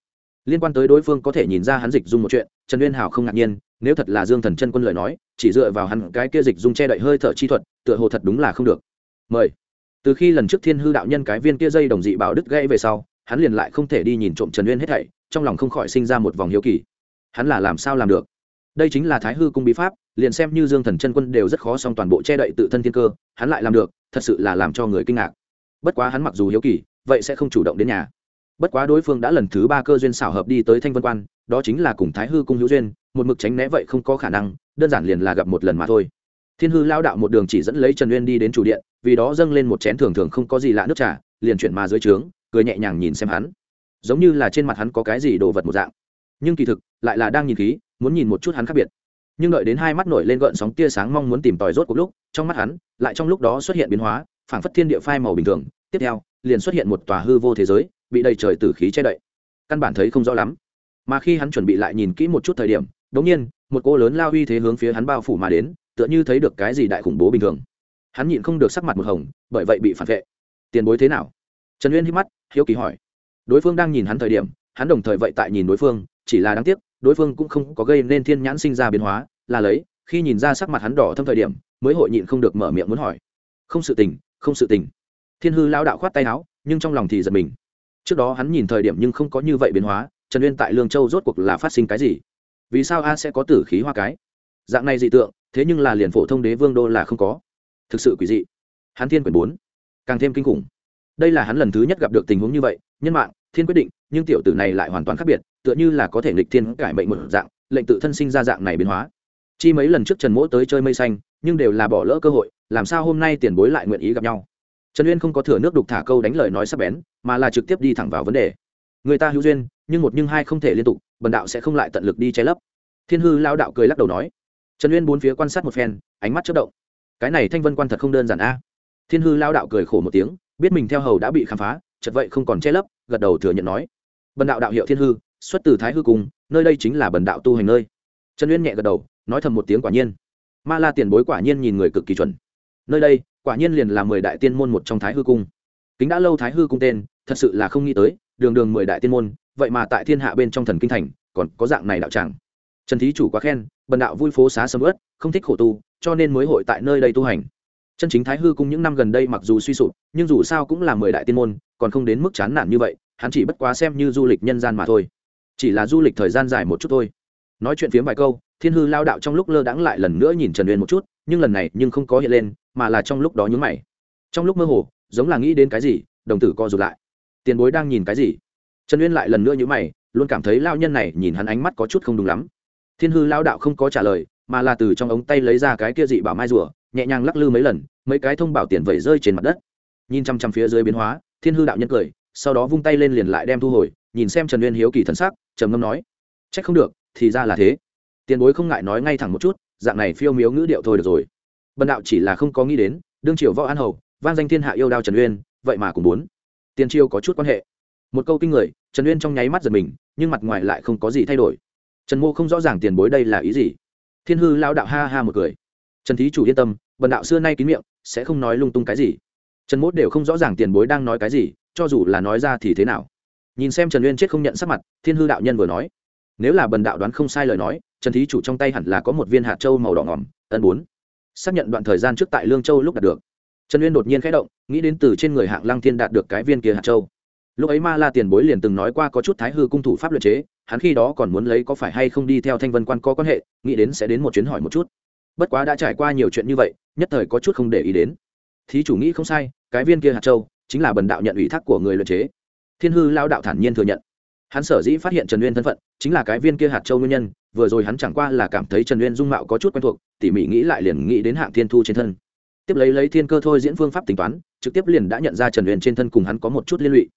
Liên quan tới đối phương có thể nhìn ra hắn dịch dung một chuyện, trần uyên hảo không ngạc nhiên nếu thật là dương thần chân quân lời nói, chỉ dựa vào hắn cái kia dịch dung che đậy hơi thở chi thuật, tựa hồ thật đúng là không được. Mời. Từ khi lần trước thiên hư đạo nhân cái viên kia dây đồng dị bảo đứt gãy về sau, hắn liền lại không thể đi nhìn trộm trần uyên hết thảy, trong lòng không khỏi sinh ra một vòng hiếu kỳ. Hắn là làm sao làm được? Đây chính là thái hư cung bí pháp, liền xem như dương thần chân quân đều rất khó xong toàn bộ che đậy tự thân thiên cơ, hắn lại làm được, thật sự là làm cho người kinh ngạc. Bất quá hắn mặc dù hiếu kỳ, vậy sẽ không chủ động đến nhà bất quá đối phương đã lần thứ ba cơ duyên xảo hợp đi tới thanh vân quan, đó chính là cùng thái hư cung hữu duyên, một mực tránh né vậy không có khả năng, đơn giản liền là gặp một lần mà thôi. Thiên hư lao đạo một đường chỉ dẫn lấy trần uyên đi đến chủ điện, vì đó dâng lên một chén thường thường không có gì lạ nước trà, liền chuyển mà dưới trướng, cười nhẹ nhàng nhìn xem hắn. Giống như là trên mặt hắn có cái gì đồ vật một dạng. Nhưng kỳ thực, lại là đang nhìn khí, muốn nhìn một chút hắn khác biệt. Nhưng đợi đến hai mắt nổi lên gợn sóng tia sáng mong muốn tìm tòi rốt cuộc lúc, trong mắt hắn, lại trong lúc đó xuất hiện biến hóa, phảng phất thiên địa phai màu bình thường. Tiếp theo, liền xuất hiện một tòa hư vô thế giới bị đầy trời tử khí che đậy. Căn bản thấy không rõ lắm. Mà khi hắn chuẩn bị lại nhìn kỹ một chút thời điểm đống nhiên, một cô lớn lao uy thế hướng phía hắn bao phủ mà đến, tựa như thấy được cái gì đại khủng bố bình thường. Hắn nhịn không được sắc mặt một hồng, bởi vậy bị phản vệ. Tiền bối thế nào? Trần uyên hít mắt, hiếu kỳ hỏi. Đối phương đang nhìn hắn thời điểm, hắn đồng thời vậy tại nhìn đối phương, chỉ là đáng tiếc, đối phương cũng không có gây nên thiên nhãn sinh ra biến hóa, là lấy, khi nhìn ra sắc mặt hắn đỏ thâm thời điểm, mới hội nhịn không được mở miệng muốn hỏi. Không sự tình, không sự tình. Thiên hư lao đạo khoát tay áo, nhưng trong lòng thì giật mình trước đó hắn nhìn thời điểm nhưng không có như vậy biến hóa, trần uyên tại lương châu rốt cuộc là phát sinh cái gì? Vì sao a sẽ có tử khí hoa cái? Dạng này dị tượng, thế nhưng là liền phổ thông đế vương đô là không có. Thực sự quỷ dị. Hắn thiên quyển bốn. Càng thêm kinh khủng. Đây là hắn lần thứ nhất gặp được tình huống như vậy, nhân mạng, thiên quyết định, nhưng tiểu tử này lại hoàn toàn khác biệt, tựa như là có thể nghịch thiên cải mệnh một dạng, lệnh tự thân sinh ra dạng này biến hóa. Chi mấy lần trước trần mỗ tới chơi mây xanh, nhưng đều là bỏ lỡ cơ hội, làm sao hôm nay tiền bối lại nguyện ý gặp nhau? Trần uyên không có thừa nước đục thả câu đánh lời nói sắp bén, mà là trực tiếp đi thẳng vào vấn đề. Người ta hữu duyên, nhưng một nhưng hai không thể liên tục, bần đạo sẽ không lại tận lực đi che lấp. Thiên hư lao đạo cười lắc đầu nói. Trần uyên bốn phía quan sát một phen, ánh mắt chất động. Cái này thanh vân quan thật không đơn giản a. Thiên hư lao đạo cười khổ một tiếng, biết mình theo hầu đã bị khám phá chật vậy không còn che lấp, gật đầu thừa nhận nói. Bần đạo đạo hiệu thiên hư, xuất từ thái hư cung, nơi đây chính là bần đạo tu hành nơi. Trần uyên nhẹ gật đầu, nói thầm một tiếng quả nhiên. Ma la tiền bối quả nhiên nhìn người cực kỳ chuẩn. Nơi đây quả nhiên liền là mười đại tiên môn một trong thái hư cung. Kính đã lâu thái hư cung tên, thật sự là không nghĩ tới, đường đường mười đại tiên môn, vậy mà tại thiên hạ bên trong thần kinh thành, còn có dạng này đạo tràng. Trần thí chủ quá khen, bần đạo vui phố xá sầm ớt không thích khổ tu, cho nên mới hội tại nơi đây tu hành. Chân chính thái hư cung những năm gần đây mặc dù suy sụp, nhưng dù sao cũng là mười đại tiên môn, còn không đến mức chán nản như vậy, hắn chỉ bất quá xem như du lịch nhân gian mà thôi. Chỉ là du lịch thời gian dài một chút thôi nói chuyện phiếm vài câu, thiên hư lao đạo trong lúc lơ đãng lại lần nữa nhìn trần uyên một chút, nhưng lần này nhưng không có hiện lên, mà là trong lúc đó nhướng mày. Trong lúc mơ hồ, giống là nghĩ đến cái gì, đồng tử co rụt lại. Tiền bối đang nhìn cái gì? Trần uyên lại lần nữa nhướng mày, luôn cảm thấy lao nhân này nhìn hắn ánh mắt có chút không đúng lắm. Thiên hư lao đạo không có trả lời, mà là từ trong ống tay lấy ra cái kia dị bảo mai rùa, nhẹ nhàng lắc lư mấy lần, mấy cái thông bảo tiền vẩy rơi trên mặt đất. Nhìn chăm chăm phía dưới biến hóa, thiên hư đạo nhân cười, sau đó vung tay lên liền lại đem thu hồi, nhìn xem trần uyên hiếu kỳ thân sắc, trầm ngâm nói trách không được thì ra là thế. Tiền bối không ngại nói ngay thẳng một chút, dạng này phiêu miếu ngữ điệu thôi được rồi. Bần đạo chỉ là không có nghĩ đến, đương triều võ an hầu van danh thiên hạ yêu đao trần uyên, vậy mà cùng muốn tiền triều có chút quan hệ. Một câu kinh người, trần uyên trong nháy mắt giật mình, nhưng mặt ngoài lại không có gì thay đổi. Trần mô không rõ ràng tiền bối đây là ý gì. Thiên hư lao đạo ha ha một cười. Trần thí chủ yên tâm, bần đạo xưa nay kín miệng, sẽ không nói lung tung cái gì. Trần mốt đều không rõ ràng tiền bối đang nói cái gì, cho dù là nói ra thì thế nào. Nhìn xem trần uyên chết không nhận sắc mặt, thiên hư đạo nhân vừa nói nếu là bần đạo đoán không sai lời nói, trần thí chủ trong tay hẳn là có một viên hạt châu màu đỏ ngỏm ân bốn. Xác nhận đoạn thời gian trước tại lương châu lúc đạt được. Trần uyên đột nhiên khẽ động, nghĩ đến từ trên người hạng lăng thiên đạt được cái viên kia hạt châu. Lúc ấy ma la tiền bối liền từng nói qua có chút thái hư cung thủ pháp luật chế, hắn khi đó còn muốn lấy có phải hay không đi theo thanh vân quan có quan hệ, nghĩ đến sẽ đến một chuyến hỏi một chút. Bất quá đã trải qua nhiều chuyện như vậy, nhất thời có chút không để ý đến. Thí chủ nghĩ không sai, cái viên kia hạt châu chính là bần đạo nhận ủy thác của người luật chế. Thiên hư lao đạo thản nhiên thừa nhận hắn sở dĩ phát hiện trần uyên thân phận, chính là cái viên kia hạt châu nguyên nhân, vừa rồi hắn chẳng qua là cảm thấy trần uyên dung mạo có chút quen thuộc, tỉ mỉ nghĩ lại liền nghĩ đến hạng thiên thu trên thân. Tiếp lấy lấy thiên cơ thôi diễn phương pháp tính toán, trực tiếp liền đã nhận ra trần uyên trên thân cùng hắn có một chút liên lụy.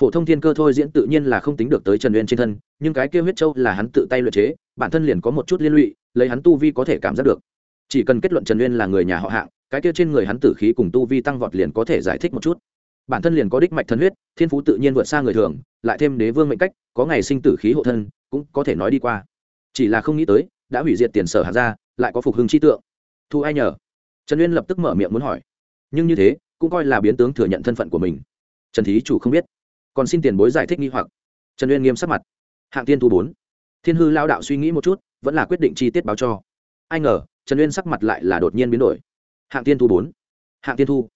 Phổ thông thiên cơ thôi diễn tự nhiên là không tính được tới trần uyên trên thân, nhưng cái kia huyết châu là hắn tự tay luyện chế, bản thân liền có một chút liên lụy, lấy hắn tu vi có thể cảm giác được. Chỉ cần kết luận trần uyên là người nhà họ hạng, cái kia trên người hắn tử khí cùng tu vi tăng vọt liền có thể giải thích một chút bản thân liền có đích mạch thân huyết, thiên phú tự nhiên vượt xa người thường, lại thêm đế vương mệnh cách, có ngày sinh tử khí hộ thân, cũng có thể nói đi qua. Chỉ là không nghĩ tới, đã hủy diệt tiền sở hạ ra, lại có phục hưng chi tượng. Thu ai nhờ? Trần uyên lập tức mở miệng muốn hỏi. Nhưng như thế, cũng coi là biến tướng thừa nhận thân phận của mình. Trần thí chủ không biết. Còn xin tiền bối giải thích nghi hoặc. Trần uyên nghiêm sắc mặt. Hạng tiên thu bốn. Thiên hư lao đạo suy nghĩ một chút, vẫn là quyết định chi tiết báo cho. Ai ngờ, trần uyên sắc mặt lại là đột nhiên biến đổi. Hạng tiên thu bốn. Hạng tiên thu.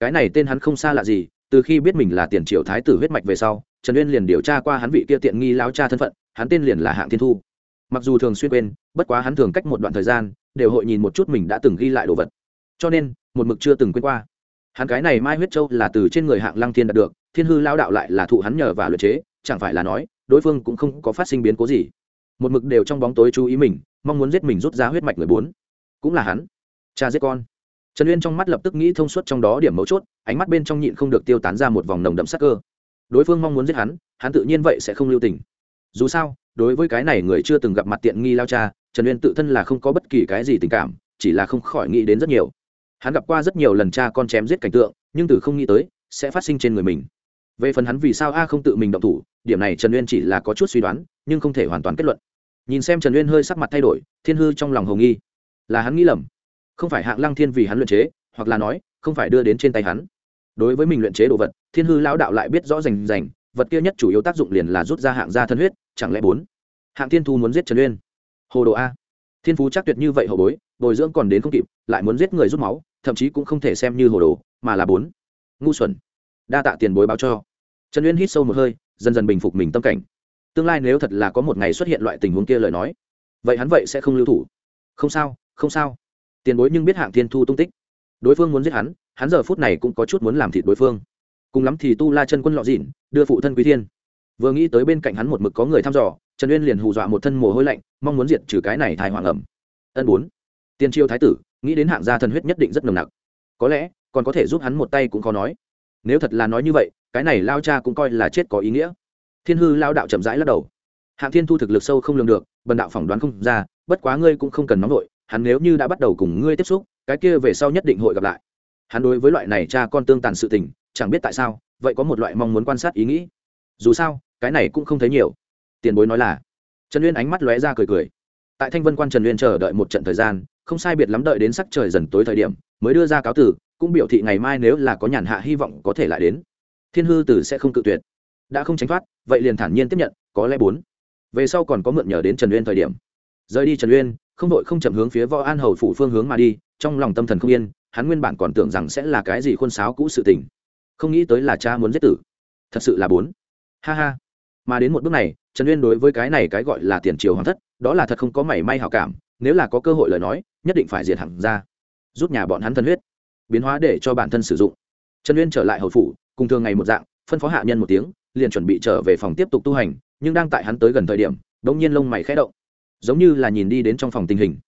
Cái này tên hắn không xa lạ gì từ khi biết mình là tiền triều thái tử huyết mạch về sau, trần uyên liền điều tra qua hắn vị kia tiện nghi lao cha thân phận, hắn tên liền là hạng thiên thu. Mặc dù thường xuyên quên, bất quá hắn thường cách một đoạn thời gian, đều hội nhìn một chút mình đã từng ghi lại đồ vật. Cho nên, một mực chưa từng quên qua. Hắn cái này mai huyết châu là từ trên người hạng lăng thiên đạt được, thiên hư lao đạo lại là thụ hắn nhờ và luyện chế, chẳng phải là nói, đối phương cũng không có phát sinh biến cố gì. Một mực đều trong bóng tối chú ý mình, mong muốn giết mình rút ra huyết mạch người bốn. Cũng là hắn. Cha giết con. Trần uyên trong mắt lập tức nghĩ thông suốt trong đó điểm mấu chốt ánh mắt bên trong nhịn không được tiêu tán ra một vòng nồng đậm sắc cơ. Đối phương mong muốn giết hắn hắn tự nhiên vậy sẽ không lưu tình. Dù sao, đối với cái này người chưa từng gặp mặt tiện nghi lao cha, trần uyên tự thân là không có bất kỳ cái gì tình cảm, chỉ là không khỏi nghĩ đến rất nhiều. Hắn gặp qua rất nhiều lần cha con chém giết cảnh tượng, nhưng từ không nghĩ tới, sẽ phát sinh trên người mình. Về phần hắn vì sao a không tự mình động thủ, điểm này trần uyên chỉ là có chút suy đoán, nhưng không thể hoàn toàn kết luận. Nhìn xem trần uyên hơi sắc mặt thay đổi, thiên hư trong lòng hồng nghi. Là hắn nghĩ lầm. Không phải hạng lăng thiên vì hắn luyện chế, hoặc là nói, không phải đưa đến trên tay hắn đối với mình luyện chế đồ vật, thiên hư lão đạo lại biết rõ rành rành, vật kia nhất chủ yếu tác dụng liền là rút ra hạng gia thân huyết, chẳng lẽ bốn? Hạng thiên thu muốn giết trần uyên. Hồ đồ a. Thiên phú chắc tuyệt như vậy hậu bối, bồi dưỡng còn đến không kịp, lại muốn giết người rút máu, thậm chí cũng không thể xem như hồ đồ, mà là bốn. Ngu xuẩn. Đa tạ tiền bối báo cho. Trần uyên hít sâu một hơi, dần dần bình phục mình tâm cảnh. Tương lai nếu thật là có một ngày xuất hiện loại tình huống kia lời nói, vậy hắn vậy sẽ không lưu thủ. Không sao không sao. Tiền bối nhưng biết hạng thiên thu tung tích. Đối phương muốn giết hắn hắn giờ phút này cũng có chút muốn làm thịt đối phương. Cùng lắm thì tu la chân quân lọ dịn, đưa phụ thân quý thiên. Vừa nghĩ tới bên cạnh hắn một mực có người thăm dò, trần uyên liền hù dọa một thân mồ hôi lạnh, mong muốn diệt trừ cái này thai hoàng ẩm. Ân bốn. Tiên triều thái tử, nghĩ đến hạng gia thần huyết nhất định rất nồng nặc. Có lẽ, còn có thể giúp hắn một tay cũng khó nói. Nếu thật là nói như vậy, cái này lao cha cũng coi là chết có ý nghĩa. Thiên hư lao đạo chậm rãi lắc đầu. Hạng thiên thu thực lực sâu không lường được, bần đạo phỏng đoán không ra, bất quá ngươi cũng không cần nóng vội, hắn nếu như đã bắt đầu cùng ngươi tiếp xúc, cái kia về sau nhất định hội gặp lại hắn đối với loại này cha con tương tàn sự tình, chẳng biết tại sao, vậy có một loại mong muốn quan sát ý nghĩ. Dù sao, cái này cũng không thấy nhiều. Tiền bối nói là, trần uyên ánh mắt lóe ra cười cười. Tại thanh vân quan trần uyên chờ đợi một trận thời gian, không sai biệt lắm đợi đến sắc trời dần tối thời điểm, mới đưa ra cáo tử cũng biểu thị ngày mai nếu là có nhàn hạ hy vọng có thể lại đến. Thiên hư tử sẽ không cự tuyệt. Đã không tránh thoát, vậy liền thản nhiên tiếp nhận, có lẽ bốn. Về sau còn có mượn nhờ đến trần uyên thời điểm. Rời đi trần uyên, không đội không chậm hướng phía võ an hầu phủ phương hướng mà đi, trong lòng tâm thần không yên hắn nguyên bản còn tưởng rằng sẽ là cái gì khuôn sáo cũ sự tình. Không nghĩ tới là cha muốn giết tử. Thật sự là bốn. Ha ha. Mà đến một bước này, trần uyên đối với cái này cái gọi là tiền triều hoàng thất, đó là thật không có mảy may hảo cảm, nếu là có cơ hội lời nói, nhất định phải diệt hẳn ra. Rút nhà bọn hắn thân huyết. Biến hóa để cho bản thân sử dụng. Trần uyên trở lại hầu phủ, cùng thường ngày một dạng, phân phó hạ nhân một tiếng, liền chuẩn bị trở về phòng tiếp tục tu hành, nhưng đang tại hắn tới gần thời điểm đ ỗ n g nhiên lông mày khẽ động. Giống như là nhìn đi đến trong phòng tình hình.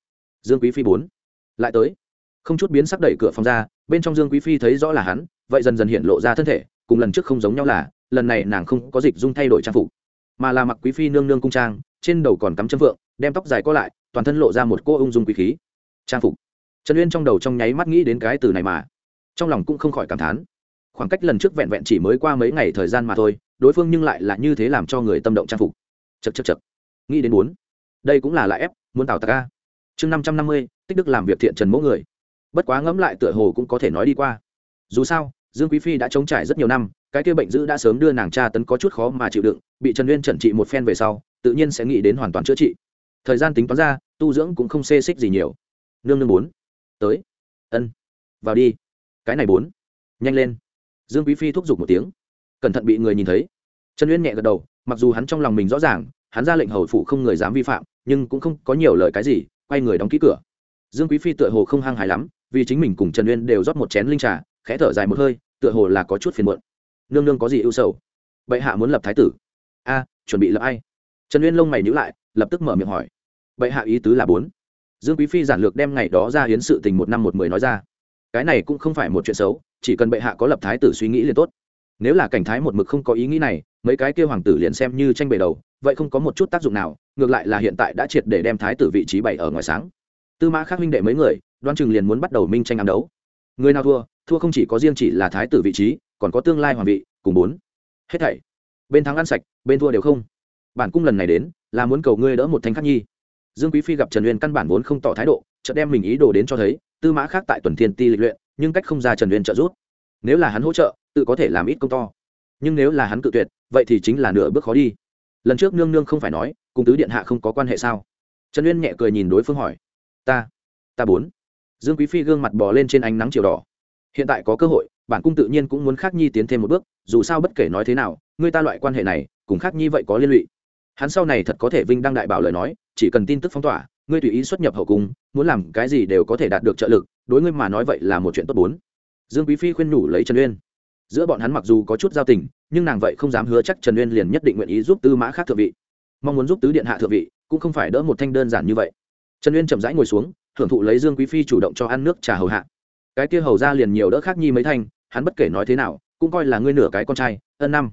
Dương quý phi bốn. Lại tới không chút biến sắc đẩy cửa phòng ra, bên trong dương quý phi thấy rõ là hắn, vậy dần dần hiện lộ ra thân thể, cùng lần trước không giống nhau là, lần này nàng không có dịch dung thay đổi trang phục, mà là mặc quý phi nương nương cung trang, trên đầu còn cắm châm vượng, đem tóc dài co lại, toàn thân lộ ra một cô ung dung quý khí. Trang phục. Trần uyên trong đầu trong nháy mắt nghĩ đến cái từ này mà, trong lòng cũng không khỏi cảm thán. Khoảng cách lần trước vẹn vẹn chỉ mới qua mấy ngày thời gian mà thôi, đối phương nhưng lại là như thế làm cho người tâm động trang phục. Chật chật chật nghĩ đến bốn đây cũng là lại ép, muốn tạo tạc ca chương năm trăm năm mươi, tích đức làm việc thiện trần mẫu người bất quá ngẫm lại tựa hồ cũng có thể nói đi qua. Dù sao, dương quý phi đã chống trải rất nhiều năm, cái kia bệnh dữ đã sớm đưa nàng cha tấn có chút khó mà chịu đựng, bị trần uyên trần trị một phen về sau, tự nhiên sẽ nghĩ đến hoàn toàn chữa trị. Thời gian tính toán ra, tu dưỡng cũng không xê xích gì nhiều. Nương nương bốn. Tới. Ân. Vào đi. Cái này bốn. Nhanh lên. Dương quý phi thúc giục một tiếng. Cẩn thận bị người nhìn thấy. Trần uyên nhẹ gật đầu, mặc dù hắn trong lòng mình rõ ràng, hắn ra lệnh hầu phụ không người dám vi phạm, nhưng cũng không có nhiều lời cái gì, quay người đóng ký cửa. Dương quý phi tựa hồ không hăng hài lắm vì chính mình cùng trần uyên đều rót một chén linh trà, khẽ thở dài một hơi, tựa hồ là có chút phiền muộn. Nương nương có gì ưu sầu? Bệ hạ muốn lập thái tử. A, chuẩn bị lập ai? Trần uyên lông mày nhữ lại, lập tức mở miệng hỏi. Bệ hạ ý tứ là bốn. Dương quý phi giản lược đem ngày đó ra hiến sự tình một năm một mười nói ra. Cái này cũng không phải một chuyện xấu, chỉ cần bệ hạ có lập thái tử suy nghĩ liền tốt. Nếu là cảnh thái một mực không có ý nghĩ này, mấy cái kêu hoàng tử liền xem như tranh bề đầu, vậy không có một chút tác dụng nào, ngược lại là hiện tại đã triệt để đem thái tử vị trí bày ở ngoài sáng. Tư mã khác huynh đệ mấy người đoan chừng liền muốn bắt đầu minh tranh ám đấu. Người nào thua thua không chỉ có riêng chỉ là thái tử vị trí, còn có tương lai hoàng vị, cùng bốn. Hết thảy. Bên thắng ăn sạch, bên thua đều không. Bản cung lần này đến, là muốn cầu ngươi đỡ một thanh khắc nhi. Dương quý phi gặp trần uyên căn bản vốn không tỏ thái độ, chợt đem mình ý đồ đến cho thấy, tư mã khác tại tuần thiên ti lịch luyện, nhưng cách không ra trần uyên trợ giúp. Nếu là hắn hỗ trợ, tự có thể làm ít công to. Nhưng nếu là hắn cự tuyệt, vậy thì chính là nửa bước khó đi. Lần trước nương nương không phải nói, cùng tứ điện hạ không có quan hệ sao? Trần uyên nhẹ cười nhìn đối phương hỏi. Ta ta bốn dương quý phi gương mặt bò lên trên ánh nắng chiều đỏ. Hiện tại có cơ hội, bản cung tự nhiên cũng muốn khắc nhi tiến thêm một bước, dù sao bất kể nói thế nào, người ta loại quan hệ này, cùng khắc nhi vậy có liên lụy. Hắn sau này thật có thể vinh đăng đại bảo lời nói, chỉ cần tin tức phong tỏa, ngươi tùy ý xuất nhập hậu cung, muốn làm cái gì đều có thể đạt được trợ lực, đối ngươi mà nói vậy là một chuyện tốt bốn. Dương quý phi khuyên nhủ lấy trần uyên. Giữa bọn hắn mặc dù có chút giao tình, nhưng nàng vậy không dám hứa chắc trần uyên liền nhất định nguyện ý giúp tư mã khác thượng vị. Mong muốn giúp tứ điện hạ thượng vị, cũng không phải đỡ một thanh đơn giản như vậy. Trần uyên chậm rãi ngồi xuống hưởng thụ lấy dương quý phi chủ động cho ăn nước trà hầu hạ. Cái kia hầu ra liền nhiều đỡ khác nhi mấy thanh hắn bất kể nói thế nào cũng coi là ngươi nửa cái con trai ân năm.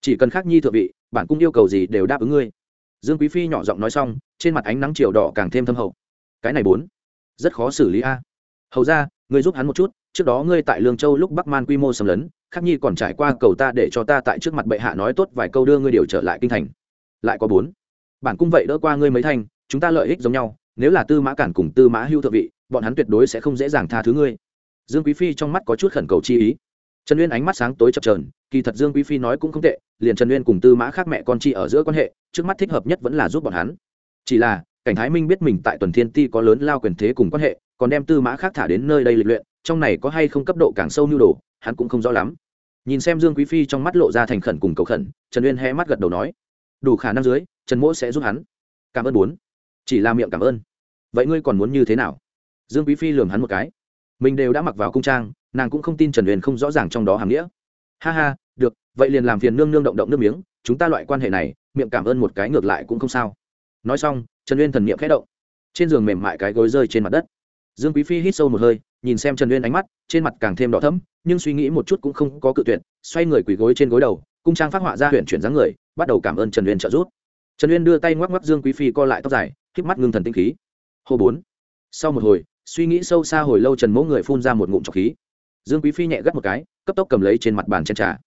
Chỉ cần khác nhi thượng vị bản cung yêu cầu gì đều đáp ứng ngươi. Dương quý phi nhỏ giọng nói xong trên mặt ánh nắng chiều đỏ càng thêm thâm hậu. Cái này bốn rất khó xử lý a. Hầu ra ngươi giúp hắn một chút trước đó ngươi tại lương châu lúc bắc man quy mô xâm lấn khắc nhi còn trải qua cầu ta để cho ta tại trước mặt bệ hạ nói tốt vài câu đưa ngươi điều trở lại kinh thành. Lại có bốn bản cung vậy đỡ qua ngươi mấy thành, chúng ta lợi ích giống nhau nếu là tư mã cản cùng tư mã hưu thượng vị, bọn hắn tuyệt đối sẽ không dễ dàng tha thứ ngươi. Dương quý phi trong mắt có chút khẩn cầu chi ý. Trần uyên ánh mắt sáng tối chập trờn kỳ thật dương quý phi nói cũng không tệ, liền trần uyên cùng tư mã khác mẹ con chi ở giữa quan hệ, trước mắt thích hợp nhất vẫn là giúp bọn hắn. Chỉ là, cảnh thái minh biết mình tại tuần thiên ti có lớn lao quyền thế cùng quan hệ, còn đem tư mã khác thả đến nơi đây lịch luyện, trong này có hay không cấp độ càng sâu nhu đồ, hắn cũng không rõ lắm. Nhìn xem dương quý phi trong mắt lộ ra thành khẩn cùng cầu khẩn, trần uyên hé mắt gật đầu nói, đủ khả năng dưới, trần mỗ sẽ giúp hắn. Cảm ơn bốn chỉ là miệng cảm ơn. Vậy ngươi còn muốn như thế nào? Dương quý phi lường hắn một cái. Mình đều đã mặc vào cung trang, nàng cũng không tin trần uyên không rõ ràng trong đó hàm nghĩa. Ha ha, được, vậy liền làm phiền nương nương động động nước miếng, chúng ta loại quan hệ này, miệng cảm ơn một cái ngược lại cũng không sao. Nói xong, trần uyên thần niệm khẽ động. Trên giường mềm mại cái gối rơi trên mặt đất. Dương quý phi hít sâu một hơi, nhìn xem trần uyên ánh mắt, trên mặt càng thêm đỏ thẫm, nhưng suy nghĩ một chút cũng không có cự tuyệt, xoay người quỳ gối trên gối đầu, cung trang phát họa ra huyện chuyển dáng người, bắt đầu cảm ơn trần uyên trợ giúp trần uyên đưa tay ngoắc ngoắc dương quý phi co lại tóc dài k mắt ngưng thần tinh khí hô bốn sau một hồi suy nghĩ sâu xa hồi lâu trần mỗ người phun ra một ngụm trọc khí dương quý phi nhẹ gắt một cái cấp tốc cầm lấy trên mặt bàn chân trà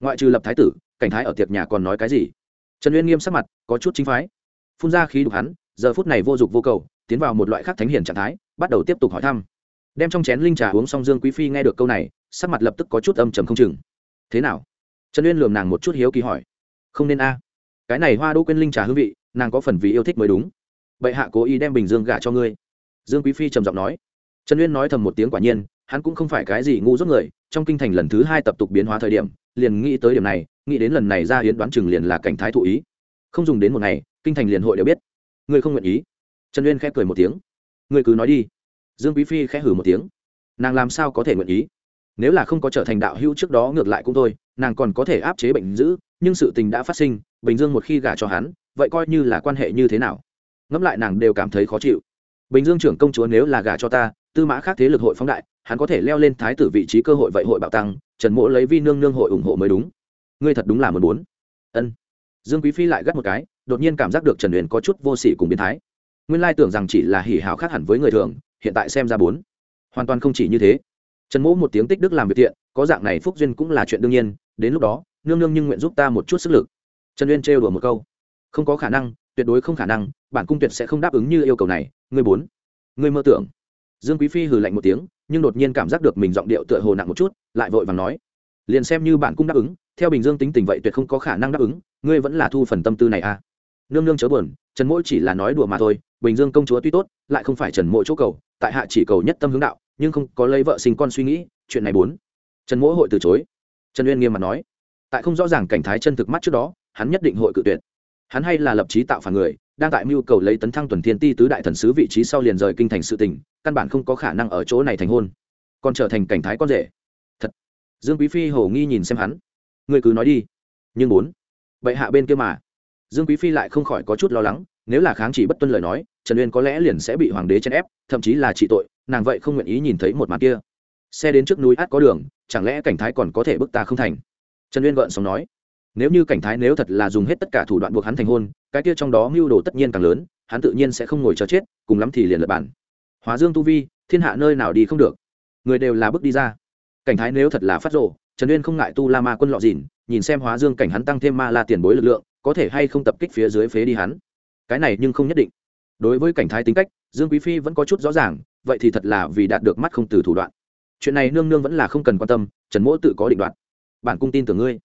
ngoại trừ lập thái tử cảnh thái ở tiệc nhà còn nói cái gì trần uyên nghiêm sắc mặt có chút chính phái phun ra khí đục hắn giờ phút này vô dụng vô cầu tiến vào một loại khác thánh hiển trạng thái bắt đầu tiếp tục hỏi thăm đem trong chén linh trà uống xong dương quý phi nghe được câu này sắc mặt lập tức có chút âm trầm không chừng thế nào trần uyên lườm nàng một chút hiếu kỳ hỏi không nên a cái này hoa đỗ quên linh trà hương vị, nàng có phần vì yêu thích mới đúng. Bệ hạ cố ý đem bình dương gả cho ngươi. Dương quý phi trầm giọng nói. Trần uyên nói thầm một tiếng quả nhiên, hắn cũng không phải cái gì ngu dốt người, trong kinh thành lần thứ hai tập tục biến hóa thời điểm, liền nghĩ tới điểm này, nghĩ đến lần này ra hiến đoán chừng liền là cảnh thái thụ ý. Không dùng đến một ngày, kinh thành liền hội đều biết. Ngươi không nguyện ý. Trần uyên khẽ cười một tiếng. Ngươi cứ nói đi. Dương quý phi khẽ hử một tiếng. Nàng làm sao có thể nguyện ý? Nếu là không có trở thành đạo hữu trước đó ngược lại cũng thôi, nàng còn có thể áp chế bệnh dữ, nhưng sự tình đã phát sinh, bình dương một khi gả cho hắn, vậy coi như là quan hệ như thế nào? Ngẫm lại nàng đều cảm thấy khó chịu. Bình dương trưởng công chúa nếu là gả cho ta, tư mã khác thế lực hội phóng đại, hắn có thể leo lên thái tử vị trí cơ hội vậy hội bạo tăng, trần mỗ lấy vi nương nương hội ủng hộ mới đúng. Ngươi thật đúng là một bốn ân. Dương quý phi lại gắt một cái, đột nhiên cảm giác được trần huyền có chút vô sỉ cùng biến thái. Nguyên lai tưởng rằng chỉ là hỉ hảo khác hẳn với người thường, hiện tại xem ra bốn. Hoàn toàn không chỉ như thế trần mỗ một tiếng tích đức làm việc thiện, có dạng này phúc duyên cũng là chuyện đương nhiên, đến lúc đó, nương nương nhưng nguyện giúp ta một chút sức lực. Trần uyên trêu đùa một câu. Không có khả năng, tuyệt đối không khả năng, bản cung tuyệt sẽ không đáp ứng như yêu cầu này người bốn người mơ tưởng. Dương quý phi hừ lạnh một tiếng, nhưng đột nhiên cảm giác được mình giọng điệu tựa hồ nặng một chút, lại vội vàng nói, liền xem như bản cung đáp ứng, theo bình dương tính tình vậy tuyệt không có khả năng đáp ứng, ngươi vẫn là thu phần tâm tư này à? Nương nương chớ buồn, trần mỗi chỉ là nói đùa mà thôi, bình dương công chúa tuy tốt, lại không phải trần mỗi chỗ cầu, tại hạ chỉ cầu nhất tâm hướng đạo nhưng không có lấy vợ sinh con suy nghĩ, chuyện này bốn. Trần mỗi hội từ chối. Trần uyên nghiêm mặt nói, tại không rõ ràng cảnh thái chân thực mắt trước đó, hắn nhất định hội cự tuyệt. Hắn hay là lập trí tạo phản người, đang tại mưu cầu lấy tấn thăng tuần thiên ti tứ đại thần sứ vị trí sau liền rời kinh thành sự tình, căn bản không có khả năng ở chỗ này thành hôn. Còn trở thành cảnh thái con rể. Thật. Dương quý phi hầu nghi nhìn xem hắn. Người cứ nói đi. Nhưng bốn. Bệ hạ bên kia mà. Dương quý phi lại không khỏi có chút lo lắng, nếu là kháng chỉ bất tuân lời nói, trần uyên có lẽ liền sẽ bị hoàng đế chèn ép, thậm chí là trị tội nàng vậy không nguyện ý nhìn thấy một màn kia. Xe đến trước núi át có đường, chẳng lẽ cảnh thái còn có thể bức ta không thành? Trần uyên gợn sống nói, nếu như cảnh thái nếu thật là dùng hết tất cả thủ đoạn buộc hắn thành hôn, cái kia trong đó mưu đồ tất nhiên càng lớn, hắn tự nhiên sẽ không ngồi chờ chết, cùng lắm thì liền lập bản. Hóa dương tu vi, thiên hạ nơi nào đi không được. Người đều là bước đi ra. Cảnh thái nếu thật là phát rộ trần uyên không ngại tu la ma quân lọ dìn, nhìn xem hóa dương cảnh hắn tăng thêm ma la tiền bối lực lượng, có thể hay không tập kích phía dưới phế đi hắn. Cái này nhưng không nhất định. Đối với cảnh thái tính cách, dương quý phi vẫn có chút rõ ràng vậy thì thật là vì đạt được mắt không từ thủ đoạn. Chuyện này nương nương vẫn là không cần quan tâm, trần mỗ tự có định đoạt. Bản cung tin tưởng ngươi.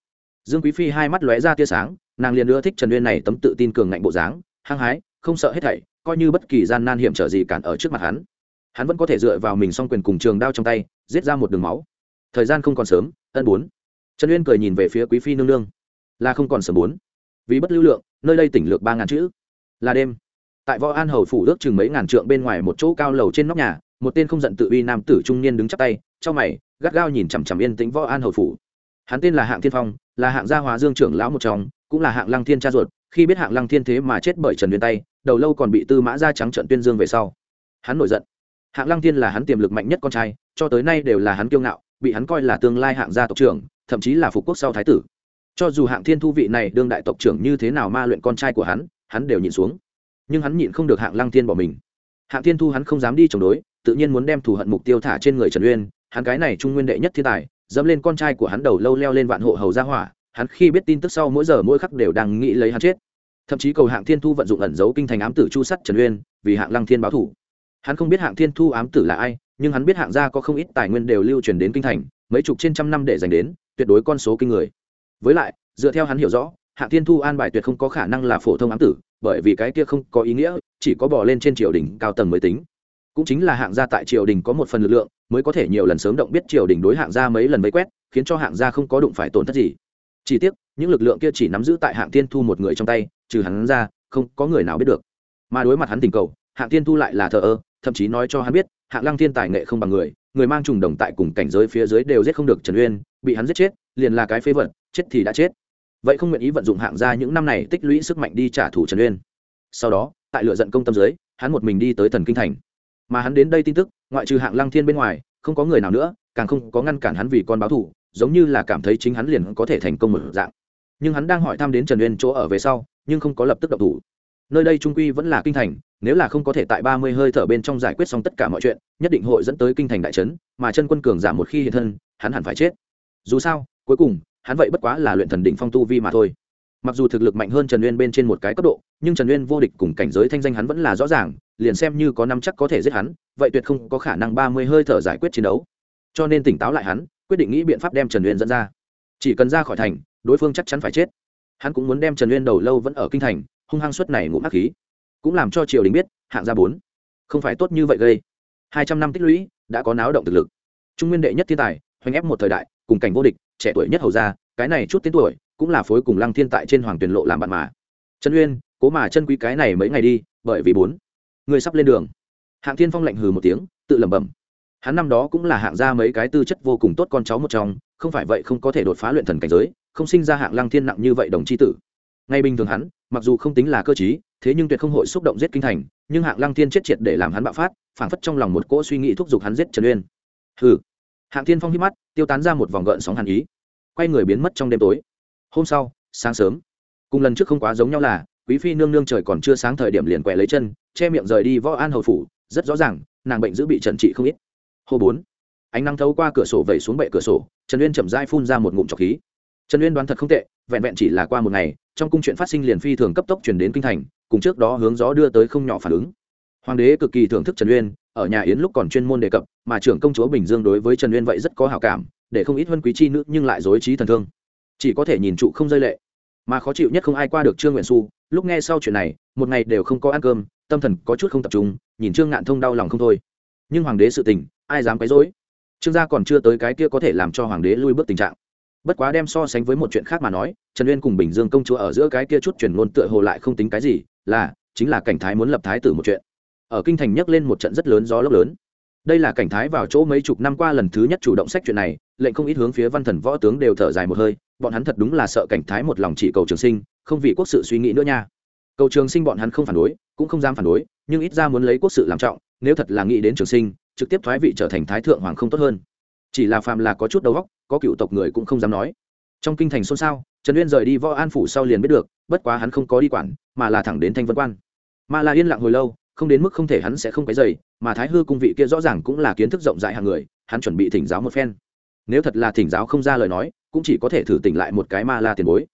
Dương quý phi hai mắt lóe ra tia sáng, nàng liền ưa thích trần uyên này tấm tự tin cường ngạnh bộ dáng, hăng hái, không sợ hết thảy, coi như bất kỳ gian nan hiểm trở gì cản ở trước mặt hắn. Hắn vẫn có thể dựa vào mình song quyền cùng trường đao trong tay, giết ra một đường máu. Thời gian không còn sớm, ân bốn. Trần uyên cười nhìn về phía quý phi nương nương. Là không còn sớm bốn. Vì bất lưu lượng, nơi đây tỉnh lược ba ngàn chữ. Là đêm tại võ an hầu phủ ước chừng mấy ngàn trượng bên ngoài một chỗ cao lầu trên nóc nhà, một tên không giận tự uy nam tử trung niên đứng chắp tay, trong mày, gắt gao nhìn chằm chằm yên tĩnh võ an hầu phủ. Hắn tên là hạng thiên phong, là hạng gia hóa dương trưởng lão một trong, cũng là hạng lăng thiên cha ruột, khi biết hạng lăng thiên thế mà chết bởi trần uyên tay đầu lâu còn bị tư mã ra trắng trận tuyên dương về sau. Hắn nổi giận. Hạng lăng thiên là hắn tiềm lực mạnh nhất con trai, cho tới nay đều là hắn kiêu ngạo, bị hắn coi là tương lai hạng gia tộc trưởng, thậm chí là phục quốc sau thái tử. Cho dù hạng thiên thu vị này đương đại tộc trưởng như thế nào ma luyện con trai của hắn hắn đều nhìn xuống nhưng hắn nhịn không được hạng lăng thiên bỏ mình. Hạng thiên thu hắn không dám đi chống đối, tự nhiên muốn đem thù hận mục tiêu thả trên người trần uyên. Hắn cái này trung nguyên đệ nhất thiên tài, dẫm lên con trai của hắn đầu lâu leo lên vạn hộ hầu ra hỏa. Hắn khi biết tin tức sau mỗi giờ mỗi khắc đều đang nghĩ lấy hắn chết. Thậm chí cầu hạng thiên thu vận dụng ẩn giấu kinh thành ám tử chu sắt trần uyên, vì hạng lăng thiên báo thủ. Hắn không biết hạng thiên thu ám tử là ai, nhưng hắn biết hạng gia có không ít tài nguyên đều lưu truyền đến kinh thành, mấy chục trên trăm năm để dành đến, tuyệt đối con số kinh người. Với lại, dựa theo hắn hiểu rõ, hạng thiên thu an bài tuyệt không có khả năng là phổ thông ám tử bởi vì cái kia không có ý nghĩa, chỉ có bỏ lên trên triều đình cao tầng mới tính. Cũng chính là hạng gia tại triều đình có một phần lực lượng, mới có thể nhiều lần sớm động biết triều đình đối hạng gia mấy lần vây quét, khiến cho hạng gia không có đụng phải tổn thất gì. Chỉ tiếc, những lực lượng kia chỉ nắm giữ tại hạng thiên thu một người trong tay, trừ hắn ra, không có người nào biết được. Mà đối mặt hắn tình cầu, hạng thiên thu lại là thờ ơ, thậm chí nói cho hắn biết, hạng lăng thiên tài nghệ không bằng người người mang trùng đồng tại cùng cảnh giới phía dưới đều giết không được trần uyên, bị hắn giết chết, liền là cái phế vật, chết thì đã chết vậy không nguyện ý vận dụng hạng gia những năm này tích lũy sức mạnh đi trả thù trần uyên. Sau đó, tại lựa giận công tâm dưới, hắn một mình đi tới thần kinh thành. Mà hắn đến đây tin tức, ngoại trừ hạng lăng thiên bên ngoài, không có người nào nữa, càng không có ngăn cản hắn vì con báo thù, giống như là cảm thấy chính hắn liền có thể thành công một dạng. Nhưng hắn đang hỏi thăm đến trần uyên chỗ ở về sau, nhưng không có lập tức độc thủ. Nơi đây trung quy vẫn là kinh thành, nếu là không có thể tại ba mươi hơi thở bên trong giải quyết xong tất cả mọi chuyện, nhất định hội dẫn tới kinh thành đại trấn, mà chân quân cường giảm một khi hiện thân, hắn hẳn phải chết. Dù sao, cuối cùng hắn vậy bất quá là luyện thần đỉnh phong tu vi mà thôi. Mặc dù thực lực mạnh hơn trần uyên bên trên một cái cấp độ, nhưng trần uyên vô địch cùng cảnh giới thanh danh hắn vẫn là rõ ràng, liền xem như có năm chắc có thể giết hắn, vậy tuyệt không có khả năng ba mươi hơi thở giải quyết chiến đấu. Cho nên tỉnh táo lại hắn, quyết định nghĩ biện pháp đem trần uyên dẫn ra. Chỉ cần ra khỏi thành, đối phương chắc chắn phải chết. Hắn cũng muốn đem trần uyên đầu lâu vẫn ở kinh thành, hung hăng suất này ngụm hắc khí. Cũng làm cho triều đình biết, hạng gia bốn. Không phải tốt như vậy gây. Hai trăm năm tích lũy, đã có náo động thực lực. Trung nguyên đệ nhất thiên tài, hoành ép một thời đại, cùng cảnh vô địch trẻ tuổi nhất hầu gia, cái này chút tiến tuổi, cũng là phối cùng lăng thiên tại trên hoàng tuyển lộ làm bạn mà. Trần uyên, cố mà chân quý cái này mấy ngày đi, bởi vì bốn. Người sắp lên đường. Hạng thiên phong lạnh hừ một tiếng, tự lẩm bẩm. Hắn năm đó cũng là hạng gia mấy cái tư chất vô cùng tốt con cháu một trong, không phải vậy không có thể đột phá luyện thần cảnh giới, không sinh ra hạng lăng thiên nặng như vậy đồng chi tử. Ngay bình thường hắn, mặc dù không tính là cơ chí thế nhưng tuyệt không hội xúc động giết kinh thành, nhưng hạng lăng thiên chết triệt để làm hắn bạo phát, phảng phất trong lòng một cỗ suy nghĩ thúc giục hắn giết trần uyên. Hừ hạng thiên phong hít mắt, tiêu tán ra một vòng gợn sóng hàn ý. Quay người biến mất trong đêm tối. Hôm sau, sáng sớm. Cùng lần trước không quá giống nhau là, quý phi nương nương trời còn chưa sáng thời điểm liền quẹ lấy chân, che miệng rời đi võ an hầu phủ, rất rõ ràng, nàng bệnh giữ bị trần trị không ít. Hồ bốn, ánh nắng thấu qua cửa sổ vẩy xuống bệ cửa sổ, trần uyên chậm dai phun ra một ngụm trọc khí. Trần uyên đoán thật không tệ, vẹn vẹn chỉ là qua một ngày, trong cung chuyện phát sinh liền phi thường cấp tốc chuyển đến kinh thành, cùng trước đó hướng gió đưa tới không nhỏ phản ứng. Hoàng đế cực kỳ thưởng thức trần uyên ở nhà yến lúc còn chuyên môn đề cập, mà trưởng công chúa bình dương đối với trần uyên vậy rất có hào cảm, để không ít vân quý chi nữ nhưng lại dối trí thần thương. Chỉ có thể nhìn trụ không rơi lệ. Mà khó chịu nhất không ai qua được trương nguyện xu, lúc nghe sau chuyện này, một ngày đều không có ăn cơm, tâm thần có chút không tập trung, nhìn trương ngạn thông đau lòng không thôi. Nhưng hoàng đế sự tình, ai dám quấy dối trương gia còn chưa tới cái kia có thể làm cho hoàng đế lui bước tình trạng. Bất quá đem so sánh với một chuyện khác mà nói, trần uyên cùng bình dương công chúa ở giữa cái kia chút chuyển ngôn tựa hồ lại không tính cái gì, là, chính là cảnh thái muốn lập thái tử một chuyện ở kinh thành nhấc lên một trận rất lớn gió lốc lớn. Đây là cảnh thái vào chỗ mấy chục năm qua lần thứ nhất chủ động sách chuyện này, lệnh không ít hướng phía văn thần võ tướng đều thở dài một hơi, bọn hắn thật đúng là sợ cảnh thái một lòng chỉ cầu trường sinh, không vì quốc sự suy nghĩ nữa nha. Cầu trường sinh bọn hắn không phản đối, cũng không dám phản đối, nhưng ít ra muốn lấy quốc sự làm trọng, nếu thật là nghĩ đến trường sinh, trực tiếp thoái vị trở thành thái thượng hoàng không tốt hơn. Chỉ là phàm là có chút đầu óc, có cựu tộc người cũng không dám nói. Trong kinh thành xôn xao, trần uyên rời đi võ an phủ sau liền biết được, bất quá hắn không có đi quản, mà là thẳng đến thanh vân quan. Mà là yên lặng hồi lâu không đến mức không thể hắn sẽ không cái dày mà thái hư cung vị kia rõ ràng cũng là kiến thức rộng rãi hàng người, hắn chuẩn bị thỉnh giáo một phen. Nếu thật là thỉnh giáo không ra lời nói, cũng chỉ có thể thử tỉnh lại một cái ma la tiền bối.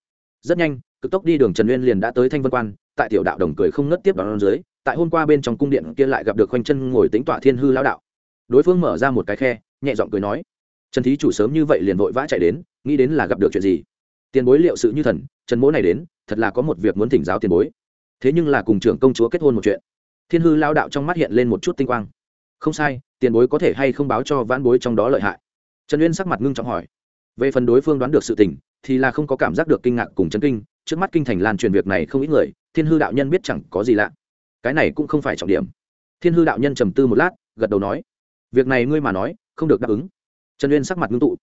Rất nhanh, cực tốc đi đường trần uyên liền đã tới thanh vân quan, tại tiểu đạo đồng cười không ngất tiếp đón dưới, tại hôm qua bên trong cung điện kia lại gặp được khoanh chân ngồi tính tọa thiên hư lao đạo. Đối phương mở ra một cái khe, nhẹ giọng cười nói, trần thí chủ sớm như vậy liền vội vã chạy đến, nghĩ đến là gặp được chuyện gì? Tiền bối liệu sự như thần, trần mỗ này đến, thật là có một việc muốn thỉnh giáo tiền bối. Thế nhưng là cùng trưởng công chúa kết hôn một chuyện thiên hư lao đạo trong mắt hiện lên một chút tinh quang. Không sai, tiền bối có thể hay không báo cho vãn bối trong đó lợi hại? Trần uyên sắc mặt ngưng trọng hỏi. Về phần đối phương đoán được sự tình, thì là không có cảm giác được kinh ngạc cùng chấn kinh, trước mắt kinh thành lan truyền việc này không ít người, thiên hư đạo nhân biết chẳng có gì lạ. Cái này cũng không phải trọng điểm. Thiên hư đạo nhân trầm tư một lát, gật đầu nói. Việc này ngươi mà nói, không được đáp ứng. Trần uyên sắc mặt ngưng tụ.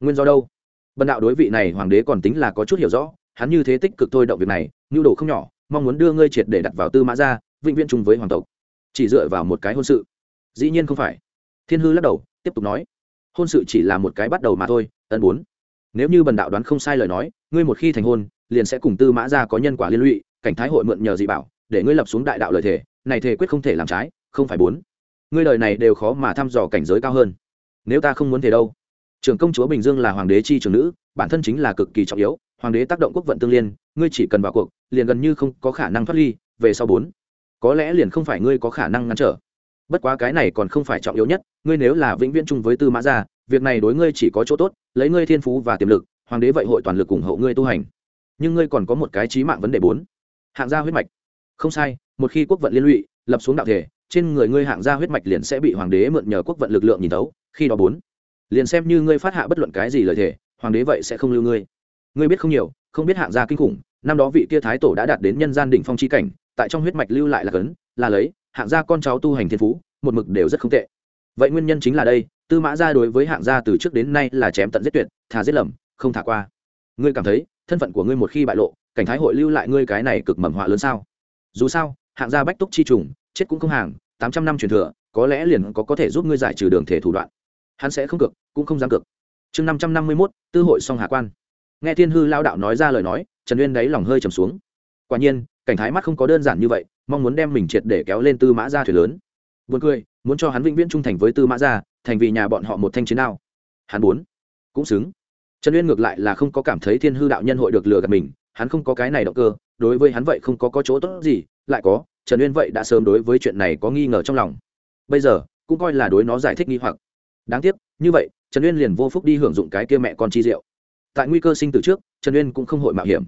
Nguyên do đâu? Bần đạo đối vị này hoàng đế còn tính là có chút hiểu rõ, hắn như thế tích cực thôi động việc này, nhu đồ không nhỏ, mong muốn đưa ngươi triệt để đặt vào tư mã ra vĩnh viễn chung với hoàng tộc. Chỉ dựa vào một cái hôn sự. Dĩ nhiên không phải. Thiên hư lắc đầu, tiếp tục nói. Hôn sự chỉ là một cái bắt đầu mà thôi, ân bốn. Nếu như bần đạo đoán không sai lời nói, ngươi một khi thành hôn, liền sẽ cùng tư mã ra có nhân quả liên lụy, cảnh thái hội mượn nhờ dị bảo, để ngươi lập xuống đại đạo lời thể này thể quyết không thể làm trái, không phải bốn. Ngươi lời này đều khó mà thăm dò cảnh giới cao hơn. Nếu ta không muốn thế đâu. Trưởng công chúa bình dương là hoàng đế chi trưởng nữ, bản thân chính là cực kỳ trọng yếu, hoàng đế tác động quốc vận tương liên, ngươi chỉ cần vào cuộc, liền gần như không có khả năng thoát ly, về sau bốn có lẽ liền không phải ngươi có khả năng ngăn trở. Bất quá cái này còn không phải trọng yếu nhất, ngươi nếu là vĩnh viễn chung với tư mã gia, việc này đối ngươi chỉ có chỗ tốt, lấy ngươi thiên phú và tiềm lực, hoàng đế vậy hội toàn lực ủng hộ ngươi tu hành. Nhưng ngươi còn có một cái trí mạng vấn đề bốn. Hạng gia huyết mạch. Không sai, một khi quốc vận liên lụy, lập xuống đạo thể, trên người ngươi hạng gia huyết mạch liền sẽ bị hoàng đế mượn nhờ quốc vận lực lượng nhìn tấu khi đó bốn. Liền xem như ngươi phát hạ bất luận cái gì lời thể hoàng đế vậy sẽ không lưu ngươi. Ngươi biết không nhiều, không biết hạng gia kinh khủng, năm đó vị kia thái tổ đã đạt đến nhân gian đỉnh phong chi cảnh tại trong huyết mạch lưu lại là cấn là lấy, hạng gia con cháu tu hành thiên phú, một mực đều rất không tệ. Vậy nguyên nhân chính là đây, tư mã gia đối với hạng gia từ trước đến nay là chém tận giết tuyệt, thà giết lầm, không thả qua. Ngươi cảm thấy, thân phận của ngươi một khi bại lộ, cảnh thái hội lưu lại ngươi cái này cực mầm họa lớn sao? Dù sao, hạng gia bách túc chi trùng, chết cũng không hàng, tám trăm năm truyền thừa, có lẽ liền có có thể giúp ngươi giải trừ đường thể thủ đoạn. Hắn sẽ không cực cũng không dám cực chương năm trăm năm mươi mốt, tư hội song hạ quan. Nghe thiên hư lao đạo nói ra lời nói, trần uyên đáy lòng hơi trầm xuống. Quả nhiên cảnh thái mắt không có đơn giản như vậy mong muốn đem mình triệt để kéo lên tư mã ra thuyền lớn Buồn cười, muốn cho hắn vĩnh viễn trung thành với Tư Mã gia, thành vì nhà bọn họ một thanh chiến đao. Hắn muốn, cũng xứng. Trần Uyên ngược lại là không có cảm thấy Thiên Hư đạo nhân hội được lừa gạt mình, hắn không có cái này động cơ, đối với hắn vậy không có có chỗ tốt gì, lại có, Trần Uyên vậy đã sớm đối với chuyện này có nghi ngờ trong lòng. Bây giờ, cũng coi là đối nó giải thích nghi hoặc. Đáng tiếc, như vậy, Trần Uyên liền vô phúc đi hưởng dụng cái kia mẹ con chi rượu. Tại nguy cơ sinh tử trước, Trần Uyên cũng không hội mạo hiểm.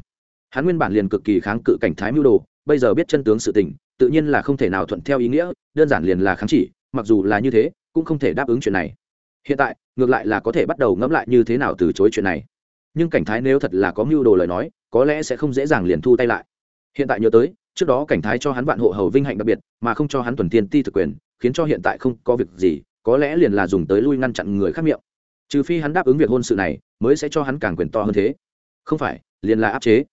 Hắn nguyên bản liền cực kỳ kháng cự cảnh thái mưu đồ, bây giờ biết chân tướng sự tình, tự nhiên là không thể nào thuận theo ý nghĩa đơn giản liền là kháng chỉ mặc dù là như thế cũng không thể đáp ứng chuyện này. Hiện tại ngược lại là có thể bắt đầu ngẫm lại như thế nào từ chối chuyện này. Nhưng cảnh thái nếu thật là có mưu đồ lời nói có lẽ sẽ không dễ dàng liền thu tay lại. Hiện tại nhớ tới trước đó cảnh thái cho hắn vạn hộ hầu vinh hạnh đặc biệt mà không cho hắn tuần tiên ti thực quyền khiến cho hiện tại không có việc gì có lẽ liền là dùng tới lui ngăn chặn người khác miệng. Trừ phi hắn đáp ứng việc hôn sự này mới sẽ cho hắn càng quyền to hơn thế. Không phải liền là áp chế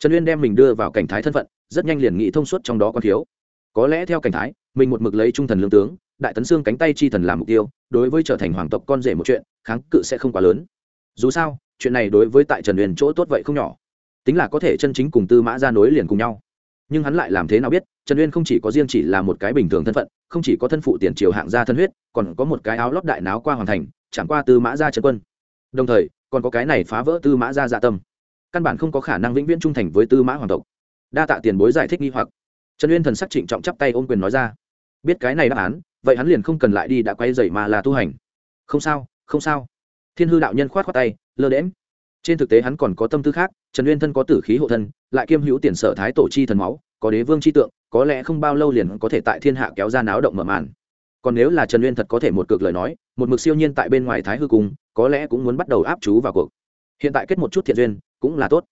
trần uyên đem mình đưa vào cảnh thái thân phận, rất nhanh liền nghĩ thông suốt trong đó còn thiếu có lẽ theo cảnh thái, mình một mực lấy trung thần lương tướng, đại tấn xương cánh tay chi thần làm mục tiêu, đối với trở thành hoàng tộc con rể một chuyện, kháng cự sẽ không quá lớn. Dù sao, chuyện này đối với tại trần Uyên chỗ tốt vậy không nhỏ. Tính là có thể chân chính cùng tư mã ra nối liền cùng nhau. Nhưng hắn lại làm thế nào biết, trần uyên không chỉ có riêng chỉ là một cái bình thường thân phận, không chỉ có thân phụ tiền triều hạng gia thân huyết, còn có một cái áo lót đại náo qua hoàn thành, chẳng qua tư mã gia trần quân. Đồng thời, còn có cái này phá vỡ tư mã gia dạ tâm căn bản không có khả năng vĩnh viễn trung thành với tư mã hoàng tộc. Đa tạ tiền bối giải thích nghi hoặc. Trần uyên thần sắc trịnh trọng chắp tay ôm quyền nói ra. Biết cái này đáp án, vậy hắn liền không cần lại đi đã quay dậy mà là tu hành. Không sao không sao. Thiên hư đạo nhân khoát khoát tay, lơ đễm trên thực tế hắn còn có tâm tư khác, trần uyên thân có tử khí hộ thân, lại kiêm hữu tiền sở thái tổ chi thần máu, có đế vương chi tượng, có lẽ không bao lâu liền có thể tại thiên hạ kéo ra náo động mở màn. Còn nếu là trần uyên thật có thể một cực lời nói, một mực siêu nhiên tại bên ngoài thái hư cung, có lẽ cũng muốn bắt đầu áp chú vào cuộc. Hiện tại kết một chút thiện duyên cũng là tốt.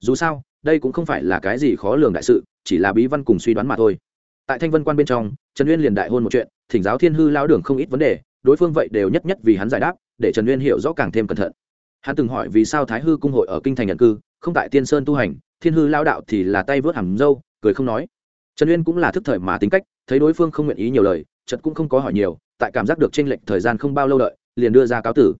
Dù sao, đây cũng không phải là cái gì khó lường đại sự, chỉ là bí văn cùng suy đoán mà thôi. Tại thanh vân quan bên trong, trần uyên liền đại hôn một chuyện, thỉnh giáo thiên hư lao đường không ít vấn đề, đối phương vậy đều nhất nhất vì hắn giải đáp, để trần uyên hiểu rõ càng thêm cẩn thận. Hắn từng hỏi vì sao thái hư cung hội ở kinh thành nhận cư, không tại tiên sơn tu hành, thiên hư lao đạo thì là tay vớt hàm râu, cười không nói. Trần uyên cũng là thức thời mà tính cách, thấy đối phương không nguyện ý nhiều lời trật cũng không có hỏi nhiều, tại cảm giác được tranh lệch thời gian không bao lâu đợi, liền đưa ra cáo tử.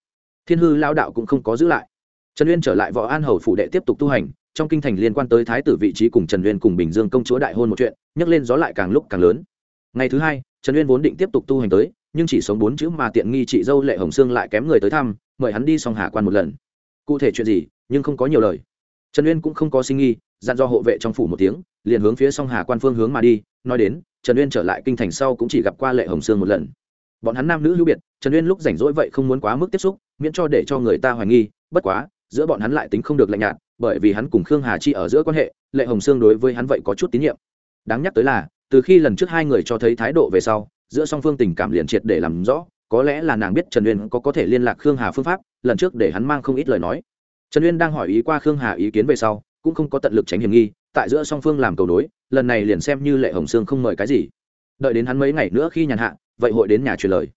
Thiên hư lao đạo cũng không có giữ lại trần uyên trở lại võ an hầu phủ đệ tiếp tục tu hành, trong kinh thành liên quan tới thái tử vị trí cùng trần uyên cùng bình dương công chúa đại hôn một chuyện, nhắc lên gió lại càng lúc càng lớn. Ngày thứ hai, trần uyên vốn định tiếp tục tu hành tới, nhưng chỉ sống bốn chữ mà tiện nghi chị dâu lệ hồng sương lại kém người tới thăm, mời hắn đi xong hà quan một lần. Cụ thể chuyện gì, nhưng không có nhiều lời. Trần uyên cũng không có sinh nghi dặn do hộ vệ trong phủ một tiếng, liền hướng phía sông hà quan phương hướng mà đi, nói đến, trần uyên trở lại kinh thành sau cũng chỉ gặp qua lệ hồng sương một lần. Bọn hắn nam nữ hữu biệt, trần uyên lúc rảnh rỗi vậy không muốn quá mức tiếp xúc, miễn cho để cho người ta hoài nghi, bất quá giữa bọn hắn lại tính không được lạnh nhạt, bởi vì hắn cùng khương hà chi ở giữa quan hệ, lệ hồng sương đối với hắn vậy có chút tín nhiệm. Đáng nhắc tới là, từ khi lần trước hai người cho thấy thái độ về sau, giữa song phương tình cảm liền triệt để làm rõ, có lẽ là nàng biết trần uyên có có thể liên lạc khương hà phương pháp, lần trước để hắn mang không ít lời nói. Trần uyên đang hỏi ý qua khương hà ý kiến về sau, cũng không có tận lực tránh hiểm nghi, tại giữa song phương làm cầu nối, lần này liền xem như lệ hồng sương không mời cái gì. Đợi đến hắn mấy ngày nữa khi nhàn hạ, vậy hội đến nhà truyền lời.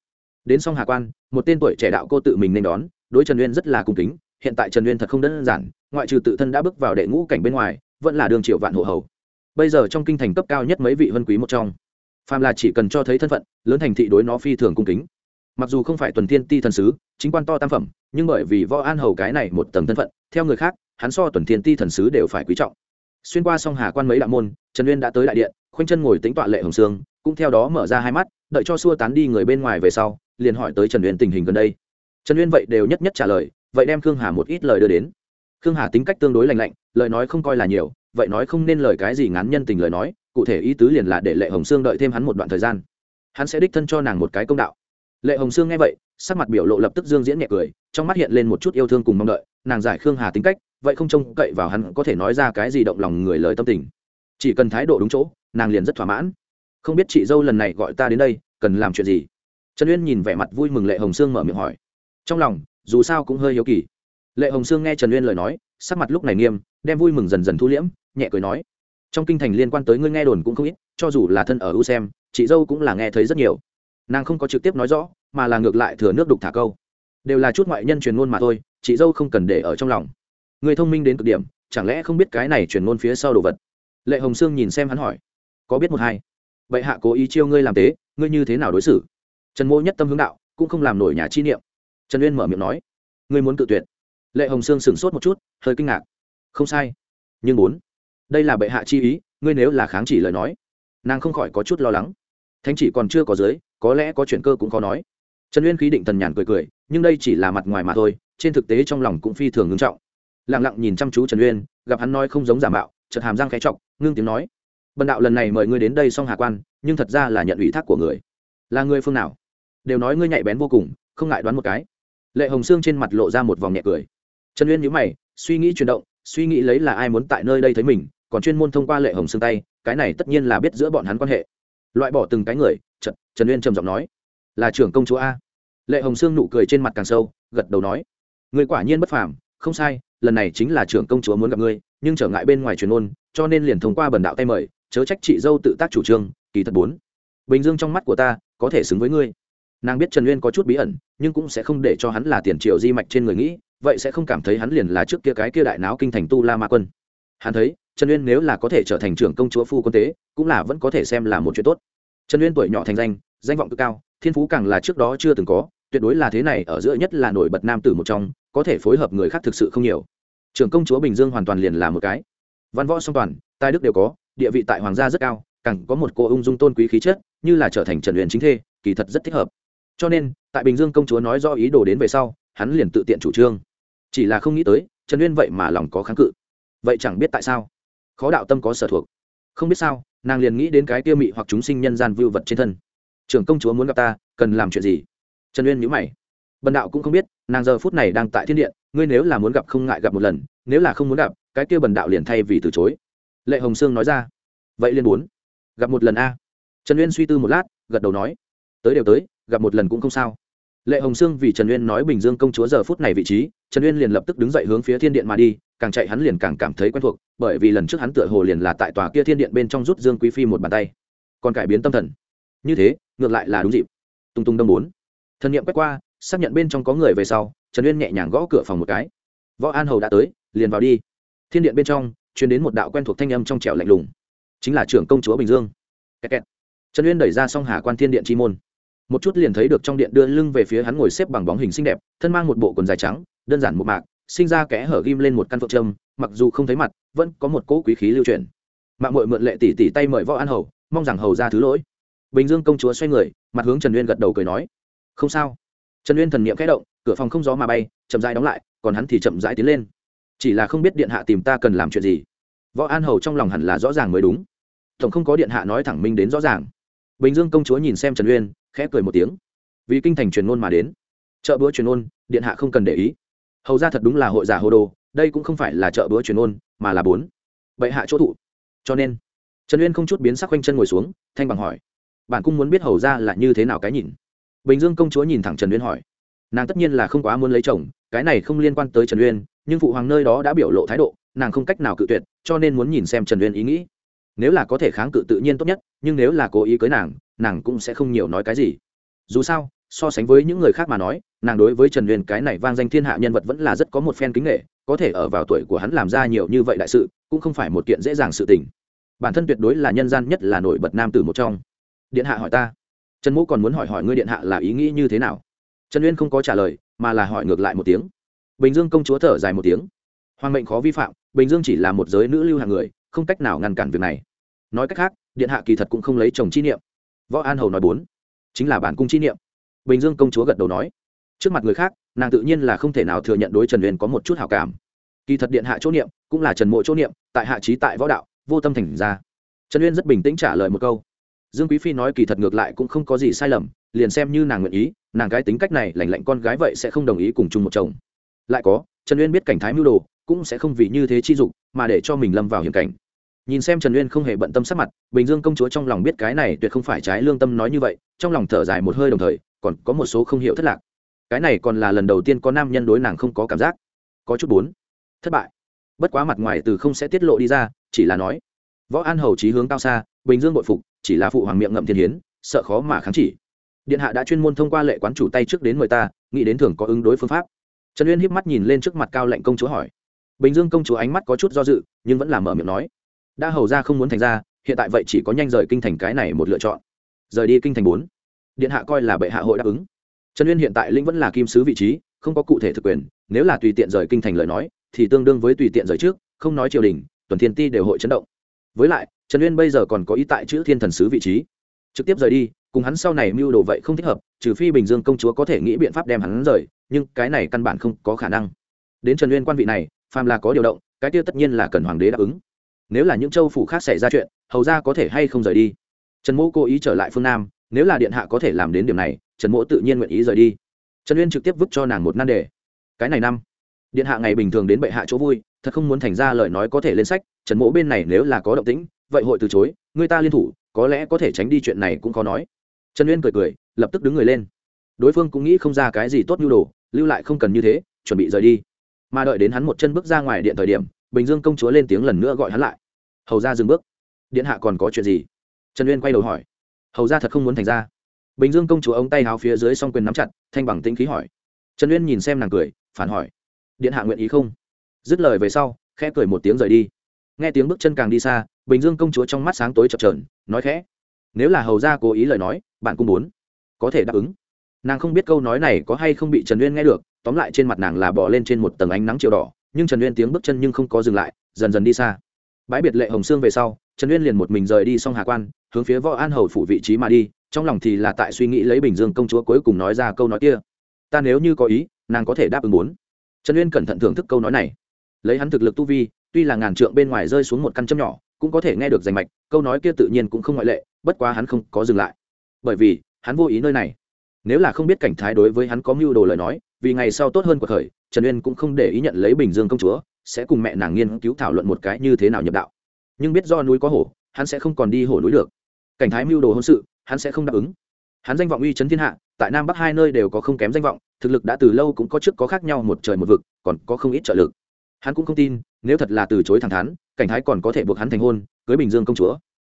Đến song hà quan, một tên tuổi trẻ đạo cô tự mình nên đón, đối trần uyên rất là cung kính hiện tại trần uyên thật không đơn giản, ngoại trừ tự thân đã bước vào đệ ngũ cảnh bên ngoài, vẫn là đường triệu vạn hộ hầu. Bây giờ trong kinh thành cấp cao nhất mấy vị vân quý một trong. Phàm là chỉ cần cho thấy thân phận, lớn thành thị đối nó phi thường cung kính. Mặc dù không phải tuần thiên ti thần sứ, chính quan to tam phẩm, nhưng bởi vì võ an hầu cái này một tầng thân phận, theo người khác, hắn so tuần thiên ti thần sứ đều phải quý trọng. Xuyên qua song hà quan mấy đạo môn, trần uyên đã tới đại điện, khoanh chân ngồi tính tọa lệ hồng sương, cũng theo đó mở ra hai mắt, đợi cho xua tán đi người bên ngoài về sau, liền hỏi tới trần uyên tình hình gần đây. Trần uyên vậy đều nhất nhất trả lời vậy đem khương hà một ít lời đưa đến. Khương hà tính cách tương đối lành lạnh, lời nói không coi là nhiều, vậy nói không nên lời cái gì ngắn nhân tình lời nói, cụ thể ý tứ liền là để lệ hồng sương đợi thêm hắn một đoạn thời gian. Hắn sẽ đích thân cho nàng một cái công đạo. Lệ hồng sương nghe vậy, sắc mặt biểu lộ lập tức dương diễn nhẹ cười, trong mắt hiện lên một chút yêu thương cùng mong đợi, nàng giải khương hà tính cách, vậy không trông cậy vào hắn có thể nói ra cái gì động lòng người lời tâm tình. Chỉ cần thái độ đúng chỗ, nàng liền rất thỏa mãn. Không biết chị dâu lần này gọi ta đến đây, cần làm chuyện gì? Trần uyên nhìn vẻ mặt vui mừng lệ hồng sương mở miệng hỏi. Trong lòng dù sao cũng hơi hiếu kỳ. Lệ hồng sương nghe trần uyên lời nói, sắc mặt lúc này nghiêm, đem vui mừng dần dần thu liễm, nhẹ cười nói, trong kinh thành liên quan tới ngươi nghe đồn cũng không ít, cho dù là thân ở u xem, chị dâu cũng là nghe thấy rất nhiều. Nàng không có trực tiếp nói rõ, mà là ngược lại thừa nước đục thả câu. Đều là chút ngoại nhân truyền ngôn mà thôi, chị dâu không cần để ở trong lòng. Người thông minh đến cực điểm, chẳng lẽ không biết cái này truyền ngôn phía sau đồ vật? Lệ hồng sương nhìn xem hắn hỏi, có biết một hai? Vậy hạ cố ý chiêu ngươi làm tế, ngươi như thế nào đối xử? Trần mô nhất tâm hướng đạo, cũng không làm nổi nhà chi niệm trần uyên mở miệng nói, ngươi muốn cự tuyệt? Lệ hồng sương sửng sốt một chút, hơi kinh ngạc. Không sai, nhưng bốn đây là bệ hạ chi ý, ngươi nếu là kháng chỉ lời nói. Nàng không khỏi có chút lo lắng. Thánh chỉ còn chưa có dưới, có lẽ có chuyện cơ cũng khó nói. Trần uyên khí định thần nhàn cười cười, nhưng đây chỉ là mặt ngoài mà thôi, trên thực tế trong lòng cũng phi thường ngưng trọng. Lẳng lặng nhìn chăm chú trần uyên, gặp hắn nói không giống giả mạo, chợt hàm răng khẽ chọc, ngưng tiếng nói, bần đạo lần này mời ngươi đến đây xong hà quan, nhưng thật ra là nhận ủy thác của người. Là người phương nào? Đều nói ngươi nhạy bén vô cùng, không ngại đoán một cái lệ hồng sương trên mặt lộ ra một vòng nhẹ cười. Trần uyên nhíu mày suy nghĩ chuyển động suy nghĩ lấy là ai muốn tại nơi đây thấy mình còn chuyên môn thông qua lệ hồng sương tay cái này tất nhiên là biết giữa bọn hắn quan hệ. Loại bỏ từng cái người trần, trần uyên trầm giọng nói là trưởng công chúa a. Lệ hồng sương nụ cười trên mặt càng sâu gật đầu nói người quả nhiên bất phàm không sai lần này chính là trưởng công chúa muốn gặp ngươi nhưng trở ngại bên ngoài truyền ôn cho nên liền thông qua bần đạo tay mời chớ trách chị dâu tự tác chủ trương kỳ thật bốn. Bình dương trong mắt của ta có thể xứng với ngươi nàng biết trần uyên có chút bí ẩn, nhưng cũng sẽ không để cho hắn là tiền triệu di mạch trên người nghĩ, vậy sẽ không cảm thấy hắn liền là trước kia cái kia đại não kinh thành tu la ma quân. Hắn thấy, trần uyên nếu là có thể trở thành trưởng công chúa phu quân tế, cũng là vẫn có thể xem là một chuyện tốt. Trần uyên tuổi nhỏ thành danh danh vọng cực cao, thiên phú càng là trước đó chưa từng có, tuyệt đối là thế này, ở giữa nhất là nổi bật nam tử một trong, có thể phối hợp người khác thực sự không nhiều. Trưởng công chúa bình dương hoàn toàn liền là một cái. Văn võ song toàn, tài đức đều có, địa vị tại hoàng gia rất cao, càng có một cô ung dung tôn quý khí chất, như là trở thành trần Uyên chính thê, kỳ thật rất thích hợp cho nên, tại bình dương công chúa nói do ý đồ đến về sau, hắn liền tự tiện chủ trương. Chỉ là không nghĩ tới, trần uyên vậy mà lòng có kháng cự. Vậy chẳng biết tại sao, khó đạo tâm có sở thuộc. Không biết sao, nàng liền nghĩ đến cái tiêu mị hoặc chúng sinh nhân gian vưu vật trên thân. Trưởng công chúa muốn gặp ta, cần làm chuyện gì? Trần uyên nhữ mày. Bần đạo cũng không biết, nàng giờ phút này đang tại thiên điện, ngươi nếu là muốn gặp không ngại gặp một lần, nếu là không muốn gặp, cái kia bần đạo liền thay vì từ chối. Lệ hồng sương nói ra. Vậy liền bốn gặp một lần a. Trần uyên suy tư một lát, gật đầu nói. Tới đều tới gặp một lần cũng không sao. Lệ hồng sương vì trần uyên nói bình dương công chúa giờ phút này vị trí, trần uyên liền lập tức đứng dậy hướng phía thiên điện mà đi, càng chạy hắn liền càng cảm thấy quen thuộc, bởi vì lần trước hắn tựa hồ liền là tại tòa kia thiên điện bên trong rút dương quý phi một bàn tay. Còn cải biến tâm thần. Như thế, ngược lại là đúng dịp. Tung tung đông bốn. Thần nghiệm quét qua, xác nhận bên trong có người về sau, trần uyên nhẹ nhàng gõ cửa phòng một cái. Võ an hầu đã tới, liền vào đi. Thiên điện bên trong chuyển đến một đạo quen thuộc thanh âm trong trẻo lạnh lùng. Chính là trưởng công chúa bình dương. Kẹt kẹt. trần uyên đẩy ra xong hà quan thiên điện chi môn một chút liền thấy được trong điện đưa lưng về phía hắn ngồi xếp bằng bóng hình xinh đẹp, thân mang một bộ quần dài trắng, đơn giản một mạc, sinh ra kẽ hở ghim lên một căn phượng trâm, mặc dù không thấy mặt, vẫn có một cỗ quý khí lưu truyền mạng mội mượn lệ tỷ tỷ tay mời võ an hầu, mong rằng hầu ra thứ lỗi. Bình dương công chúa xoay người, mặt hướng trần uyên gật đầu cười nói, không sao. Trần uyên thần n i ệ m khẽ động, cửa phòng không gió mà bay, chậm rãi đóng lại, còn hắn thì chậm rãi tiến lên. Chỉ là không biết điện hạ tìm ta cần làm chuyện gì. Võ an hầu trong lòng hẳn là rõ ràng mới đúng. Tổng không có điện hạ nói thẳng minh đến rõ ràng bình dương công chúa nhìn xem trần uyên, khẽ cười một tiếng. Vì kinh thành truyền ngôn mà đến. Chợ bữa truyền ngôn, điện hạ không cần để ý. Hầu ra thật đúng là hội giả hồ đồ, đây cũng không phải là chợ bữa truyền ngôn, mà là bốn. Bệ hạ chỗ thụ. Cho nên, trần uyên không chút biến sắc quanh chân ngồi xuống, thanh bằng hỏi. Bản cung muốn biết hầu ra là như thế nào cái nhìn? Bình dương công chúa nhìn thẳng trần uyên hỏi. Nàng tất nhiên là không quá muốn lấy chồng, cái này không liên quan tới trần uyên, nhưng phụ hoàng nơi đó đã biểu lộ thái độ, nàng không cách nào cự tuyệt, cho nên muốn nhìn xem trần uyên ý nghĩ nếu là có thể kháng cự tự nhiên tốt nhất, nhưng nếu là cố ý cưới nàng nàng cũng sẽ không nhiều nói cái gì. Dù sao, so sánh với những người khác mà nói, nàng đối với trần uyên cái này vang danh thiên hạ nhân vật vẫn là rất có một phen kính nghệ có thể ở vào tuổi của hắn làm ra nhiều như vậy đại sự, cũng không phải một kiện dễ dàng sự tình. Bản thân tuyệt đối là nhân gian nhất là nổi bật nam tử một trong. Điện hạ hỏi ta, trần Mũ còn muốn hỏi hỏi ngươi điện hạ là ý nghĩ như thế nào? Trần uyên không có trả lời, mà là hỏi ngược lại một tiếng. Bình dương công chúa thở dài một tiếng. Hoàng mệnh khó vi phạm, bình dương chỉ là một giới nữ lưu hàng người, không cách nào ngăn cản việc này nói cách khác, điện hạ kỳ thật cũng không lấy chồng chi niệm. Võ an hầu nói bốn, chính là bản cung chi niệm. Bình dương công chúa gật đầu nói. Trước mặt người khác, nàng tự nhiên là không thể nào thừa nhận đối trần huyền có một chút hào cảm. Kỳ thật điện hạ chỗ niệm, cũng là trần mộ chỗ niệm, tại hạ trí tại võ đạo, vô tâm thành ra. Trần uyên rất bình tĩnh trả lời một câu. Dương quý phi nói kỳ thật ngược lại cũng không có gì sai lầm, liền xem như nàng nguyện ý, nàng cái tính cách này lành lạnh con gái vậy sẽ không đồng ý cùng chung một chồng. Lại có, trần uyên biết cảnh thái mưu đồ, cũng sẽ không vì như thế chi dục, mà để cho mình lâm vào hiểm cảnh nhìn xem trần uyên không hề bận tâm sắc mặt, bình dương công chúa trong lòng biết cái này tuyệt không phải trái lương tâm nói như vậy, trong lòng thở dài một hơi đồng thời, còn có một số không hiểu thất lạc. Cái này còn là lần đầu tiên có nam nhân đối nàng không có cảm giác. Có chút bốn thất bại. Bất quá mặt ngoài từ không sẽ tiết lộ đi ra, chỉ là nói, võ an hầu trí hướng cao xa, bình dương bội phục, chỉ là phụ hoàng miệng ngậm thiên hiến, sợ khó mà kháng chỉ. Điện hạ đã chuyên môn thông qua lệ quán chủ tay trước đến mời ta, nghĩ đến thường có ứng đối phương pháp. Trần uyên hiếp mắt nhìn lên trước mặt cao lệnh công chúa hỏi. Bình dương công chúa ánh mắt có chút do dự, nhưng vẫn là mở miệng nói đã hầu ra không muốn thành ra, hiện tại vậy chỉ có nhanh rời kinh thành cái này một lựa chọn. Rời đi kinh thành bốn. Điện hạ coi là bệ hạ hội đáp ứng. Trần uyên hiện tại lĩnh vẫn là kim sứ vị trí, không có cụ thể thực quyền, nếu là tùy tiện rời kinh thành lời nói, thì tương đương với tùy tiện rời trước, không nói triều đình, tuần thiên ti đều hội chấn động. Với lại, trần uyên bây giờ còn có ý tại chữ thiên thần sứ vị trí. Trực tiếp rời đi, cùng hắn sau này mưu đồ vậy không thích hợp, trừ phi bình dương công chúa có thể nghĩ biện pháp đem hắn rời, nhưng cái này căn bản không có khả năng. Đến trần uyên quan vị này, phàm là có điều động, cái tiêu tất nhiên là cần hoàng đế đáp ứng nếu là những châu phủ khác xảy ra chuyện, hầu ra có thể hay không rời đi? Trần mỗ cố ý trở lại phương nam, nếu là điện hạ có thể làm đến điểm này, trần mỗ tự nhiên nguyện ý rời đi. Trần uyên trực tiếp vứt cho nàng một nan đề. Cái này năm, điện hạ ngày bình thường đến bệ hạ chỗ vui, thật không muốn thành ra lời nói có thể lên sách, trần mỗ bên này nếu là có động tĩnh, vậy hội từ chối, người ta liên thủ, có lẽ có thể tránh đi chuyện này cũng khó nói. Trần uyên cười cười, lập tức đứng người lên. Đối phương cũng nghĩ không ra cái gì tốt nhu đồ, lưu lại không cần như thế, chuẩn bị rời đi. Mà đợi đến hắn một chân bước ra ngoài điện thời điểm bình dương công chúa lên tiếng lần nữa gọi hắn lại. Hầu ra dừng bước. Điện hạ còn có chuyện gì? Trần uyên quay đầu hỏi. Hầu ra thật không muốn thành ra bình dương công chúa ống tay háo phía dưới s o n g quyền nắm chặt, thanh bằng tĩnh khí hỏi. Trần uyên nhìn xem nàng cười, phản hỏi. Điện hạ nguyện ý không? Dứt lời về sau, khẽ cười một tiếng rời đi. Nghe tiếng bước chân càng đi xa, bình dương công chúa trong mắt sáng tối chập trờn nói khẽ. Nếu là hầu ra cố ý lời nói, bạn cũng muốn. Có thể đáp ứng. Nàng không biết câu nói này có hay không bị trần uyên nghe được, tóm lại trên mặt nàng là bỏ lên trên một tầng ánh nắng chiều đỏ nhưng trần uyên tiếng bước chân nhưng không có dừng lại dần dần đi xa bãi biệt lệ hồng sương về sau trần uyên liền một mình rời đi xong hà quan hướng phía võ an hầu phủ vị trí mà đi trong lòng thì là tại suy nghĩ lấy bình dương công chúa cuối cùng nói ra câu nói kia ta nếu như có ý nàng có thể đáp ứng muốn trần uyên cẩn thận thưởng thức câu nói này lấy hắn thực lực tu vi tuy là ngàn trượng bên ngoài rơi xuống một căn châm nhỏ cũng có thể nghe được rành mạch câu nói kia tự nhiên cũng không ngoại lệ bất quá hắn không có dừng lại bởi vì hắn vô ý nơi này nếu là không biết cảnh thái đối với hắn có mưu đồ lời nói vì ngày sau tốt hơn cuộc khởi, trần uyên cũng không để ý nhận lấy bình dương công chúa, sẽ cùng mẹ nàng nghiên cứu thảo luận một cái như thế nào nhập đạo. Nhưng biết do núi có hổ, hắn sẽ không còn đi hổ núi được. Cảnh thái mưu đồ hôn sự, hắn sẽ không đáp ứng. Hắn danh vọng uy chấn thiên hạ, tại nam bắc hai nơi đều có không kém danh vọng, thực lực đã từ lâu cũng có trước có khác nhau, một trời một vực, còn có không ít trợ lực. Hắn cũng không tin, nếu thật là từ chối thẳng thắn, cảnh thái còn có thể buộc hắn thành hôn, cưới bình dương công chúa.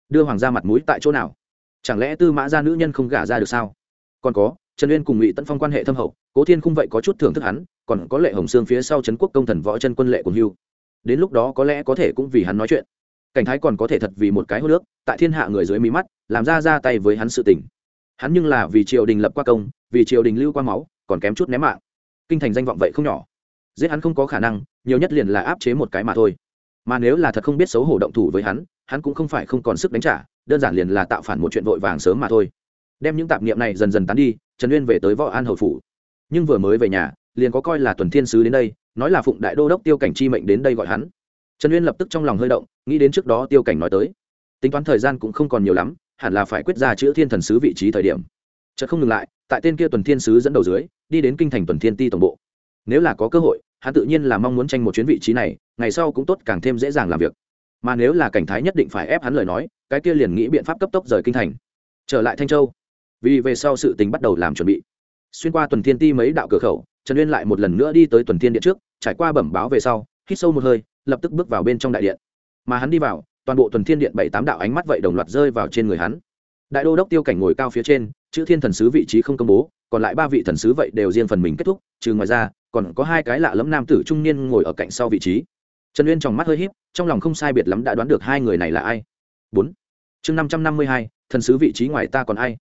Đưa hoàng gia mặt mũi tại chỗ nào? Chẳng lẽ tư mã gia nữ nhân không gả ra được sao? Còn có trần uyên cùng ngụy tấn phong quan hệ thâm hậu, cố thiên khung vậy có chút thưởng thức hắn, còn có lệ hồng sương phía sau trấn quốc công thần võ chân quân lệ cùng hưu. Đến lúc đó có lẽ có thể cũng vì hắn nói chuyện. Cảnh thái còn có thể thật vì một cái hô nước, tại thiên hạ người dưới mí mắt, làm ra ra tay với hắn sự tình. Hắn nhưng là vì triều đình lập qua công, vì triều đình lưu qua máu, còn kém chút ném mạng. Kinh thành danh vọng vậy không nhỏ. Giết hắn không có khả năng, nhiều nhất liền là áp chế một cái mà thôi. Mà nếu là thật không biết xấu hổ động thủ với hắn hắn cũng không phải không còn sức đánh trả, đơn giản liền là tạo phản một chuyện vội vàng sớm mà thôi đem những tạp niệm này dần dần tán đi, trần uyên về tới võ an hậu phủ. Nhưng vừa mới về nhà, liền có coi là tuần thiên sứ đến đây, nói là phụng đại đô đốc tiêu cảnh chi mệnh đến đây gọi hắn. Trần uyên lập tức trong lòng hơi động, nghĩ đến trước đó tiêu cảnh nói tới. Tính toán thời gian cũng không còn nhiều lắm, hẳn là phải quyết ra chữ thiên thần sứ vị trí thời điểm. Chợt không ngừng lại, tại tên kia tuần thiên sứ dẫn đầu dưới, đi đến kinh thành tuần thiên ti tổng bộ. Nếu là có cơ hội, hắn tự nhiên là mong muốn tranh một chuyến vị trí này, ngày sau cũng tốt càng thêm dễ dàng làm việc. Mà nếu là cảnh thái nhất định phải ép hắn lời nói, cái kia liền nghĩ biện pháp cấp tốc rời kinh thành. Trở lại thanh châu vì về sau sự tình bắt đầu làm chuẩn bị. Xuyên qua tuần thiên ti mấy đạo cửa khẩu, trần uyên lại một lần nữa đi tới tuần thiên điện trước, trải qua bẩm báo về sau, hít sâu một hơi, lập tức bước vào bên trong đại điện. Mà hắn đi vào, toàn bộ tuần thiên điện bảy tám đạo ánh mắt vậy đồng loạt rơi vào trên người hắn. Đại đô đốc tiêu cảnh ngồi cao phía trên, chữ thiên thần sứ vị trí không công bố, còn lại ba vị thần sứ vậy đều riêng phần mình kết thúc, trừ ngoài ra, còn có hai cái lạ lẫm nam tử trung niên ngồi ở cạnh sau vị trí. Trần uyên trong mắt hơi híp, trong lòng không sai biệt lắm đã đoán được hai người này là ai. Bốn. Chương năm trăm năm mươi hai, thần sứ vị trí ngoài ta còn ai?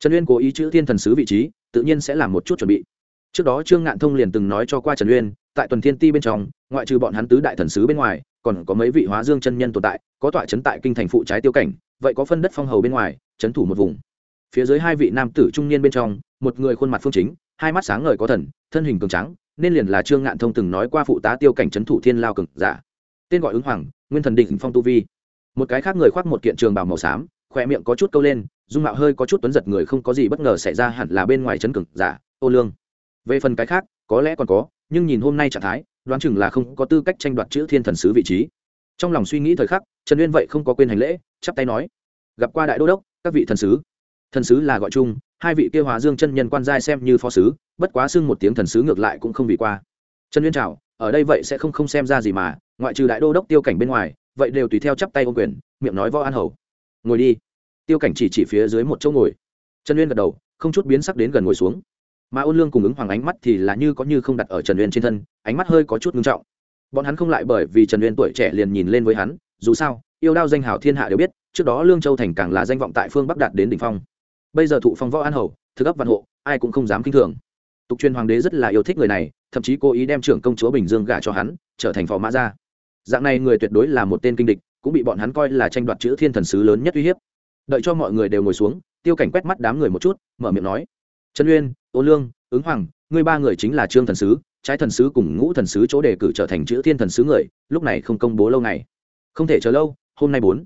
Trần uyên cố ý chữ thiên thần sứ vị trí, tự nhiên sẽ làm một chút chuẩn bị. Trước đó trương ngạn thông liền từng nói cho qua trần uyên, tại tuần thiên ti bên trong, ngoại trừ bọn hắn tứ đại thần sứ bên ngoài, còn có mấy vị hóa dương chân nhân tồn tại, có tọa trấn tại kinh thành phụ trái tiêu cảnh, vậy có phân đất phong hầu bên ngoài trấn thủ một vùng. Phía dưới hai vị nam tử trung niên bên trong, một người khuôn mặt phương chính, hai mắt sáng ngời có thần, thân hình cường trắng nên liền là trương ngạn thông từng nói qua phụ tá tiêu cảnh trấn thủ thiên lao cực giả. Tên gọi ứng hoàng, nguyên thần định phong tu vi. Một cái khác người khoác một kiện trường bào màu xám khoe miệng có chút câu lên, dung mạo hơi có chút tuấn giật người không có gì bất ngờ xảy ra hẳn là bên ngoài chấn cực giả, ô lương. Về phần cái khác, có lẽ còn có, nhưng nhìn hôm nay trạng thái, đoán chừng là không có tư cách tranh đoạt chữ thiên thần sứ vị trí. Trong lòng suy nghĩ thời khắc, trần uyên vậy không có quên hành lễ, chắp tay nói, gặp qua đại đô đốc, các vị thần sứ. Thần sứ là gọi chung, hai vị kia hóa dương chân nhân quan giai xem như phó sứ, bất quá xưng một tiếng thần sứ ngược lại cũng không vì qua. Trần uyên chào, ở đây vậy sẽ không không xem ra gì mà, ngoại trừ đại đô đốc tiêu cảnh bên ngoài, vậy đều tùy theo chắp tay ô quyền, miệng nói võ an hầu ngồi đi. Tiêu cảnh chỉ chỉ phía dưới một chỗ ngồi. Trần uyên gật đầu, không chút biến sắc đến gần ngồi xuống. Mà ôn lương cùng ứng hoàng ánh mắt thì là như có như không đặt ở trần uyên trên thân, ánh mắt hơi có chút ngưng trọng. Bọn hắn không lại bởi vì trần uyên tuổi trẻ liền nhìn lên với hắn, dù sao, yêu đao danh hào thiên hạ đều biết, trước đó lương châu thành càng là danh vọng tại phương bắc đạt đến đỉnh phong. Bây giờ thụ phong võ an hầu, thực ấp văn hộ, ai cũng không dám k i n h thường. Tục truyền hoàng đế rất là yêu thích người này, thậm chí cố ý đem trưởng công chúa bình dương gả cho hắn, trở thành phò mã gia. Dạng này người tuyệt đối là một tên kinh địch cũng bị bọn hắn coi là tranh đoạt chữ thiên thần sứ lớn nhất uy hiếp. Đợi cho mọi người đều ngồi xuống, tiêu cảnh quét mắt đám người một chút, mở miệng nói, trần uyên ô lương, ứng hoàng, ngươi ba người chính là trương thần sứ, trái thần sứ cùng ngũ thần sứ chỗ đề cử trở thành chữ thiên thần sứ người, lúc này không công bố lâu ngày. Không thể chờ lâu, hôm nay bốn.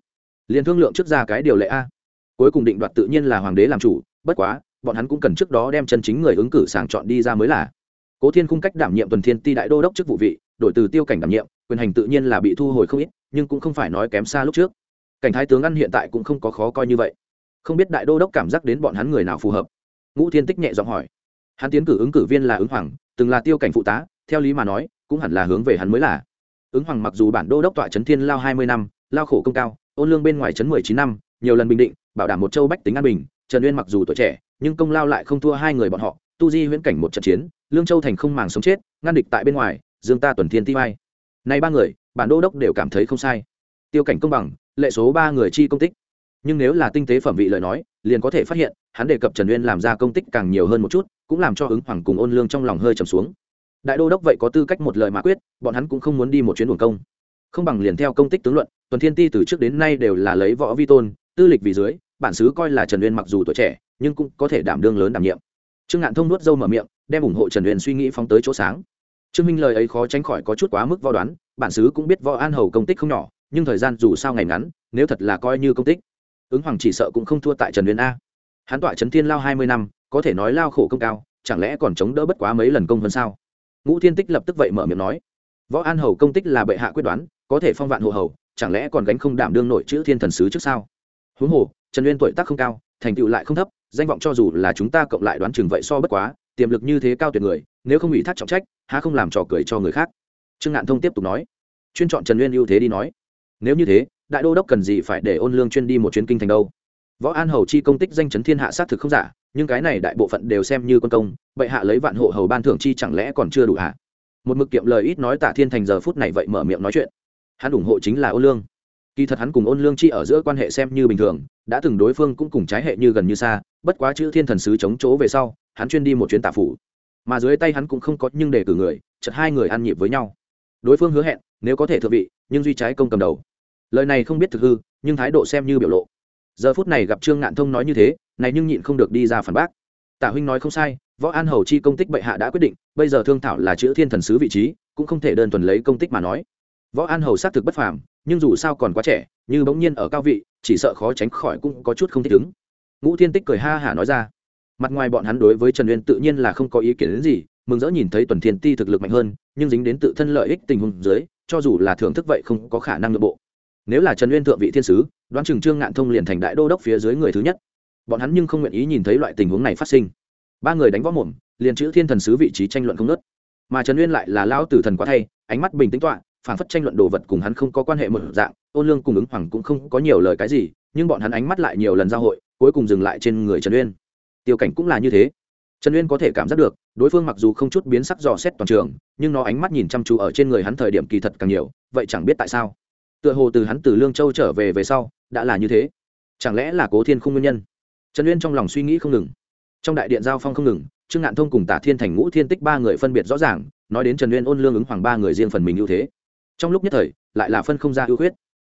Liền thương lượng trước ra cái điều lệ a. Cuối cùng định đoạt tự nhiên là hoàng đế làm chủ, bất quá, bọn hắn cũng cần trước đó đem chân chính người ứng cử sàng chọn đi ra mới là. Cố thiên cung cách đảm nhiệm tuần thiên ti đại đô đốc chức vụ vị, đổi từ tiêu cảnh đảm nhiệm, quyền hành tự nhiên là bị thu hồi không ít nhưng cũng không phải nói kém xa lúc trước. Cảnh thái tướng ăn hiện tại cũng không có khó coi như vậy. Không biết đại đô đốc cảm giác đến bọn hắn người nào phù hợp. Ngũ thiên tích nhẹ giọng hỏi. Hắn tiến cử ứng cử viên là ứng hoàng, từng là tiêu cảnh phụ tá, theo lý mà nói, cũng hẳn là hướng về hắn mới là. Ứng hoàng mặc dù bản đô đốc tọa trấn thiên lao hai mươi năm, lao khổ công cao, ôn lương bên ngoài trấn mười chín năm, nhiều lần bình định, bảo đảm một châu bách tính an bình, trần uyên mặc dù tuổi trẻ, nhưng công lao lại không thua hai người bọn họ, tu di huyễn cảnh một trận chiến, lương châu thành không màng sống chết, ngăn địch tại bên ngoài, dương ta tuần thiên ti vai. Nay ba người bản đô đốc đều cảm thấy không sai. Tiêu cảnh công bằng, lệ số ba người chi công tích. Nhưng nếu là tinh tế phẩm vị lời nói, liền có thể phát hiện, hắn đề cập trần uyên làm ra công tích càng nhiều hơn một chút, cũng làm cho ứng hoàng cùng ôn lương trong lòng hơi trầm xuống. Đại đô đốc vậy có tư cách một lời mà quyết, bọn hắn cũng không muốn đi một chuyến buồn công. Không bằng liền theo công tích tướng luận, tuần thiên ti từ trước đến nay đều là lấy võ vi tôn, tư lịch vì dưới, bản xứ coi là trần uyên mặc dù tuổi trẻ, nhưng cũng có thể đảm đương lớn đảm nhiệm. Trương ngạn thông nuốt dâu mở miệng, đem ủng hộ trần uyên suy nghĩ phóng tới chỗ sáng. Trương minh lời ấy khó tránh khỏi có chút quá mức võ đoán bản xứ cũng biết võ an hầu công tích không nhỏ, nhưng thời gian dù sao ngày ngắn, nếu thật là coi như công tích, ứng hoàng chỉ sợ cũng không thua tại trần uyên a. Hắn tọa trấn thiên lao hai mươi năm, có thể nói lao khổ công cao, chẳng lẽ còn chống đỡ bất quá mấy lần công hơn sao? Ngũ thiên tích lập tức vậy mở miệng nói, võ an hầu công tích là bệ hạ quyết đoán, có thể phong vạn hộ hầu, chẳng lẽ còn gánh không đảm đương nội chữ thiên thần sứ trước sao? Huống hồ, trần uyên tuổi tác không cao, thành tựu lại không thấp, danh vọng cho dù là chúng ta cộng lại đoán chừng vậy so bất quá, tiềm lực như thế cao tuyệt người, nếu không ủy thác trọng trách, há không làm trò cười cho người khác? Trương ngạn thông tiếp tục nói, chuyên chọn trần uyên ưu thế đi nói. Nếu như thế, đại đô đốc cần gì phải để ôn lương chuyên đi một chuyến kinh thành đâu? Võ an hầu chi công tích danh chấn thiên hạ xác thực không giả, nhưng cái này đại bộ phận đều xem như quân công, bệ hạ lấy vạn hộ hầu ban thưởng chi chẳng lẽ còn chưa đủ hạ một mực kiệm lời ít nói tả thiên thành giờ phút này vậy mở miệng nói chuyện. Hắn ủng hộ chính là ôn lương. Kỳ thật hắn cùng ôn lương chi ở giữa quan hệ xem như bình thường, đã từng đối phương cũng cùng trái hệ như gần như xa, bất quá chữ thiên thần sứ chống chỗ về sau, hắn chuyên đi một chuyến tả phủ. Mà dưới tay hắn cũng không có nhưng để cử người chật hai người ăn nhịp với nhau đối phương hứa hẹn, nếu có thể thượng vị, nhưng duy trái công cầm đầu. Lời này không biết thực hư, nhưng thái độ xem như biểu lộ. Giờ phút này gặp trương ngạn thông nói như thế, này nhưng nhịn không được đi ra phản bác. Tả huynh nói không sai, võ an hầu chi công tích bệ hạ đã quyết định, bây giờ thương thảo là chữ thiên thần sứ vị trí, cũng không thể đơn thuần lấy công tích mà nói. Võ an hầu xác thực bất phàm, nhưng dù sao còn quá trẻ, như bỗng nhiên ở cao vị, chỉ sợ khó tránh khỏi cũng có chút không thích ứng. Ngũ thiên tích cười ha hả nói ra. Mặt ngoài bọn hắn đối với trần uyên tự nhiên là không có ý kiến đến gì mừng rỡ nhìn thấy tuần thiên ti thực lực mạnh hơn, nhưng dính đến tự thân lợi ích tình huống dưới, cho dù là thưởng thức vậy không có khả năng nội bộ. Nếu là trần uyên thượng vị thiên sứ, đoán chừng trương ngạn thông liền thành đại đô đốc phía dưới người thứ nhất. Bọn hắn nhưng không nguyện ý nhìn thấy loại tình huống này phát sinh. Ba người đánh võ mồm, liền chữ thiên thần sứ vị trí tranh luận không nớt mà trần uyên lại là lão tử thần quá thay, ánh mắt bình tĩnh tọa phản phất tranh luận đồ vật cùng hắn không có quan hệ một dạng, ôn lương cùng ứng hoàng cũng không có nhiều lời cái gì, nhưng bọn hắn ánh mắt lại nhiều lần giao hội, cuối cùng dừng lại trên người trần uyên. Tiêu cảnh cũng là như thế. Trần uyên có thể cảm giác được đối phương mặc dù không chút biến sắc dò xét toàn trường, nhưng nó ánh mắt nhìn chăm chú ở trên người hắn thời điểm kỳ thật càng nhiều, vậy chẳng biết tại sao. Tựa hồ từ hắn từ lương châu trở về về sau, đã là như thế. Chẳng lẽ là cố thiên không nguyên nhân? Trần uyên trong lòng suy nghĩ không ngừng. Trong đại điện giao phong không ngừng, trương ngạn thông cùng tả thiên thành ngũ thiên tích ba người phân biệt rõ ràng, nói đến trần uyên ôn lương ứng hoàng ba người riêng phần mình ưu thế. Trong lúc nhất thời, lại là phân không ra ưu khuyết.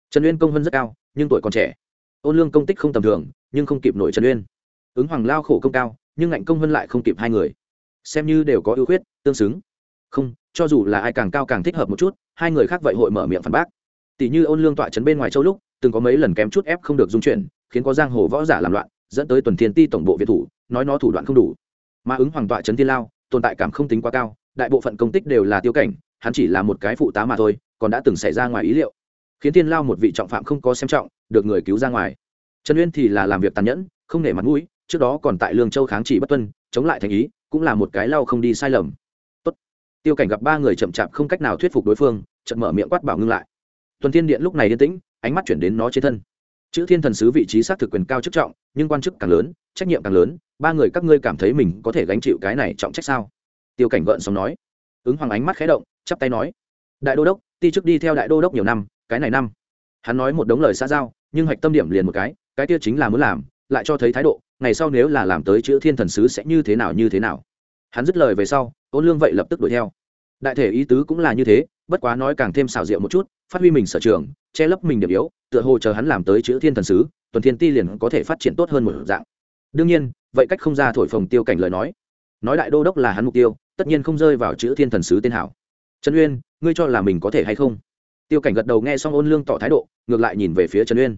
Trần uyên công hơn rất cao, nhưng tuổi còn trẻ. Ôn lương công tích không tầm thường, nhưng không kịp nổi trần uyên. Ứng hoàng lao khổ công cao, nhưng ngạnh công hơn lại không kịp hai người xem như đều có ưu khuyết, tương xứng. Không, cho dù là ai càng cao càng thích hợp một chút, hai người khác vậy hội mở miệng phản bác. Tỷ như ôn lương tọa trấn bên ngoài châu lúc, từng có mấy lần kém chút ép không được dung chuyển, khiến có giang hồ võ giả làm loạn, dẫn tới tuần thiên ti tổng bộ việt thủ, nói nó thủ đoạn không đủ. Mà ứng hoàng tọa trấn thiên lao, tồn tại cảm không tính quá cao, đại bộ phận công tích đều là tiêu cảnh, hắn chỉ là một cái phụ tá mà thôi, còn đã từng xảy ra ngoài ý liệu. Khiến thiên lao một vị trọng phạm không có xem trọng, được người cứu ra ngoài. Trần uyên thì là làm việc tàn nhẫn, không nể mặt mũi, trước đó còn tại lương châu kháng chỉ bất tuân, chống lại thành ý cũng là một cái lau không đi sai lầm. Tốt. tiêu cảnh gặp ba người chậm chạp không cách nào thuyết phục đối phương, chợt mở miệng quát bảo ngưng lại. Tuần thiên điện lúc này yên tĩnh, ánh mắt chuyển đến nó trên thân. Chữ thiên thần sứ vị trí xác thực quyền cao chức trọng, nhưng quan chức càng lớn, trách nhiệm càng lớn, ba người các ngươi cảm thấy mình có thể gánh chịu cái này trọng trách sao? Tiêu cảnh gợn xong nói. Ứng hoàng ánh mắt khé động, chắp tay nói. Đại đô đốc, ti chức đi theo đại đô đốc nhiều năm, cái này năm. Hắn nói một đống lời xã giao, nhưng hạch tâm điểm liền một cái cái kia chính là muốn làm, lại cho thấy thái độ ngày sau nếu là làm tới chữ thiên thần sứ sẽ như thế nào như thế nào? Hắn dứt lời về sau ôn lương vậy lập tức đuổi theo. Đại thể ý tứ cũng là như thế, bất quá nói càng thêm xào rượu một chút, phát huy mình sở trường, che lấp mình điểm yếu, tựa hồ chờ hắn làm tới chữ thiên thần sứ, tuần thiên ti liền có thể phát triển tốt hơn một dạng. Đương nhiên, vậy cách không ra thổi phồng tiêu cảnh lời nói. Nói đại đô đốc là hắn mục tiêu, tất nhiên không rơi vào chữ thiên thần sứ tên hảo. Trần uyên, ngươi cho là mình có thể hay không? Tiêu cảnh gật đầu nghe xong ôn lương tỏ thái độ, ngược lại nhìn về phía trần uyên.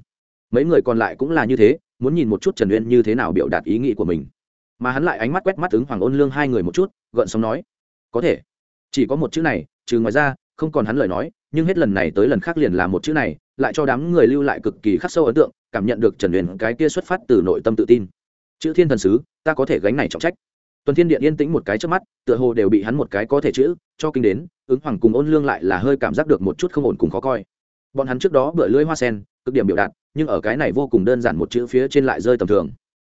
Mấy người còn lại cũng là như thế muốn nhìn một chút trần uyên như thế nào biểu đạt ý nghĩ của mình. Mà hắn lại ánh mắt quét mắt ứng hoàng ôn lương hai người một chút, gợn xong nói, có thể. Chỉ có một chữ này, trừ ngoài ra, không còn hắn lời nói, nhưng hết lần này tới lần khác liền là một chữ này, lại cho đám người lưu lại cực kỳ khắc sâu ấn tượng, cảm nhận được trần uyên cái kia xuất phát từ nội tâm tự tin. Chữ thiên thần sứ, ta có thể gánh này trọng trách. Tuần thiên điện yên tĩnh một cái trước mắt, tựa hồ đều bị hắn một cái có thể chữ, cho kinh đến, ứng hoàng cùng ôn lương lại là hơi cảm giác được một chút không ổn cùng khó coi. Bọn hắn trước đó bựa lưỡi hoa sen cực điểm biểu đạt, nhưng ở cái này vô cùng đơn giản một chữ phía trên lại rơi tầm thường.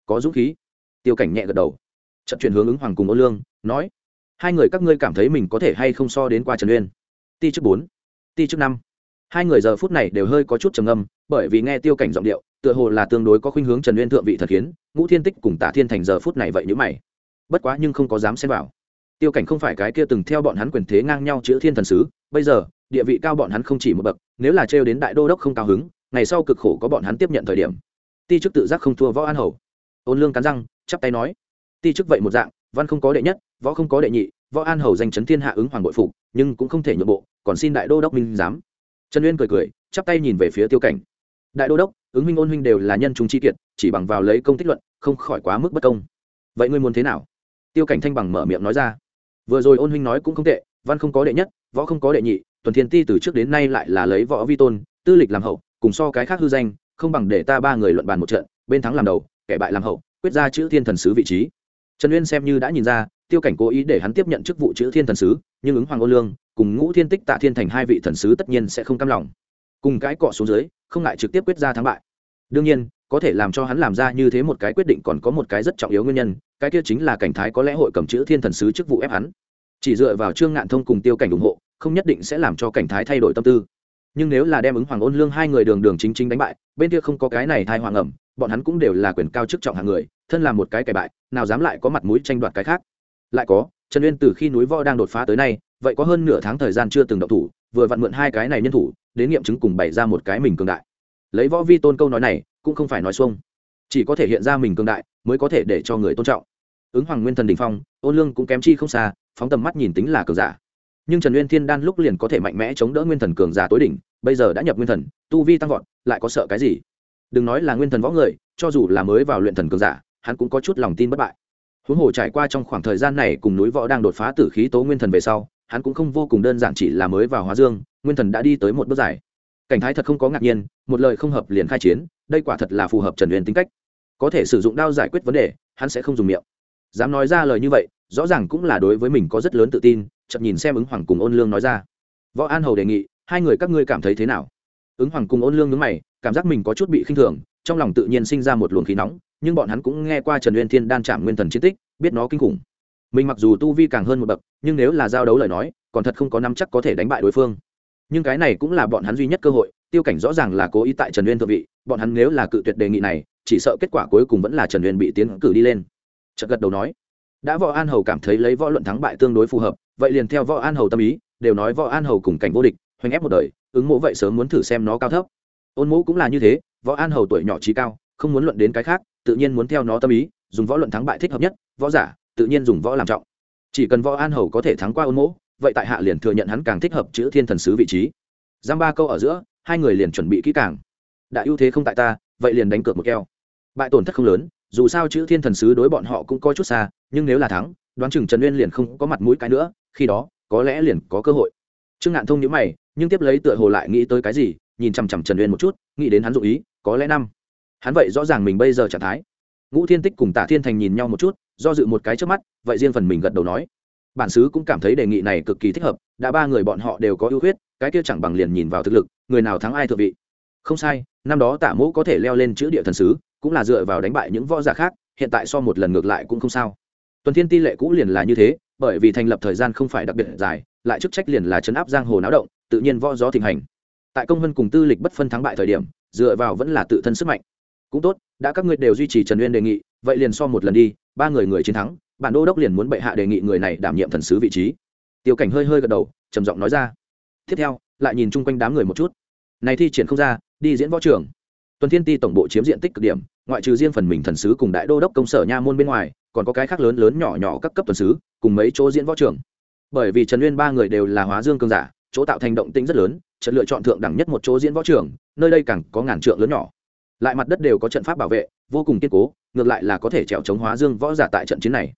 Có dũng khí. Tiêu cảnh nhẹ gật đầu. Trận chuyển hướng ứng hoàng cùng ô lương, nói, hai người các ngươi cảm thấy mình có thể hay không so đến qua trần uyên? Ti chức bốn, ti chức năm. Hai người giờ phút này đều hơi có chút trầm ngâm, bởi vì nghe tiêu cảnh giọng điệu, tựa hồ là tương đối có khuynh hướng trần uyên thượng vị thật khiến ngũ thiên tích cùng tả thiên thành giờ phút này vậy như mày. Bất quá nhưng không có dám xem vào. Tiêu cảnh không phải cái kia từng theo bọn hắn quyền thế ngang nhau chữ thiên thần sứ, bây giờ, địa vị cao bọn hắn không chỉ một bậc, nếu là trêu đến đại đô đốc không cao hứng ngày sau cực khổ có bọn hắn tiếp nhận thời điểm. Ti chức tự giác không thua võ an hầu. Ôn lương cắn răng, chắp tay nói. Ti chức vậy một dạng, văn không có đệ nhất, võ không có đệ nhị, võ an hầu danh chấn thiên hạ ứng hoàng bội phục, nhưng cũng không thể nhượng bộ, còn xin đại đô đốc minh giám. Trần uyên cười cười, chắp tay nhìn về phía tiêu cảnh. Đại đô đốc, ứng minh ôn huynh đều là nhân chúng chi kiệt, chỉ bằng vào lấy công tích luận, không khỏi quá mức bất công. Vậy ngươi muốn thế nào? Tiêu cảnh thanh bằng mở miệng nói ra. Vừa rồi ôn huynh nói cũng không tệ, văn không có đệ nhất, võ không có đệ nhị, tuần thiên ti từ trước đến nay lại là lấy võ vi tôn, tư lịch làm hậu cùng so cái khác hư danh, không bằng để ta ba người luận bàn một trận, bên thắng làm đầu, kẻ bại làm hậu, quyết ra chữ thiên thần sứ vị trí. Trần uyên xem như đã nhìn ra, tiêu cảnh cố ý để hắn tiếp nhận chức vụ chữ thiên thần sứ, nhưng ứng hoàng ô lương cùng ngũ thiên tích tạ thiên thành hai vị thần sứ tất nhiên sẽ không cam lòng. Cùng cái cọ xuống dưới, không ngại trực tiếp quyết ra thắng bại. Đương nhiên, có thể làm cho hắn làm ra như thế một cái quyết định còn có một cái rất trọng yếu nguyên nhân, cái kia chính là cảnh thái có lẽ hội cầm chữ thiên thần sứ chức vụ ép hắn. Chỉ dựa vào trương ngạn thông cùng tiêu cảnh ủng hộ, không nhất định sẽ làm cho cảnh thái thay đổi tâm tư nhưng nếu là đem ứng hoàng ôn lương hai người đường đường chính chính đánh bại, bên kia không có cái này thai hoàng ẩm, bọn hắn cũng đều là quyền cao chức trọng hàng người, thân là một cái kẻ bại, nào dám lại có mặt mũi tranh đoạt cái khác. Lại có, trần uyên từ khi núi võ đang đột phá tới nay, vậy có hơn nửa tháng thời gian chưa từng động thủ, vừa vặn mượn hai cái này nhân thủ, đến nghiệm chứng cùng bày ra một cái mình cường đại. Lấy võ vi tôn câu nói này, cũng không phải nói xuông. Chỉ có thể hiện ra mình cường đại, mới có thể để cho người tôn trọng. Ứng hoàng nguyên thần đình phong, ôn lương cũng kém chi không xa, phóng tầm mắt nhìn tính là cường giả nhưng trần uyên thiên đan lúc liền có thể mạnh mẽ chống đỡ nguyên thần cường giả tối đỉnh, bây giờ đã nhập nguyên thần, tu vi tăng vọt, lại có sợ cái gì? Đừng nói là nguyên thần võ người, cho dù là mới vào luyện thần cường giả, hắn cũng có chút lòng tin bất bại. Huống hồ trải qua trong khoảng thời gian này cùng núi võ đang đột phá tử khí tố nguyên thần về sau, hắn cũng không vô cùng đơn giản chỉ là mới vào hóa dương, nguyên thần đã đi tới một bước giải. cảnh thái thật không có ngạc nhiên, một lời không hợp liền khai chiến, đây quả thật là phù hợp trần uyên tính cách. Có thể sử dụng đao giải quyết vấn đề, hắn sẽ không dùng miệng. Dám nói ra lời như vậy, rõ ràng cũng là đối với mình có rất lớn tự tin chậm nhìn xem ứng hoàng cùng ôn lương nói ra. Võ an hầu đề nghị, hai người các ngươi cảm thấy thế nào? Ứng hoàng cùng ôn lương nhướng mày, cảm giác mình có chút bị khinh thường, trong lòng tự nhiên sinh ra một luồng khí nóng, nhưng bọn hắn cũng nghe qua trần uyên thiên đan chạm nguyên thần chiến tích, biết nó kinh khủng. Mình mặc dù tu vi càng hơn một bậc, nhưng nếu là giao đấu lời nói, còn thật không có năm chắc có thể đánh bại đối phương. Nhưng cái này cũng là bọn hắn duy nhất cơ hội, tiêu cảnh rõ ràng là cố ý tại trần uyên thượng vị, bọn hắn nếu là cự tuyệt đề nghị này, chỉ sợ kết quả cuối cùng vẫn là trần uyên bị tiến cử đi lên. Chợt gật đầu nói đã võ an hầu cảm thấy lấy võ luận thắng bại tương đối phù hợp, vậy liền theo võ an hầu tâm ý, đều nói võ an hầu cùng cảnh vô địch, hoành ép một đời, ứng mộ vậy sớm muốn thử xem nó cao thấp. Ôn mộ cũng là như thế, võ an hầu tuổi nhỏ trí cao, không muốn luận đến cái khác, tự nhiên muốn theo nó tâm ý, dùng võ luận thắng bại thích hợp nhất, võ giả, tự nhiên dùng võ làm trọng. Chỉ cần võ an hầu có thể thắng qua ôn mộ, vậy tại hạ liền thừa nhận hắn càng thích hợp chữ thiên thần sứ vị trí. Giam ba câu ở giữa, hai người liền chuẩn bị kỹ càng. Đã ưu thế không tại ta, vậy liền đánh cược một keo. Bại tổn thất không lớn dù sao chữ thiên thần sứ đối bọn họ cũng có chút xa, nhưng nếu là thắng, đoán chừng trần uyên liền không có mặt mũi cái nữa, khi đó, có lẽ liền có cơ hội. Trương ngạn thông nhữ mày, nhưng tiếp lấy tựa hồ lại nghĩ tới cái gì, nhìn chằm chằm trần uyên một chút, nghĩ đến hắn dụ ý, có lẽ năm. Hắn vậy rõ ràng mình bây giờ trạng thái. Ngũ thiên tích cùng tả thiên thành nhìn nhau một chút, do dự một cái trước mắt, vậy riêng phần mình gật đầu nói. Bản sứ cũng cảm thấy đề nghị này cực kỳ thích hợp, đã ba người bọn họ đều có ưu huyết, cái kia chẳng bằng liền nhìn vào thực lực, người nào thắng ai thượng vị. Không sai, năm đó tả mũ có thể leo lên chữ địa thần sứ cũng là dựa vào đánh bại những võ giả khác, hiện tại so một lần ngược lại cũng không sao. Tuần thiên ti lệ cũ liền là như thế, bởi vì thành lập thời gian không phải đặc biệt dài, lại chức trách liền là chấn áp giang hồ náo động, tự nhiên võ gió thịnh hành. Tại công vân cùng tư lịch bất phân thắng bại thời điểm, dựa vào vẫn là tự thân sức mạnh. Cũng tốt, đã các ngươi đều duy trì trần uyên đề nghị, vậy liền so một lần đi, ba người người chiến thắng, bản đô đốc liền muốn bệ hạ đề nghị người này đảm nhiệm thần sứ vị trí. Tiêu cảnh hơi hơi gật đầu, trầm giọng nói ra. Tiếp theo, lại nhìn chung quanh đám người một chút. Này thi triển không ra, đi diễn võ trường tuần thiên ti tổng bộ chiếm diện tích cực điểm, ngoại trừ riêng phần mình thần sứ cùng đại đô đốc công sở nha môn bên ngoài, còn có cái khác lớn lớn nhỏ nhỏ các cấp tuần sứ, cùng mấy chỗ diễn võ trường. Bởi vì trần Nguyên ba người đều là hóa dương cương giả, chỗ tạo thành động tĩnh rất lớn, trận lựa chọn thượng đẳng nhất một chỗ diễn võ trường, nơi đây càng có ngàn trượng lớn nhỏ. Lại mặt đất đều có trận pháp bảo vệ, vô cùng kiên cố, ngược lại là có thể trèo chống hóa dương võ giả tại trận chiến này.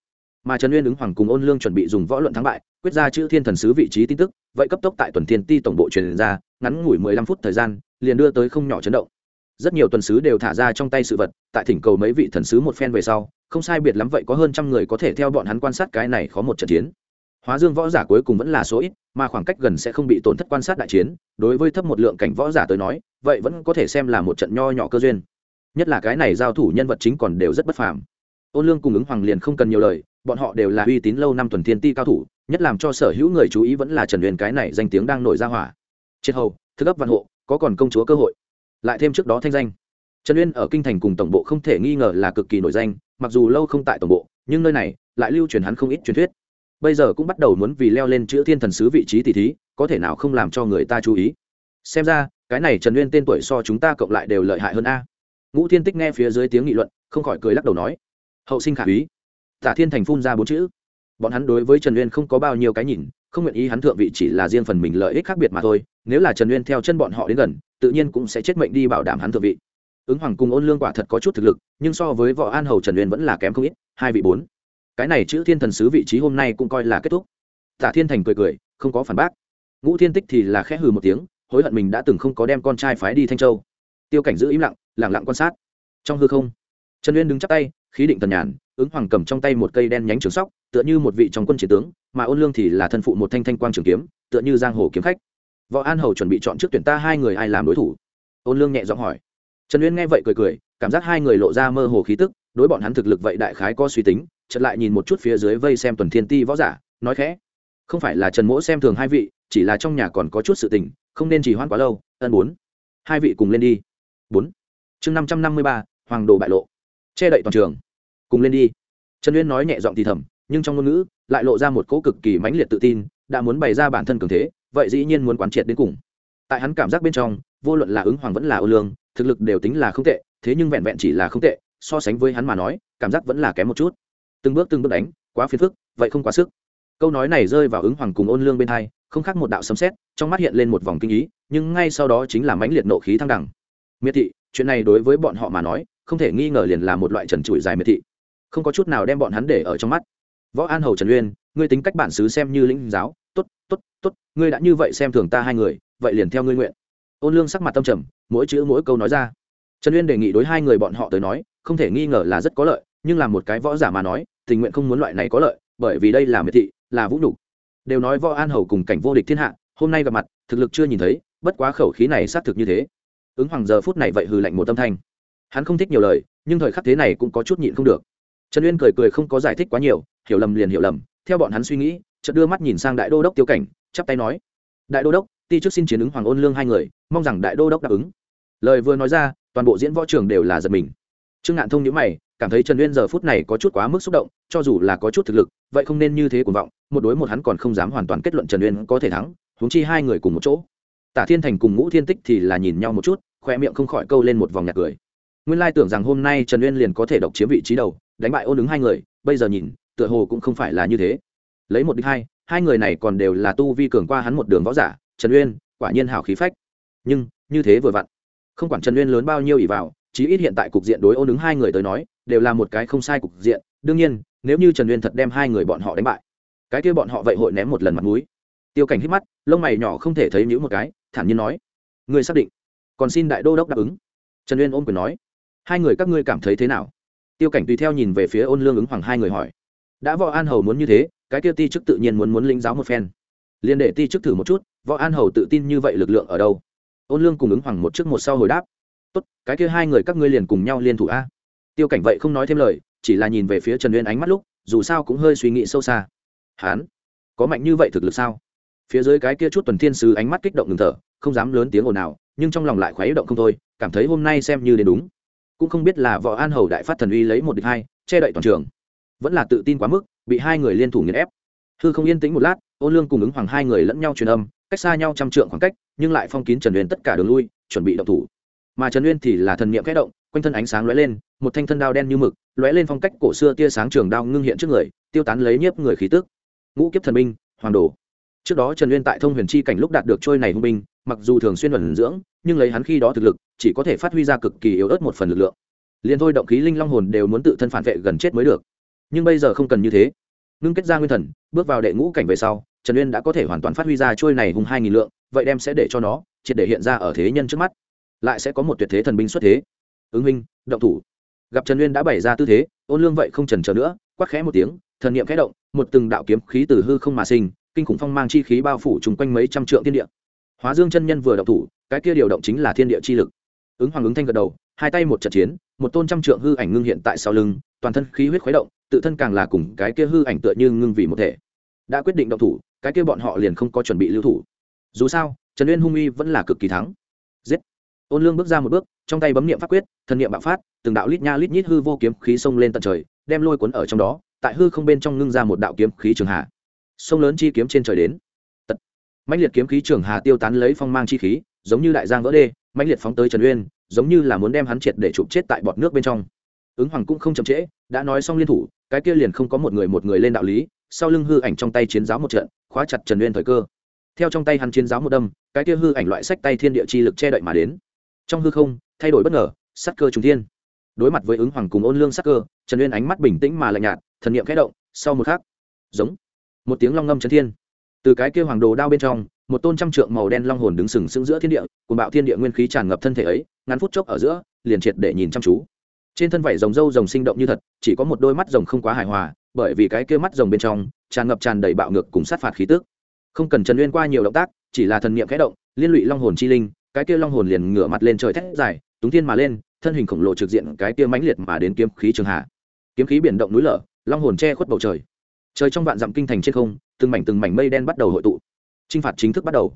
Mà trần Nguyên ứng hoàng cùng ôn lương chuẩn bị dùng võ luận thắng bại, quyết ra chữ thiên thần sứ vị trí tin tức, vậy cấp tốc tại tuần thiên ti tổng bộ truyền ra, ngắn ngủi mười lăm phút thời gian, liền đưa tới không nhỏ chấn động rất nhiều tuần sứ đều thả ra trong tay sự vật, tại thỉnh cầu mấy vị thần sứ một phen về sau, không sai biệt lắm vậy có hơn trăm người có thể theo bọn hắn quan sát cái này khó một trận chiến. Hóa dương võ giả cuối cùng vẫn là số ít, mà khoảng cách gần sẽ không bị tổn thất quan sát đại chiến, đối với thấp một lượng cảnh võ giả tới nói, vậy vẫn có thể xem là một trận nho nhỏ cơ duyên. Nhất là cái này giao thủ nhân vật chính còn đều rất bất phàm. Ôn lương cùng ứng hoàng liền không cần nhiều lời, bọn họ đều là uy tín lâu năm tuần thiên ti cao thủ, nhất làm cho sở hữu người chú ý vẫn là trần huyền cái này danh tiếng đang nổi ra hỏa. Triệt hầu, thức ấp văn hộ, có còn công chúa cơ hội lại thêm trước đó thanh danh. Trần uyên ở kinh thành cùng tổng bộ không thể nghi ngờ là cực kỳ nổi danh, mặc dù lâu không tại tổng bộ, nhưng nơi này lại lưu truyền hắn không ít truyền thuyết. Bây giờ cũng bắt đầu muốn vì leo lên chữ thiên thần sứ vị trí tỷ thí, có thể nào không làm cho người ta chú ý. Xem ra, cái này trần uyên tên tuổi so chúng ta cộng lại đều lợi hại hơn a. Ngũ thiên tích nghe phía dưới tiếng nghị luận, không khỏi cười lắc đầu nói, hậu sinh khả úy. Tả thiên thành phun ra bốn chữ. Bọn hắn đối với trần uyên không có bao nhiêu cái nhìn, không nguyện ý hắn thượng vị chỉ là riêng phần mình lợi ích khác biệt mà thôi, nếu là trần uyên theo chân bọn họ đến gần tự nhiên cũng sẽ chết mệnh đi bảo đảm hắn thượng vị. Ứng hoàng cùng ôn lương quả thật có chút thực lực, nhưng so với võ an hầu trần uyên vẫn là kém không ít, hai vị bốn. Cái này chữ thiên thần sứ vị trí hôm nay cũng coi là kết thúc. Tả thiên thành cười cười, không có phản bác. Ngũ thiên tích thì là khẽ hừ một tiếng, hối hận mình đã từng không có đem con trai phái đi thanh châu. Tiêu cảnh giữ im lặng lẳng lặng quan sát. Trong hư không, trần uyên đứng chắp tay, khí định tần nhàn, ứng hoàng cầm trong tay một cây đen nhánh trường sóc, tựa như một vị trong quân chiến tướng, mà ôn lương thì là thân phụ một thanh thanh quang trường kiếm, tựa như giang hồ kiếm khách võ an hầu chuẩn bị chọn trước tuyển ta hai người ai làm đối thủ? Ôn lương nhẹ giọng hỏi. Trần uyên nghe vậy cười cười, cảm giác hai người lộ ra mơ hồ khí tức, đối bọn hắn thực lực vậy đại khái có suy tính chật lại nhìn một chút phía dưới vây xem tuần thiên ti võ giả, nói khẽ. Không phải là trần mỗ xem thường hai vị, chỉ là trong nhà còn có chút sự tình, không nên chỉ hoãn quá lâu, ân bốn. Hai vị cùng lên đi. Bốn. Chương năm trăm năm mươi ba, hoàng đồ bại lộ. Che đậy toàn trường. Cùng lên đi. Trần uyên nói nhẹ giọng thì thầm, nhưng trong ngôn ngữ lại lộ ra một cỗ cực kỳ mãnh liệt tự tin, đã muốn bày ra bản thân cường thế vậy dĩ nhiên muốn quán triệt đến cùng. Tại hắn cảm giác bên trong, vô luận là ứng hoàng vẫn là ô lương, thực lực đều tính là không tệ, thế nhưng vẹn vẹn chỉ là không tệ, so sánh với hắn mà nói, cảm giác vẫn là kém một chút. Từng bước từng bước đánh, quá phiền phức, vậy không quá sức. Câu nói này rơi vào ứng hoàng cùng ôn lương bên hai, không khác một đạo sấm xét trong mắt hiện lên một vòng kinh ý, nhưng ngay sau đó chính là mãnh liệt nộ khí thăng đẳng. Miệt thị, chuyện này đối với bọn họ mà nói, không thể nghi ngờ liền là một loại trần trụi dài miệt thị. Không có chút nào đem bọn hắn để ở trong mắt. Võ an hầu trần uyên, ngươi tính cách bản xứ xem như lĩnh giáo tốt tốt, ngươi đã như vậy xem thường ta hai người, vậy liền theo ngươi nguyện. Ôn lương sắc mặt tâm trầm, mỗi chữ mỗi câu nói ra. Trần uyên đề nghị đối hai người bọn họ tới nói, không thể nghi ngờ là rất có lợi, nhưng là một cái võ giả mà nói, tình nguyện không muốn loại này có lợi, bởi vì đây là miệt thị, là vũ nhục. Đều nói võ an hầu cùng cảnh vô địch thiên hạ, hôm nay gặp mặt, thực lực chưa nhìn thấy, bất quá khẩu khí này xác thực như thế. Ứng hoàng giờ phút này vậy hừ lạnh một tâm thanh. Hắn không thích nhiều lời, nhưng thời khắc thế này cũng có chút nhịn không được. Trần uyên cười cười không có giải thích quá nhiều, hiểu lầm liền hiểu lầm, theo bọn hắn suy nghĩ chợt đưa mắt nhìn sang đại đô đốc tiêu cảnh, chắp tay nói, đại đô đốc, ti trước xin chiến ứng hoàng ôn lương hai người, mong rằng đại đô đốc đáp ứng. Lời vừa nói ra, toàn bộ diễn võ trường đều là giật mình. Trương ngạn thông nhữ mày, cảm thấy trần uyên giờ phút này có chút quá mức xúc động, cho dù là có chút thực lực, vậy không nên như thế cuồng vọng, một đối một hắn còn không dám hoàn toàn kết luận trần uyên có thể thắng, huống chi hai người cùng một chỗ. Tả thiên thành cùng ngũ thiên tích thì là nhìn nhau một chút, khoe miệng không khỏi câu lên một vòng nhạc cười. Nguyên lai tưởng rằng hôm nay trần uyên liền có thể độc chiếm vị trí đầu, đánh bại ôn ứng hai người, bây giờ nhìn, tựa hồ cũng không phải là như thế lấy một đích hai hai người này còn đều là tu vi cường qua hắn một đường võ giả, trần uyên, quả nhiên hào khí phách. Nhưng, như thế vừa vặn, không quản trần uyên lớn bao nhiêu ỷ vào, chí ít hiện tại cục diện đối ôn ứng hai người tới nói, đều là một cái không sai cục diện. Đương nhiên, nếu như trần uyên thật đem hai người bọn họ đánh bại, cái kia bọn họ vậy hội ném một lần mặt mũi. Tiêu cảnh hít mắt, lông mày nhỏ không thể thấy nhữ một cái, thản nhiên nói người xác định? Còn xin đại đô đốc đáp ứng. Trần uyên ôm quyền nói, hai người các ngươi cảm thấy thế nào? Tiêu cảnh tùy theo nhìn về phía ôn lương ứng hoàng hai người hỏi, đã võ an hầu muốn như thế cái kia ti chức tự nhiên muốn muốn linh giáo một phen. Liên để ti chức thử một chút, võ an hầu tự tin như vậy lực lượng ở đâu? Ôn lương cùng ứng hoàng một trước một sau hồi đáp. Tốt, cái kia hai người các ngươi liền cùng nhau liên thủ a. Tiêu cảnh vậy không nói thêm lời, chỉ là nhìn về phía trần uyên ánh mắt lúc, dù sao cũng hơi suy nghĩ sâu xa. Hán, có mạnh như vậy thực lực sao? Phía dưới cái kia chút tuần thiên sứ ánh mắt kích động ngừng thở, không dám lớn tiếng ồn nào nhưng trong lòng lại khoái động không thôi, cảm thấy hôm nay xem như đến đúng. Cũng không biết là võ an hầu đại phát thần uy lấy một địch hai, che đậy toàn trường. Vẫn là tự tin quá mức bị hai người liên thủ nghiền ép. Hư không yên tĩnh một lát, ôn lương cùng ứng hoàng hai người lẫn nhau truyền âm, cách xa nhau trăm trượng khoảng cách, nhưng lại phong kín trần uyên tất cả đường lui, chuẩn bị động thủ. Mà trần uyên thì là thần niệm kẽ động, quanh thân ánh sáng lóe lên, một thanh thân đao đen như mực, lóe lên phong cách cổ xưa tia sáng trường đao ngưng hiện trước người, tiêu tán lấy nhiếp người khí tức. Ngũ kiếp thần binh, hoàng đồ. Trước đó trần uyên tại thông huyền chi cảnh lúc đạt được trôi này hung binh, mặc dù thường xuyên ẩn dưỡng, nhưng lấy hắn khi đó thực lực, chỉ có thể phát huy ra cực kỳ yếu ớt một phần lực lượng. Liền thôi động khí linh long hồn đều muốn tự thân phản vệ gần chết mới được nhưng bây giờ không cần như thế. Ngưng kết ra nguyên thần, bước vào đệ ngũ cảnh về sau, trần uyên đã có thể hoàn toàn phát huy ra trôi này hùng hai nghìn lượng, vậy đem sẽ để cho nó triệt để hiện ra ở thế nhân trước mắt. Lại sẽ có một tuyệt thế thần binh xuất thế. Ứng minh, động thủ. Gặp trần uyên đã bày ra tư thế, ôn lương vậy không trần chờ nữa quắc khẽ một tiếng, thần niệm khẽ động, một từng đạo kiếm khí từ hư không mà sinh, kinh khủng phong mang chi khí bao phủ chung quanh mấy trăm trượng thiên địa. Hóa dương chân nhân vừa động thủ, cái kia điều động chính là thiên địa chi lực. Ứng hoàng ứng thanh gật đầu, hai tay một trận chiến một tôn trăm trượng hư ảnh ngưng hiện tại sau lưng, toàn thân khí huyết khuấy động, tự thân càng là cùng cái kia hư ảnh tựa như ngưng vì một thể. Đã quyết định động thủ, cái kia bọn họ liền không có chuẩn bị lưu thủ. Dù sao, trần uyên hung uy vẫn là cực kỳ thắng. Giết! Ôn lương bước ra một bước, trong tay bấm niệm pháp quyết thần niệm bạo phát, từng đạo lít nha lít nhít hư vô kiếm khí xông lên tận trời, đem lôi cuốn ở trong đó, tại hư không bên trong ngưng ra một đạo kiếm khí trường hạ sông lớn chi kiếm trên trời đến. Tật! Mãnh liệt kiếm khí trường hà tiêu tán lấy phong mang chi khí, giống như đại giang vỡ đê, mãnh liệt phóng tới trần uyên giống như là muốn đem hắn triệt để chụp chết tại bọt nước bên trong. Ứng hoàng cũng không chậm trễ, đã nói xong liên thủ, cái kia liền không có một người một người lên đạo lý, sau lưng hư ảnh trong tay chiến giáo một trận, khóa chặt trần uyên thời cơ. Theo trong tay hắn chiến giáo một đâm, cái kia hư ảnh loại sách tay thiên địa chi lực che đậy mà đến. Trong hư không, thay đổi bất ngờ, sắc cơ trùng thiên. Đối mặt với ứng hoàng cùng ôn lương sắc cơ, trần uyên ánh mắt bình tĩnh mà lạnh nhạt, thần niệm khẽ động, sau một khắc, giống, một tiếng long ngâm trấn thiên. Từ cái kia hoàng đồ đao bên trong một tôn trăm trượng màu đen long hồn đứng sừng sững giữa thiên địa cùng bạo thiên địa nguyên khí tràn ngập thân thể ấy, ngắn phút chốc ở giữa, liền triệt để nhìn chăm chú. Trên thân vảy rồng râu rồng sinh động như thật, chỉ có một đôi mắt rồng không quá hài hòa, bởi vì cái kia mắt rồng bên trong, tràn ngập tràn đầy bạo ngược cùng sát phạt khí tức. Không cần trần uyên qua nhiều động tác, chỉ là thần niệm khẽ động, liên lụy long hồn chi linh, cái kia long hồn liền ngửa mặt lên trời thét dài, túng thiên mà lên, thân hình khổng lồ trực diện cái kia mãnh liệt mà đến kiếm khí trường hạ. Kiếm khí biển động núi lở, long hồn che khuất bầu trời. Trời trong vạn dặm kinh thành trên không, từng mảnh từng mảnh mây đen bắt đầu hội tụ t phạt chính thức bắt đầu.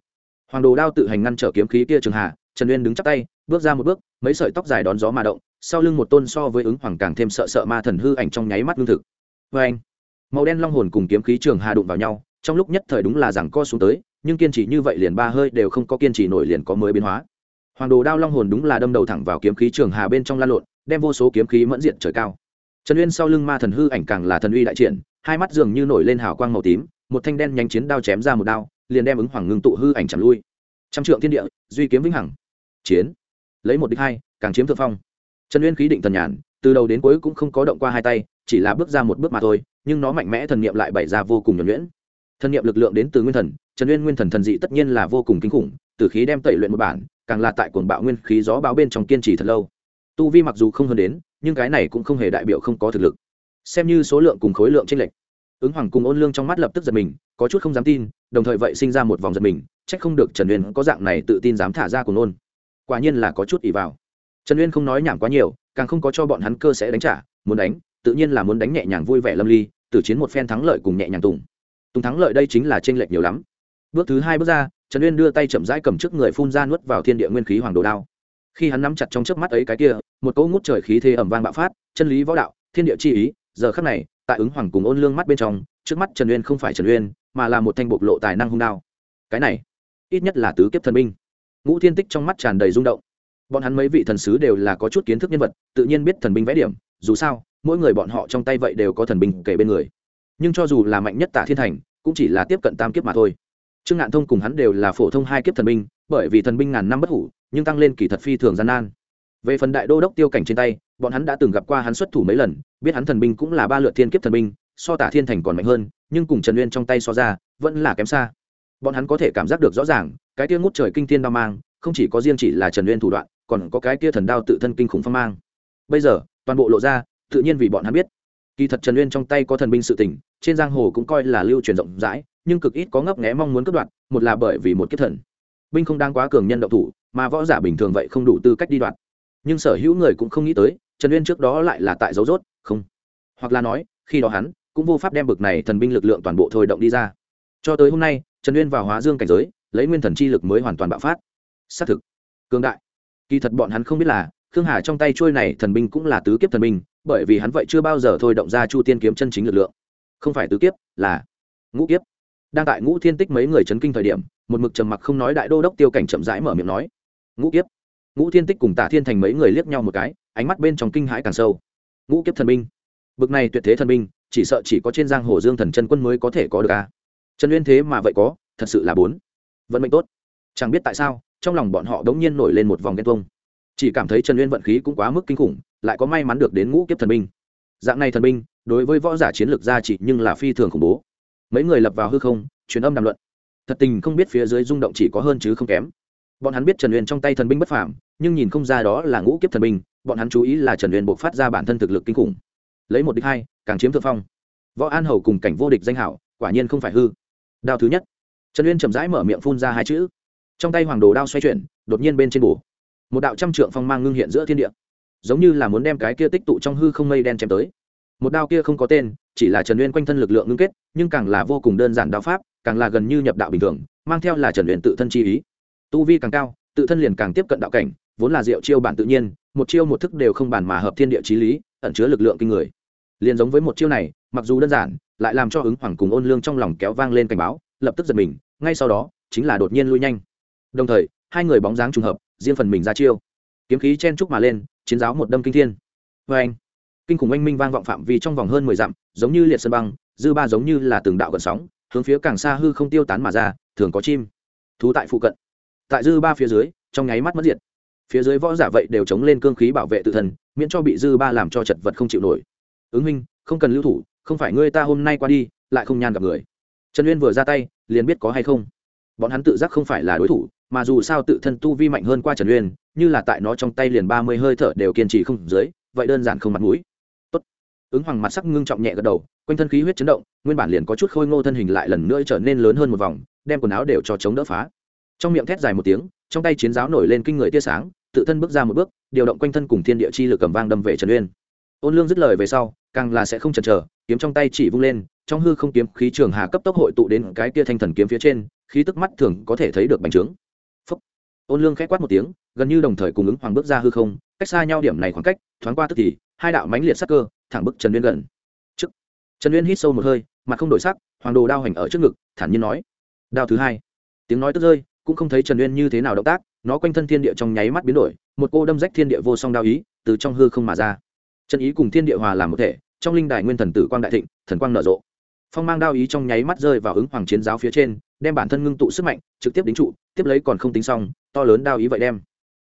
Hoàng đồ đao tự hành ngăn trở kiếm khí kia trường Hà, trần uyên đứng chắc tay bước ra một bước mấy sợi tóc dài đón gió mà động sau lưng một tôn so với ứng hoàng càng thêm sợ sợ ma thần hư ảnh trong nháy mắt lương thực. Vê anh màu đen long hồn cùng kiếm khí trường hà đụng vào nhau trong lúc nhất thời đúng là rằng co xuống tới nhưng kiên trì như vậy liền ba hơi đều không có kiên trì nổi liền có mới biến hóa. Hoàng đồ đao long hồn đúng là đâm đầu thẳng vào kiếm khí trường hà bên trong lan lộn đem vô số kiếm khí mẫn diện trời cao. Trần uyên sau lưng ma thần hư ảnh càng là thần uy đại triển hai mắt dường như nổi lên hào quang màu tím một thanh đen nhanh chiến đao chém ra một đao liền đem ứng hoàng ngưng tụ hư ảnh chạm lui. Trăm trượng thiên địa, duy kiếm vĩnh hằng. Chiến. Lấy một đích hai, càng chiếm thượng phong. Trần uyên khí định thần nhàn, từ đầu đến cuối cũng không có động qua hai tay, chỉ là bước ra một bước mà thôi, nhưng nó mạnh mẽ thần niệm lại bày ra vô cùng nhuẩn nhuyễn. Thần niệm lực lượng đến từ nguyên thần, trần uyên nguyên thần thần dị tất nhiên là vô cùng kinh khủng, từ khí đem tẩy luyện một bản, càng là tại cuồng bạo nguyên khí gió báo bên trong kiên trì thật lâu. Tu vi mặc dù không hơn đến, nhưng cái này cũng không hề đại biểu không có thực lực. Xem như số lượng cùng khối lượng chênh lệch ứng hoàng cùng ôn lương trong mắt lập tức giật mình, có chút không dám tin, đồng thời vậy sinh ra một vòng giật mình trách không được trần uyên có dạng này tự tin dám thả ra của nôn quả nhiên là có chút ỉ vào. Trần uyên không nói nhảm quá nhiều, càng không có cho bọn hắn cơ sẽ đánh trả, muốn đánh, tự nhiên là muốn đánh nhẹ nhàng vui vẻ lâm ly từ chiến một phen thắng lợi cùng nhẹ nhàng tùng. Tùng thắng lợi đây chính là tranh lệch nhiều lắm. Bước thứ hai bước ra, trần uyên đưa tay chậm rãi cầm trước người phun ra nuốt vào thiên địa nguyên khí hoàng đồ đao. Khi hắn nắm chặt trong trước mắt ấy cái kia, một cỗ ngút trời khí thế ẩm vang bạo phát, chân lý võ đạo, thiên địa chi ý, giờ khắc này tại ứng hoàng cùng ôn lương mắt bên trong, trước mắt trần uyên không phải trần uyên, mà là một thanh bộc lộ tài năng hung đao. Cái này, ít nhất là tứ kiếp thần binh. Ngũ thiên tích trong mắt tràn đầy rung động. Bọn hắn mấy vị thần sứ đều là có chút kiến thức nhân vật, tự nhiên biết thần binh vẽ điểm, dù sao, mỗi người bọn họ trong tay vậy đều có thần binh kể bên người. Nhưng cho dù là mạnh nhất tả thiên thành, cũng chỉ là tiếp cận tam kiếp mà thôi. Trương ngạn thông cùng hắn đều là phổ thông hai kiếp thần binh, bởi vì thần binh ngàn năm bất hủ, nhưng tăng lên kỳ thật phi thường gian nan về phần đại đô đốc tiêu cảnh trên tay, bọn hắn đã từng gặp qua hắn xuất thủ mấy lần, biết hắn thần binh cũng là ba lượt thiên kiếp thần binh, so tả thiên thành còn mạnh hơn, nhưng cùng trần uyên trong tay so ra, vẫn là kém xa. Bọn hắn có thể cảm giác được rõ ràng, cái tia ngút trời kinh thiên đao mang, không chỉ có riêng chỉ là trần uyên thủ đoạn, còn có cái tia thần đao tự thân kinh khủng phong mang. Bây giờ, toàn bộ lộ ra, tự nhiên vì bọn hắn biết. Kỳ thật trần uyên trong tay có thần binh sự tình, trên giang hồ cũng coi là lưu truyền rộng rãi, nhưng cực ít có ngấp nghé mong muốn cướp đoạt một là bởi vì một kiếp thần. Binh không đang quá cường nhân động thủ, mà võ giả bình thường vậy không đủ tư cách đi đoạt nhưng sở hữu người cũng không nghĩ tới, trần uyên trước đó lại là tại dấu rốt, không. Hoặc là nói, khi đó hắn cũng vô pháp đem bực này thần binh lực lượng toàn bộ thôi động đi ra. Cho tới hôm nay, trần uyên vào hóa dương cảnh giới, lấy nguyên thần chi lực mới hoàn toàn bạo phát. Xác thực cương đại. Kỳ thật bọn hắn không biết là, khương hà trong tay trôi này thần binh cũng là tứ kiếp thần binh, bởi vì hắn vậy chưa bao giờ thôi động ra chu tiên kiếm chân chính lực lượng. Không phải tứ kiếp, là ngũ kiếp. Đang tại ngũ thiên tích mấy người chấn kinh thời điểm, một mực trầm mặc không nói đại đô đốc tiêu cảnh chậm rãi mở miệng nói, ngũ kiếp? Ngũ thiên tích cùng tả thiên thành mấy người liếc nhau một cái, ánh mắt bên trong kinh hãi càng sâu. Ngũ kiếp thần binh. Bực này tuyệt thế thần binh, chỉ sợ chỉ có trên giang hồ dương thần chân quân mới có thể có được a. À? trần uyên thế mà vậy có, thật sự là bốn. Vận mệnh tốt. Chẳng biết tại sao, trong lòng bọn họ đống nhiên nổi lên một vòng ghen tuông. Chỉ cảm thấy trần uyên vận khí cũng quá mức kinh khủng, lại có may mắn được đến ngũ kiếp thần binh. Dạng này thần binh, đối với võ giả chiến lược gia trị nhưng là phi thường khủng bố. Mấy người lập vào hư không, truyền âm đàm luận. Thật tình không biết phía dưới rung động chỉ có hơn chứ không kém bọn hắn biết trần uyên trong tay thần binh bất phàm, nhưng nhìn không ra đó là ngũ kiếp thần binh, bọn hắn chú ý là trần uyên buộc phát ra bản thân thực lực kinh khủng. Lấy một đích hai, càng chiếm thượng phong. Võ an hầu cùng cảnh vô địch danh hảo, quả nhiên không phải hư. Đao thứ nhất. Trần uyên chậm rãi mở miệng phun ra hai chữ. Trong tay hoàng đồ đao xoay chuyển, đột nhiên bên trên bù một đạo trăm trượng phong mang ngưng hiện giữa thiên địa. Giống như là muốn đem cái kia tích tụ trong hư không mây đen chém tới. Một đao kia không có tên, chỉ là trần uyên quanh thân lực lượng ngưng kết, nhưng càng là vô cùng đơn giản đao pháp, càng là gần như nhập đạo bình thường, mang theo là trần uyên tự thân chi ý tu vi càng cao, tự thân liền càng tiếp cận đạo cảnh, vốn là diệu chiêu bản tự nhiên, một chiêu một thức đều không bản mà hợp thiên địa trí lý, ẩn chứa lực lượng kinh người. Liền giống với một chiêu này, mặc dù đơn giản, lại làm cho ứng hoàng cùng ôn lương trong lòng kéo vang lên cảnh báo, lập tức giật mình, ngay sau đó, chính là đột nhiên lui nhanh. Đồng thời, hai người bóng dáng trùng hợp, riêng phần mình ra chiêu. Kiếm khí chen trúc mà lên, chiến giáo một đâm kinh thiên. Vê anh, kinh khủng oanh minh vang vọng phạm vi trong vòng hơn mười dặm, giống như liệt sơn băng, dư ba giống như là từng đạo gần sóng, hướng phía càng xa hư không tiêu tán mà ra, thường có chim thú tại phụ cận tại dư ba phía dưới, trong nháy mắt mất diệt. Phía dưới võ giả vậy đều chống lên cương khí bảo vệ tự thân, miễn cho bị dư ba làm cho chật vật không chịu nổi. Ứng minh không cần lưu thủ, không phải ngươi ta hôm nay qua đi, lại không nhan gặp người. Trần uyên vừa ra tay, liền biết có hay không. Bọn hắn tự giác không phải là đối thủ, mà dù sao tự thân tu vi mạnh hơn qua trần uyên, như là tại nó trong tay liền ba mươi hơi thở đều kiên trì không dưới, vậy đơn giản không mặt mũi. Tốt. ứng hoàng mặt sắc ngưng trọng nhẹ gật đầu, quanh thân khí huyết chấn động, nguyên bản liền có chút khôi ngô thân hình lại lần nữa trở nên lớn hơn một vòng, đem quần áo đều cho chống đỡ phá trong miệng thét dài một tiếng, trong tay chiến giáo nổi lên kinh người tia sáng, tự thân bước ra một bước, điều động quanh thân cùng thiên địa chi lực cầm vang đâm về trần uyên. Ôn lương dứt lời về sau, càng là sẽ không chần chờ, kiếm trong tay chỉ vung lên, trong hư không kiếm khí trường hà cấp tốc hội tụ đến cái tia thanh thần kiếm phía trên, khí tức mắt thường có thể thấy được bành trướng. Phúc. ôn lương khẽ quát một tiếng, gần như đồng thời cùng ứng hoàng bước ra hư không, cách xa nhau điểm này khoảng cách, thoáng qua tức thì, hai đạo mánh liệt sắc cơ, thẳng bức trần uyên gần. Trước. Trần uyên hít sâu một hơi, mặt không đổi sắc, hoàng đồ đao hành ở trước ngực, thản nhiên nói. Đao thứ hai. Tiếng nói tức rơi cũng không thấy trần uyên như thế nào động tác, nó quanh thân thiên địa trong nháy mắt biến đổi, một cô đâm rách thiên địa vô song đao ý từ trong hư không mà ra. Chân ý cùng thiên địa hòa làm một thể, trong linh đài nguyên thần tử quang đại thịnh, thần quang nở rộ. Phong mang đao ý trong nháy mắt rơi vào ứng hoàng chiến giáo phía trên, đem bản thân ngưng tụ sức mạnh, trực tiếp đính trụ, tiếp lấy còn không tính xong, to lớn đao ý vậy đem.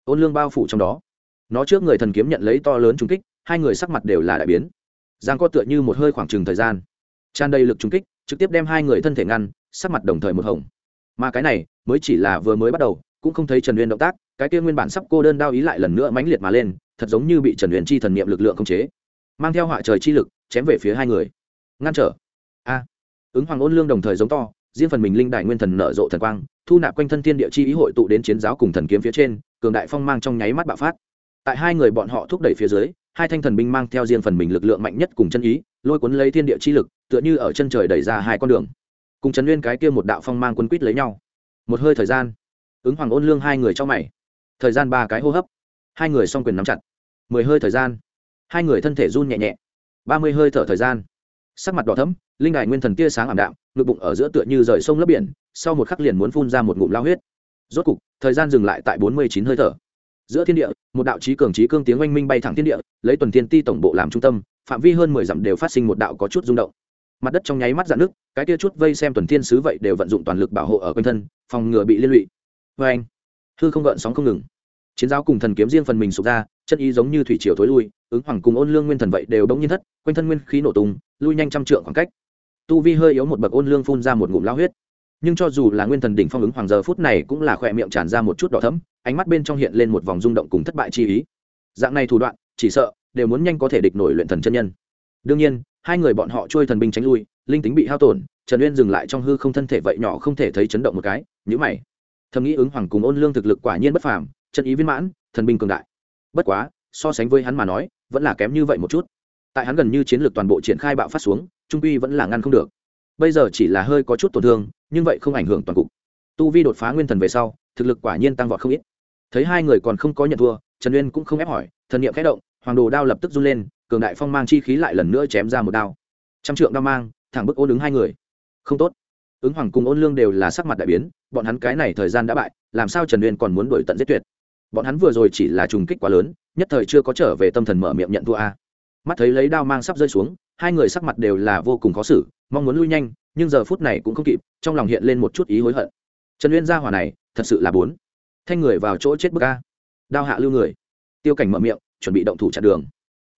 Ôn lương bao phủ trong đó. Nó trước người thần kiếm nhận lấy to lớn trung kích, hai người sắc mặt đều là đại biến. Giang có tựa như một hơi khoảng trừng thời gian. Tràn đầy lực trung kích, trực tiếp đem hai người thân thể ngăn, sắc mặt đồng thời một hồng mà cái này mới chỉ là vừa mới bắt đầu, cũng không thấy trần uyên động tác, cái kia nguyên bản sắp cô đơn đao ý lại lần nữa mãnh liệt mà lên, thật giống như bị trần Uyên chi thần niệm lực lượng khống chế, mang theo họa trời chi lực, chém về phía hai người. Ngăn trở. A. Ứng hoàng ôn lương đồng thời giống to, riêng phần mình linh đại nguyên thần nở rộ thần quang, thu nạp quanh thân thiên địa chi ý hội tụ đến chiến giáo cùng thần kiếm phía trên, cường đại phong mang trong nháy mắt bạo phát. Tại hai người bọn họ thúc đẩy phía dưới, hai thanh thần binh mang theo riêng phần mình lực lượng mạnh nhất cùng chân ý, lôi cuốn lấy thiên địa chi lực, tựa như ở chân trời đẩy ra hai con đường cùng trấn nguyên cái kia một đạo phong mang quân quýt lấy nhau một hơi thời gian ứng hoàng ôn lương hai người trong mày thời gian ba cái hô hấp hai người song quyền nắm chặt mười hơi thời gian hai người thân thể run nhẹ nhẹ ba mươi hơi thở thời gian sắc mặt đỏ thấm linh đại nguyên thần tia sáng ảm đạm ngực bụng ở giữa tựa như rời sông lấp biển sau một khắc liền muốn phun ra một ngụm lao huyết rốt cục thời gian dừng lại tại bốn mươi chín hơi thở giữa thiên địa một đạo trí cường trí cương tiếng oanh minh bay thẳng thiên địa lấy tuần thiên ti tổng bộ làm trung tâm phạm vi hơn mười dặm đều phát sinh một đạo có chút rung động mặt đất trong nháy mắt dạn nước, cái tia chút vây xem tuần thiên sứ vậy đều vận dụng toàn lực bảo hộ ở quanh thân, phòng ngừa bị liên lụy. Vê anh, hư không gợn sóng không ngừng. Chiến giáo cùng thần kiếm riêng phần mình sụp ra, chân ý giống như thủy triều thối lui, ứng hoàng cùng ôn lương nguyên thần vậy đều đống nhiên thất, quanh thân nguyên khí nổ tung, lui nhanh trăm trượng khoảng cách. Tu vi hơi yếu một bậc ôn lương phun ra một ngụm lao huyết. Nhưng cho dù là nguyên thần đỉnh phong ứng hoàng giờ phút này cũng là khỏe miệng tràn ra một chút đỏ thấm ánh mắt bên trong hiện lên một vòng rung động cùng thất bại chi ý. Dạng này thủ đoạn, chỉ sợ, đều muốn nhanh có thể địch nổi luyện thần chân nhân. Đương nhiên hai người bọn họ trôi thần binh tránh lui, linh tính bị hao tổn, trần uyên dừng lại trong hư không thân thể vậy nhỏ không thể thấy chấn động một cái nhữ mày. Thầm nghĩ ứng hoàng cùng ôn lương thực lực quả nhiên bất phàm, chân ý viên mãn, thần binh cường đại. Bất quá, so sánh với hắn mà nói, vẫn là kém như vậy một chút. Tại hắn gần như chiến lược toàn bộ triển khai bạo phát xuống, trung quy vẫn là ngăn không được. Bây giờ chỉ là hơi có chút tổn thương, nhưng vậy không ảnh hưởng toàn cục. Tu vi đột phá nguyên thần về sau, thực lực quả nhiên tăng vọt không ít. Thấy hai người còn không có nhận thua, trần uyên cũng không ép hỏi, thần niệm khẽ động, hoàng đồ đao lập tức run lên cường đại phong mang chi khí lại lần nữa chém ra một đao. Trăm trượng đao mang, thẳng bức ôn ứng hai người. Không tốt. Ứng hoàng cùng ôn lương đều là sắc mặt đại biến, bọn hắn cái này thời gian đã bại, làm sao trần uyên còn muốn đổi tận giết tuyệt? Bọn hắn vừa rồi chỉ là trùng kích quá lớn, nhất thời chưa có trở về tâm thần mở miệng nhận thua a. Mắt thấy lấy đao mang sắp rơi xuống, hai người sắc mặt đều là vô cùng khó xử, mong muốn lui nhanh, nhưng giờ phút này cũng không kịp, trong lòng hiện lên một chút ý hối hận. Trần uyên ra hỏa này, thật sự là bốn. Thanh người vào chỗ chết bức a. Đao hạ lưu người. Tiêu cảnh mở miệng, chuẩn bị động thủ chặn đường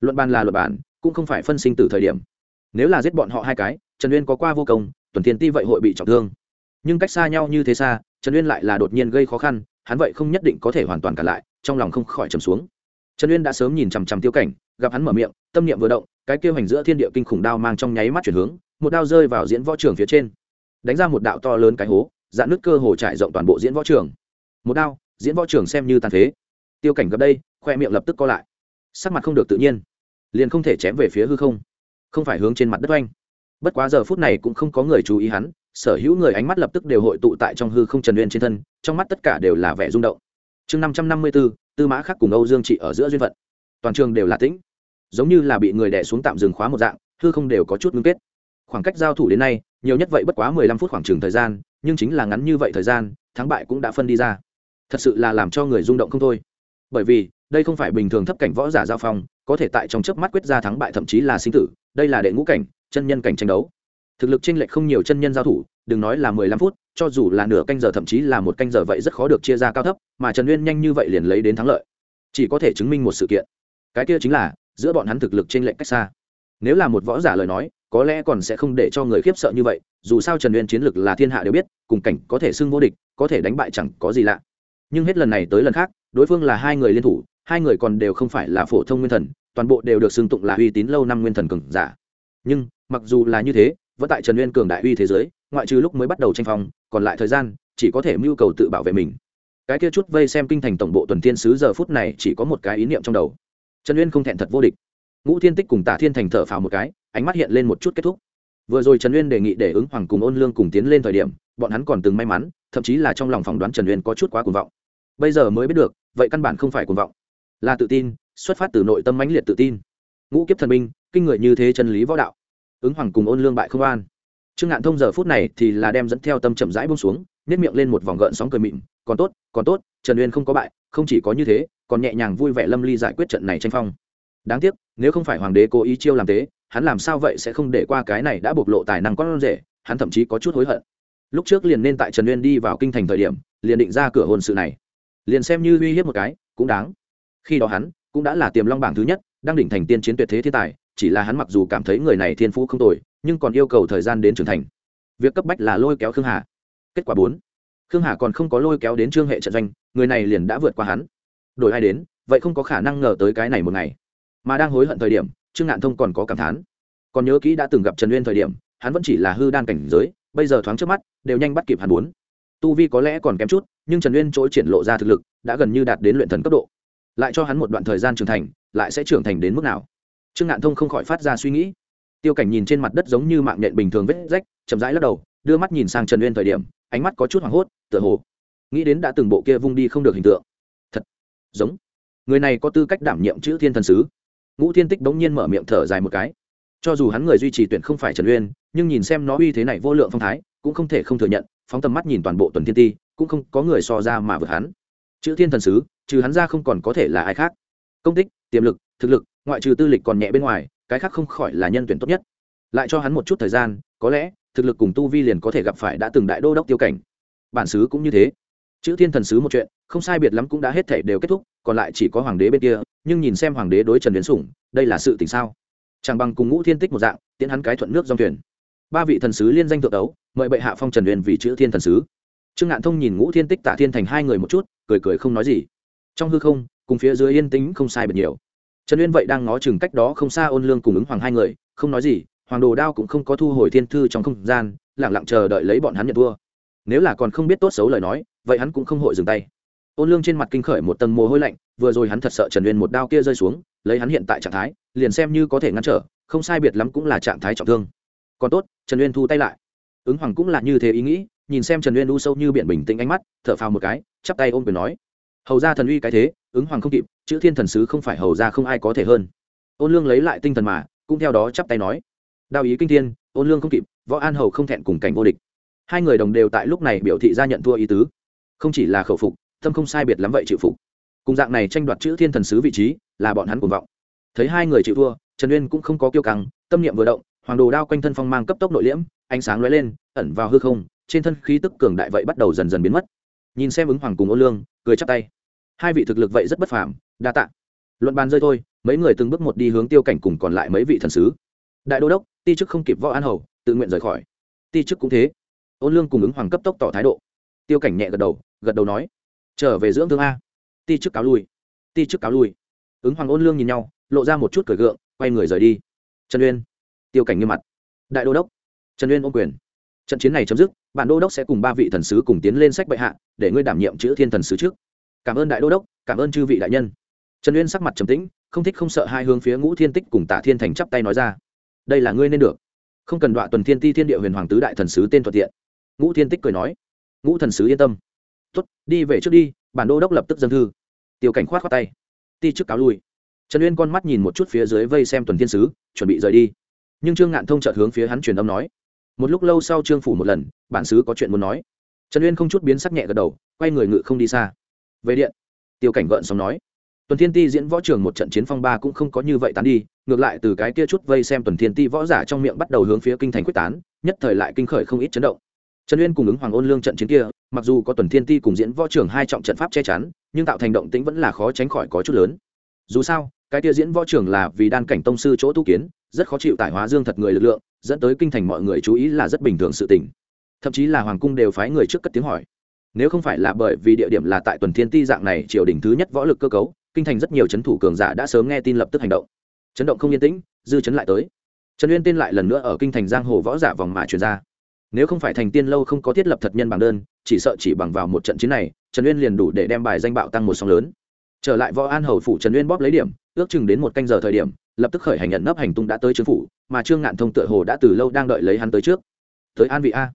luận bàn là luận bàn, cũng không phải phân sinh từ thời điểm. Nếu là giết bọn họ hai cái, trần uyên có qua vô công, tuần thiên ti vậy hội bị trọng thương. Nhưng cách xa nhau như thế xa, trần uyên lại là đột nhiên gây khó khăn, hắn vậy không nhất định có thể hoàn toàn cả lại, trong lòng không khỏi trầm xuống. Trần uyên đã sớm nhìn chằm chằm tiêu cảnh, gặp hắn mở miệng, tâm niệm vừa động, cái kêu hành giữa thiên địa kinh khủng đao mang trong nháy mắt chuyển hướng, một đao rơi vào diễn võ trường phía trên. Đánh ra một đạo to lớn cái hố, dạn nước cơ hồ trải rộng toàn bộ diễn võ trường. Một đao, diễn võ trường xem như tàn phế. Tiêu cảnh gặp đây, khoe miệng lập tức co lại. Sắc mặt không được tự nhiên liền không thể chém về phía hư không không phải hướng trên mặt đất oanh. Bất quá giờ phút này cũng không có người chú ý hắn sở hữu người ánh mắt lập tức đều hội tụ tại trong hư không trần uyên trên thân trong mắt tất cả đều là vẻ rung động. Chương năm trăm năm mươi b ố tư mã khắc cùng âu dương trị ở giữa duyên vận, toàn trường đều là tĩnh giống như là bị người đẻ xuống tạm dừng khóa một dạng hư không đều có chút ngưng kết. Khoảng cách giao thủ đến nay nhiều nhất vậy bất quá mười lăm phút khoảng trường thời gian nhưng chính là ngắn như vậy thời gian thắng bại cũng đã phân đi ra. Thật sự là làm cho người rung động không thôi. Bởi vì đây không phải bình thường thấp cảnh võ giả giao phong có thể tại trong chớp mắt quyết ra thắng bại thậm chí là sinh tử, đây là đệ ngũ cảnh, chân nhân cảnh tranh đấu. Thực lực chênh lệch không nhiều chân nhân giao thủ, đừng nói là mười lăm phút, cho dù là nửa canh giờ thậm chí là một canh giờ vậy rất khó được chia ra cao thấp, mà trần uyên nhanh như vậy liền lấy đến thắng lợi. Chỉ có thể chứng minh một sự kiện. Cái kia chính là, giữa bọn hắn thực lực chênh lệch cách xa. Nếu là một võ giả lời nói, có lẽ còn sẽ không để cho người khiếp sợ như vậy, dù sao trần uyên chiến lực là thiên hạ đều biết, cùng cảnh có thể xưng vô địch, có thể đánh bại chẳng có gì lạ. Nhưng hết lần này tới lần khác, đối phương là hai người liên thủ hai người còn đều không phải là phổ thông nguyên thần, toàn bộ đều được xưng tụng là uy tín lâu năm nguyên thần cường giả. Nhưng, mặc dù là như thế, vẫn tại trần uyên cường đại uy thế giới, ngoại trừ lúc mới bắt đầu tranh phong, còn lại thời gian, chỉ có thể mưu cầu tự bảo vệ mình. Cái kia chút vây xem kinh thành tổng bộ tuần thiên sứ giờ phút này chỉ có một cái ý niệm trong đầu. Trần uyên không thẹn thật vô địch. Ngũ thiên tích cùng tả thiên thành thở phào một cái, ánh mắt hiện lên một chút kết thúc. Vừa rồi trần uyên đề nghị để ứng hoàng cùng ôn lương cùng tiến lên thời điểm, bọn hắn còn từng may mắn, thậm chí là trong lòng phỏng đoán trần uyên có chút quá cuồng vọng. Bây giờ mới biết được, vậy căn bản không phải cuồng vọng là tự tin, xuất phát từ nội tâm mãnh liệt tự tin. Ngũ kiếp thần minh, kinh người như thế chân lý võ đạo. Ứng hoàng cùng ôn lương bại không an. Trương ngạn thông giờ phút này thì là đem dẫn theo tâm chậm rãi bông xuống nếp miệng lên một vòng gợn sóng cười mịn, còn tốt còn tốt, trần uyên không có bại, không chỉ có như thế, còn nhẹ nhàng vui vẻ lâm ly giải quyết trận này tranh phong. Đáng tiếc, nếu không phải hoàng đế cố ý chiêu làm thế, hắn làm sao vậy sẽ không để qua cái này đã bộc lộ tài năng con rể, hắn thậm chí có chút hối hận. Lúc trước liền nên tại trần uyên đi vào kinh thành thời điểm, liền định ra cửa hôn sự này. Liền xem như uy hiếp một cái, cũng đáng khi đó hắn cũng đã là tiềm long bảng thứ nhất, đang đỉnh thành tiên chiến tuyệt thế thiên tài, chỉ là hắn mặc dù cảm thấy người này thiên phú không tồi, nhưng còn yêu cầu thời gian đến trưởng thành. Việc cấp bách là lôi kéo khương hà. Kết quả bốn, khương hà còn không có lôi kéo đến trương hệ trận doanh, người này liền đã vượt qua hắn. Đổi ai đến, vậy không có khả năng ngờ tới cái này một ngày. Mà đang hối hận thời điểm, trương ngạn thông còn có cảm thán. Còn nhớ kỹ đã từng gặp trần uyên thời điểm, hắn vẫn chỉ là hư đan cảnh giới, bây giờ thoáng trước mắt, đều nhanh bắt kịp hắn bốn. tu vi có lẽ còn kém chút, nhưng trần uyên chỗ triển lộ ra thực lực, đã gần như đạt đến luyện thần cấp độ lại cho hắn một đoạn thời gian trưởng thành, lại sẽ trưởng thành đến mức nào? Trương ngạn thông không khỏi phát ra suy nghĩ. Tiêu cảnh nhìn trên mặt đất giống như mạng nhện bình thường vết rách, chậm rãi lắc đầu, đưa mắt nhìn sang trần uyên thời điểm, ánh mắt có chút hoảng hốt, tựa hồ nghĩ đến đã từng bộ kia vung đi không được hình tượng. Thật, giống. Người này có tư cách đảm nhiệm chữ thiên thần sứ. Ngũ thiên tích bỗng nhiên mở miệng thở dài một cái. Cho dù hắn người duy trì tuyển không phải trần uyên, nhưng nhìn xem nó uy thế này vô lượng phong thái, cũng không thể không thừa nhận, phóng tầm mắt nhìn toàn bộ tuần thiên ti, cũng không có người so ra mà vượt hắn chữ thiên thần sứ, trừ hắn ra không còn có thể là ai khác. Công tích, tiềm lực, thực lực, ngoại trừ tư lịch còn nhẹ bên ngoài, cái khác không khỏi là nhân tuyển tốt nhất. Lại cho hắn một chút thời gian, có lẽ, thực lực cùng tu vi liền có thể gặp phải đã từng đại đô đốc tiêu cảnh. Bản xứ cũng như thế. Chữ thiên thần sứ một chuyện, không sai biệt lắm cũng đã hết thể đều kết thúc, còn lại chỉ có hoàng đế bên kia, nhưng nhìn xem hoàng đế đối trần đến sủng, đây là sự tình sao? Chẳng bằng cùng ngũ thiên tích một dạng tiến hắn cái thuận nước dòng thuyền. Ba vị thần sứ liên danh thượng đấu, mời bệ hạ phong trần huyền vì chữ thiên thần sứ trương ngạn thông nhìn ngũ thiên tích tạ thiên thành hai người một chút, cười cười không nói gì. Trong hư không, cùng phía dưới yên tĩnh không sai biệt nhiều. Trần uyên vậy đang ngó chừng cách đó không xa ôn lương cùng ứng hoàng hai người, không nói gì, hoàng đồ đao cũng không có thu hồi thiên thư trong không gian lẳng lặng chờ đợi lấy bọn hắn nhận thua nếu là còn không biết tốt xấu lời nói, vậy hắn cũng không hội dừng tay. Ôn lương trên mặt kinh khởi một tầng mồ hôi lạnh, vừa rồi hắn thật sợ trần uyên một đao kia rơi xuống, lấy hắn hiện tại trạng thái, liền xem như có thể ngăn trở, không sai biệt lắm cũng là trạng thái trọng thương. Còn tốt, trần uyên thu tay lại. Ứng hoàng cũng là như thế ý nghĩ nhìn xem trần uyên u sâu như biển bình tĩnh ánh mắt, thở phào một cái, chắp tay ôm quyền nói. Hầu ra thần uy cái thế, ứng hoàng không kịp, chữ thiên thần sứ không phải hầu ra không ai có thể hơn. Ôn lương lấy lại tinh thần mà, cũng theo đó chắp tay nói. Đao ý kinh thiên, ôn lương không kịp, võ an hầu không thẹn cùng cảnh vô địch. Hai người đồng đều tại lúc này biểu thị ra nhận thua ý tứ. Không chỉ là khẩu phục, tâm không sai biệt lắm vậy chịu phục. Cùng dạng này tranh đoạt chữ thiên thần sứ vị trí, là bọn hắn cuồng vọng. Thấy hai người chịu thua, trần uyên cũng không có kiêu căng, tâm niệm vừa động, hoàng đồ đao quanh thân phong mang cấp tốc nội liễm, ánh sáng lóe lên, ẩn vào hư không trên thân khí tức cường đại vậy bắt đầu dần dần biến mất. Nhìn xem ứng hoàng cùng ô lương, cười chắp tay. Hai vị thực lực vậy rất bất phàm, đa tạ. Luận bàn rơi thôi, mấy người từng bước một đi hướng tiêu cảnh cùng còn lại mấy vị thần sứ. Đại đô đốc, ti chức không kịp võ an hầu, tự nguyện rời khỏi. Ti chức cũng thế. Ôn lương cùng ứng hoàng cấp tốc tỏ thái độ. Tiêu cảnh nhẹ gật đầu gật đầu nói, trở về dưỡng thương a. Ti chức cáo lui. Ti chức cáo lui. Ứng hoàng ôn lương nhìn nhau, lộ ra một chút cười gượng, quay người rời đi. Trần uyên. Tiêu cảnh nghiêm mặt. Đại đô đốc. Trần uyên ôm quyền. Trận chiến này chấm dứt bản đô đốc sẽ cùng ba vị thần sứ cùng tiến lên sách bệ hạ, để ngươi đảm nhiệm chữ thiên thần sứ trước. Cảm ơn đại đô đốc, cảm ơn chư vị đại nhân. Trần uyên sắc mặt trầm tĩnh, không thích không sợ hai hướng phía ngũ thiên tích cùng tả thiên thành chắp tay nói ra. Đây là ngươi nên được. Không cần đọa tuần thiên ti thiên địa huyền hoàng tứ đại thần sứ tên thuận tiện. Ngũ thiên tích cười nói. Ngũ thần sứ yên tâm. Tuất đi về trước đi bản đô đốc lập tức dân thư. Tiêu cảnh khoát khoát tay. Ti trước cáo lui. Trần uyên con mắt nhìn một chút phía dưới vây xem tuần thiên sứ, chuẩn bị rời đi. Nhưng trương ngạn thông chợt hướng phía hắn truyền âm nói một lúc lâu sau trương phủ một lần, bản sứ có chuyện muốn nói. Trần uyên không chút biến sắc nhẹ gật đầu, quay người ngự không đi xa. Về điện tiêu cảnh gợn xong nói. Tuần thiên ti diễn võ trường một trận chiến phong ba cũng không có như vậy tán đi, ngược lại từ cái kia chút vây xem tuần thiên ti võ giả trong miệng bắt đầu hướng phía kinh thành quyết tán, nhất thời lại kinh khởi không ít chấn động. Trần uyên cùng ứng hoàng ôn lương trận chiến kia, mặc dù có tuần thiên ti cùng diễn võ trường hai trọng trận pháp che chắn, nhưng tạo thành động tĩnh vẫn là khó tránh khỏi có chút lớn. Dù sao, cái kia diễn võ trường là vì đan cảnh tông sư chỗ tu kiến, rất khó chịu tải hóa dương thật người lực lượng dẫn tới kinh thành mọi người chú ý là rất bình thường sự tình. Thậm chí là hoàng cung đều phái người trước cất tiếng hỏi. Nếu không phải là bởi vì địa điểm là tại tuần thiên ti dạng này, triều đình thứ nhất võ lực cơ cấu, kinh thành rất nhiều c h ấ n thủ cường giả đã sớm nghe tin lập tức hành động. Chấn động không yên tĩnh, dư chấn lại tới. Trần uyên tên lại lần nữa ở kinh thành giang hồ võ giả vòng mà truyền ra. Nếu không phải thành tiên lâu không có thiết lập thật nhân bằng đơn, chỉ sợ chỉ bằng vào một trận chiến này, trần uyên liền đủ để đem bài danh bạo tăng một sóng lớn. Trở lại võ an hầu phủ, trần uyên bóp lấy điểm, ước chừng đến một canh giờ thời điểm lập tức khởi hành nhận nấp hành tung đã tới trương phủ, mà trương ngạn thông tựa hồ đã từ lâu đang đợi lấy hắn tới trước. Tới an vị a.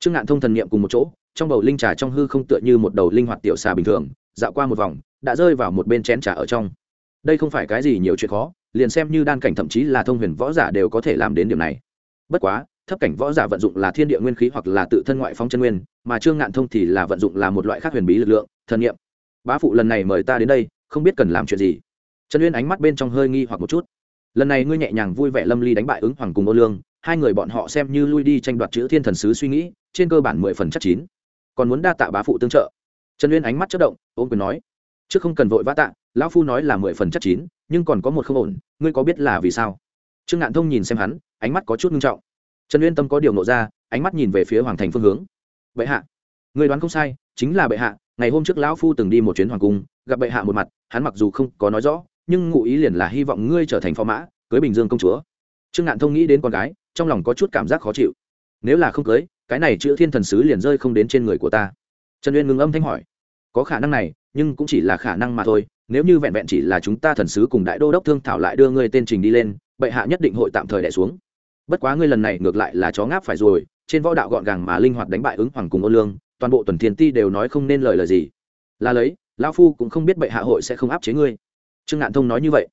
Trương ngạn thông thần niệm cùng một chỗ, trong bầu linh trà trong hư không tựa như một đầu linh hoạt tiểu xà bình thường, dạo qua một vòng, đã rơi vào một bên chén trà ở trong. Đây không phải cái gì nhiều chuyện khó, liền xem như đan cảnh thậm chí là thông huyền võ giả đều có thể làm đến điểm này. Bất quá, thấp cảnh võ giả vận dụng là thiên địa nguyên khí hoặc là tự thân ngoại phong chân nguyên, mà trương ngạn thông thì là vận dụng là một loại khác huyền bí lực lượng, thần niệm. Bá phụ lần này mời ta đến đây, không biết cần làm chuyện gì. Trần uyên ánh mắt bên trong hơi nghi hoặc một chút lần này ngươi nhẹ nhàng vui vẻ lâm ly đánh bại ứng hoàng cùng ô lương, hai người bọn họ xem như lui đi tranh đoạt chữ thiên thần sứ suy nghĩ, trên cơ bản mười phần chắc chín. Còn muốn đa tạ bá phụ tương trợ. Trần uyên ánh mắt chất động ôm quyền nói, trước không cần vội vã tạ, lão phu nói là mười phần chắc chín, nhưng còn có một không ổn, ngươi có biết là vì sao? Trương ngạn thông nhìn xem hắn, ánh mắt có chút nghiêm trọng. Trần uyên tâm có điều nộ ra, ánh mắt nhìn về phía hoàng thành phương hướng. Bệ hạ người đoán không sai, chính là bệ hạ, ngày hôm trước lão phu từng đi một chuyến hoàng cung, gặp bệ hạ một mặt, hắn mặc dù không có nói rõ nhưng ngụ ý liền là hy vọng ngươi trở thành phò mã, cưới bình dương công chúa. Trương ngạn thông nghĩ đến con gái, trong lòng có chút cảm giác khó chịu. Nếu là không cưới, cái này chữ thiên thần sứ liền rơi không đến trên người của ta. Trần uyên ngừng âm thanh hỏi. Có khả năng này, nhưng cũng chỉ là khả năng mà thôi. Nếu như vẹn vẹn chỉ là chúng ta thần sứ cùng đại đô đốc thương thảo lại đưa ngươi tên trình đi lên, bệ hạ nhất định hội tạm thời đẻ xuống. Bất quá ngươi lần này ngược lại là chó ngáp phải rồi, trên võ đạo gọn gàng mà linh hoạt đánh bại ứng hoàng cùng ô lương, toàn bộ tuần thiên ti đều nói không nên lời lời gì. Là lấy, lão phu cũng không biết bệ hạ hội sẽ không áp chế ngươi trương ngạn thông nói như vậy.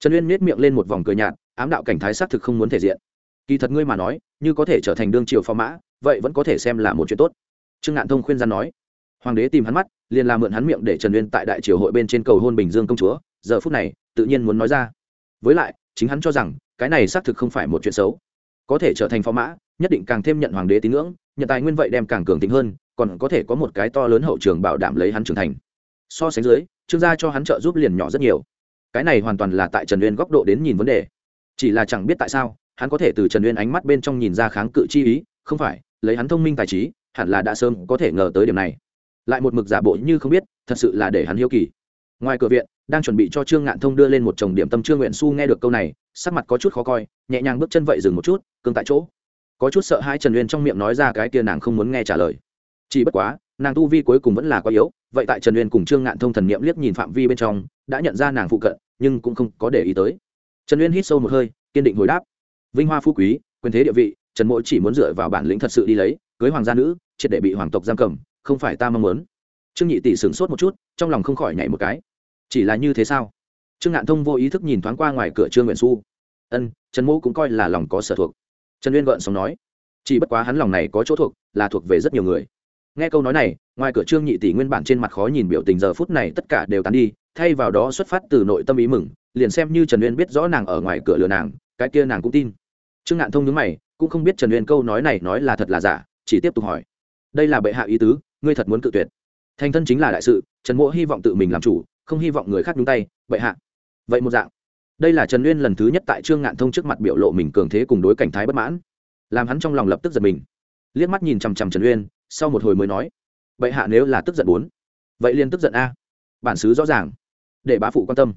Trần uyên miết miệng lên một vòng cười nhạt, ám đạo cảnh thái xác thực không muốn thể diện. Kỳ thật ngươi mà nói, như có thể trở thành đương triều phó mã, vậy vẫn có thể xem là một chuyện tốt. Trương ngạn thông khuyên gian nói. Hoàng đế tìm hắn mắt, liền làm mượn hắn miệng để trần uyên tại đại triều hội bên trên cầu hôn bình dương công chúa, giờ phút này, tự nhiên muốn nói ra. Với lại, chính hắn cho rằng, cái này xác thực không phải một chuyện xấu. Có thể trở thành phó mã, nhất định càng thêm nhận hoàng đế tín ngưỡng, nhận tài nguyên vậy đem càng cường tính hơn, còn có thể có một cái to lớn hậu trường bảo đảm lấy hắn trưởng thành. So sánh dưới, trương gia cho hắn trợ giúp liền nhỏ rất nhiều cái này hoàn toàn là tại trần uyên góc độ đến nhìn vấn đề. Chỉ là chẳng biết tại sao, hắn có thể từ trần uyên ánh mắt bên trong nhìn ra kháng cự chi ý, không phải, lấy hắn thông minh tài trí, hẳn là đã sớm có thể ngờ tới điểm này. Lại một mực giả bộ như không biết, thật sự là để hắn hiếu kỳ. Ngoài cửa viện, đang chuẩn bị cho trương ngạn thông đưa lên một chồng điểm tâm trương nguyện su nghe được câu này, sắc mặt có chút khó coi, nhẹ nhàng bước chân vậy dừng một chút, cương tại chỗ. Có chút sợ hai trần uyên trong miệng nói ra cái kia nàng không muốn nghe trả lời. Chỉ bất quá, nàng tu vi cuối cùng vẫn là quá yếu vậy tại trần uyên cùng trương ngạn thông thần niệm liếc nhìn phạm vi bên trong, đã nhận ra nàng phụ cận, nhưng cũng không có để ý tới. Trần uyên hít sâu một hơi, kiên định hồi đáp. Vinh hoa phú quý, quyền thế địa vị, trần mỗi chỉ muốn dựa vào bản lĩnh thật sự đi lấy, cưới hoàng gia nữ, triệt để bị hoàng tộc giam cầm, không phải ta mong muốn. Trương nhị tỷ sửng sốt một chút, trong lòng không khỏi nhảy một cái. Chỉ là như thế sao? Trương ngạn thông vô ý thức nhìn thoáng qua ngoài cửa trương nguyện xu. Ân, trần mỗ cũng coi là lòng có sở thuộc. Trần uyên gợn sống nói. Chỉ bất quá hắn lòng này có chỗ thuộc, là thuộc về rất nhiều người nghe câu nói này, ngoài cửa trương nhị tỷ nguyên bản trên mặt khó nhìn biểu tình giờ phút này tất cả đều tán đi, thay vào đó xuất phát từ nội tâm ý mừng, liền xem như trần uyên biết rõ nàng ở ngoài cửa lừa nàng, cái kia nàng cũng tin. Trương ngạn thông nhớ mày, cũng không biết trần uyên câu nói này nói là thật là giả, chỉ tiếp tục hỏi. Đây là bệ hạ ý tứ, ngươi thật muốn cự tuyệt. Thành thân chính là đại sự, trần mỗ hy vọng tự mình làm chủ, không hy vọng người khác nhúng tay, bệ hạ. Vậy một dạng. Đây là trần uyên lần thứ nhất tại trương ngạn thông trước mặt biểu lộ mình cường thế cùng đối cảnh thái bất mãn. Làm hắn trong lòng lập tức giật mình. Liếc mắt nhìn chằm chằm trần uyên sau một hồi mới nói vậy hạ nếu là tức giận bốn, vậy liền tức giận a. Bản xứ rõ ràng, để bá phụ quan tâm.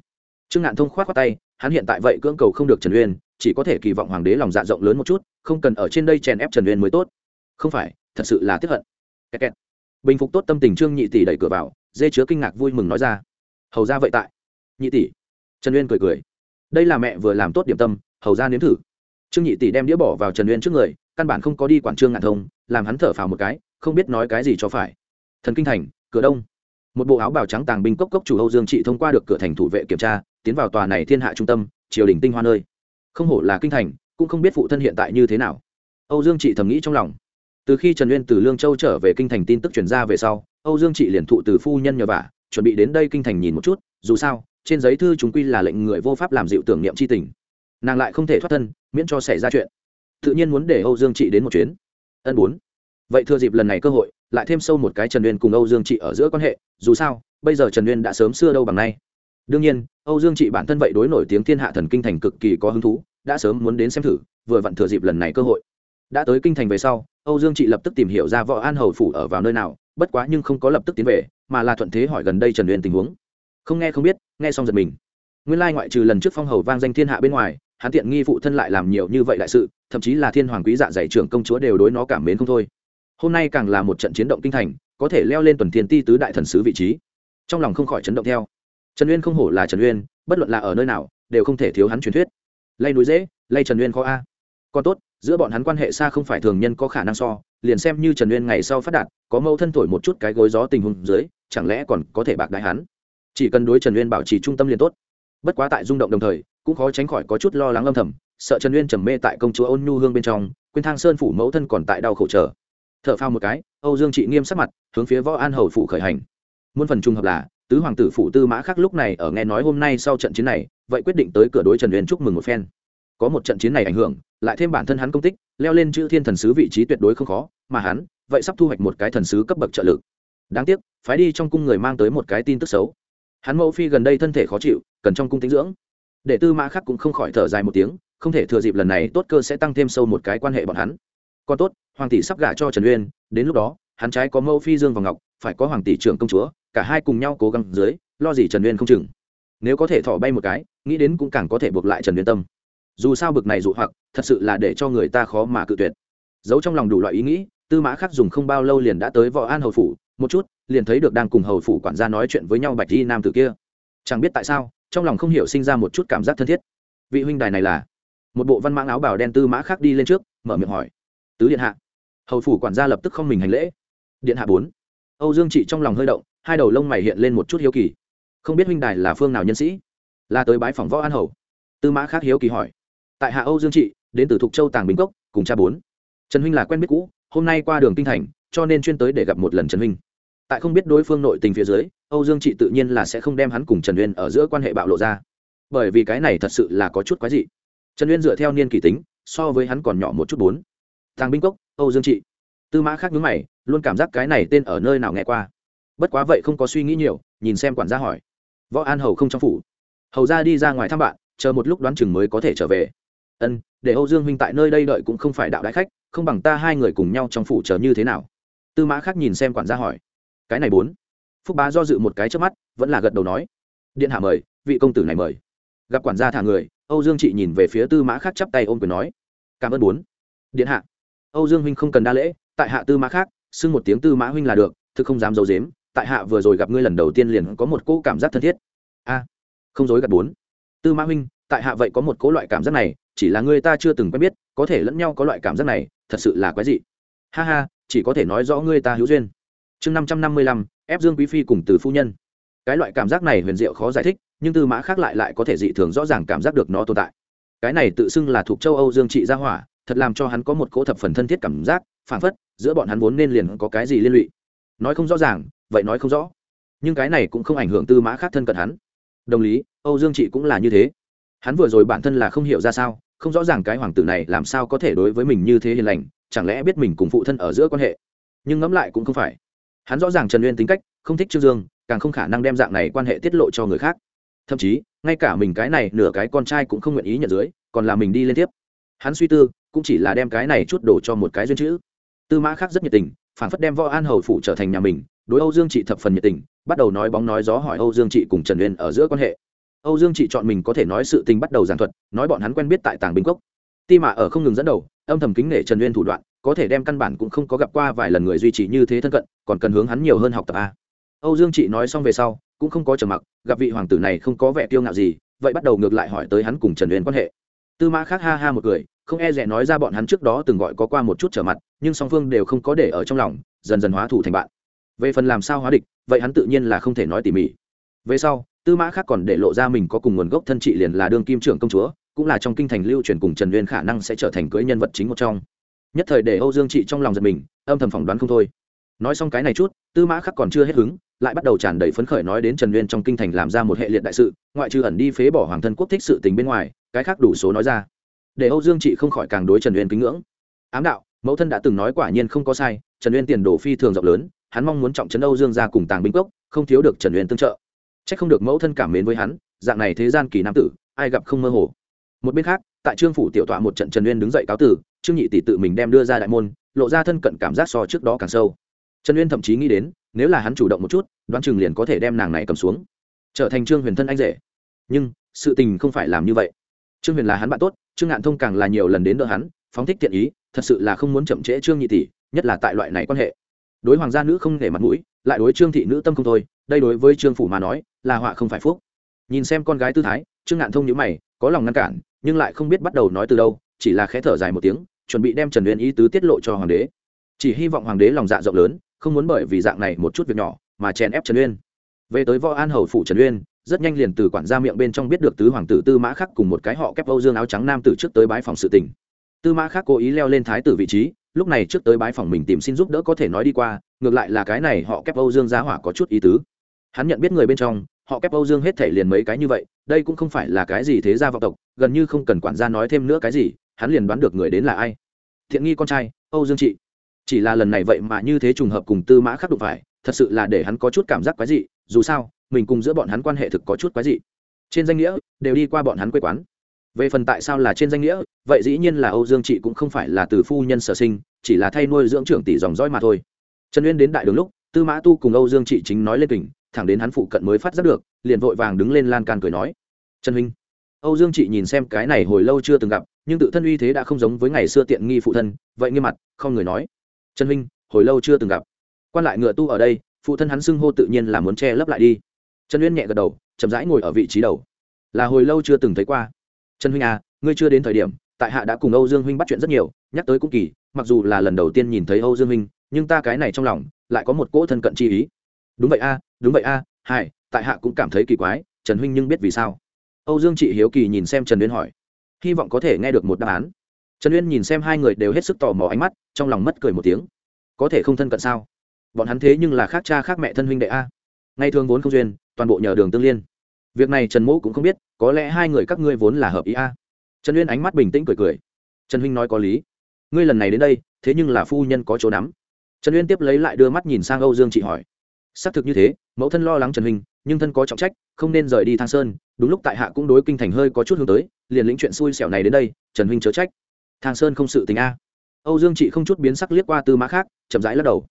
Trương ngạn thông khoát qua tay, hắn hiện tại vậy cưỡng cầu không được trần uyên, chỉ có thể kỳ vọng hoàng đế lòng dạ rộng lớn một chút, không cần ở trên đây chèn ép trần uyên mới tốt. Không phải, thật sự là tiếp hận. Kẹt kẹt. bình phục tốt tâm tình trương nhị tỷ đẩy cửa vào, dê chứa kinh ngạc vui mừng nói ra, hầu ra vậy tại. Nhị tỷ. Trần uyên cười cười, đây là mẹ vừa làm tốt điểm tâm, hầu ra nếm thử. Trương nhị tỷ đem đĩa bỏ vào trần uyên trước người, căn bản không có đi quản trương ngạn thông, làm hắn thở phào một cái không biết nói cái gì cho phải. Thần kinh thành, cửa đông. Một bộ áo bào trắng tàng binh cốc cốc chủ âu dương trị thông qua được cửa thành thủ vệ kiểm tra, tiến vào tòa này thiên hạ trung tâm, triều đình tinh hoa nơi. Không hổ là kinh thành, cũng không biết phụ thân hiện tại như thế nào. Âu dương trị thầm nghĩ trong lòng. Từ khi trần uyên từ lương châu trở về kinh thành tin tức truyền ra về sau, âu dương trị liền thụ từ phu nhân nhờ vả, chuẩn bị đến đây kinh thành nhìn một chút, dù sao, trên giấy thư chúng quy là lệnh người vô pháp làm dịu tưởng niệm c h i tình. Nàng lại không thể thoát thân, miễn cho xảy ra chuyện. Tự nhiên muốn để âu dương trị đến một chuyến. Ân bốn vậy thừa dịp lần này cơ hội, lại thêm sâu một cái trần uyên cùng âu dương trị ở giữa quan hệ, dù sao, bây giờ trần uyên đã sớm xưa đâu bằng nay. Đương nhiên, âu dương trị bản thân vậy đối nổi tiếng thiên hạ thần kinh thành cực kỳ có hứng thú, đã sớm muốn đến xem thử, vừa vặn thừa dịp lần này cơ hội. Đã tới kinh thành về sau, âu dương trị lập tức tìm hiểu ra võ an hầu phủ ở vào nơi nào, bất quá nhưng không có lập tức tiến về, mà là thuận thế hỏi gần đây trần uyên tình huống. Không nghe không biết, nghe xong giật mình. Nguyên lai ngoại trừ lần trước phong hầu vang danh thiên hạ bên ngoài, hắn tiện nghi phụ thân lại làm nhiều như vậy đại sự, thậm chí là thiên hoàng quý dạ dạy trưởng công chúa đều đối nó cảm mến không thôi hôm nay càng là một trận chiến động kinh thành, có thể leo lên tuần thiên ti tứ đại thần sứ vị trí. Trong lòng không khỏi chấn động theo. Trần uyên không hổ là trần uyên, bất luận là ở nơi nào, đều không thể thiếu hắn truyền thuyết. Lay núi dễ, lay trần uyên khó a. Còn tốt, giữa bọn hắn quan hệ xa không phải thường nhân có khả năng so, liền xem như trần uyên ngày sau phát đạt, có mâu thân thổi một chút cái gối gió tình huống dưới, chẳng lẽ còn có thể bạc đại hắn? Chỉ cần đối trần uyên bảo trì trung tâm liền tốt. Bất quá tại rung động đồng thời, cũng khó tránh khỏi có chút lo lắng âm thầm, sợ trần uyên trầm mê tại công chúa ôn nhu hương bên trong, quên thang sơn phủ mẫu thân còn tại đau khổ chờ thở phao một cái, âu dương trị nghiêm sắc mặt, hướng phía võ an hầu phủ khởi hành. Muôn phần trung hợp là, tứ hoàng tử phủ tư mã khắc lúc này ở nghe nói hôm nay sau trận chiến này, vậy quyết định tới cửa đối trần uyên chúc mừng một phen. Có một trận chiến này ảnh hưởng, lại thêm bản thân hắn công tích, leo lên chữ thiên thần sứ vị trí tuyệt đối không khó, mà hắn, vậy sắp thu hoạch một cái thần sứ cấp bậc trợ lực. Đáng tiếc, phái đi trong cung người mang tới một cái tin tức xấu. Hắn mẫu phi gần đây thân thể khó chịu, cần trong cung tính dưỡng. Để tư mã khắc cũng không khỏi thở dài một tiếng, không thể thừa dịp lần này, tốt cơ sẽ tăng thêm sâu một cái quan hệ bọn hắn còn tốt, hoàng tỷ sắp gả cho trần uyên, đến lúc đó, hắn trái có mẫu phi dương và ngọc, phải có hoàng tỷ trưởng công chúa, cả hai cùng nhau cố gắng dưới, lo gì trần uyên không chừng. Nếu có thể thỏ bay một cái, nghĩ đến cũng càng có thể buộc lại trần uyên tâm. Dù sao bực này dụ hoặc, thật sự là để cho người ta khó mà cự tuyệt. Giấu trong lòng đủ loại ý nghĩ, tư mã khắc dùng không bao lâu liền đã tới võ an hầu phủ, một chút, liền thấy được đang cùng hầu phủ quản gia nói chuyện với nhau bạch di nam tử kia. Chẳng biết tại sao, trong lòng không hiểu sinh ra một chút cảm giác thân thiết. Vị huynh đài này là? Một bộ văn mãng áo bào đen tư mã khắc đi lên trước, mở miệng hỏi tứ điện hạ. Hầu phủ quản gia lập tức không mình hành lễ. Điện hạ bốn. Âu dương trị trong lòng hơi động, hai đầu lông mày hiện lên một chút hiếu kỳ. Không biết huynh đài là phương nào nhân sĩ? Là tới bái phòng võ an hầu. Tư mã khác hiếu kỳ hỏi. Tại hạ âu dương trị, đến từ thục châu tàng bình cốc, cùng cha bốn. Trần huynh là quen biết cũ, hôm nay qua đường kinh thành, cho nên chuyên tới để gặp một lần trần huynh. Tại không biết đối phương nội tình phía dưới, âu dương trị tự nhiên là sẽ không đem hắn cùng trần uyên ở giữa quan hệ bạo lộ ra. Bởi vì cái này thật sự là có chút quái dị. Trần uyên dựa theo niên kỷ tính, so với hắn còn nhỏ một chút bốn tàng binh cốc, âu dương trị. Tư mã khác nhướng mày, luôn cảm giác cái này tên ở nơi nào nghe qua. Bất quá vậy không có suy nghĩ nhiều, nhìn xem quản gia hỏi. Võ an hầu không trong phủ. Hầu ra đi ra ngoài thăm bạn, chờ một lúc đoán chừng mới có thể trở về. Ân, để âu dương huynh tại nơi đây đợi cũng không phải đạo đại khách, không bằng ta hai người cùng nhau trong phủ chờ như thế nào? Tư mã khác nhìn xem quản gia hỏi. Cái này bốn. Phúc bá do dự một cái trước mắt, vẫn là gật đầu nói. Điện hạ mời, vị công tử này mời. Gặp quản gia thả người, âu dương chị nhìn về phía tư mã khác chắp tay ôm quyền nói. Cảm ơn bốn. Điện hạ âu dương huynh không cần đa lễ, tại hạ tư mã khác, xưng một tiếng tư mã huynh là được, thực không dám d i ấ u dếm tại hạ vừa rồi gặp ngươi lần đầu tiên liền có một cỗ cảm giác thân thiết. A, không dối gật bốn. Tư mã huynh, tại hạ vậy có một cỗ loại cảm giác này, chỉ là ngươi ta chưa từng quen biết, có thể lẫn nhau có loại cảm giác này, thật sự là quái dị. Ha ha, chỉ có thể nói rõ ngươi ta hữu duyên. Chương năm trăm năm mươi lăm, ép dương quý phi cùng từ phu nhân. Cái loại cảm giác này huyền diệu khó giải thích, nhưng tư mã khác lại lại có thể dị thường rõ ràng cảm giác được nó tồn tại. Cái này tự xưng là thuộc châu âu dương trị gia hỏa thật làm cho hắn có một cỗ thập phần thân thiết cảm giác phản phất, giữa bọn hắn vốn nên liền có cái gì liên lụy. Nói không rõ ràng, vậy nói không rõ. Nhưng cái này cũng không ảnh hưởng tư mã khác thân cận hắn. Đồng lý, âu dương chị cũng là như thế. Hắn vừa rồi bản thân là không hiểu ra sao, không rõ ràng cái hoàng tử này làm sao có thể đối với mình như thế hiền lành, chẳng lẽ biết mình cùng phụ thân ở giữa quan hệ. Nhưng ngẫm lại cũng không phải. Hắn rõ ràng trần uyên tính cách, không thích trương dương, càng không khả năng đem dạng này quan hệ tiết lộ cho người khác. Thậm chí, ngay cả mình cái này nửa cái con trai cũng không nguyện ý nhận dưới, còn là mình đi lên tiếp. Hắn suy tư cũng chỉ là đem cái này chút đổ cho một cái duyên chữ. Tư mã khác rất nhiệt tình phản phất đem võ an hầu phủ trở thành nhà mình, đối âu dương trị thập phần nhiệt tình, bắt đầu nói bóng nói gió hỏi âu dương trị cùng trần uyên ở giữa quan hệ. Âu dương trị chọn mình có thể nói sự tình bắt đầu giảng thuật, nói bọn hắn quen biết tại tàng bình cốc. Ti mạ ở không ngừng dẫn đầu, âm thầm kính nể trần uyên thủ đoạn, có thể đem căn bản cũng không có gặp qua vài lần người duy trì như thế thân cận, còn cần hướng hắn nhiều hơn học tập a. Âu dương chị nói xong về sau, cũng không có trầm mặc, gặp vị hoàng tử này không có vẻ kiêu ngạo gì, vậy bắt đầu ngược lại hỏi tới hắn cùng trần uyên quan hệ. Tư mã khác ha ha một cười không e rẻ nói ra bọn hắn trước đó từng gọi có qua một chút trở mặt, nhưng song phương đều không có để ở trong lòng, dần dần hóa thủ thành bạn. Về phần làm sao hóa địch, vậy hắn tự nhiên là không thể nói tỉ mỉ. Về sau, tư mã khác còn để lộ ra mình có cùng nguồn gốc thân trị liền là đương kim trưởng công chúa, cũng là trong kinh thành lưu truyền cùng trần uyên khả năng sẽ trở thành cưới nhân vật chính một trong. Nhất thời để âu dương trị trong lòng giật mình, âm thầm phỏng đoán không thôi. Nói xong cái này chút, tư mã khắc còn chưa hết hứng, lại bắt đầu tràn đầy phấn khởi nói đến trần uyên trong kinh thành làm ra một hệ liệt đại sự, ngoại trừ ẩn đi phế bỏ hoàng thân quốc thích sự tình bên ngoài, cái khác đủ số nói ra để âu dương trị không khỏi càng đối trần uyên kính ngưỡng. Ám đạo, mẫu thân đã từng nói quả nhiên không có sai, trần uyên tiền đồ phi thường rộng lớn, hắn mong muốn trọng trấn âu dương ra cùng tàng binh cốc, không thiếu được trần uyên tương trợ. C h ắ c không được mẫu thân cảm mến với hắn, dạng này thế gian kỳ nam tử, ai gặp không mơ hồ. Một bên khác, tại trương phủ tiểu tọa một trận trần uyên đứng dậy cáo tử, trương nhị tỷ tự mình đem đưa ra đại môn, lộ ra thân cận cảm giác so trước đó càng sâu. Trần uyên thậm chí nghĩ đến, nếu là hắn chủ động một chút, đoán chừng liền có thể đem nàng này cầm xuống. Trở thành trương huyền thân anh rể. Nhưng, sự tình không phải làm như vậy. Trương huyền là hắn bạn tốt trương ngạn thông càng là nhiều lần đến đỡ hắn, phóng thích thiện ý, thật sự là không muốn chậm trễ trương nhị tỷ, nhất là tại loại này quan hệ. Đối hoàng gia nữ không để mặt mũi, lại đối trương thị nữ tâm không thôi, đây đối với trương phủ mà nói, là họa không phải phúc. Nhìn xem con gái tư thái, trương ngạn thông nhữ mày, có lòng ngăn cản, nhưng lại không biết bắt đầu nói từ đâu, chỉ là khẽ thở dài một tiếng, chuẩn bị đem trần uyên ý tứ tiết lộ cho hoàng đế. Chỉ hy vọng hoàng đế lòng dạ rộng lớn, không muốn bởi vì dạng này một chút việc nhỏ, mà chèn ép trần uyên. Về tới võ an hầu phủ trần uyên rất nhanh liền từ quản gia miệng bên trong biết được tứ hoàng tử tư mã khắc cùng một cái họ kép âu dương áo trắng nam tử trước tới bái phòng sự tình. Tư mã khắc cố ý leo lên thái tử vị trí, lúc này trước tới bái phòng mình tìm xin giúp đỡ có thể nói đi qua, ngược lại là cái này họ kép âu dương giá hỏa có chút ý tứ. Hắn nhận biết người bên trong, họ kép âu dương hết thể liền mấy cái như vậy, đây cũng không phải là cái gì thế gia vọng tộc, gần như không cần quản gia nói thêm nữa cái gì, hắn liền đoán được người đến là ai. Thiện nghi con trai, âu dương trị chỉ là lần này vậy mà như thế trùng hợp cùng tư mã khắc đụng phải, thật sự là để hắn có chút cảm giác quái dị, dù sao mình cùng giữa bọn hắn quan hệ thực có chút quái dị. Trên danh nghĩa, đều đi qua bọn hắn quê quán. Về phần tại sao là trên danh nghĩa, vậy dĩ nhiên là âu dương Chị cũng không phải là từ phu nhân sở sinh, chỉ là thay nuôi dưỡng trưởng tỷ dòng dõi mà thôi. Trần uyên đến đại đường lúc, tư mã tu cùng âu dương Chị chính nói lên tỉnh thẳng đến hắn phụ cận mới phát giác được, liền vội vàng đứng lên lan can cười nói. Trần huynh, âu dương chị nhìn xem cái này hồi lâu chưa từng gặp, nhưng tự thân uy thế đã không giống với ngày xưa tiện nghi phụ thân, vậy nghiêm mặt, không người nói. Trần huynh, hồi lâu chưa từng gặp. Quan lại ngựa tu ở đây, phụ thân hắn xưng hô tự nhiên là muốn che lấp lại đi trần uyên nhẹ gật đầu chậm rãi ngồi ở vị trí đầu. Là hồi lâu chưa từng thấy qua. Trần huynh à ngươi chưa đến thời điểm tại hạ đã cùng âu dương huynh bắt chuyện rất nhiều nhắc tới cũng kỳ mặc dù là lần đầu tiên nhìn thấy âu dương huynh nhưng ta cái này trong lòng lại có một cỗ thân cận chi ý. Đúng vậy a đúng vậy a à, hai tại hạ cũng cảm thấy kỳ quái trần huynh nhưng biết vì sao. Âu dương chị hiếu kỳ nhìn xem trần uyên hỏi. Hy vọng có thể nghe được một đáp án. Trần uyên nhìn xem hai người đều hết sức tò mò ánh mắt trong lòng mất cười một tiếng. Có thể không thân cận sao? Bọn hắn thế nhưng là khác cha khác mẹ thân huynh đệ a. Ngày thường vốn không duyên, toàn bộ nhờ đường tương liên. Việc này trần mỗ cũng không biết, có lẽ hai người các ngươi vốn là hợp ý a. Trần uyên ánh mắt bình tĩnh cười cười. Trần huynh nói có lý. Ngươi lần này đến đây, thế nhưng là phu nhân có chỗ nắm. Trần uyên tiếp lấy lại đưa mắt nhìn sang âu dương chị hỏi. Xác thực như thế, mẫu thân lo lắng trần huynh, nhưng thân có trọng trách, không nên rời đi thang sơn, đúng lúc tại hạ cũng đối kinh thành hơi có chút hướng tới, liền lĩnh chuyện xui xẻo này đến đây, trần huynh chớ trách. Thang sơn không sự tình a. Âu dương chị không chút biến sắc liếc qua tư mã khác, chậm rãi lắc đầu.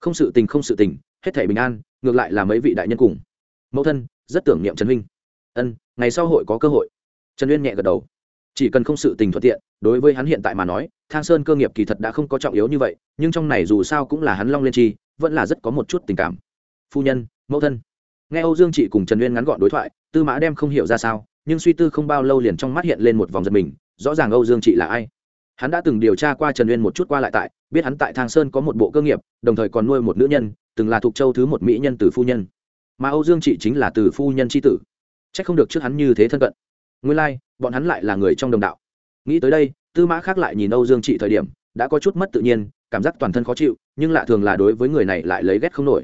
Không sự tình, không sự tình, hết thể bình an ngược lại là mấy vị đại nhân cùng. Mẫu thân, rất tưởng niệm trần huynh. Ân, ngày sau hội có cơ hội. Trần uyên nhẹ gật đầu. Chỉ cần không sự tình thuận tiện, đối với hắn hiện tại mà nói, thang sơn cơ nghiệp kỳ thật đã không có trọng yếu như vậy, nhưng trong này dù sao cũng là hắn long Liên chi, vẫn là rất có một chút tình cảm. Phu nhân, mẫu thân. Nghe âu dương chị cùng trần uyên ngắn gọn đối thoại, tư mã đem không hiểu ra sao, nhưng suy tư không bao lâu liền trong mắt hiện lên một vòng giật mình, rõ ràng âu dương chị là ai. Hắn đã từng điều tra qua trần uyên một chút qua lại tại, biết hắn tại thang sơn có một bộ cơ nghiệp, đồng thời còn nuôi một nữ nhân từng là thuộc châu thứ một mỹ nhân từ phu nhân. Mà âu dương chị chính là từ phu nhân c h i tử. C h ắ c không được trước hắn như thế thân cận. Nguyên lai、like, bọn hắn lại là người trong đồng đạo. Nghĩ tới đây tư mã khác lại nhìn âu dương chị thời điểm đã có chút mất tự nhiên cảm giác toàn thân khó chịu nhưng lạ thường là đối với người này lại lấy ghét không nổi.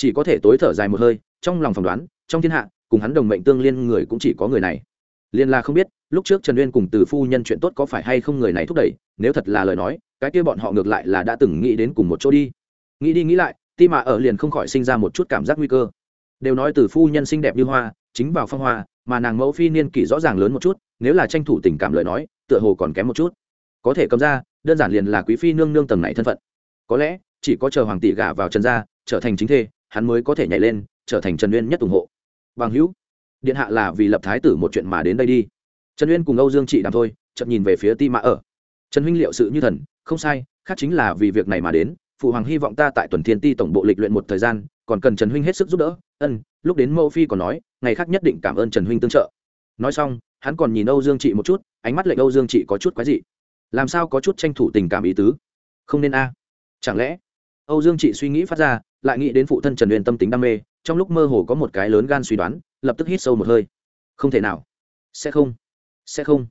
Chỉ có thể tối thở dài một hơi trong lòng phỏng đoán trong thiên hạ cùng hắn đồng mệnh tương liên người cũng chỉ có người này. Liên là không biết lúc trước trần uyên cùng từ phu nhân chuyện tốt có phải hay không người này thúc đẩy nếu thật là lời nói cái kia bọn họ ngược lại là đã từng nghĩ đến cùng một chỗ đi. Nghĩ đi nghĩ lại ti mạ ở liền không khỏi sinh ra một chút cảm giác nguy cơ. Đều nói từ phu nhân xinh đẹp như hoa, chính vào phong hoa, mà nàng mẫu phi niên kỷ rõ ràng lớn một chút, nếu là tranh thủ tình cảm lời nói, tựa hồ còn kém một chút. Có thể cầm ra, đơn giản liền là quý phi nương nương tầng này thân phận. Có lẽ, chỉ có chờ hoàng tỷ gả vào trần gia, trở thành chính thê, hắn mới có thể nhảy lên, trở thành trần uyên nhất ủng hộ. Bằng hữu, điện hạ là vì lập thái tử một chuyện mà đến đây đi. Trần uyên cùng âu dương chị đàm thôi, chậm nhìn về phía ti mã ở. Trần huynh liệu sự như thần, không sai, khác chính là vì việc này mà đến phụ hoàng hy vọng ta tại tuần thiên ti tổng bộ lịch luyện một thời gian, còn cần trần huynh hết sức giúp đỡ. Ân, lúc đến mẫu phi còn nói, ngày khác nhất định cảm ơn trần huynh tương trợ. Nói xong, hắn còn nhìn âu dương trị một chút, ánh mắt lệnh âu dương trị có chút quái dị. Làm sao có chút tranh thủ tình cảm ý tứ? Không nên a. À. Chẳng lẽ? Âu dương trị suy nghĩ phát ra, lại nghĩ đến phụ thân trần uyên tâm tính đam mê, trong lúc mơ hồ có một cái lớn gan suy đoán, lập tức hít sâu một hơi. Không thể nào. Sẽ không. Sẽ không.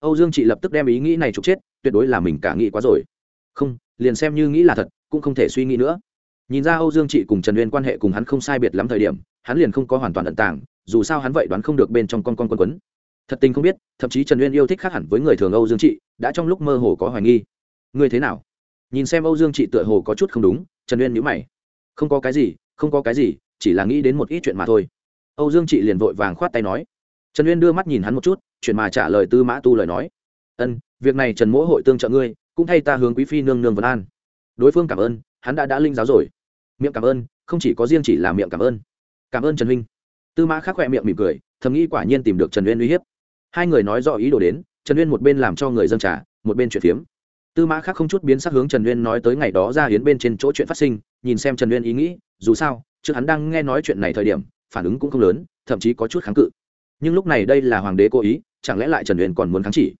Âu dương chị lập tức đem ý nghĩ này trục chết, tuyệt đối là mình cả nghĩ quá rồi. Không, liền xem như nghĩ là thật cũng không thể suy nghĩ nữa. Nhìn ra âu dương chị cùng trần uyên quan hệ cùng hắn không sai biệt lắm thời điểm, hắn liền không có hoàn toàn ẩn tàng, dù sao hắn vậy đoán không được bên trong con con quân quấn. Thật tình không biết, thậm chí trần uyên yêu thích khác hẳn với người thường âu dương chị đã trong lúc mơ hồ có hoài nghi. Ngươi thế nào? Nhìn xem âu dương chị tựa hồ có chút không đúng, trần uyên nhữ mày. Không có cái gì, không có cái gì, chỉ là nghĩ đến một ít chuyện mà thôi. Âu dương chị liền vội vàng khoát tay nói. Trần uyên đưa mắt nhìn hắn một chút, chuyện mà trả lời tư mã tu lời nói. Ân, việc này trần mỗ hội tương trợ ngươi, cũng thay ta hướng quý phi nương nương vân an đối phương cảm ơn, hắn đã đã linh giáo rồi. Miệng cảm ơn, không chỉ có riêng chỉ là miệng cảm ơn. Cảm ơn trần huynh. Tư mã khắc khoe miệng mỉm cười, thầm nghĩ quả nhiên tìm được trần uyên uy hiếp. Hai người nói rõ ý đồ đến, trần uyên một bên làm cho người dân trả một bên chuyện phiếm. Tư mã khác không chút biến sắc hướng trần uyên nói tới ngày đó ra hiến bên trên chỗ chuyện phát sinh, nhìn xem trần uyên ý nghĩ, dù sao, trước hắn đang nghe nói chuyện này thời điểm, phản ứng cũng không lớn, thậm chí có chút kháng cự. Nhưng lúc này đây là hoàng đế cố ý, chẳng lẽ lại trần uyên còn muốn kháng chỉ?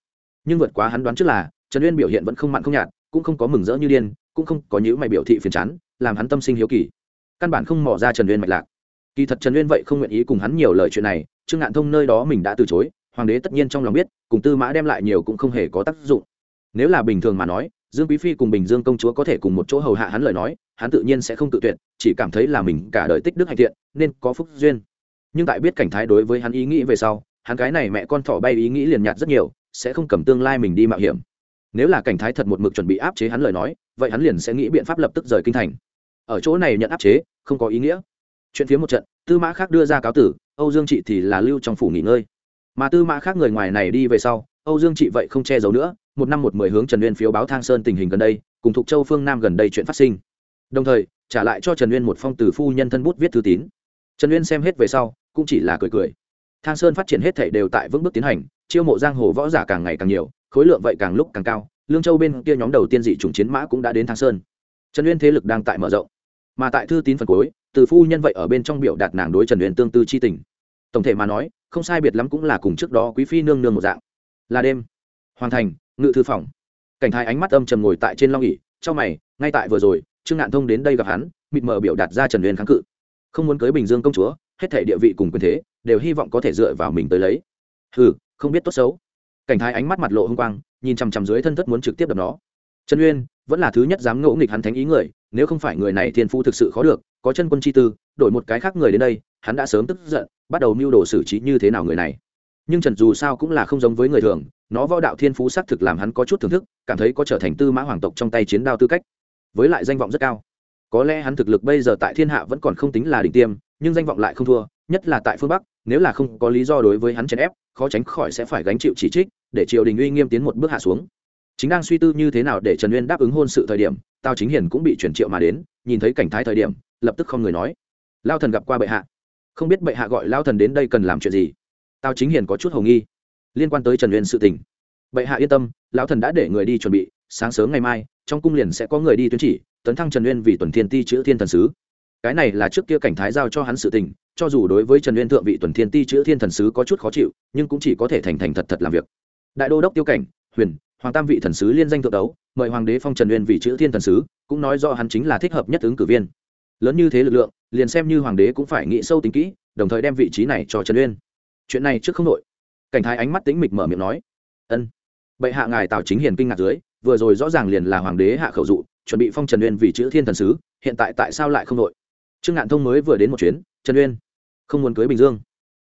Nhưng vượt quá hắn đoán trước là, trần uyên biểu hiện vẫn không mặn không nhạt, cũng không có mừng rỡ như điên cũng không có những mày biểu thị phiền chán, làm hắn tâm sinh hiếu kỳ. Căn bản không mò ra trần uyên mạch lạc. Kỳ thật trần uyên vậy không nguyện ý cùng hắn nhiều lời chuyện này, trương ngạn thông nơi đó mình đã từ chối, hoàng đế tất nhiên trong lòng biết, cùng tư mã đem lại nhiều cũng không hề có tác dụng. Nếu là bình thường mà nói, dương quý phi cùng bình dương công chúa có thể cùng một chỗ hầu hạ hắn lời nói, hắn tự nhiên sẽ không tự tuyệt, chỉ cảm thấy là mình cả đời tích đức hạnh thiện, nên có phúc duyên. Nhưng tại biết cảnh thái đối với hắn ý nghĩ về sau, hắn cái này mẹ con thỏ bay ý nghĩ liền nhạt rất nhiều, sẽ không cầm tương lai mình đi mạo hiểm nếu là cảnh thái thật một mực chuẩn bị áp chế hắn lời nói, vậy hắn liền sẽ nghĩ biện pháp lập tức rời kinh thành. Ở chỗ này nhận áp chế, không có ý nghĩa. Chuyện phía một trận, tư mã khác đưa ra cáo tử, âu dương trị thì là lưu trong phủ nghỉ ngơi. Mà tư mã khác người ngoài này đi về sau, âu dương trị vậy không che giấu nữa, một năm một mười hướng trần uyên phiếu báo thang sơn tình hình gần đây, cùng thuộc châu phương nam gần đây chuyện phát sinh. Đồng thời, trả lại cho trần uyên một phong từ phu nhân thân bút viết thư tín. Trần uyên xem hết về sau, cũng chỉ là cười cười. Thang sơn phát triển hết thể đều tại vững bước tiến hành, chiêu mộ giang hồ võ giả càng ngày càng nhiều khối lượng vậy càng lúc càng cao, lương châu bên kia nhóm đầu tiên dị chủng chiến mã cũng đã đến thang sơn. Trần uyên thế lực đang tại mở rộng. Mà tại thư tín phần cuối, từ phu nhân vậy ở bên trong biểu đạt nàng đối trần uyên tương tư chi tình. Tổng thể mà nói, không sai biệt lắm cũng là cùng trước đó quý phi nương nương một dạng. Là đêm, hoàng thành, ngự thư phòng. Cảnh thái ánh mắt âm trầm ngồi tại trên long ỉ trong mày, ngay tại vừa rồi, trương ngạn thông đến đây gặp hắn, mịt mờ biểu đạt ra trần uyên kháng cự. Không muốn cưới bình dương công chúa, hết thể địa vị cùng quyền thế, đều hy vọng có thể dựa vào mình tới lấy. Ừ không biết tốt xấu cảnh thái ánh mắt mặt lộ h ư n g quang, nhìn chằm chằm dưới thân thất muốn trực tiếp đập nó. Trần uyên, vẫn là thứ nhất dám ngẫu nghịch hắn thánh ý người, nếu không phải người này thiên phu thực sự khó được, có chân quân chi tư, đổi một cái khác người đến đây, hắn đã sớm tức giận, bắt đầu mưu đồ xử trí như thế nào người này. Nhưng trần dù sao cũng là không giống với người thường, nó võ đạo thiên phú xác thực làm hắn có chút thưởng thức, cảm thấy có trở thành tư mã hoàng tộc trong tay chiến đao tư cách, với lại danh vọng rất cao. Có lẽ hắn thực lực bây giờ tại thiên hạ vẫn còn không tính là đỉnh tiêm, nhưng danh vọng lại không thua, nhất là tại phương bắc nếu là không có lý do đối với hắn chèn ép, khó tránh khỏi sẽ phải gánh chịu chỉ trích, để triều đình uy nghiêm tiến một bước hạ xuống. Chính đang suy tư như thế nào để trần uyên đáp ứng hôn sự thời điểm tao chính hiền cũng bị chuyển triệu mà đến, nhìn thấy cảnh thái thời điểm, lập tức không người nói. Lao thần gặp qua bệ hạ. Không biết bệ hạ gọi lao thần đến đây cần làm chuyện gì. Tao chính hiền có chút hầu nghi. Liên quan tới trần uyên sự tình. Bệ hạ yên tâm, lão thần đã để người đi chuẩn bị, sáng sớm ngày mai, trong cung liền sẽ có người đi tuyên chỉ, tấn thăng trần uyên vì tuần thiên ti chữ thiên thần sứ. Cái này là trước kia cảnh thái giao cho hắn sự tình cho dù đối với trần uyên thượng vị tuần thiên ti chữ thiên thần sứ có chút khó chịu, nhưng cũng chỉ có thể thành thành thật thật làm việc. Đại đô đốc tiêu cảnh, huyền, hoàng tam vị thần sứ liên danh thượng đấu, mời hoàng đế phong trần uyên vị chữ thiên thần sứ, cũng nói do hắn chính là thích hợp nhất ứng cử viên. Lớn như thế lực lượng, liền xem như hoàng đế cũng phải nghĩ sâu tính kỹ, đồng thời đem vị trí này cho trần uyên. Chuyện này trước không đội cảnh thái ánh mắt tính mịch mở miệng nói, ân, bệ hạ ngài tào chính hiền kinh ngạc dưới, vừa rồi rõ ràng liền là hoàng đế hạ khẩu dụ, chuẩn bị phong trần uyên vì chữ thiên thần sứ, hiện tại tại sao lại không đội trương ngạn thông mới vừa đến một chuyến, trần uyên không muốn cưới bình dương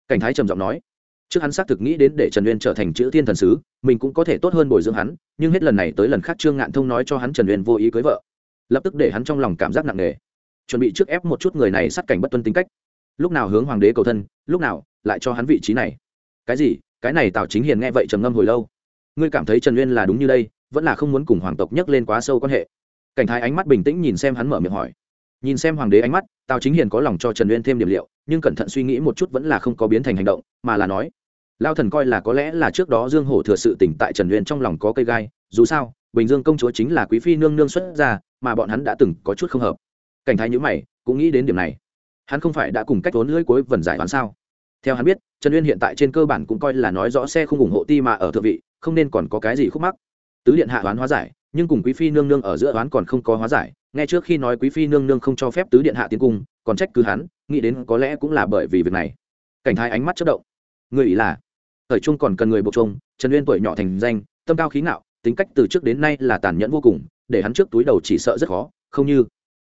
cảnh thái trầm giọng nói trước hắn xác thực nghĩ đến để trần uyên trở thành chữ thiên thần sứ mình cũng có thể tốt hơn bồi dưỡng hắn nhưng hết lần này tới lần khác trương ngạn thông nói cho hắn trần uyên vô ý cưới vợ lập tức để hắn trong lòng cảm giác nặng nề chuẩn bị trước ép một chút người này sát cảnh bất tuân tính cách lúc nào hướng hoàng đế cầu thân lúc nào lại cho hắn vị trí này cái gì cái này tào chính hiền nghe vậy trầm ngâm hồi lâu ngươi cảm thấy trần uyên là đúng như đây vẫn là không muốn cùng hoàng tộc nhắc lên quá sâu quan hệ cảnh thái ánh mắt bình tĩnh nhìn xem hắn mở miệng hỏi nhìn xem hoàng đế ánh mắt tào chính hiền có lòng cho trần uyên thêm điểm liệu nhưng cẩn thận suy nghĩ một chút vẫn là không có biến thành hành động, mà là nói lao thần coi là có lẽ là trước đó dương hổ thừa sự tỉnh tại trần uyên trong lòng có cây gai, dù sao, bình dương công chúa chính là quý phi nương nương xuất ra mà bọn hắn đã từng có chút không hợp. Cảnh thái nhữ mày, cũng nghĩ đến điểm này. Hắn không phải đã cùng cách vốn lưỡi cuối vần giải toán sao? Theo hắn biết, trần uyên hiện tại trên cơ bản cũng coi là nói rõ xe không ủng hộ ti mà ở thượng vị, không nên còn có cái gì khúc mắc. Tứ điện hạ đoán hóa giải, nhưng cùng quý phi nương nương ở giữa đoán còn không có hóa giải Nghe trước khi nói quý phi nương nương không cho phép tứ điện hạ tiến cung, còn trách cứ hắn, nghĩ đến có lẽ cũng là bởi vì việc này. Cảnh thái ánh mắt chất động. Người ý là, thời trung còn cần người buộc trông trần uyên tuổi nhỏ thành danh, tâm cao khí ngạo, tính cách từ trước đến nay là tàn nhẫn vô cùng, để hắn trước túi đầu chỉ sợ rất khó, không như.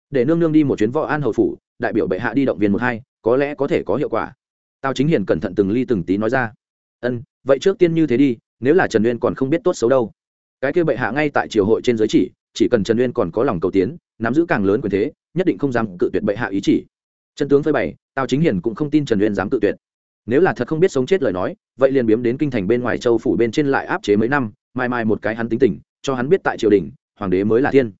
Để nương nương đi một chuyến võ an hầu phủ, đại biểu bệ hạ đi động viên một hai, có lẽ có thể có hiệu quả. Tao chính hiền cẩn thận từng ly từng tí nói ra. Ân, vậy trước tiên như thế đi, nếu là trần uyên còn không biết tốt xấu đâu. Cái kia bệ hạ ngay tại triều hội trên giới chỉ chỉ cần trần uyên còn có lòng cầu tiến, nắm giữ càng lớn quyền thế, nhất định không dám cự tuyệt bệ hạ ý chỉ. Trần tướng phơi bày, tào chính hiền cũng không tin trần uyên dám cự tuyệt. Nếu là thật không biết sống chết lời nói, vậy liền biếm đến kinh thành bên ngoài châu phủ bên trên lại áp chế mấy năm, mai mai một cái hắn tính tình, cho hắn biết tại triều đình, hoàng đế mới là thiên.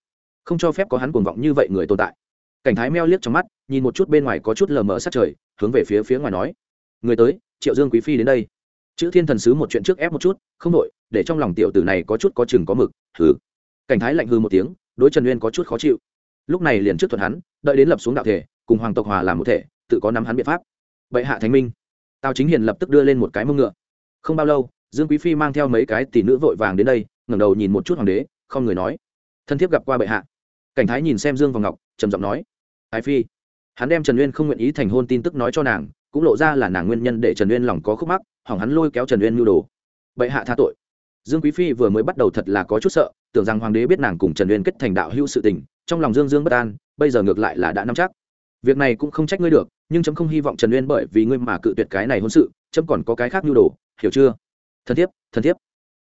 Không cho phép có hắn cuồng vọng như vậy người tồn tại. Cảnh thái meo liếc trong mắt, nhìn một chút bên ngoài có chút lờ mờ sát trời, hướng về phía phía ngoài nói. Người tới, triệu dương quý phi đến đây. Chữ thiên thần sứ một chuyện trước ép một chút, không đội để trong lòng tiểu tử này có chút có chừng có mực thứ cảnh thái lạnh hư một tiếng, đối trần uyên có chút khó chịu. Lúc này liền trước thuận hắn, đợi đến lập xuống đạo thể, cùng hoàng tộc hòa làm một thể, tự có nắm hắn biện pháp. Bệ hạ thánh minh. Tào chính hiền lập tức đưa lên một cái mông ngựa. Không bao lâu, dương quý phi mang theo mấy cái tỷ nữ vội vàng đến đây, ngẩng đầu nhìn một chút hoàng đế, không người nói. Thân thiết gặp qua bệ hạ. Cảnh thái nhìn xem dương vào ngọc, trầm giọng nói. Ái phi. Hắn đem trần uyên không nguyện ý thành hôn tin tức nói cho nàng, cũng lộ ra là nàng nguyên nhân để trần uyên lòng có khúc mắc, hỏng hắn lôi kéo trần uyên mưu đồ. Bệ hạ tha tội. Dương quý phi vừa mới bắt đầu thật là có chút sợ tưởng rằng hoàng đế biết nàng cùng trần uyên kết thành đạo hữu sự tình, trong lòng dương dương bất an, bây giờ ngược lại là đã nắm chắc. Việc này cũng không trách ngươi được, nhưng chấm không hy vọng trần uyên bởi vì ngươi mà cự tuyệt cái này hôn sự, chấm còn có cái khác nhu đồ, hiểu chưa? Thân thiết thân thiết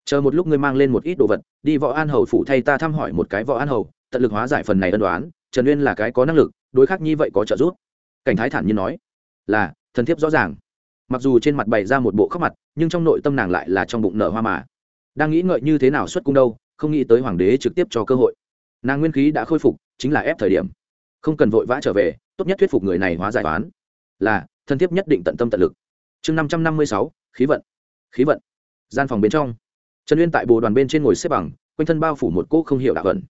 chờ một lúc ngươi mang lên một ít đồ vật, đi võ an hầu phủ thay ta thăm hỏi một cái võ an hầu, tận lực hóa giải phần này ân đoán trần uyên là cái có năng lực, đối khác như vậy có trợ giúp. Cảnh thái thản nhiên nói, là, thân thiết rõ ràng. Mặc dù trên mặt bày ra một bộ khóc mặt, nhưng trong nội tâm nàng lại là trong bụng nở hoa mà. Đang nghĩ ngợi như thế nào xuất cung đâu không nghĩ tới hoàng đế trực tiếp cho cơ hội. Nàng nguyên khí đã khôi phục, chính là ép thời điểm. Không cần vội vã trở về, tốt nhất thuyết phục người này hóa giải toán là, thân thiết nhất định tận tâm tận lực. Chương năm trăm năm mươi sáu, khí vận. Khí vận. Gian phòng bên trong. Trần uyên tại bồ đoàn bên trên ngồi xếp bằng, quanh thân bao phủ một cỗ không hiểu đạo ẩn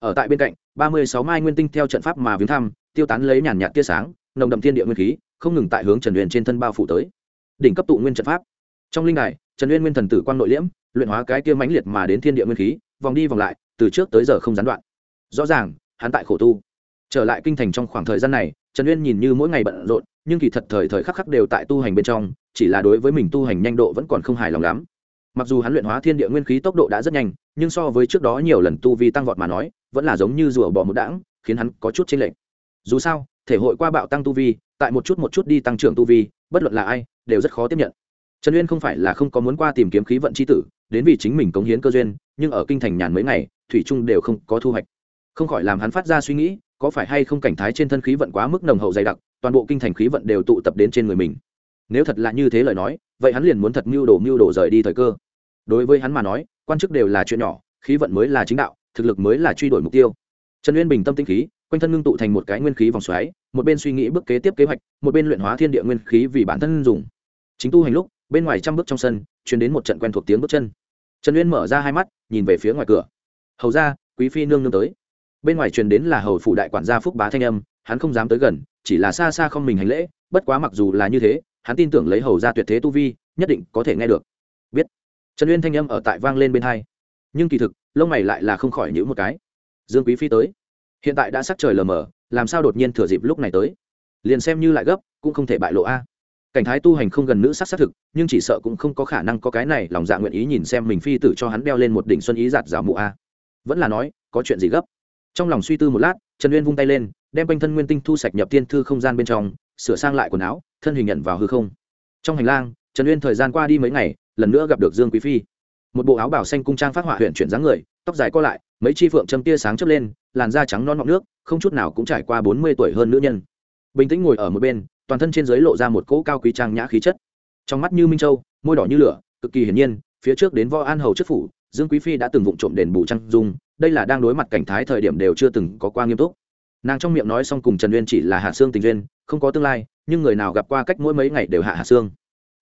ở tại bên cạnh, ba mươi sáu mai nguyên tinh theo trận pháp mà viếng thăm, tiêu tán lấy nhàn nhạt tia sáng, nồng đậm thiên địa nguyên khí, không ngừng tại hướng trần uyên trên thân bao phủ tới. Đỉnh cấp tụ nguyên trận pháp. Trong linh đài, trần uyên nguyên thần tử quang nội liễm, luyện hóa cái kia mãnh liệt mà đến thiên địa nguyên khí vòng đi vòng lại, từ trước tới giờ không gián đoạn. Rõ ràng, hắn tại khổ tu. Trở lại kinh thành trong khoảng thời gian này, trần uyên nhìn như mỗi ngày bận rộn, nhưng kỳ thật thời thời khắc khắc đều tại tu hành bên trong, chỉ là đối với mình tu hành nhanh độ vẫn còn không hài lòng lắm. Mặc dù hắn luyện hóa thiên địa nguyên khí tốc độ đã rất nhanh, nhưng so với trước đó nhiều lần tu vi tăng vọt mà nói, vẫn là giống như rùa bò một đãng, khiến hắn có chút chênh lệch. Dù sao, thể hội qua bạo tăng tu vi, tại một chút một chút đi tăng trưởng tu vi, bất luận là ai, đều rất khó tiếp nhận trần uyên không phải là không có muốn qua tìm kiếm khí vận c h i tử, đến vì chính mình cống hiến cơ duyên, nhưng ở kinh thành nhàn mấy ngày, thủy trung đều không có thu hoạch. Không khỏi làm hắn phát ra suy nghĩ, có phải hay không cảnh thái trên thân khí vận quá mức nồng hậu dày đặc, toàn bộ kinh thành khí vận đều tụ tập đến trên người mình. Nếu thật là như thế lời nói, vậy hắn liền muốn thật mưu đồ mưu đồ rời đi thời cơ. Đối với hắn mà nói, quan chức đều là chuyện nhỏ, khí vận mới là chính đạo, thực lực mới là truy đuổi mục tiêu. Trần uyên bình tâm tinh khí, quanh thân ngưng tụ thành một cái nguyên khí vòng xoáy, một bên suy nghĩ bước kế tiếp kế hoạch, một bên luyện hóa thiên địa nguyên khí vì bản thân dùng. Chính tu hành lúc bên ngoài trăm bước trong sân chuyển đến một trận quen thuộc tiếng bước chân. Trần uyên mở ra hai mắt, nhìn về phía ngoài cửa. Hầu ra quý phi nương nương tới. Bên ngoài truyền đến là hầu phủ đại quản gia phúc bá thanh âm, hắn không dám tới gần, chỉ là xa xa không mình hành lễ, bất quá mặc dù là như thế, hắn tin tưởng lấy hầu ra tuyệt thế tu vi, nhất định có thể nghe được. Biết. Trần uyên thanh âm ở tại vang lên bên hai. Nhưng kỳ thực, lông mày lại là không khỏi nhữ một cái. Dương quý phi tới. Hiện tại đã sắc trời lờ mờ, làm sao đột nhiên thừa dịp lúc này tới? Liền xem như lại gấp, cũng không thể bại lộ a cảnh thái tu hành không gần nữ sắc xác thực, nhưng chỉ sợ cũng không có khả năng có cái này lòng dạ nguyện ý nhìn xem mình phi tử cho hắn đeo lên một đỉnh xuân ý giạt rào mụ a. Vẫn là nói, có chuyện gì gấp? Trong lòng suy tư một lát, trần uyên vung tay lên, đem quanh thân nguyên tinh thu sạch nhập tiên thư không gian bên trong, sửa sang lại quần áo, thân hình nhận vào hư không. Trong hành lang, trần uyên thời gian qua đi mấy ngày, lần nữa gặp được dương quý phi. Một bộ áo bảo xanh cung trang phát họa huyện chuyển dáng người, tóc dài co lại, mấy chi phượng châm tia sáng chớp lên, làn da trắng non ngọc nước, không chút nào cũng trải qua bốn mươi tuổi hơn nữ nhân. Bình tĩnh ngồi ở một bên toàn thân trên dưới lộ ra một cỗ cao quý trang nhã khí chất. Trong mắt như minh châu, môi đỏ như lửa, cực kỳ hiển nhiên, phía trước đến võ an hầu trước phủ, dương quý phi đã từng vụng trộm đền bù trang dung, đây là đang đối mặt cảnh thái thời điểm đều chưa từng có qua nghiêm túc. Nàng trong miệng nói xong cùng trần uyên chỉ là hạ xương tình duyên, không có tương lai, nhưng người nào gặp qua cách mỗi mấy ngày đều hạ hạ xương.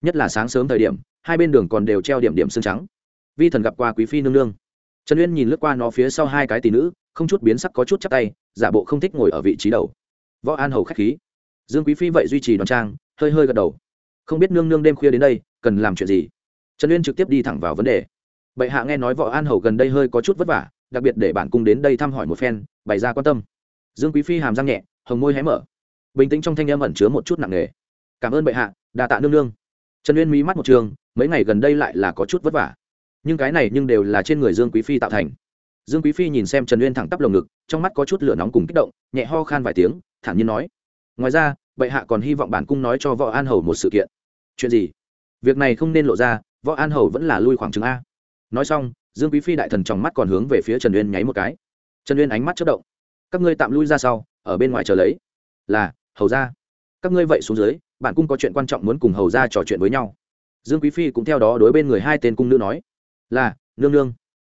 Nhất là sáng sớm thời điểm, hai bên đường còn đều treo điểm điểm xương trắng. Vi thần gặp qua quý phi nương nương. Trần uyên nhìn lướt qua nó phía sau hai cái tỷ nữ, không chút biến sắc có chút chắc tay, giả bộ không thích ngồi ở vị trí đầu. Võ an hầu k h á c h khí dương quý phi vậy duy trì đoàn trang, hơi hơi gật đầu. Không biết nương nương đêm khuya đến đây, cần làm chuyện gì? Trần uyên trực tiếp đi thẳng vào vấn đề. Bệ hạ nghe nói võ an hầu gần đây hơi có chút vất vả, đặc biệt để bản cung đến đây thăm hỏi một phen, bày ra quan tâm. Dương quý phi hàm răng nhẹ, hồng môi hé mở. Bình tĩnh trong thanh âm ẩn chứa một chút nặng nề. Cảm ơn bệ hạ đà tạ nương nương. Trần uyên mí mắt một trường, mấy ngày gần đây lại là có chút vất vả. Nhưng cái này nhưng đều là trên người dương quý phi tạo thành. Dương quý phi nhìn xem trần uyên thẳng tắp lồng ngực, trong mắt có chút lửa nóng cùng kích động, nhẹ ho khan vài tiếng, thản nhiên nói ngoài ra, bệ hạ còn hy vọng bản cung nói cho võ an hầu một sự kiện. Chuyện gì? Việc này không nên lộ ra, võ an hầu vẫn là lui khoảng chừng a. Nói xong, dương quý phi đại thần trong mắt còn hướng về phía trần uyên nháy một cái. Trần uyên ánh mắt chất động. Các ngươi tạm lui ra sau, ở bên ngoài chờ lấy. Là, hầu ra. Các ngươi vậy xuống dưới, bản cung có chuyện quan trọng muốn cùng hầu ra trò chuyện với nhau. Dương quý phi cũng theo đó đối bên người hai tên cung nữ nói. Là, nương nương.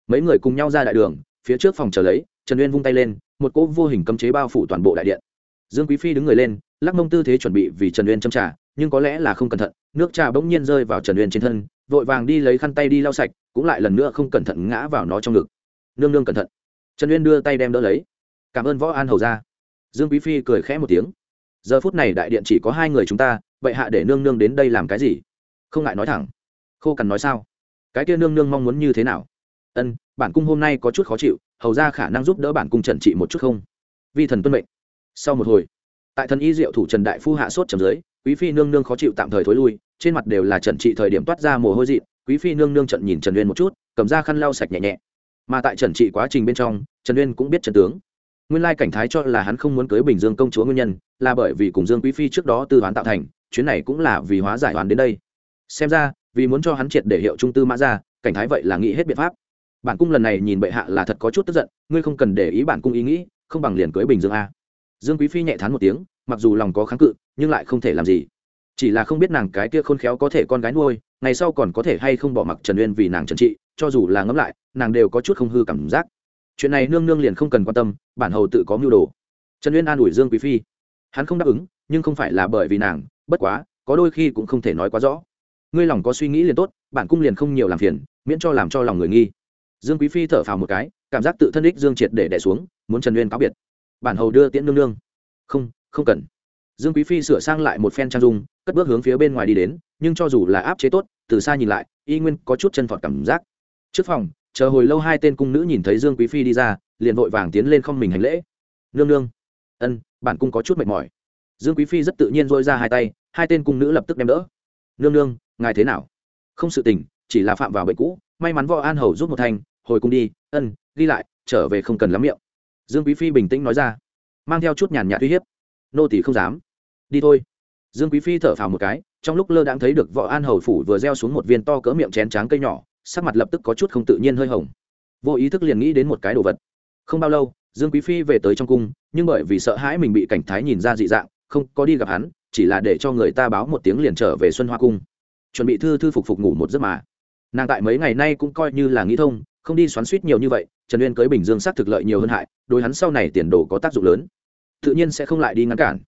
Mấy người cùng nhau ra đại đường, phía trước phòng chờ lấy, trần uyên vung tay lên, một cỗ vô hình cấm chế bao phủ toàn bộ đại điện dương quý phi đứng người lên, lắc mông tư thế chuẩn bị vì trần uyên châm trà, nhưng có lẽ là không cẩn thận, nước trà bỗng nhiên rơi vào trần uyên trên thân, vội vàng đi lấy khăn tay đi lau sạch, cũng lại lần nữa không cẩn thận ngã vào nó trong ngực. Nương nương cẩn thận. Trần uyên đưa tay đem đỡ lấy. Cảm ơn võ an hầu ra dương quý phi cười khẽ một tiếng. Giờ phút này đại điện chỉ có hai người chúng ta, vậy hạ để nương nương đến đây làm cái gì? Không ngại nói thẳng. Khô cằn nói sao? Cái kia nương nương mong muốn như thế nào? Ân, bản cung hôm nay có chút khó chịu, hầu ra khả năng giúp đỡ bản cung trần trị một chút không? Vi thần tuân mệnh sau một hồi, tại thần y diệu thủ trần đại phu hạ sốt trầm dưới, quý phi nương nương khó chịu tạm thời thối lui, trên mặt đều là trần trị thời điểm toát ra mồ hôi dị quý phi nương nương trận nhìn trần uyên một chút, cầm ra khăn lau sạch nhẹ nhẹ. Mà tại trần trị quá trình bên trong, trần uyên cũng biết trần tướng. Nguyên lai cảnh thái cho là hắn không muốn cưới bình dương công chúa nguyên nhân, là bởi vì cùng dương quý phi trước đó tư toán tạo thành, chuyến này cũng là vì hóa giải hoàn đến đây. Xem ra, vì muốn cho hắn triệt để hiệu trung tư mã ra, cảnh thái vậy là nghĩ hết biện pháp. Bản cung lần này nhìn bệ hạ là thật có chút tức giận, ngươi không cần để ý bản cung ý nghĩ, không bằng liền cưới bình dương a dương quý phi nhẹ thán một tiếng, mặc dù lòng có kháng cự, nhưng lại không thể làm gì. Chỉ là không biết nàng cái kia khôn khéo có thể con gái nuôi, ngày sau còn có thể hay không bỏ mặc trần uyên vì nàng trần trị, cho dù là ngẫm lại, nàng đều có chút không hư cảm giác. Chuyện này nương nương liền không cần quan tâm, bản hầu tự có mưu đồ. Trần uyên an ủi dương quý phi. Hắn không đáp ứng, nhưng không phải là bởi vì nàng, bất quá, có đôi khi cũng không thể nói quá rõ. Ngươi lòng có suy nghĩ liền tốt, bản cung liền không nhiều làm phiền, miễn cho làm cho lòng người nghi. Dương quý phi thở phào một cái, cảm giác tự thân ích dương triệt để đẻ xuống, muốn trần uyên cáo biệt bản hầu đưa tiễn nương nương. Không không cần. Dương quý phi sửa sang lại một phen trang dung, cất bước hướng phía bên ngoài đi đến, nhưng cho dù là áp chế tốt, từ xa nhìn lại, y nguyên có chút chân thọt cảm giác. Trước phòng, chờ hồi lâu hai tên cung nữ nhìn thấy dương quý phi đi ra, liền vội vàng tiến lên không mình hành lễ. Nương nương. Ân, bản cung có chút mệt mỏi. Dương quý phi rất tự nhiên dôi ra hai tay, hai tên cung nữ lập tức đem đỡ. Nương nương, ngài thế nào? Không sự tình, chỉ là phạm vào bệnh cũ, may mắn võ an hầu giúp một thanh hồi cung đi, ân, ghi lại, trở về không cần lắm miệng dương quý phi bình tĩnh nói ra. Mang theo chút nhàn nhạt uy hiếp. Nô tỷ không dám. Đi thôi. Dương quý phi thở phào một cái, trong lúc lơ đãng thấy được võ an hầu phủ vừa gieo xuống một viên to cỡ miệng chén tráng cây nhỏ, sắc mặt lập tức có chút không tự nhiên hơi hồng. Vô ý thức liền nghĩ đến một cái đồ vật. Không bao lâu, dương quý phi về tới trong cung, nhưng bởi vì sợ hãi mình bị cảnh thái nhìn ra dị dạng, không có đi gặp hắn, chỉ là để cho người ta báo một tiếng liền trở về xuân hoa cung. Chuẩn bị thư thư phục phục ngủ một giấc mà. Nàng tại mấy ngày nay cũng coi như là nghĩ thông không đi xoắn suýt nhiều như vậy, trần uyên cưới bình dương xác thực lợi nhiều hơn hại, đối hắn sau này tiền đồ có tác dụng lớn. Tự nhiên sẽ không lại đi ngăn cản.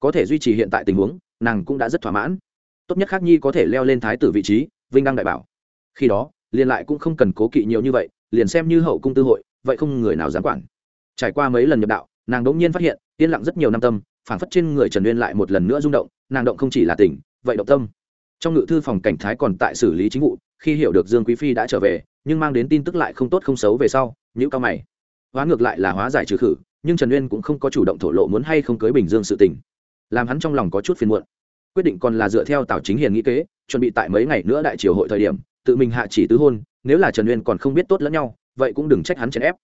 Có thể duy trì hiện tại tình huống, nàng cũng đã rất thỏa mãn. Tốt nhất khắc nhi có thể leo lên thái tử vị trí, vinh đăng đại bảo. Khi đó liền lại cũng không cần cố kỵ nhiều như vậy, liền xem như hậu cung tư hội, vậy không người nào dám quản. Trải qua mấy lần nhập đạo, nàng đ ỗ n g nhiên phát hiện, yên lặng rất nhiều năm tâm phản phất trên người trần uyên lại một lần nữa rung động, nàng động không chỉ là tỉnh, vậy động tâm. Trong ngự thư phòng cảnh thái còn tại xử lý chính vụ, khi hiểu được dương quý phi đã trở về nhưng mang đến tin tức lại không tốt không xấu về sau nhữ cao mày. Hóa ngược lại là hóa giải trừ khử, nhưng trần uyên cũng không có chủ động thổ lộ muốn hay không cưới bình dương sự tình. Làm hắn trong lòng có chút phiền muộn. Quyết định còn là dựa theo tào chính hiền nghĩ kế, chuẩn bị tại mấy ngày nữa đại triều hội thời điểm, tự mình hạ chỉ tứ hôn, nếu là trần uyên còn không biết tốt lẫn nhau, vậy cũng đừng trách hắn chèn ép.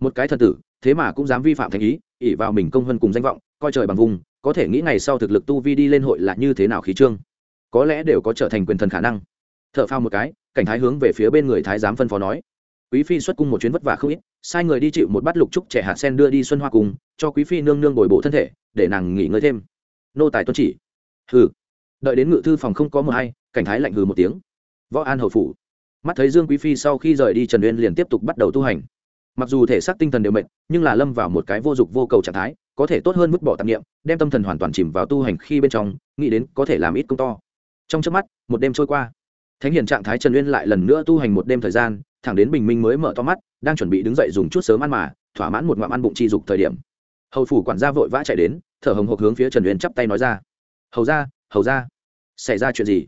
Một cái thần tử, thế mà cũng dám vi phạm thành ý ỉ vào mình công hơn cùng danh vọng, coi trời bằng vùng, có thể nghĩ ngày sau thực lực tu vi đi lên hội là như thế nào khí trương. Có lẽ đều có trở thành quyền thần khả năng. T h ở phao một cái cảnh thái hướng về phía bên người thái giám phân phó nói. Quý phi xuất cung một chuyến vất vả không ít, sai người đi chịu một bát lục trúc trẻ hạt sen đưa đi xuân hoa cùng, cho quý phi nương nương bồi bổ thân thể, để nàng nghỉ ngơi thêm. Nô tài tuân chỉ. Hừ. Đợi đến ngự thư phòng không có mờ hay, cảnh thái lạnh hừ một tiếng. Võ an hầu phủ. Mắt thấy dương quý phi sau khi rời đi trần uyên liền tiếp tục bắt đầu tu hành. Mặc dù thể xác tinh thần đều mệt, nhưng là lâm vào một cái vô dụng vô cầu trạng thái, có thể tốt hơn mức bỏ tạp nghiệm đem tâm thần hoàn toàn chìm vào tu hành khi bên trong, nghĩ đến có thể làm ít công to. Trong trước mắt, một đêm trôi qua thánh hiền trạng thái trần uyên lại lần nữa tu hành một đêm thời gian, thẳng đến bình minh mới mở to mắt, đang chuẩn bị đứng dậy dùng chút sớm ăn mà, thỏa mãn một ngoạm ăn bụng chi dục thời điểm. Hầu phủ quản gia vội vã chạy đến, thở hồng hộc hướng phía trần uyên chắp tay nói ra. Hầu ra hầu ra xảy ra chuyện gì?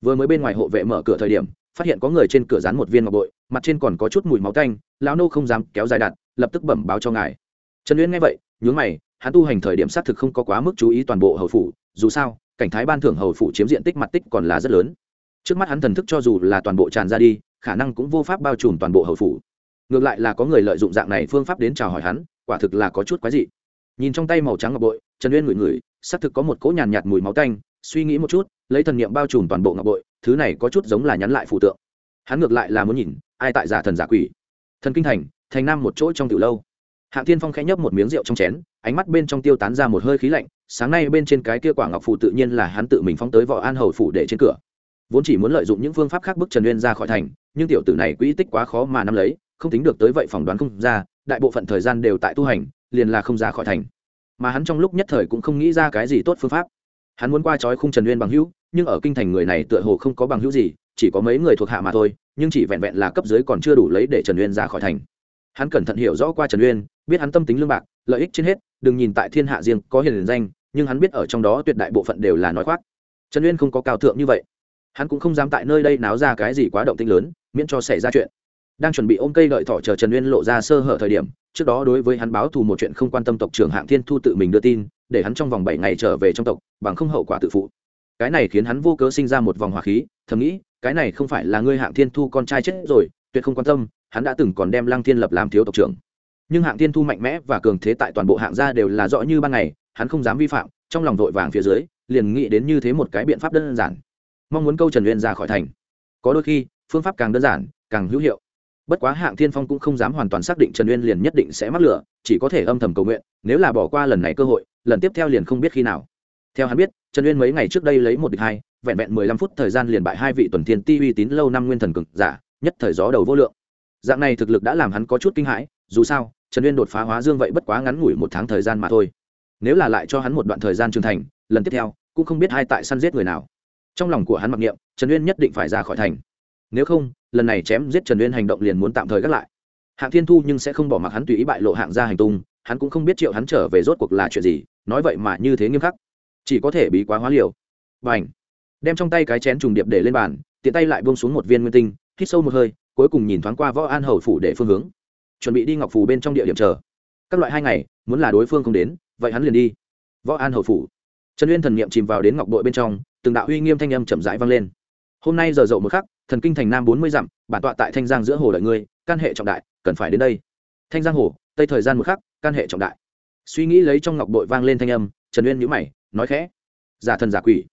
Vừa mới bên ngoài hộ vệ mở cửa thời điểm, phát hiện có người trên cửa dán một viên ngọc bội, mặt trên còn có chút mùi máu tanh, lão nô không dám kéo dài đặt lập tức bẩm báo cho ngài. Trần uyên nghe vậy, nhướng mày, hắn tu hành thời điểm xác thực không có quá mức chú ý toàn bộ hầu phủ, dù sao, cảnh thái ban thưởng hầu phủ chiếm diện tích mặt tích còn là rất lớn trước mắt hắn thần thức cho dù là toàn bộ tràn ra đi khả năng cũng vô pháp bao trùm toàn bộ hậu phủ. Ngược lại là có người lợi dụng dạng này phương pháp đến chào hỏi hắn quả thực là có chút quái dị. Nhìn trong tay màu trắng ngọc bội trần uyên ngửi ngửi xác thực có một cỗ nhàn nhạt, mùi máu tanh suy nghĩ một chút lấy thần niệm bao trùm toàn bộ ngọc bội thứ này có chút giống là nhắn lại phụ tượng. Hắn ngược lại là muốn nhìn ai tại giả thần giả quỷ. Thần kinh thành thành nam một chỗ trong tiểu lâu. Hạng thiên phong khẽ nhấp một miếng rượu trong chén ánh mắt bên trong tiêu tán ra một hơi khí lạnh sáng nay bên trên cái kia quả ngọc phủ tự nhiên là hắn tự mình phóng tới võ an hầu phủ để trên cửa vốn chỉ muốn lợi dụng những phương pháp khác bức trần uyên ra khỏi thành, nhưng tiểu tử này quỹ tích quá khó mà nắm lấy, không tính được tới vậy phỏng đoán không ra, đại bộ phận thời gian đều tại tu hành, liền là không ra khỏi thành. Mà hắn trong lúc nhất thời cũng không nghĩ ra cái gì tốt phương pháp. Hắn muốn qua trói khung trần uyên bằng hữu, nhưng ở kinh thành người này tựa hồ không có bằng hữu gì, chỉ có mấy người thuộc hạ mà thôi, nhưng chỉ vẹn vẹn là cấp dưới còn chưa đủ lấy để trần uyên ra khỏi thành. Hắn cẩn thận hiểu rõ qua trần uyên, biết hắn tâm tính lương bạc, lợi ích trên hết, đừng nhìn tại thiên hạ riêng có hiền danh, nhưng hắn biết ở trong đó tuyệt đại bộ phận đều là nói khoác. Trần uyên không có cao thượng như vậy hắn cũng không dám tại nơi đây náo ra cái gì quá động tinh lớn, miễn cho xảy ra chuyện. Đang chuẩn bị ôm cây đợi thỏ chờ trần uyên lộ ra sơ hở thời điểm, trước đó đối với hắn báo thù một chuyện không quan tâm tộc trưởng hạng thiên thu tự mình đưa tin, để hắn trong vòng bảy ngày trở về trong tộc, bằng không hậu quả tự phụ. Cái này khiến hắn vô cớ sinh ra một vòng hỏa khí, thầm nghĩ, cái này không phải là ngươi hạng thiên thu con trai chết rồi, tuyệt không quan tâm, hắn đã từng còn đem lăng thiên lập làm thiếu tộc trưởng. Nhưng hạng thiên thu mạnh mẽ và cường thế tại toàn bộ hạng gia đều là rõ như ban ngày, hắn không dám vi phạm, trong lòng vội vàng phía dưới, liền nghĩ đến như thế một cái biện pháp đơn giản mong muốn câu trần uyên ra khỏi thành. Có đôi khi, phương pháp càng đơn giản, càng hữu hiệu. Bất quá hạng thiên phong cũng không dám hoàn toàn xác định trần uyên liền nhất định sẽ mắc lửa, chỉ có thể âm thầm cầu nguyện, nếu là bỏ qua lần này cơ hội, lần tiếp theo liền không biết khi nào. Theo hắn biết, trần uyên mấy ngày trước đây lấy một địch hai, vẹn vẹn mười lăm phút thời gian liền bại hai vị tuần thiên ti uy tín lâu năm nguyên thần cực giả, nhất thời gió đầu vô lượng. Dạng này thực lực đã làm hắn có chút kinh hãi, dù sao, trần uyên đột phá hóa dương vậy bất quá ngắn ngủi một tháng thời gian mà thôi. Nếu là lại cho hắn một đoạn thời gian trưởng thành, lần tiếp theo, cũng không biết hai tại săn giết người nào trong lòng của hắn mặc niệm, trần uyên nhất định phải ra khỏi thành. Nếu không, lần này chém giết trần uyên hành động liền muốn tạm thời gác lại. Hạng thiên thu nhưng sẽ không bỏ mặc hắn tùy ý bại lộ hạng ra hành tung, hắn cũng không biết triệu hắn trở về rốt cuộc là chuyện gì, nói vậy mà như thế nghiêm khắc. Chỉ có thể bí quá hóa liều. Và h đem trong tay cái chén trùng điệp để lên bàn, tiện tay lại buông xuống một viên nguyên tinh, hít sâu một hơi, cuối cùng nhìn thoáng qua võ an hầu phủ để phương hướng. Chuẩn bị đi ngọc phủ bên trong địa điểm chờ. Các loại hai ngày, muốn là đối phương không đến, vậy hắn liền đi. Võ an hầu phủ. Trần uyên thần n i ệ m chìm vào đến ngọc đội bên trong từng đạo uy nghiêm thanh âm chậm rãi vang lên. Hôm nay giờ dậu một khắc, thần kinh thành nam bốn mươi dặm, bản tọa tại thanh giang giữa hồ đợi ngươi, can hệ trọng đại, cần phải đến đây. Thanh giang hồ, tây thời gian một khắc, can hệ trọng đại. Suy nghĩ lấy trong ngọc bội vang lên thanh âm, trần uyên nhữ mày, nói khẽ, giả thần giả quỷ,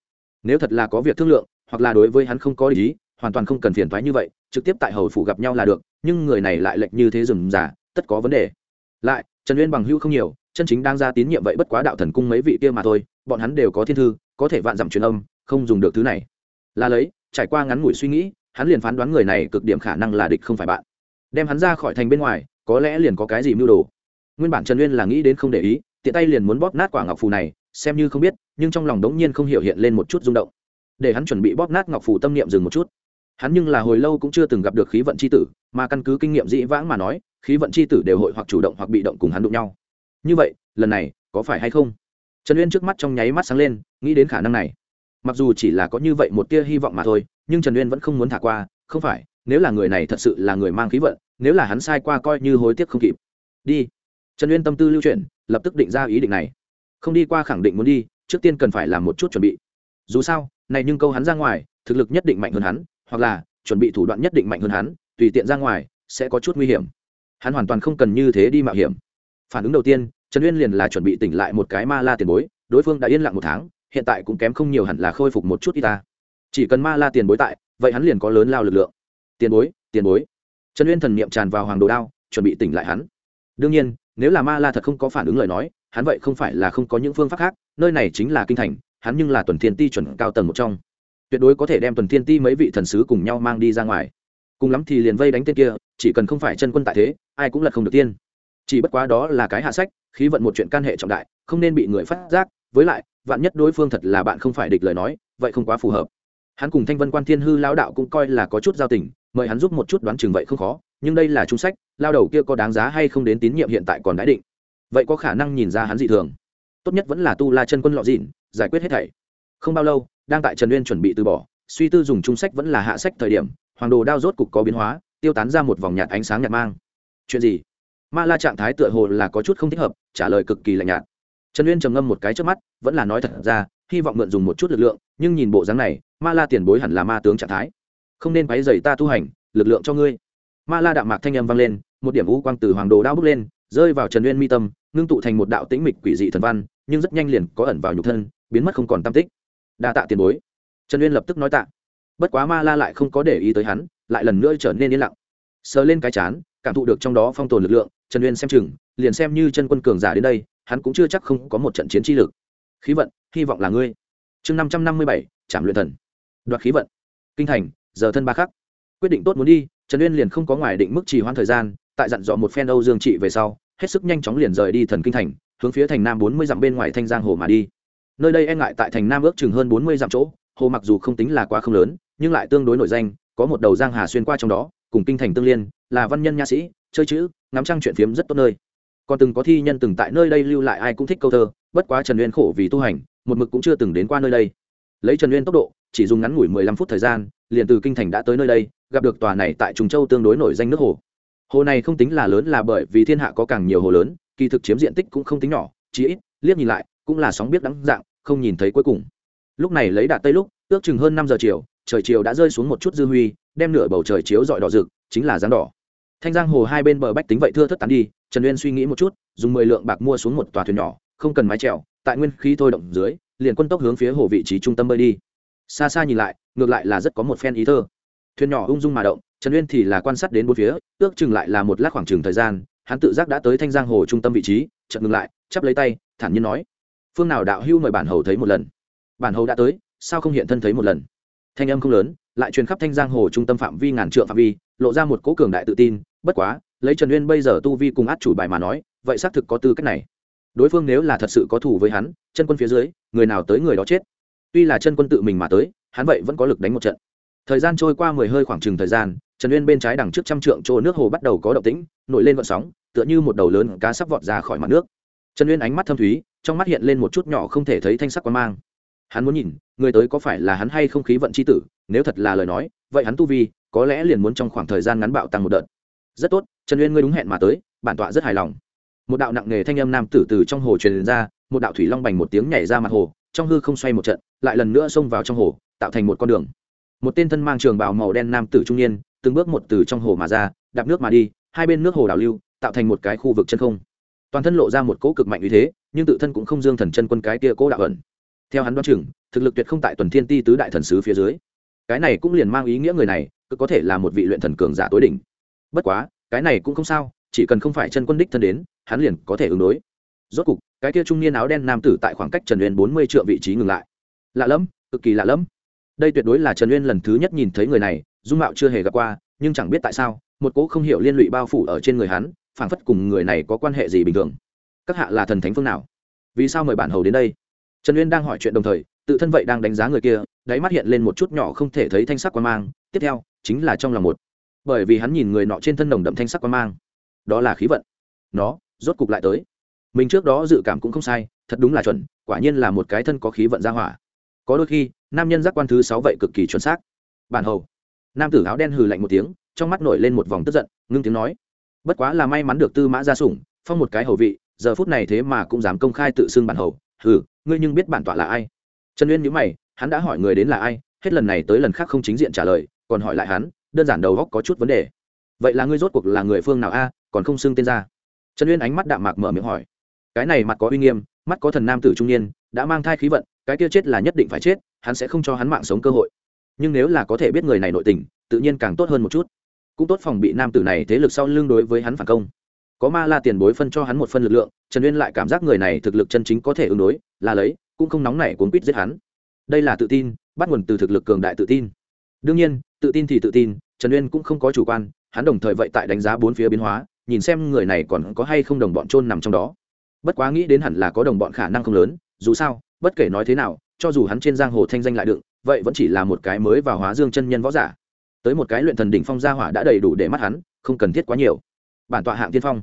nếu thật là có việc thương lượng, hoặc là đối với hắn không có ý, hoàn toàn không cần phiền thoái như vậy, trực tiếp tại hầu phủ gặp nhau là được, nhưng người này lại lệch như thế rừng giả tất có vấn đề. Lại, trần uyên bằng hữu không nhiều, chân chính đang ra tín nhiệm vậy bất quá đạo thần cung mấy vị kia mà thôi, bọn hắn đều có thiên thư, có thể vạn dặm truyền âm không dùng được thứ này. Là lấy, trải qua ngắn ngủi suy nghĩ, hắn liền phán đoán người này cực điểm khả năng là địch không phải bạn. Đem hắn ra khỏi thành bên ngoài, có lẽ liền có cái gì mưu đồ. Nguyên bản trần uyên là nghĩ đến không để ý, tiện tay liền muốn bóp nát quả ngọc phù này, xem như không biết, nhưng trong lòng đống nhiên không hiểu hiện lên một chút rung động. Để hắn chuẩn bị bóp nát ngọc phù tâm niệm dừng một chút. Hắn nhưng là hồi lâu cũng chưa từng gặp được khí vận c h i tử, mà căn cứ kinh nghiệm dĩ vãng mà nói, khí vận c h i tử đều hội hoặc chủ động hoặc bị động cùng hắn đụng nhau. Như vậy, lần này, có phải hay không? Trần uyên trước mắt trong nháy mắt sáng lên, nghĩ đến khả năng này mặc dù chỉ là có như vậy một tia hy vọng mà thôi, nhưng trần uyên vẫn không muốn thả qua, không phải, nếu là người này thật sự là người mang khí vận, nếu là hắn sai qua coi như hối tiếc không kịp. Đi. Trần uyên tâm tư lưu chuyển, lập tức định ra ý định này. Không đi qua khẳng định muốn đi, trước tiên cần phải làm một chút chuẩn bị. Dù sao, này nhưng câu hắn ra ngoài, thực lực nhất định mạnh hơn hắn, hoặc là, chuẩn bị thủ đoạn nhất định mạnh hơn hắn, tùy tiện ra ngoài, sẽ có chút nguy hiểm. Hắn hoàn toàn không cần như thế đi mạo hiểm. Phản ứng đầu tiên, trần uyên liền là chuẩn bị tỉnh lại một cái ma la tiền bối, đối phương đã yên lặng một tháng hiện tại cũng kém không nhiều hẳn là khôi phục một chút y ta. Chỉ cần ma la tiền bối tại, vậy hắn liền có lớn lao lực lượng. Tiền bối tiền bối. Trần uyên thần niệm tràn vào hoàng đồ đao, chuẩn bị tỉnh lại hắn. Đương nhiên, nếu là ma la thật không có phản ứng lời nói, hắn vậy không phải là không có những phương pháp khác, nơi này chính là kinh thành, hắn nhưng là tuần thiên ti chuẩn cao tầng một trong. Tuyệt đối có thể đem tuần thiên ti mấy vị thần sứ cùng nhau mang đi ra ngoài. Cùng lắm thì liền vây đánh tên kia, chỉ cần không phải chân quân tại thế, ai cũng lật không được tiên. Chỉ bất quá đó là cái hạ sách, khí vận một chuyện can hệ trọng đại, không nên bị người phát giác, với lại vạn nhất đối phương thật là bạn không phải địch lời nói, vậy không quá phù hợp. Hắn cùng thanh vân quan thiên hư lao đạo cũng coi là có chút giao tình, mời hắn giúp một chút đoán chừng vậy không khó, nhưng đây là trung sách, lao đầu kia có đáng giá hay không đến tín nhiệm hiện tại còn đã định. Vậy có khả năng nhìn ra hắn dị thường. Tốt nhất vẫn là tu la chân quân lọ dịn, giải quyết hết thảy. Không bao lâu, đang tại trần uyên chuẩn bị từ bỏ, suy tư dùng trung sách vẫn là hạ sách thời điểm, hoàng đồ đao rốt cục có biến hóa, tiêu tán ra một vòng nhạt ánh sáng nhạt mang. Chuyện gì? Ma la trạng thái tựa hồ là có chút không thích hợp, trả lời cực kỳ lạnh nhạt. Trần uyên trầm ngâm một cái trước mắt vẫn là nói thật ra, hy vọng mượn dùng một chút lực lượng, nhưng nhìn bộ dáng này, ma la tiền bối hẳn là ma tướng trạng thái. Không nên quấy dày ta tu hành, lực lượng cho ngươi. Ma la đạm mạc thanh âm vang lên, một điểm u quang từ hoàng đồ đao bước lên, rơi vào trần uyên mi tâm, ngưng tụ thành một đạo tĩnh mịch quỷ dị thần văn, nhưng rất nhanh liền có ẩn vào nhục thân, biến mất không còn tam tích. Đa tạ tiền bối. Trần uyên lập tức nói tạ. Bất quá ma la lại không có để ý tới hắn, lại lần nữa trở nên yên lặng. Sờ lên cái chán, cảm thụ được trong đó phong tồn lực lượng, trần uyên xem chừng, liền xem như chân quân cường giả đến đây, hắn cũng chưa chắc không có một trận chiến chi lực khí vận, hy vọng là ngươi. Chương năm trăm năm mươi bảy, trảm luyện thần. Đoạt khí vận. Kinh thành, giờ thân ba khắc. Quyết định tốt muốn đi, trần uyên liền không có ngoài định mức trì hoãn thời gian, tại dặn dò một phen âu dương trị về sau, hết sức nhanh chóng liền rời đi thần kinh thành, hướng phía thành nam bốn mươi dặm bên ngoài thanh giang hồ mà đi. Nơi đây e ngại tại thành nam ước chừng hơn bốn mươi dặm chỗ, hồ mặc dù không tính là quá không lớn, nhưng lại tương đối nổi danh, có một đầu giang hà xuyên qua trong đó, cùng kinh thành tương liên, là văn nhân nha sĩ, chơi chữ, ngắm trăng chuyện phiếm rất tốt nơi. Còn từng có thi nhân từng tại nơi đây lưu lại ai cũng thích câu thơ bất quá trần uyên khổ vì tu hành, một mực cũng chưa từng đến qua nơi đây. Lấy trần uyên tốc độ, chỉ dùng ngắn ngủi mười lăm phút thời gian, liền từ kinh thành đã tới nơi đây, gặp được tòa này tại trùng châu tương đối nổi danh nước hồ. Hồ này không tính là lớn là bởi vì thiên hạ có càng nhiều hồ lớn, kỳ thực chiếm diện tích cũng không tính nhỏ, chỉ ít, liếc nhìn lại, cũng là sóng biết đắng dạng, không nhìn thấy cuối cùng. Lúc này lấy đạt tây lúc, ước chừng hơn năm giờ chiều, trời chiều đã rơi xuống một chút dư huy, đem nửa bầu trời chiếu dọi đỏ rực, chính là dáng đỏ. Thanh giang hồ hai bên bờ bách tính vậy thưa thất tán đi, trần uyên suy nghĩ một chút, dùng mười lượng bạc mua xuống một tòa thuyền nhỏ không cần mái trèo tại nguyên khí thôi động dưới, liền quân tốc hướng phía hồ vị trí trung tâm bơi đi. Xa xa nhìn lại, ngược lại là rất có một phen ý thơ. Thuyền nhỏ ung dung mà động, trần uyên thì là quan sát đến bốn phía, ước chừng lại là một lát khoảng chừng thời gian, hắn tự giác đã tới thanh giang hồ trung tâm vị trí, chợt ngừng lại, chắp lấy tay, thản nhiên nói, phương nào đạo hưu mời bản hầu thấy một lần. Bản hầu đã tới, sao không hiện thân thấy một lần? Thanh âm không lớn, lại truyền khắp thanh giang hồ trung tâm phạm vi ngàn trượng phạm vi, lộ ra một cố cường đại tự tin, bất quá, lấy trần uyên bây giờ tu vi cùng át chủ bài mà nói, vậy xác thực có tư cách này đối phương nếu là thật sự có thủ với hắn, chân quân phía dưới, người nào tới người đó chết. Tuy là chân quân tự mình mà tới, hắn vậy vẫn có lực đánh một trận. Thời gian trôi qua mười hơi khoảng chừng thời gian, trần uyên bên trái đằng trước trăm trượng chỗ nước hồ bắt đầu có động tĩnh, nổi lên vận sóng, tựa như một đầu lớn cá sắp vọt ra khỏi mặt nước. Trần uyên ánh mắt thâm thúy, trong mắt hiện lên một chút nhỏ không thể thấy thanh sắc quan mang. Hắn muốn nhìn, người tới có phải là hắn hay không khí vận c h i tử, nếu thật là lời nói, vậy hắn tu vi, có lẽ liền muốn trong khoảng thời gian ngắn bạo tăng một đợt. Rất tốt, trần uyên ngươi đúng hẹn mà tới, bản tọa rất hài lòng một đạo nặng nề thanh âm nam tử từ trong hồ truyền ra, một đạo thủy long bành một tiếng nhảy ra mặt hồ, trong hư không xoay một trận, lại lần nữa xông vào trong hồ, tạo thành một con đường. Một tên thân mang trường bào màu đen nam tử trung niên, từng bước một từ trong hồ mà ra, đạp nước mà đi, hai bên nước hồ đảo lưu, tạo thành một cái khu vực chân không. Toàn thân lộ ra một cỗ cực mạnh uy thế, nhưng tự thân cũng không dương thần chân quân cái kia cỗ đạo ẩn. Theo hắn đoán chừng, thực lực tuyệt không tại tuần thiên ti tứ đại thần sứ phía dưới. Cái này cũng liền mang ý nghĩa người này, cứ có thể là một vị luyện thần cường giả tối đỉnh. Bất quá, cái này cũng không sao chỉ cần không phải chân quân đích thân đến, hắn liền có thể ứng đối. Rốt cục, cái kia trung niên áo đen nam tử tại khoảng cách trần uyên bốn mươi triệu vị trí ngừng lại. Lạ lẫm, cực kỳ lạ lẫm. Đây tuyệt đối là trần uyên lần thứ nhất nhìn thấy người này, dung mạo chưa hề gặp qua, nhưng chẳng biết tại sao, một cỗ không hiểu liên lụy bao phủ ở trên người hắn, phảng phất cùng người này có quan hệ gì bình thường. Các hạ là thần thánh phương nào? Vì sao mời bản hầu đến đây? Trần uyên đang hỏi chuyện đồng thời, tự thân vậy đang đánh giá người kia, đáy mắt hiện lên một chút nhỏ không thể thấy thanh sắc quan mang, tiếp theo, chính là trong lòng một. Bởi vì hắn nhìn người nọ trên thân nồng đậm thanh sắc quan mang đó là khí vận. Nó, rốt cục lại tới. Mình trước đó dự cảm cũng không sai, thật đúng là chuẩn, quả nhiên là một cái thân có khí vận ra hỏa. Có đôi khi, nam nhân giác quan thứ sáu vậy cực kỳ chuẩn xác. Bản hầu. Nam tử áo đen hừ lạnh một tiếng, trong mắt nổi lên một vòng tức giận, ngưng tiếng nói. Bất quá là may mắn được tư mã gia sủng, phong một cái hầu vị, giờ phút này thế mà cũng dám công khai tự xưng bản hầu. Hừ, ngươi nhưng biết bản tọa là ai? Trần uyên nhíu mày, hắn đã hỏi người đến là ai, hết lần này tới lần khác không chính diện trả lời, còn hỏi lại hắn, đơn giản đầu góc có chút vấn đề. Vậy là ngươi rốt cuộc là người phương nào a? Còn không xưng tên ra. Trần uyên ánh mắt đạm mạc mở miệng hỏi. Cái này mặt có uy nghiêm, mắt có thần nam tử trung niên, đã mang thai khí vận, cái kia chết là nhất định phải chết, hắn sẽ không cho hắn mạng sống cơ hội. Nhưng nếu là có thể biết người này nội tình, tự nhiên càng tốt hơn một chút. Cũng tốt phòng bị nam tử này thế lực sau lưng đối với hắn phản công. Có ma la tiền bối phân cho hắn một phân lực lượng, trần uyên lại cảm giác người này thực lực chân chính có thể ứng đối, là lấy, cũng không nóng nảy cuốn quýt giết hắn. Đây là tự tin, bắt nguồn từ thực lực cường đại tự tin. Đương nhiên, tự tin thì tự tin, trần uyên cũng không có chủ quan, hắn đồng thời vậy tại đánh giá bốn phía biến hóa nhìn xem người này còn có hay không đồng bọn trôn nằm trong đó. Bất quá nghĩ đến hẳn là có đồng bọn khả năng không lớn, dù sao, bất kể nói thế nào, cho dù hắn trên giang hồ thanh danh lại đựng, vậy vẫn chỉ là một cái mới vào hóa dương chân nhân võ giả. Tới một cái luyện thần đỉnh phong gia hỏa đã đầy đủ để mắt hắn, không cần thiết quá nhiều. Bản tọa hạng tiên phong.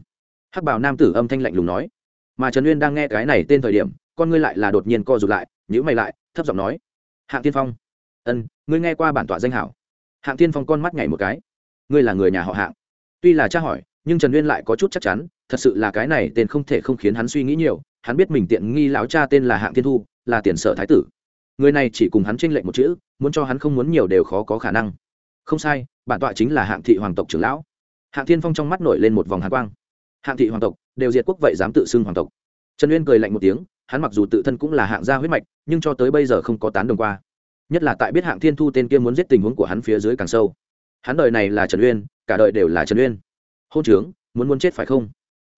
Hắc bảo nam tử âm thanh lạnh lùng nói. Mà trần uyên đang nghe cái này tên thời điểm, con ngươi lại là đột nhiên co rụt lại nhữ mày lại, thấp giọng nói. Hạng tiên phong. Ân, ngươi nghe qua bản tọa danh hảo. Hạng tiên phong con mắt nhảy một cái. Ngươi là người nhà họ hạng. Tuy là cha hỏi nhưng trần uyên lại có chút chắc chắn, thật sự là cái này tên không thể không khiến hắn suy nghĩ nhiều, hắn biết mình tiện nghi lão cha tên là hạng thiên thu, là tiền sở thái tử. Người này chỉ cùng hắn tranh lệch một chữ, muốn cho hắn không muốn nhiều đều khó có khả năng. Không sai, bản tọa chính là hạng thị hoàng tộc trưởng lão. Hạng thiên phong trong mắt nổi lên một vòng hạ quang. Hạng thị hoàng tộc, đều diệt quốc vậy dám tự xưng hoàng tộc. Trần uyên cười lạnh một tiếng, hắn mặc dù tự thân cũng là hạng gia huyết mạch, nhưng cho tới bây giờ không có tán đồng qua. Nhất là tại biết hạng thiên thu tên kia muốn giết tình huống của hắn phía dưới càng sâu. Hắn đời này là trần uyên, cả đời đều là trần uyên hôn trướng, muốn muốn chết phải không?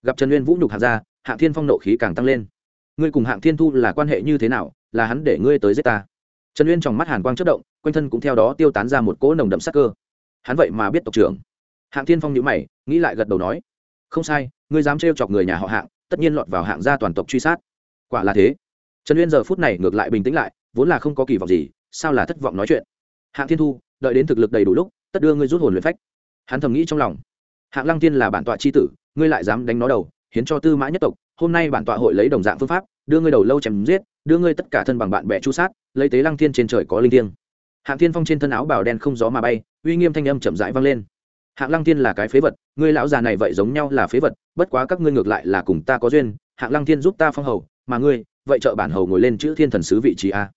Gặp trần nguyên vũ nhục hạng ra hạng thiên phong nộ khí càng tăng lên. Ngươi cùng hạng thiên thu là quan hệ như thế nào? Là hắn để ngươi tới giết ta? Trần uyên trong mắt hàn quang chất động, quanh thân cũng theo đó tiêu tán ra một cỗ nồng đậm sắc cơ. Hắn vậy mà biết tộc trưởng. Hạng thiên phong nhữ mày, nghĩ lại gật đầu nói, không sai, ngươi dám trêu chọc người nhà họ hạng, tất nhiên lọt vào hạng gia toàn tộc truy sát. Quả là thế. Trần uyên giờ phút này ngược lại bình tĩnh lại, vốn là không có kỳ vọng gì, sao là thất vọng nói chuyện. Hạng thiên thu, đợi đến thực lực đầy đủ lúc, tất đưa ngươi rút hồn luyện phách. Hắn thầm nghĩ trong lòng hạng lăng tiên là bản tọa c h i tử, ngươi lại dám đánh nó đầu, hiến cho tư mã nhất tộc, hôm nay bản tọa hội lấy đồng dạng phương pháp, đưa ngươi đầu lâu chém giết, đưa ngươi tất cả thân bằng bạn bè chu sát, lấy tế lăng thiên trên trời có linh thiêng. Hạng thiên phong trên thân áo bào đen không gió mà bay, uy nghiêm thanh âm chậm rãi vang lên. Hạng lăng thiên là cái phế vật, ngươi lão già này vậy giống nhau là phế vật, bất quá các ngươi ngược lại là cùng ta có duyên, hạng lăng thiên giúp ta phong hầu, mà ngươi, vậy trợ bản hầu ngồi lên chữ thiên thần sứ vị trí a.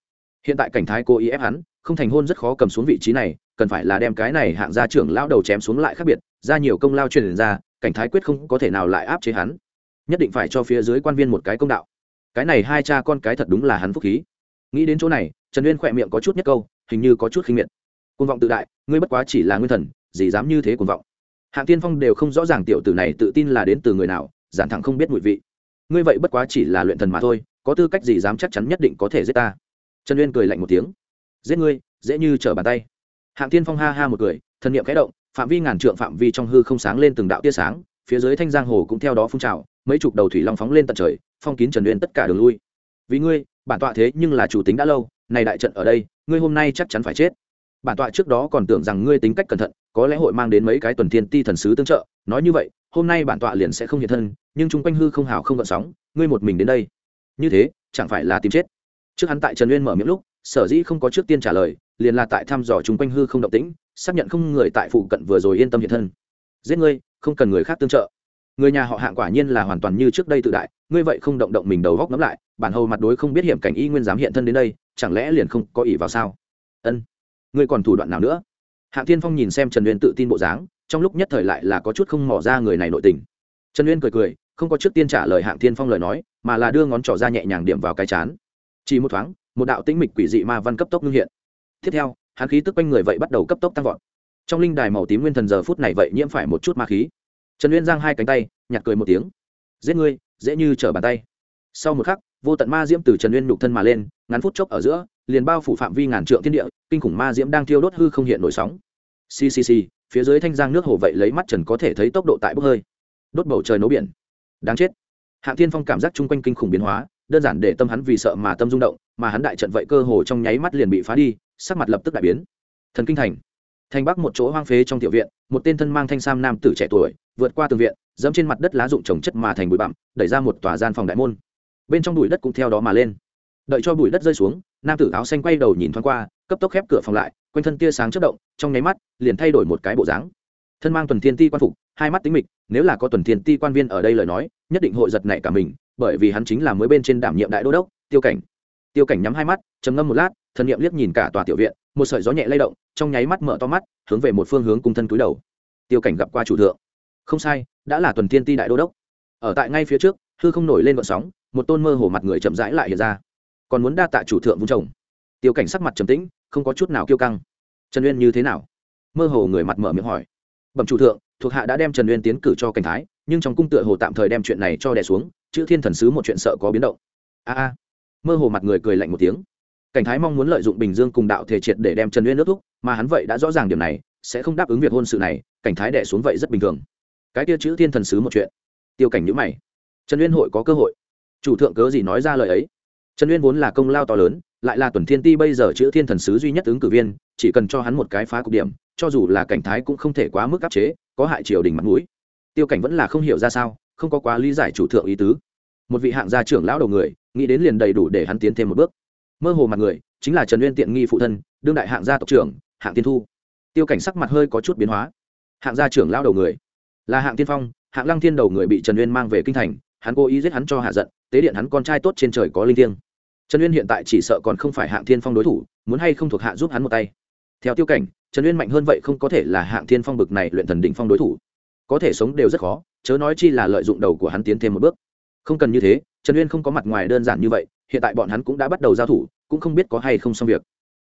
Hiện tại cảnh thái cô ý ép hắn không thành hôn rất khó cầm xuống vị trí này, cần phải là đem cái này hạng gia trưởng lão đầu chém xuống lại khác biệt, ra nhiều công lao truyền ra, cảnh thái quyết không có thể nào lại áp chế hắn. Nhất định phải cho phía dưới quan viên một cái công đạo. Cái này hai cha con cái thật đúng là hắn phúc khí. Nghĩ đến chỗ này, trần uyên khỏe miệng có chút nhất câu, hình như có chút khinh miệt. Côn vọng tự đại, ngươi bất quá chỉ là nguyên thần, gì dám như thế côn vọng. Hạng tiên phong đều không rõ ràng tiểu tử này tự tin là đến từ người nào, giản thẳng không biết mùi vị. Ngươi vậy bất quá chỉ là luyện thần mà thôi, có tư cách gì dám chắc chắn nhất định có thể giết ta? Trần uyên cười lạnh một tiếng giết ngươi, dễ như trở bàn tay. Hạng tiên phong ha ha một cười, thần niệm khẽ động, phạm vi ngàn trượng phạm vi trong hư không sáng lên từng đạo tia sáng, phía dưới thanh giang hồ cũng theo đó phun trào, mấy chục đầu thủy long phóng lên tận trời, phong kín trần luyện tất cả đường lui. Vì ngươi, bản tọa thế nhưng là chủ tính đã lâu, này đại trận ở đây, ngươi hôm nay chắc chắn phải chết. Bản tọa trước đó còn tưởng rằng ngươi tính cách cẩn thận, có lẽ hội mang đến mấy cái tuần thiên ti thần sứ tương trợ, nói như vậy, hôm nay bản tọa liền sẽ không hiện thân, nhưng chung quanh hư không hào không gợn sóng, ngươi một mình đến đây. Như thế, chẳng phải là tìm chết. Trước hắn tại trần uyên mở miệng lúc sở dĩ không có trước tiên trả lời, liền là tại thăm dò chung quanh hư không động tĩnh, xác nhận không người tại phụ cận vừa rồi yên tâm hiện thân. Giết ngươi, không cần người khác tương trợ. Người nhà họ hạng quả nhiên là hoàn toàn như trước đây tự đại, ngươi vậy không động động mình đầu góc ngắm lại, bản hầu mặt đối không biết hiểm cảnh y nguyên dám hiện thân đến đây, chẳng lẽ liền không có ỷ vào sao? Ân, ngươi còn thủ đoạn nào nữa? Hạng thiên phong nhìn xem trần uyên tự tin bộ dáng, trong lúc nhất thời lại là có chút không mỏ ra người này nội tình. Trần uyên cười cười, không có trước tiên trả lời hạng thiên phong lời nói, mà là đưa ngón trỏ ra nhẹ nhàng điểm vào cái chán. Chỉ một thoáng một đạo tĩnh mịch quỷ dị ma văn cấp tốc ngưng hiện. Tiếp theo, hắn khí tức quanh người vậy bắt đầu cấp tốc tăng vọt. Trong linh đài màu tím nguyên thần giờ phút này vậy nhiễm phải một chút ma khí. Trần uyên giang hai cánh tay nhặt cười một tiếng. Giết ngươi, dễ như trở bàn tay. Sau một khắc, vô tận ma diễm từ trần uyên nhục thân mà lên, ngắn phút chốc ở giữa, liền bao phủ phạm vi ngàn trượng thiên địa, kinh khủng ma diễm đang thiêu đốt hư không hiện nổi sóng. Ccc phía dưới thanh giang nước hồ vậy lấy mắt trần có thể thấy tốc độ tại bốc hơi. Đốt bầu trời nấu biển. Đáng chết. Hạng thiên phong cảm giác chung quanh kinh khủng biến hóa, đơn giản để tâm hắn vì sợ mà tâm rung động mà hắn đại trận vậy cơ hồ trong nháy mắt liền bị phá đi, sắc mặt lập tức đại biến. Thần kinh thành. Thành bắc một chỗ hoang phế trong tiểu viện, một tên thân mang thanh sam nam tử trẻ tuổi, vượt qua tường viện, dẫm trên mặt đất lá rụng trồng chất mà thành bụi bặm, đẩy ra một tòa gian phòng đại môn. Bên trong bụi đất cũng theo đó mà lên. Đợi cho bụi đất rơi xuống, nam tử áo xanh quay đầu nhìn thoáng qua, cấp tốc khép cửa phòng lại, quanh thân tia sáng chất động, trong nháy mắt, liền thay đổi một cái bộ dáng. Thân mang tuần thiên ti quan phục, hai mắt tính mịch, nếu là có tuần thiên ti quan viên ở đây lời nói, nhất định hội giật nảy cả mình, bởi vì hắn chính là mới bên trên đảm nhiệm đại đô đốc, tiêu cảnh tiêu cảnh nhắm hai mắt, trầm ngâm một lát, thần nghiệm liếc nhìn cả tòa tiểu viện, một sợi gió nhẹ lay động, trong nháy mắt mở to mắt, hướng về một phương hướng cung thân túi đầu. Tiêu cảnh gặp qua chủ thượng. Không sai, đã là tuần thiên ti đại đô đốc. Ở tại ngay phía trước, hư không nổi lên vận sóng, một tôn mơ hồ mặt người chậm rãi lại hiện ra. Còn muốn đa tạ chủ thượng vung chồng. Tiêu cảnh sắc mặt trầm tĩnh, không có chút nào kiêu căng. Trần uyên như thế nào? Mơ hồ người mặt mở miệng hỏi. Bẩm chủ thượng, thuộc hạ đã đem trần uyên tiến cử cho cảnh thái, nhưng trong cung tựa hồ tạm thời đem chuyện này cho đè xuống, chữ thiên thần sứ một chuyện sợ có biến động. A a mơ hồ mặt người cười lạnh một tiếng. Cảnh thái mong muốn lợi dụng bình dương cùng đạo thể triệt để đem trần uyên ước thúc, mà hắn vậy đã rõ ràng điểm này, sẽ không đáp ứng việc hôn sự này, cảnh thái đẻ xuống vậy rất bình thường. Cái kia chữ thiên thần sứ một chuyện. Tiêu cảnh nhữ mày. Trần uyên hội có cơ hội. Chủ thượng cớ gì nói ra lời ấy? Trần uyên vốn là công lao to lớn, lại là tuần thiên ti bây giờ chữ thiên thần sứ duy nhất ứng cử viên, chỉ cần cho hắn một cái phá cục điểm, cho dù là cảnh thái cũng không thể quá mức áp chế, có hại triều đình mặt mũi. Tiêu cảnh vẫn là không hiểu ra sao, không có quá lý giải chủ thượng ý tứ. Một vị hạng gia trưởng lão đầu người nghĩ đến liền đầy đủ để hắn tiến thêm một bước. Mơ hồ mặt người, chính là trần uyên tiện nghi phụ thân, đương đại hạng gia tộc trưởng, hạng tiên thu. Tiêu cảnh sắc mặt hơi có chút biến hóa. Hạng gia trưởng lão đầu người, là hạng tiên phong, hạng lăng thiên đầu người bị trần uyên mang về kinh thành, hắn cố ý giết hắn cho hạ giận, tế điện hắn con trai tốt trên trời có linh thiêng. Trần uyên hiện tại chỉ sợ còn không phải hạng thiên phong đối thủ, muốn hay không thuộc hạ giúp hắn một tay. Theo tiêu cảnh, trần uyên mạnh hơn vậy không có thể là hạng thiên phong bực này luyện thần đỉnh phong đối thủ. Có thể sống đều rất khó, chớ nói chi là lợi dụng đầu của hắn tiến thêm một bước. Không cần như thế trần uyên không có mặt ngoài đơn giản như vậy, hiện tại bọn hắn cũng đã bắt đầu giao thủ, cũng không biết có hay không xong việc.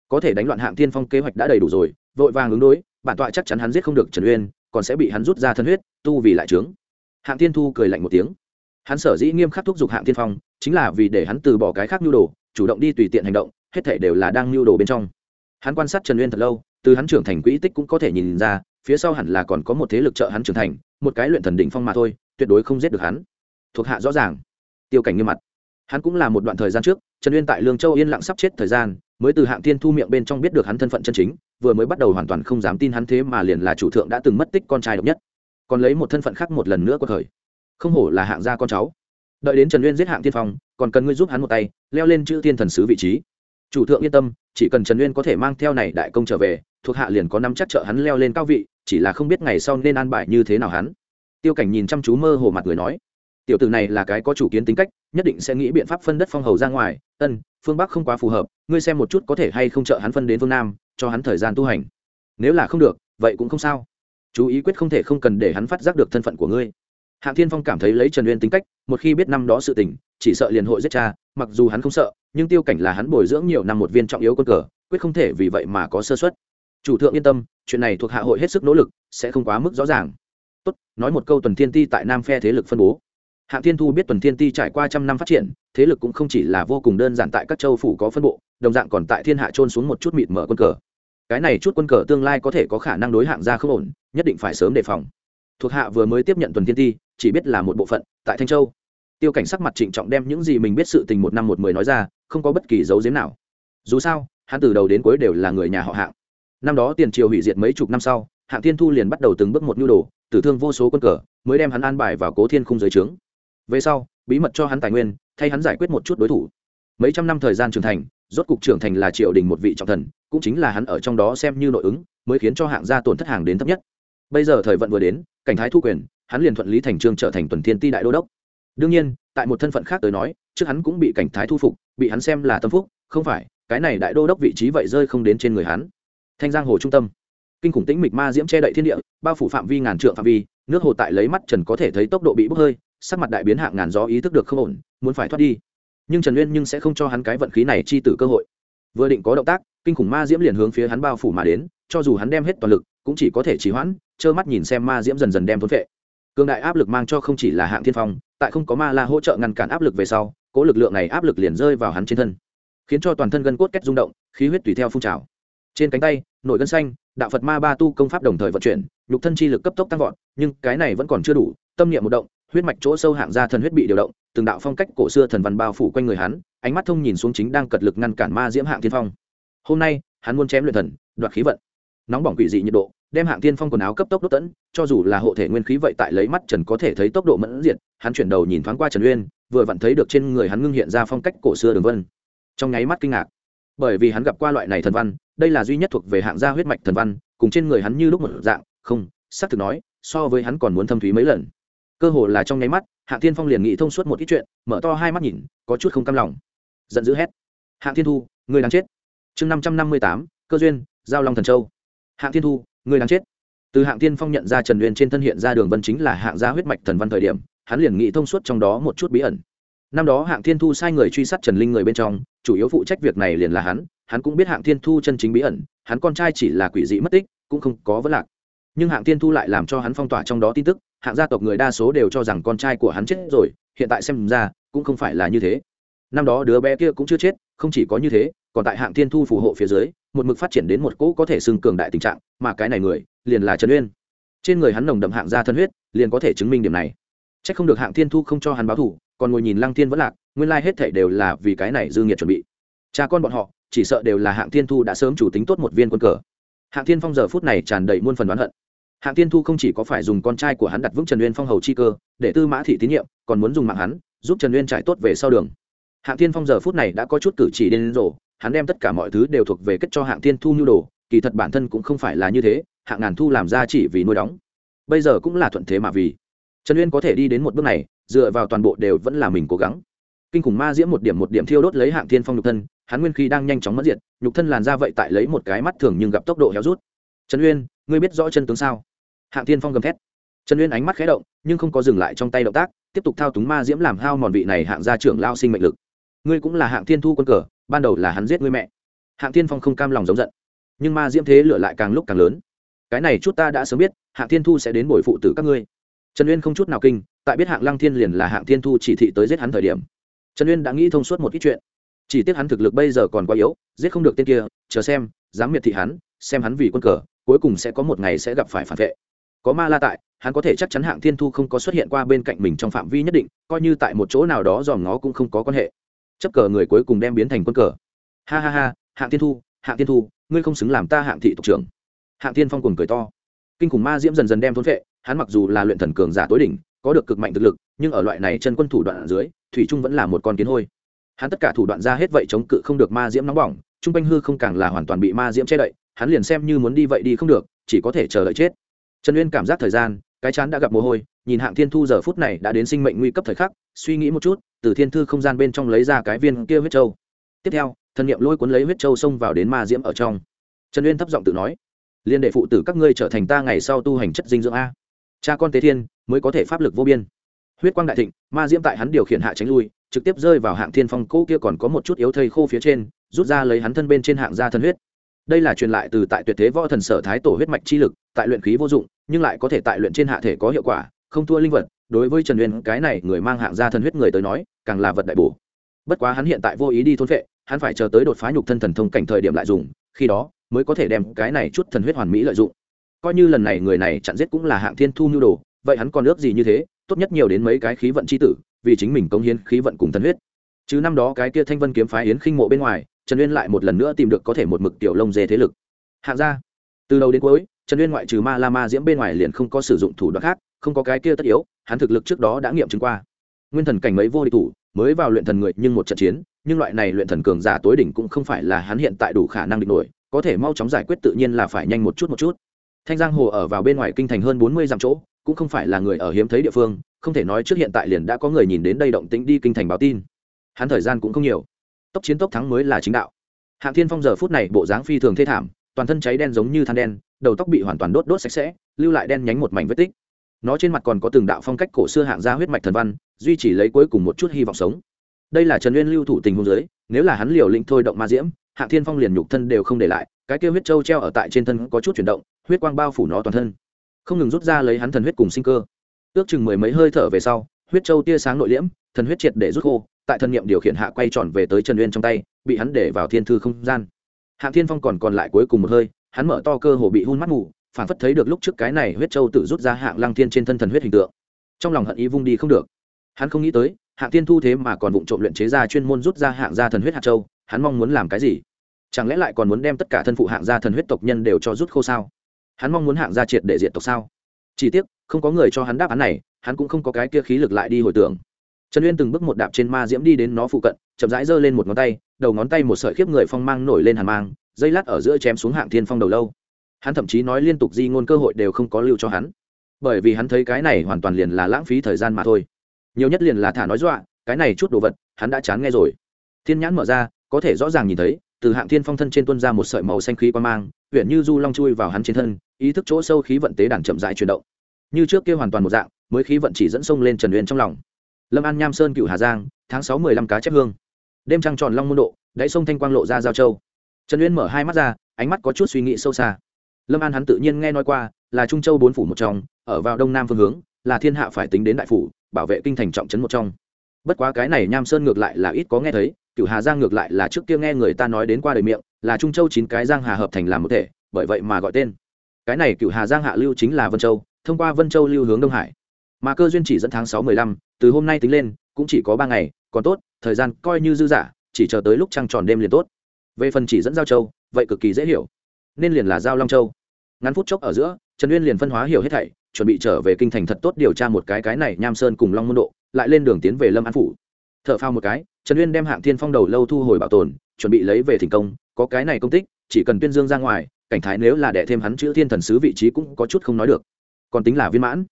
Có thể đánh loạn hạng thiên phong kế hoạch đã đầy đủ rồi, vội vàng ứng đối, bản tọa chắc chắn hắn giết không được trần uyên, còn sẽ bị hắn rút ra thân huyết, tu vì lại trướng hạng thiên thu cười lạnh một tiếng. Hắn sở dĩ nghiêm khắc thúc giục hạng thiên phong, chính là vì để hắn từ bỏ cái khác nhu đồ, chủ động đi tùy tiện hành động, hết thể đều là đang nhu đồ bên trong. Hắn quan sát trần uyên thật lâu, từ hắn trưởng thành quỹ tích cũng có thể nhìn ra, phía sau hẳn là còn có một thế lực trợ hắn trưởng thành, một cái luyện thần đỉnh phong mà thôi, tuyệt đối không giết được hắn. Thuộc hạ rõ ràng tiêu cảnh nghiêm mặt. Hắn cũng là một đoạn thời gian trước, trần uyên tại lương châu yên lặng sắp chết thời gian, mới từ hạng thiên thu miệng bên trong biết được hắn thân phận chân chính, vừa mới bắt đầu hoàn toàn không dám tin hắn thế mà liền là chủ thượng đã từng mất tích con trai độc nhất. Còn lấy một thân phận khác một lần nữa có thời. Không hổ là hạng gia con cháu. Đợi đến trần uyên giết hạng thiên phong, còn cần ngươi giúp hắn một tay, leo lên chữ thiên thần sứ vị trí. Chủ thượng yên tâm, chỉ cần trần uyên có thể mang theo này đại công trở về, thuộc hạ liền có năm chắc trợ hắn leo lên cao vị, chỉ là không biết ngày sau nên an bài như thế nào hắn. Tiêu cảnh nhìn chăm chú mơ hồ mặt người nói tiểu tử này là cái có chủ kiến tính cách, nhất định sẽ nghĩ biện pháp phân đất phong hầu ra ngoài. Ân, phương bắc không quá phù hợp, ngươi xem một chút có thể hay không trợ hắn phân đến phương nam, cho hắn thời gian tu hành. Nếu là không được, vậy cũng không sao. Chú ý quyết không thể không cần để hắn phát giác được thân phận của ngươi. Hạng thiên phong cảm thấy lấy trần uyên tính cách, một khi biết năm đó sự tình, chỉ sợ liền hội giết cha, mặc dù hắn không sợ, nhưng tiêu cảnh là hắn bồi dưỡng nhiều năm một viên trọng yếu quân cờ, quyết không thể vì vậy mà có sơ xuất chủ thượng yên tâm, chuyện này thuộc hạ hội hết sức nỗ lực, sẽ không quá mức rõ ràng. Tốt, nói một câu tuần thiên ti tại nam phe thế lực phân bố hạng thiên thu biết tuần thiên ti trải qua trăm năm phát triển, thế lực cũng không chỉ là vô cùng đơn giản tại các châu phủ có phân bộ, đồng dạng còn tại thiên hạ trôn xuống một chút mịt mở quân cờ. Cái này chút quân cờ tương lai có thể có khả năng đối hạng ra không ổn, nhất định phải sớm đề phòng. Thuộc hạ vừa mới tiếp nhận tuần thiên ti, chỉ biết là một bộ phận, tại thanh châu. Tiêu cảnh sắc mặt trịnh trọng đem những gì mình biết sự tình một năm một mười nói ra, không có bất kỳ dấu giếm nào. Dù sao, hắn từ đầu đến cuối đều là người nhà họ hạng. Năm đó tiền triều hủy diệt mấy chục năm sau, hạng thiên thu liền bắt đầu từng bước một nhu đồ, tử thương vô số quân cờ, mới đem hắn an bài vào cố thiên khung giới trướng về sau, bí mật cho hắn tài nguyên, thay hắn giải quyết một chút đối thủ. Mấy trăm năm thời gian trưởng thành, rốt cục trưởng thành là triều đình một vị trọng thần, cũng chính là hắn ở trong đó xem như nội ứng, mới khiến cho hạng gia tổn thất hàng đến thấp nhất. Bây giờ thời vận vừa đến, cảnh thái thu quyền, hắn liền thuận lý thành trương trở thành tuần thiên ti đại đô đốc. Đương nhiên, tại một thân phận khác tới nói, trước hắn cũng bị cảnh thái thu phục, bị hắn xem là tâm phúc, không phải, cái này đại đô đốc vị trí vậy rơi không đến trên người hắn. Thanh giang hồ trung tâm. Kinh khủng tĩnh mịch ma diễm che đậy thiên địa, bao phủ phạm vi ngàn trượng phạm vi, nước hồ tại lấy mắt trần có thể thấy tốc độ bị bốc hơi sắc mặt đại biến hạng ngàn gió ý thức được không ổn, muốn phải thoát đi. Nhưng trần uyên nhưng sẽ không cho hắn cái vận khí này chi tử cơ hội. Vừa định có động tác, kinh khủng ma diễm liền hướng phía hắn bao phủ mà đến, cho dù hắn đem hết toàn lực, cũng chỉ có thể trì hoãn, trơ mắt nhìn xem ma diễm dần dần đem thốn vệ cường đại áp lực mang cho không chỉ là hạng thiên phong, tại không có ma la hỗ trợ ngăn cản áp lực về sau, cố lực lượng này áp lực liền rơi vào hắn trên thân. Khiến cho toàn thân gân cốt kết rung động, khí huyết tùy theo phun trào. Trên cánh tay, nội gân xanh, đạo phật ma ba tu công pháp đồng thời vận chuyển, nhục thân chi lực cấp tốc tăng vọt, nhưng cái này vẫn còn chưa đủ, tâm niệm một động huyết mạch chỗ sâu hạng ra thần huyết bị điều động, từng đạo phong cách cổ xưa thần văn bao phủ quanh người hắn, ánh mắt thông nhìn xuống chính đang cật lực ngăn cản ma diễm hạng thiên phong. Hôm nay, hắn muốn chém luyện thần, đoạt khí vận. Nóng bỏng quỷ dị nhiệt độ, đem hạng tiên phong quần áo cấp tốc đốt tẫn, cho dù là hộ thể nguyên khí vậy tại lấy mắt trần có thể thấy tốc độ mẫn diệt, hắn chuyển đầu nhìn thoáng qua trần uyên, vừa vặn thấy được trên người hắn ngưng hiện ra phong cách cổ xưa đường vân. Trong nháy mắt kinh ngạc, bởi vì hắn gặp qua loại này thần văn, đây là duy nhất thuộc về hạng gia huyết mạch thần văn, cùng trên người hắn như lúc một dạng, không, xác thực nói, so với hắn còn muốn thâm thúy mấy lần cơ hồ là trong nháy mắt, hạng thiên phong liền nghĩ thông suốt một ít chuyện, mở to hai mắt nhìn, có chút không cam lòng. Giận dữ hét. Hạng thiên thu, người đáng chết. Chương năm trăm năm mươi tám, cơ duyên, giao long thần châu. Hạng thiên thu, người đáng chết. Từ hạng thiên phong nhận ra trần uyên trên thân hiện ra đường vân chính là hạng gia huyết mạch thần văn thời điểm, hắn liền nghĩ thông suốt trong đó một chút bí ẩn. Năm đó hạng thiên thu sai người truy sát trần linh người bên trong, chủ yếu phụ trách việc này liền là hắn hắn cũng biết hạng thiên thu chân chính bí ẩn, hắn con trai chỉ là quỷ dị mất tích, cũng không có vấn lạc. Nhưng hạng thiên thu lại làm cho hắn phong tỏa trong đó tin tức hạng gia tộc người đa số đều cho rằng con trai của hắn chết rồi, hiện tại xem ra, cũng không phải là như thế. Năm đó đứa bé kia cũng chưa chết, không chỉ có như thế, còn tại hạng thiên thu phù hộ phía dưới, một mực phát triển đến một cỗ có thể xưng cường đại tình trạng, mà cái này người, liền là trần uyên. Trên người hắn nồng đậm hạng gia thân huyết, liền có thể chứng minh điểm này. C h ắ c không được hạng thiên thu không cho hắn báo thủ còn ngồi nhìn lăng thiên vẫn lạc, nguyên lai hết thể đều là vì cái này dư nghiệt chuẩn bị. Cha con bọn họ, chỉ sợ đều là hạng thiên thu đã sớm chủ tính tốt một viên quân cờ. Hạng thiên phong giờ phút này tràn đầy muôn phần đoán hận hạng thiên thu không chỉ có phải dùng con trai của hắn đặt vững trần uyên phong hầu chi cơ, để tư mã thị tín nhiệm, còn muốn dùng mạng hắn, giúp trần uyên trải tốt về sau đường. Hạng thiên phong giờ phút này đã có chút cử chỉ đến rổ hắn đem tất cả mọi thứ đều thuộc về kết cho hạng thiên thu nhu đồ, kỳ thật bản thân cũng không phải là như thế, hạng ngàn thu làm ra chỉ vì nuôi đóng. Bây giờ cũng là thuận thế mà vì. Trần uyên có thể đi đến một bước này, dựa vào toàn bộ đều vẫn là mình cố gắng. Kinh khủng ma diễm một điểm một điểm thiêu đốt lấy hạng thiên phong nhục thân, hắn nguyên khí đang nhanh chóng mất diệt, nhục thân làn ra vậy tại lấy một cái mắt thường nhưng gặp tốc độ héo rút. Trần uyên, ngươi biết rõ chân tướng sao? Hạng thiên phong gầm thét. Trần uyên ánh mắt khé động, nhưng không có dừng lại trong tay động tác, tiếp tục thao túng ma diễm làm hao mòn vị này hạng gia trưởng lao sinh mệnh lực. Ngươi cũng là hạng thiên thu quân cờ, ban đầu là hắn giết ngươi mẹ. Hạng thiên phong không cam lòng giống giận. Nhưng ma diễm thế lửa lại càng lúc càng lớn. Cái này chút ta đã sớm biết, hạng thiên thu sẽ đến bồi phụ tử các ngươi. Trần uyên không chút nào kinh, tại biết hạng lăng thiên liền là hạng thiên thu chỉ thị tới giết hắn thời điểm. Trần uyên đã nghĩ thông suốt một ít chuyện. Chỉ tiếc hắn thực lực bây giờ còn quá yếu, giết không được tên kia, chờ xem, dám miệt thị hắn, xem hắn vì quân cờ, cuối cùng sẽ có một ngày sẽ gặp phải phản vệ có ma la tại, hắn có thể chắc chắn hạng thiên thu không có xuất hiện qua bên cạnh mình trong phạm vi nhất định, coi như tại một chỗ nào đó dòm ngó cũng không có quan hệ. Chấp cờ người cuối cùng đem biến thành quân cờ. Ha ha ha, hạng thiên thu, hạng thiên thu, ngươi không xứng làm ta hạng thị tộc trưởng. Hạng thiên phong cùng cười to. Kinh khủng ma diễm dần dần đem thốn vệ hắn mặc dù là luyện thần cường giả tối đỉnh, có được cực mạnh thực lực, nhưng ở loại này chân quân thủ đoạn ở dưới, thủy trung vẫn là một con kiến hôi. Hắn tất cả thủ đoạn ra hết vậy chống cự không được ma diễm nóng bỏng, trung quanh hư không càng là hoàn toàn bị ma diễm che đậy, hắn liền xem như muốn đi vậy đi không được, chỉ có thể chờ đợi chết trần uyên cảm giác thời gian, cái chán đã gặp mồ hôi, nhìn hạng thiên thu giờ phút này đã đến sinh mệnh nguy cấp thời khắc, suy nghĩ một chút, từ thiên thư không gian bên trong lấy ra cái viên kia huyết châu. Tiếp theo, thần niệm lôi cuốn lấy huyết châu xông vào đến ma diễm ở trong. Trần uyên thấp giọng tự nói, liên đệ phụ tử các ngươi trở thành ta ngày sau tu hành chất dinh dưỡng a. Cha con tế thiên, mới có thể pháp lực vô biên. Huyết quang đại thịnh, ma diễm tại hắn điều khiển hạ tránh lui, trực tiếp rơi vào hạng thiên phong cỗ kia còn có một chút yếu thây khô phía trên, rút ra lấy hắn thân bên trên hạng gia thân huyết. Đây là truyền lại từ tại tuyệt thế võ thần sở thái tổ huyết mạch chi lực tại luyện khí vô dụng, nhưng lại có thể tại luyện trên hạ thể có hiệu quả, không thua linh vật. Đối với trần uyên, cái này người mang hạng gia thân huyết người tới nói, càng là vật đại bổ. Bất quá hắn hiện tại vô ý đi thôn vệ, hắn phải chờ tới đột phá nhục thân thần thông cảnh thời điểm lại dùng, khi đó mới có thể đem cái này chút thần huyết hoàn mỹ lợi dụng. Coi như lần này người này chặn giết cũng là hạng thiên thu nhu đồ, vậy hắn còn ước gì như thế? Tốt nhất nhiều đến mấy cái khí vận c h i tử, vì chính mình cống hiến khí vận cùng thần huyết. Chứ năm đó cái kia thanh vân kiếm phái yến khinh mộ bên ngoài, trần uyên lại một lần nữa tìm được có thể một mực tiểu lông dê thế lực. Hạng gia từ đầu đến cuối, trần uyên ngoại trừ ma la ma diễm bên ngoài liền không có sử dụng thủ đoạn khác, không có cái kia tất yếu, hắn thực lực trước đó đã nghiệm chứng qua. Nguyên thần cảnh mấy vô địch thủ, mới vào luyện thần người nhưng một trận chiến, nhưng loại này luyện thần cường giả tối đỉnh cũng không phải là hắn hiện tại đủ khả năng địch nổi, có thể mau chóng giải quyết tự nhiên là phải nhanh một chút một chút. Thanh giang hồ ở vào bên ngoài kinh thành hơn bốn mươi dặm chỗ, cũng không phải là người ở hiếm thấy địa phương, không thể nói trước hiện tại liền đã có người nhìn đến đây động tĩnh đi kinh thành báo tin. Hắn thời gian cũng không nhiều. Tốc chiến tốc thắng mới là chính đạo. Hạng thiên phong giờ phút này bộ dáng phi thường thê thảm toàn thân cháy đen giống như than đen, đầu tóc bị hoàn toàn đốt đốt sạch sẽ, lưu lại đen nhánh một mảnh vết tích. Nó trên mặt còn có từng đạo phong cách cổ xưa hạng gia huyết mạch thần văn, duy trì lấy cuối cùng một chút hy vọng sống. Đây là trần uyên lưu thủ tình hôn giới nếu là hắn liều lĩnh thôi động ma diễm, hạng thiên phong liền nhục thân đều không để lại, cái kêu huyết trâu treo ở tại trên thân có chút chuyển động, huyết quang bao phủ nó toàn thân. Không ngừng rút ra lấy hắn thần huyết cùng sinh cơ. Ước chừng mười mấy hơi thở về sau, huyết trâu tia sáng nội liễm, thần huyết triệt để rút khô, tại thân niệm điều khiển hạ quay tròn về tới trần uyên trong tay, bị hắn để vào thiên thư không gian hạng thiên phong còn còn lại cuối cùng một hơi, hắn mở to cơ hồ bị hun mắt mù phản phất thấy được lúc trước cái này huyết châu tự rút ra hạng lăng thiên trên thân thần huyết hình tượng. Trong lòng hận ý vung đi không được. Hắn không nghĩ tới, hạng thiên thu thế mà còn vụng trộm luyện chế ra chuyên môn rút ra hạng gia thần huyết hạt châu, hắn mong muốn làm cái gì? Chẳng lẽ lại còn muốn đem tất cả thân phụ hạng gia thần huyết tộc nhân đều cho rút khô sao? Hắn mong muốn hạng gia triệt để diệt tộc sao? Chỉ tiếc, không có người cho hắn đáp án này, hắn cũng không có cái kia khí lực lại đi hồi tưởng. Trần uyên từng bước một đạp trên ma diễm đi đến nó phụ cận, chậm rãi giơ lên một ngón tay đầu ngón tay một sợi khiếp người phong mang nổi lên hàn mang, dây lát ở giữa chém xuống hạng thiên phong đầu lâu. Hắn thậm chí nói liên tục di ngôn cơ hội đều không có lưu cho hắn. Bởi vì hắn thấy cái này hoàn toàn liền là lãng phí thời gian mà thôi. Nhiều nhất liền là thả nói dọa, cái này chút đồ vật, hắn đã chán nghe rồi. Thiên nhãn mở ra, có thể rõ ràng nhìn thấy, từ hạng thiên phong thân trên tuân ra một sợi màu xanh khí qua mang huyện như du long chui vào hắn trên thân, ý thức chỗ sâu khí vận tế đàn chậm dại chuyển động. Như trước kia hoàn toàn một dạng, mới khí vận chỉ dẫn sông lên trần uyên trong lòng. Lâm an nham sơn, cựu hà giang, tháng sáu mười lăm cá chép hương đêm trăng tròn long môn độ, đáy sông thanh quang lộ ra giao châu. Trần uyên mở hai mắt ra, ánh mắt có chút suy nghĩ sâu xa. Lâm an hắn tự nhiên nghe nói qua, là trung châu bốn phủ một trong, ở vào đông nam phương hướng, là thiên hạ phải tính đến đại phủ, bảo vệ kinh thành trọng trấn một trong. Bất quá cái này nham sơn ngược lại là ít có nghe thấy cựu hà giang ngược lại là trước kia nghe người ta nói đến qua đời miệng, là trung châu chín cái giang hà hợp thành làm một thể, bởi vậy mà gọi tên. Cái này cựu hà giang hạ lưu chính là vân châu, thông qua vân châu lưu hướng đông hải. Mà cơ duyên chỉ dẫn tháng sáu mười lăm, từ hôm nay tính lên, cũng chỉ có ba ngày còn tốt, thời gian coi như dư giả, chỉ chờ tới lúc trăng tròn đêm liền tốt. Về phần chỉ dẫn giao châu, vậy cực kỳ dễ hiểu. Nên liền là giao long châu. Ngắn phút chốc ở giữa, trần uyên liền phân hóa hiểu hết thảy, chuẩn bị trở về kinh thành thật tốt điều tra một cái cái này nham sơn cùng long môn độ, lại lên đường tiến về lâm an phủ. T h ở phao một cái, trần uyên đem hạng thiên phong đầu lâu thu hồi bảo tồn, chuẩn bị lấy về thành công, có cái này công tích, chỉ cần tuyên dương ra ngoài, cảnh thái nếu là đẻ thêm hắn chữ thiên thần sứ vị trí cũng có chút không nói được. Còn tính là viên mãn.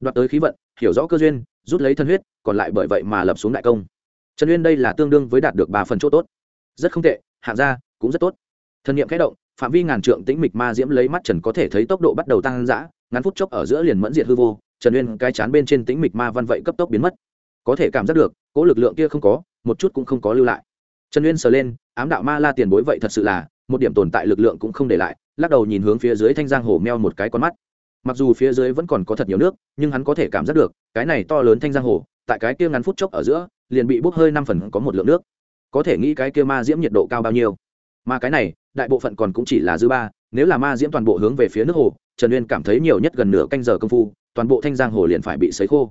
Đoạt tới khí vận, hiểu rõ cơ duyên, rút lấy thân huyết, còn lại bởi vậy mà lập xuống đại công trần uyên đây là tương đương với đạt được ba phần chỗ tốt rất không tệ hạng gia cũng rất tốt thân nhiệm kẽ động phạm vi ngàn trượng tĩnh mịch ma diễm lấy mắt trần có thể thấy tốc độ bắt đầu tăng dã ngắn phút chốc ở giữa liền mẫn diệt hư vô trần uyên cái chán bên trên tĩnh mịch ma văn vậy cấp tốc biến mất có thể cảm giác được cỗ lực lượng kia không có một chút cũng không có lưu lại trần uyên sờ lên ám đạo ma la tiền bối vậy thật sự là một điểm tồn tại lực lượng cũng không để lại lắc đầu nhìn hướng phía dưới thanh giang hồ meo một cái con mắt mặc dù phía dưới vẫn còn có thật nhiều nước nhưng hắn có thể cảm giác được cái này to lớn thanh giang hồ tại cái kia ngắn phút chốc ở giữa liền bị bốc hơi năm phần có một lượng nước. Có thể nghĩ cái kia ma diễm nhiệt độ cao bao nhiêu. Mà cái này, đại bộ phận còn cũng chỉ là dư ba, nếu là ma diễm toàn bộ hướng về phía nước hồ, trần uyên cảm thấy nhiều nhất gần nửa canh giờ công phu, toàn bộ thanh giang hồ liền phải bị sấy khô.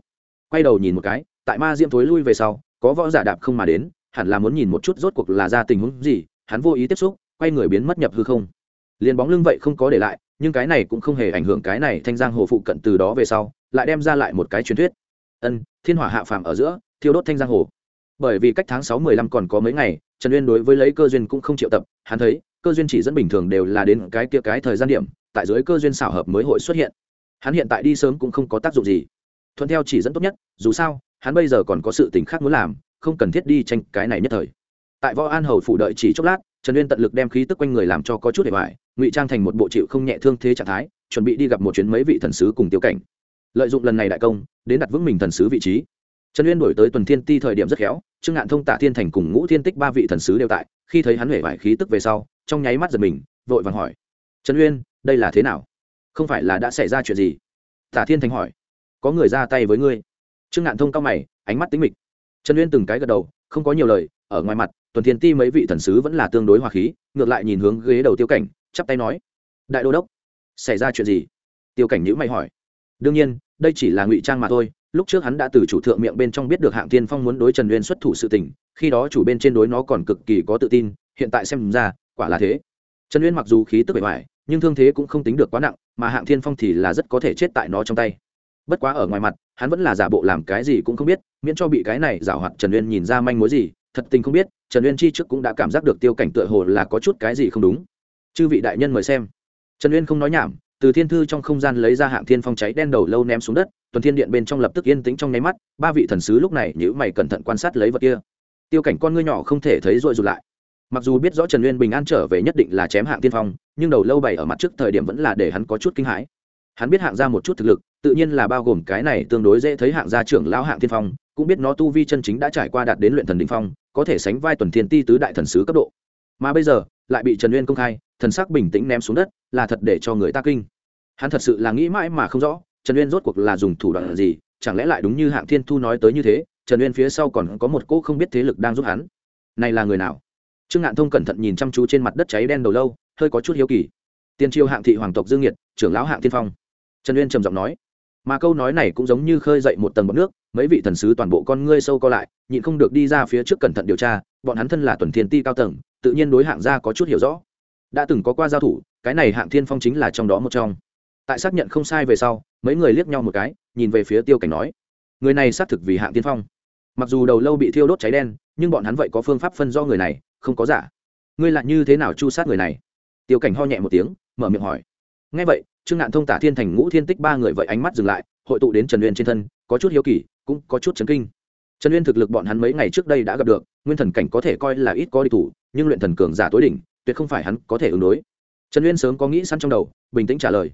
Quay đầu nhìn một cái, tại ma diễm thối lui về sau, có võ giả đạp không mà đến, hẳn là muốn nhìn một chút rốt cuộc là ra tình huống gì, hắn vô ý tiếp xúc, quay người biến mất nhập hư không. Liền bóng lưng vậy không có để lại, nhưng cái này cũng không hề ảnh hưởng cái này thanh giang hồ phụ cận từ đó về sau, lại đem ra lại một cái truyền thuyết. Ân, thiên hỏa hạ phàm ở giữa thiêu đốt thanh giang hồ. Bởi vì cách tháng sáu mười lăm còn có mấy ngày, trần uyên đối với lấy cơ duyên cũng không triệu tập, hắn thấy, cơ duyên chỉ dẫn bình thường đều là đến cái kia cái thời gian điểm, tại dưới cơ duyên xảo hợp mới hội xuất hiện. Hắn hiện tại đi sớm cũng không có tác dụng gì. Thuận theo chỉ dẫn tốt nhất, dù sao, hắn bây giờ còn có sự tình khác muốn làm, không cần thiết đi tranh cái này nhất thời. Tại võ an hầu phủ đợi chỉ chốc lát, trần uyên tận lực đem khí tức quanh người làm cho có chút để hoài, ngụy trang thành một bộ chịu không nhẹ thương thế trạng thái, chuẩn bị đi gặp một chuyến mấy vị thần sứ cùng tiêu cảnh. Lợi dụng lần này đại công, đến đặt vững mình thần sứ vị trí trần uyên đổi tới tuần thiên ti thời điểm rất khéo, trương ngạn thông tả thiên thành cùng ngũ thiên tích ba vị thần sứ đều tại, khi thấy hắn huệ vải khí tức về sau, trong nháy mắt giật mình, vội vàng hỏi, trần uyên, đây là thế nào? Không phải là đã xảy ra chuyện gì? Tả thiên thành hỏi, có người ra tay với ngươi? Trương ngạn thông cao mày, ánh mắt tính mịch. Trần uyên từng cái gật đầu, không có nhiều lời, ở ngoài mặt, tuần thiên ti mấy vị thần sứ vẫn là tương đối hòa khí, ngược lại nhìn hướng ghế đầu tiêu cảnh, chắp tay nói, đại đô đốc, xảy ra chuyện gì? Tiêu cảnh nhữ mày hỏi, đương nhiên, đây chỉ là ngụy trang mà thôi lúc trước hắn đã từ chủ thượng miệng bên trong biết được hạng tiên phong muốn đối trần uyên xuất thủ sự tình, khi đó chủ bên trên đối nó còn cực kỳ có tự tin, hiện tại xem ra, quả là thế. Trần uyên mặc dù khí tức bề ngoài, nhưng thương thế cũng không tính được quá nặng, mà hạng thiên phong thì là rất có thể chết tại nó trong tay. Bất quá ở ngoài mặt, hắn vẫn là giả bộ làm cái gì cũng không biết, miễn cho bị cái này giảo hoạt trần uyên nhìn ra manh mối gì, thật tình không biết, trần uyên chi trước cũng đã cảm giác được tiêu cảnh tựa hồ là có chút cái gì không đúng. Chư vị đại nhân mời xem. Trần uyên không nói nhảm từ thiên thư trong không gian lấy ra hạng thiên phong cháy đen đầu lâu ném xuống đất, tuần thiên điện bên trong lập tức yên tĩnh trong nháy mắt, ba vị thần sứ lúc này nhữ mày cẩn thận quan sát lấy vật kia. Tiêu cảnh con ngươi nhỏ không thể thấy rội rụt lại. Mặc dù biết rõ trần uyên bình an trở về nhất định là chém hạng tiên phong, nhưng đầu lâu bày ở mặt trước thời điểm vẫn là để hắn có chút kinh hãi. Hắn biết hạng ra một chút thực lực, tự nhiên là bao gồm cái này tương đối dễ thấy hạng gia trưởng lão hạng tiên phong, cũng biết nó tu vi chân chính đã trải qua đạt đến luyện thần đình phong, có thể sánh vai tuần thiên ti tứ đại thần sứ cấp độ. Mà bây giờ, lại bị trần uyên công khai, thần sắc bình tĩnh ném xuống đất, là thật để cho người ta kinh hắn thật sự là nghĩ mãi mà không rõ, trần uyên rốt cuộc là dùng thủ đoạn gì, chẳng lẽ lại đúng như hạng thiên thu nói tới như thế, trần uyên phía sau còn có một cô không biết thế lực đang giúp hắn. Này là người nào? Trương ngạn thông cẩn thận nhìn chăm chú trên mặt đất cháy đen đầu lâu, hơi có chút hiếu kỳ. Tiên triều hạng thị hoàng tộc dương nhiệt trưởng lão hạng tiên phong. Trần uyên trầm giọng nói, mà câu nói này cũng giống như khơi dậy một tầng bọc nước, mấy vị thần sứ toàn bộ con ngươi sâu co lại, nhịn không được đi ra phía trước cẩn thận điều tra, bọn hắn thân là tuần thiên ti cao tầng, tự nhiên đối hạng gia có chút hiểu rõ. Đã từng có qua giao thủ, cái này hạng thiên phong chính là trong đó một trong tại xác nhận không sai về sau, mấy người liếc nhau một cái, nhìn về phía tiêu cảnh nói, người này xác thực vì hạng tiên phong. Mặc dù đầu lâu bị thiêu đốt cháy đen, nhưng bọn hắn vậy có phương pháp phân do người này, không có giả. Ngươi lại như thế nào chu sát người này? Tiêu cảnh ho nhẹ một tiếng, mở miệng hỏi. Ngay vậy, trương ngạn thông tả thiên thành ngũ thiên tích ba người vậy ánh mắt dừng lại, hội tụ đến trần uyên trên thân, có chút hiếu kỳ, cũng có chút chấn kinh. Trần uyên thực lực bọn hắn mấy ngày trước đây đã gặp được, nguyên thần cảnh có thể coi là ít có đi thủ, nhưng luyện thần cường giả tối đỉnh, tuyệt không phải hắn có thể ứng đối. Trần uyên sớm có nghĩ sẵn trong đầu, bình tĩnh trả lời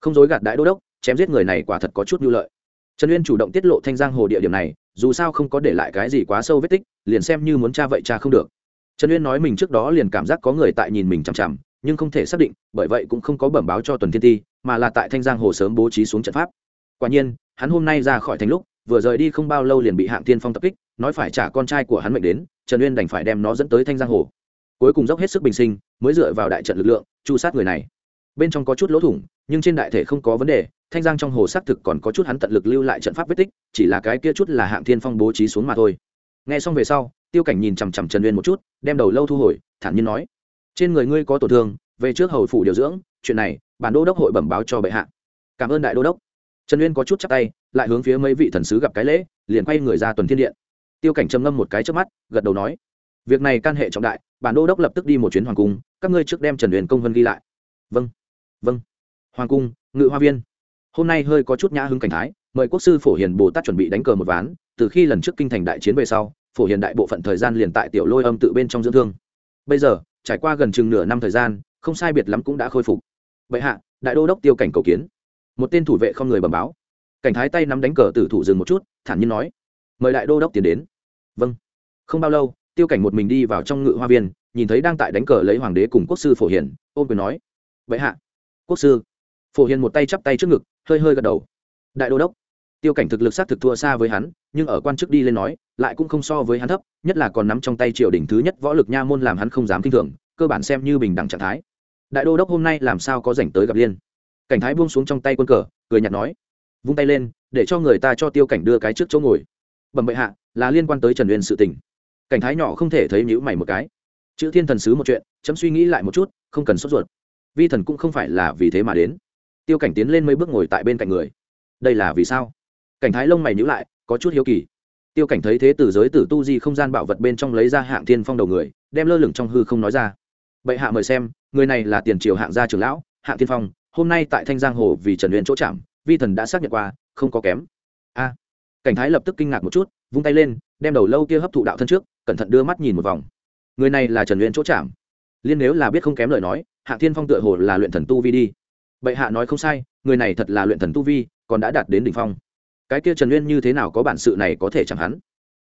không dối gạt đại đô đốc, chém giết người này quả thật có chút nhu lợi. Trần uyên chủ động tiết lộ thanh giang hồ địa điểm này, dù sao không có để lại cái gì quá sâu vết tích, liền xem như muốn cha vậy cha không được. Trần uyên nói mình trước đó liền cảm giác có người tại nhìn mình chằm chằm, nhưng không thể xác định, bởi vậy cũng không có bẩm báo cho tuần thiên ti, mà là tại thanh giang hồ sớm bố trí xuống trận pháp. Quả nhiên, hắn hôm nay ra khỏi thành lúc, vừa rời đi không bao lâu liền bị hạng tiên phong tập kích, nói phải trả con trai của hắn mệnh đến, trần uyên đành phải đem nó dẫn tới thanh giang hồ. Cuối cùng dốc hết sức bình sinh, mới dựa vào đại trận lực lượng, chu sát người này. Bên trong có chút lỗ thủng nhưng trên đại thể không có vấn đề, thanh giang trong hồ xác thực còn có chút hắn tận lực lưu lại trận pháp vết tích, chỉ là cái kia chút là hạng thiên phong bố trí xuống mà thôi. Nghe xong về sau, tiêu cảnh nhìn chằm chằm trần uyên một chút, đem đầu lâu thu hồi, thản nhiên nói, trên người ngươi có tổn thương, về trước hầu phủ điều dưỡng, chuyện này, bản đô đốc hội bẩm báo cho bệ hạ. Cảm ơn đại đô đốc. Trần uyên có chút chắc tay, lại hướng phía mấy vị thần sứ gặp cái lễ, liền quay người ra tuần thiên điện. Tiêu cảnh trầm ngâm một cái trước mắt, gật đầu nói, việc này can hệ trọng đại, bản đô đốc lập tức đi một chuyến hoàng cung, các ngươi trước đem trần uyên công vân ghi lại. Vâng vâng hoàng cung, ngự hoa viên. Hôm nay hơi có chút nhã hứng cảnh thái, mời quốc sư phổ hiền bồ tát chuẩn bị đánh cờ một ván, từ khi lần trước kinh thành đại chiến về sau, phổ hiền đại bộ phận thời gian liền tại tiểu lôi âm tự bên trong dưỡng thương. Bây giờ, trải qua gần chừng nửa năm thời gian, không sai biệt lắm cũng đã khôi phục. Bệ hạ, đại đô đốc tiêu cảnh cầu kiến. Một tên thủ vệ không người bẩm báo. Cảnh thái tay nắm đánh cờ tử thủ dừng một chút, thản nhiên nói, mời đại đô đốc tiến đến. Vâng. Không bao lâu, tiêu cảnh một mình đi vào trong ngự hoa viên, nhìn thấy đang tại đánh cờ lấy hoàng đế cùng quốc sư phổ hiền, ôm quyền nói vậy hạ, quốc sư phổ hiền một tay chắp tay trước ngực, hơi hơi gật đầu. Đại đô đốc, tiêu cảnh thực lực xác thực thua xa với hắn, nhưng ở quan chức đi lên nói, lại cũng không so với hắn thấp, nhất là còn nắm trong tay triều đình thứ nhất võ lực nha môn làm hắn không dám kinh thường, cơ bản xem như bình đẳng trạng thái. Đại đô đốc hôm nay làm sao có dành tới gặp liên? Cảnh thái buông xuống trong tay quân cờ, cười nhạt nói, vung tay lên, để cho người ta cho tiêu cảnh đưa cái trước chỗ ngồi. Bẩm bệ hạ, là liên quan tới trần uyên sự tình. Cảnh thái nhỏ không thể thấy nhữ mày một cái. Chữ thiên thần sứ một chuyện, chấm suy nghĩ lại một chút, không cần sốt ruột. Vi thần cũng không phải là vì thế mà đến tiêu cảnh tiến lên mấy bước ngồi tại bên cạnh người. Đây là vì sao? Cảnh thái lông mày nhữ lại, có chút hiếu kỳ. Tiêu cảnh thấy thế từ giới tử tu di không gian bảo vật bên trong lấy ra hạng thiên phong đầu người, đem lơ lửng trong hư không nói ra. Bệ hạ mời xem, người này là tiền triều hạng gia trưởng lão, hạng thiên phong, hôm nay tại thanh giang hồ vì trần huyền chỗ chạm, vi thần đã xác nhận qua, không có kém. A. Cảnh thái lập tức kinh ngạc một chút, vung tay lên, đem đầu lâu kia hấp thụ đạo thân trước, cẩn thận đưa mắt nhìn một vòng. Người này là trần huyền chỗ chạm. Liên nếu là biết không kém lời nói, hạng thiên phong tựa hồ là luyện thần tu vi đi bệ hạ nói không sai, người này thật là luyện thần tu vi, còn đã đạt đến đỉnh phong. Cái kia trần uyên như thế nào có bản sự này có thể chẳng hắn?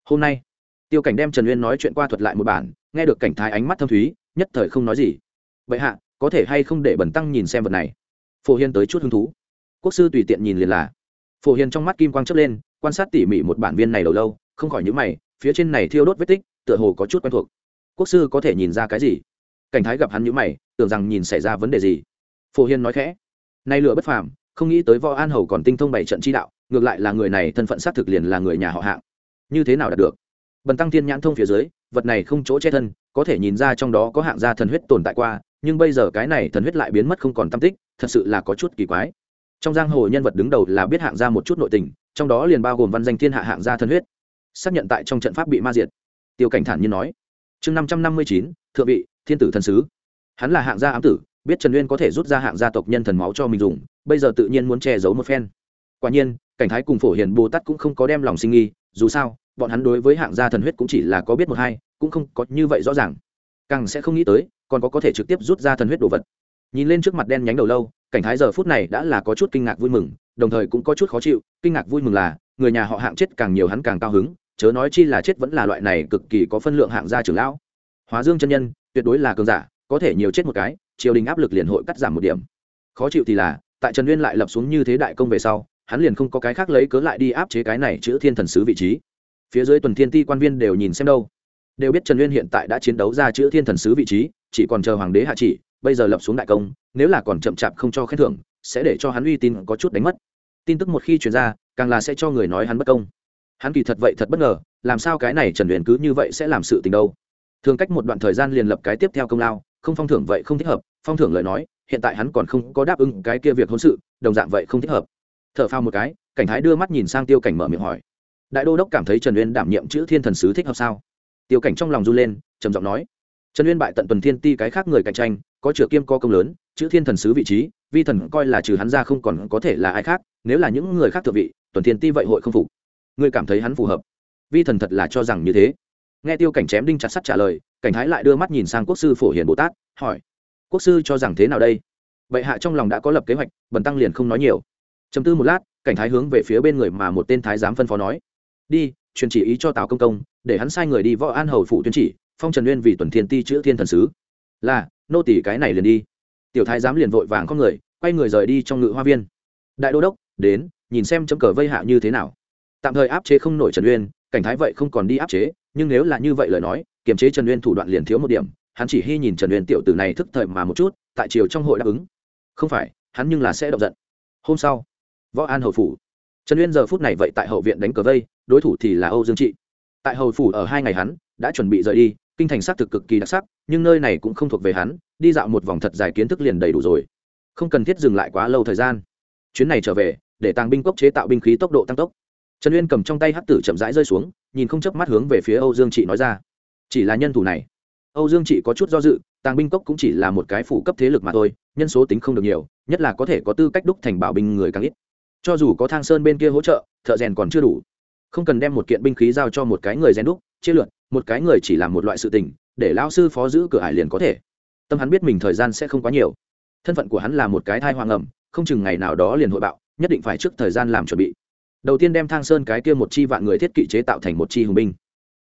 Hôm nay, tiêu cảnh đem trần uyên nói chuyện qua thuật lại một bản, nghe được cảnh thái ánh mắt thâm thúy, nhất thời không nói gì. Bệ hạ, có thể hay không để bẩn tăng nhìn xem vật này? Phổ hiên tới chút hứng thú. Quốc sư tùy tiện nhìn liền là. Phổ hiên trong mắt kim quang chớp lên, quan sát tỉ mỉ một bản viên này đầu lâu, không khỏi nhíu mày, phía trên này thiêu đốt vết tích, tựa hồ có chút quen thuộc. Quốc sư có thể nhìn ra cái gì? Cảnh thái gặp hắn nhíu mày, tưởng rằng nhìn xảy ra vấn đề gì. Phổ hiên nói khẽ nay lửa bất phàm, không nghĩ tới võ an hầu còn tinh thông bảy trận chi đạo, ngược lại là người này thân phận xác thực liền là người nhà họ hạng. Như thế nào đạt được? Bần tăng thiên nhãn thông phía dưới, vật này không chỗ che thân, có thể nhìn ra trong đó có hạng gia thần huyết tồn tại qua, nhưng bây giờ cái này thần huyết lại biến mất không còn tâm tích, thật sự là có chút kỳ quái. Trong giang hồ nhân vật đứng đầu là biết hạng gia một chút nội tình, trong đó liền bao gồm văn danh thiên hạ hạng gia thần huyết. Xác nhận tại trong trận pháp bị ma diệt. Tiêu cảnh thản nhiên nói. Chương năm trăm năm mươi chín, thượng vị, thiên tử thần sứ. Hắn là hạng gia ám tử biết trần uyên có thể rút ra hạng gia tộc nhân thần máu cho mình dùng, bây giờ tự nhiên muốn che giấu một phen. Quả nhiên, cảnh thái cùng phổ hiền bồ tát cũng không có đem lòng sinh nghi, dù sao, bọn hắn đối với hạng gia thần huyết cũng chỉ là có biết một hai, cũng không có như vậy rõ ràng. Càng sẽ không nghĩ tới, còn có có thể trực tiếp rút ra thần huyết đồ vật. Nhìn lên trước mặt đen nhánh đầu lâu, cảnh thái giờ phút này đã là có chút kinh ngạc vui mừng, đồng thời cũng có chút khó chịu, kinh ngạc vui mừng là, người nhà họ hạng chết càng nhiều hắn càng cao hứng, chớ nói chi là chết vẫn là loại này cực kỳ có phân lượng hạng gia trưởng lão. Hóa dương chân nhân, tuyệt đối là cường giả, có thể nhiều chết một cái triều đình áp lực liền hội cắt giảm một điểm. Khó chịu thì là, tại trần nguyên lại lập xuống như thế đại công về sau, hắn liền không có cái khác lấy cớ lại đi áp chế cái này chữ thiên thần sứ vị trí. Phía dưới tuần thiên ti quan viên đều nhìn xem đâu. Đều biết trần nguyên hiện tại đã chiến đấu ra chữ thiên thần sứ vị trí, chỉ còn chờ hoàng đế hạ chỉ, bây giờ lập xuống đại công, nếu là còn chậm chạp không cho khen thưởng, sẽ để cho hắn uy tín có chút đánh mất. Tin tức một khi chuyển ra, càng là sẽ cho người nói hắn bất công. Hắn kỳ thật vậy thật bất ngờ, làm sao cái này trần luyện cứ như vậy sẽ làm sự tình đâu? Thường cách một đoạn thời gian liền lập cái tiếp theo công lao, không phong thưởng vậy không thích hợp, phong thưởng lời nói, hiện tại hắn còn không có đáp ứng cái kia việc hôn sự, đồng dạng vậy không thích hợp. T h ở phao một cái, cảnh thái đưa mắt nhìn sang tiêu cảnh mở miệng hỏi. Đại đô đốc cảm thấy trần uyên đảm nhiệm chữ thiên thần sứ thích hợp sao? Tiêu cảnh trong lòng run lên, trầm giọng nói. Trần uyên bại tận tuần thiên ti cái khác người cạnh tranh, có chửa kiêm co công lớn, chữ thiên thần sứ vị trí, vi thần coi là trừ hắn ra không còn có thể là ai khác, nếu là những người khác thượng vị, tuần thiên ti vậy hội không phục. Ngươi cảm thấy hắn phù hợp. Vi thần thật là cho rằng như thế nghe tiêu cảnh chém đinh chặt sắt trả lời, cảnh thái lại đưa mắt nhìn sang quốc sư phổ hiền bồ tát, hỏi, quốc sư cho rằng thế nào đây? Vậy hạ trong lòng đã có lập kế hoạch, bần tăng liền không nói nhiều. Chấm tư một lát, cảnh thái hướng về phía bên người mà một tên thái giám phân phó nói, đi, truyền chỉ ý cho tào công công, để hắn sai người đi võ an hầu phụ tuyên chỉ, phong trần nguyên vì tuần thiên ti chữ thiên thần sứ. Là, nô tỷ cái này liền đi. Tiểu thái giám liền vội vàng con người, quay người rời đi trong ngự hoa viên. Đại đô đốc, đến, nhìn xem chấm cờ vây hạ như thế nào. Tạm thời áp chế không nổi trần uyên, cảnh thái vậy không còn đi áp chế nhưng nếu là như vậy lời nói, kiềm chế trần uyên thủ đoạn liền thiếu một điểm, hắn chỉ hy nhìn trần uyên tiểu tử này thức thời mà một chút, tại chiều trong hội đáp ứng. Không phải, hắn nhưng là sẽ động giận. Hôm sau, võ an hầu phủ. Trần uyên giờ phút này vậy tại hậu viện đánh cờ vây, đối thủ thì là âu dương trị. Tại hầu phủ ở hai ngày hắn đã chuẩn bị rời đi, kinh thành xác thực cực kỳ đặc sắc, nhưng nơi này cũng không thuộc về hắn, đi dạo một vòng thật dài kiến thức liền đầy đủ rồi. Không cần thiết dừng lại quá lâu thời gian. Chuyến này trở về, để tàng binh cốc chế tạo binh khí tốc độ tăng tốc trần uyên cầm trong tay hắc tử chậm rãi rơi xuống, nhìn không chớp mắt hướng về phía âu dương trị nói ra. Chỉ là nhân thủ này. Âu dương trị có chút do dự, tàng binh cốc cũng chỉ là một cái phủ cấp thế lực mà thôi, nhân số tính không được nhiều, nhất là có thể có tư cách đúc thành bảo binh người càng ít. Cho dù có thang sơn bên kia hỗ trợ, thợ rèn còn chưa đủ. Không cần đem một kiện binh khí giao cho một cái người rèn đúc, chia lượn một cái người chỉ làm một loại sự tình, để lão sư phó giữ cửa hải liền có thể. Tâm hắn biết mình thời gian sẽ không quá nhiều. Thân phận của hắn là một cái thai hoang ẩm, không chừng ngày nào đó liền hội bạo, nhất định phải trước thời gian làm chuẩn bị đầu tiên đem thang sơn cái kia một chi vạn người thiết kỵ chế tạo thành một chi hùng binh.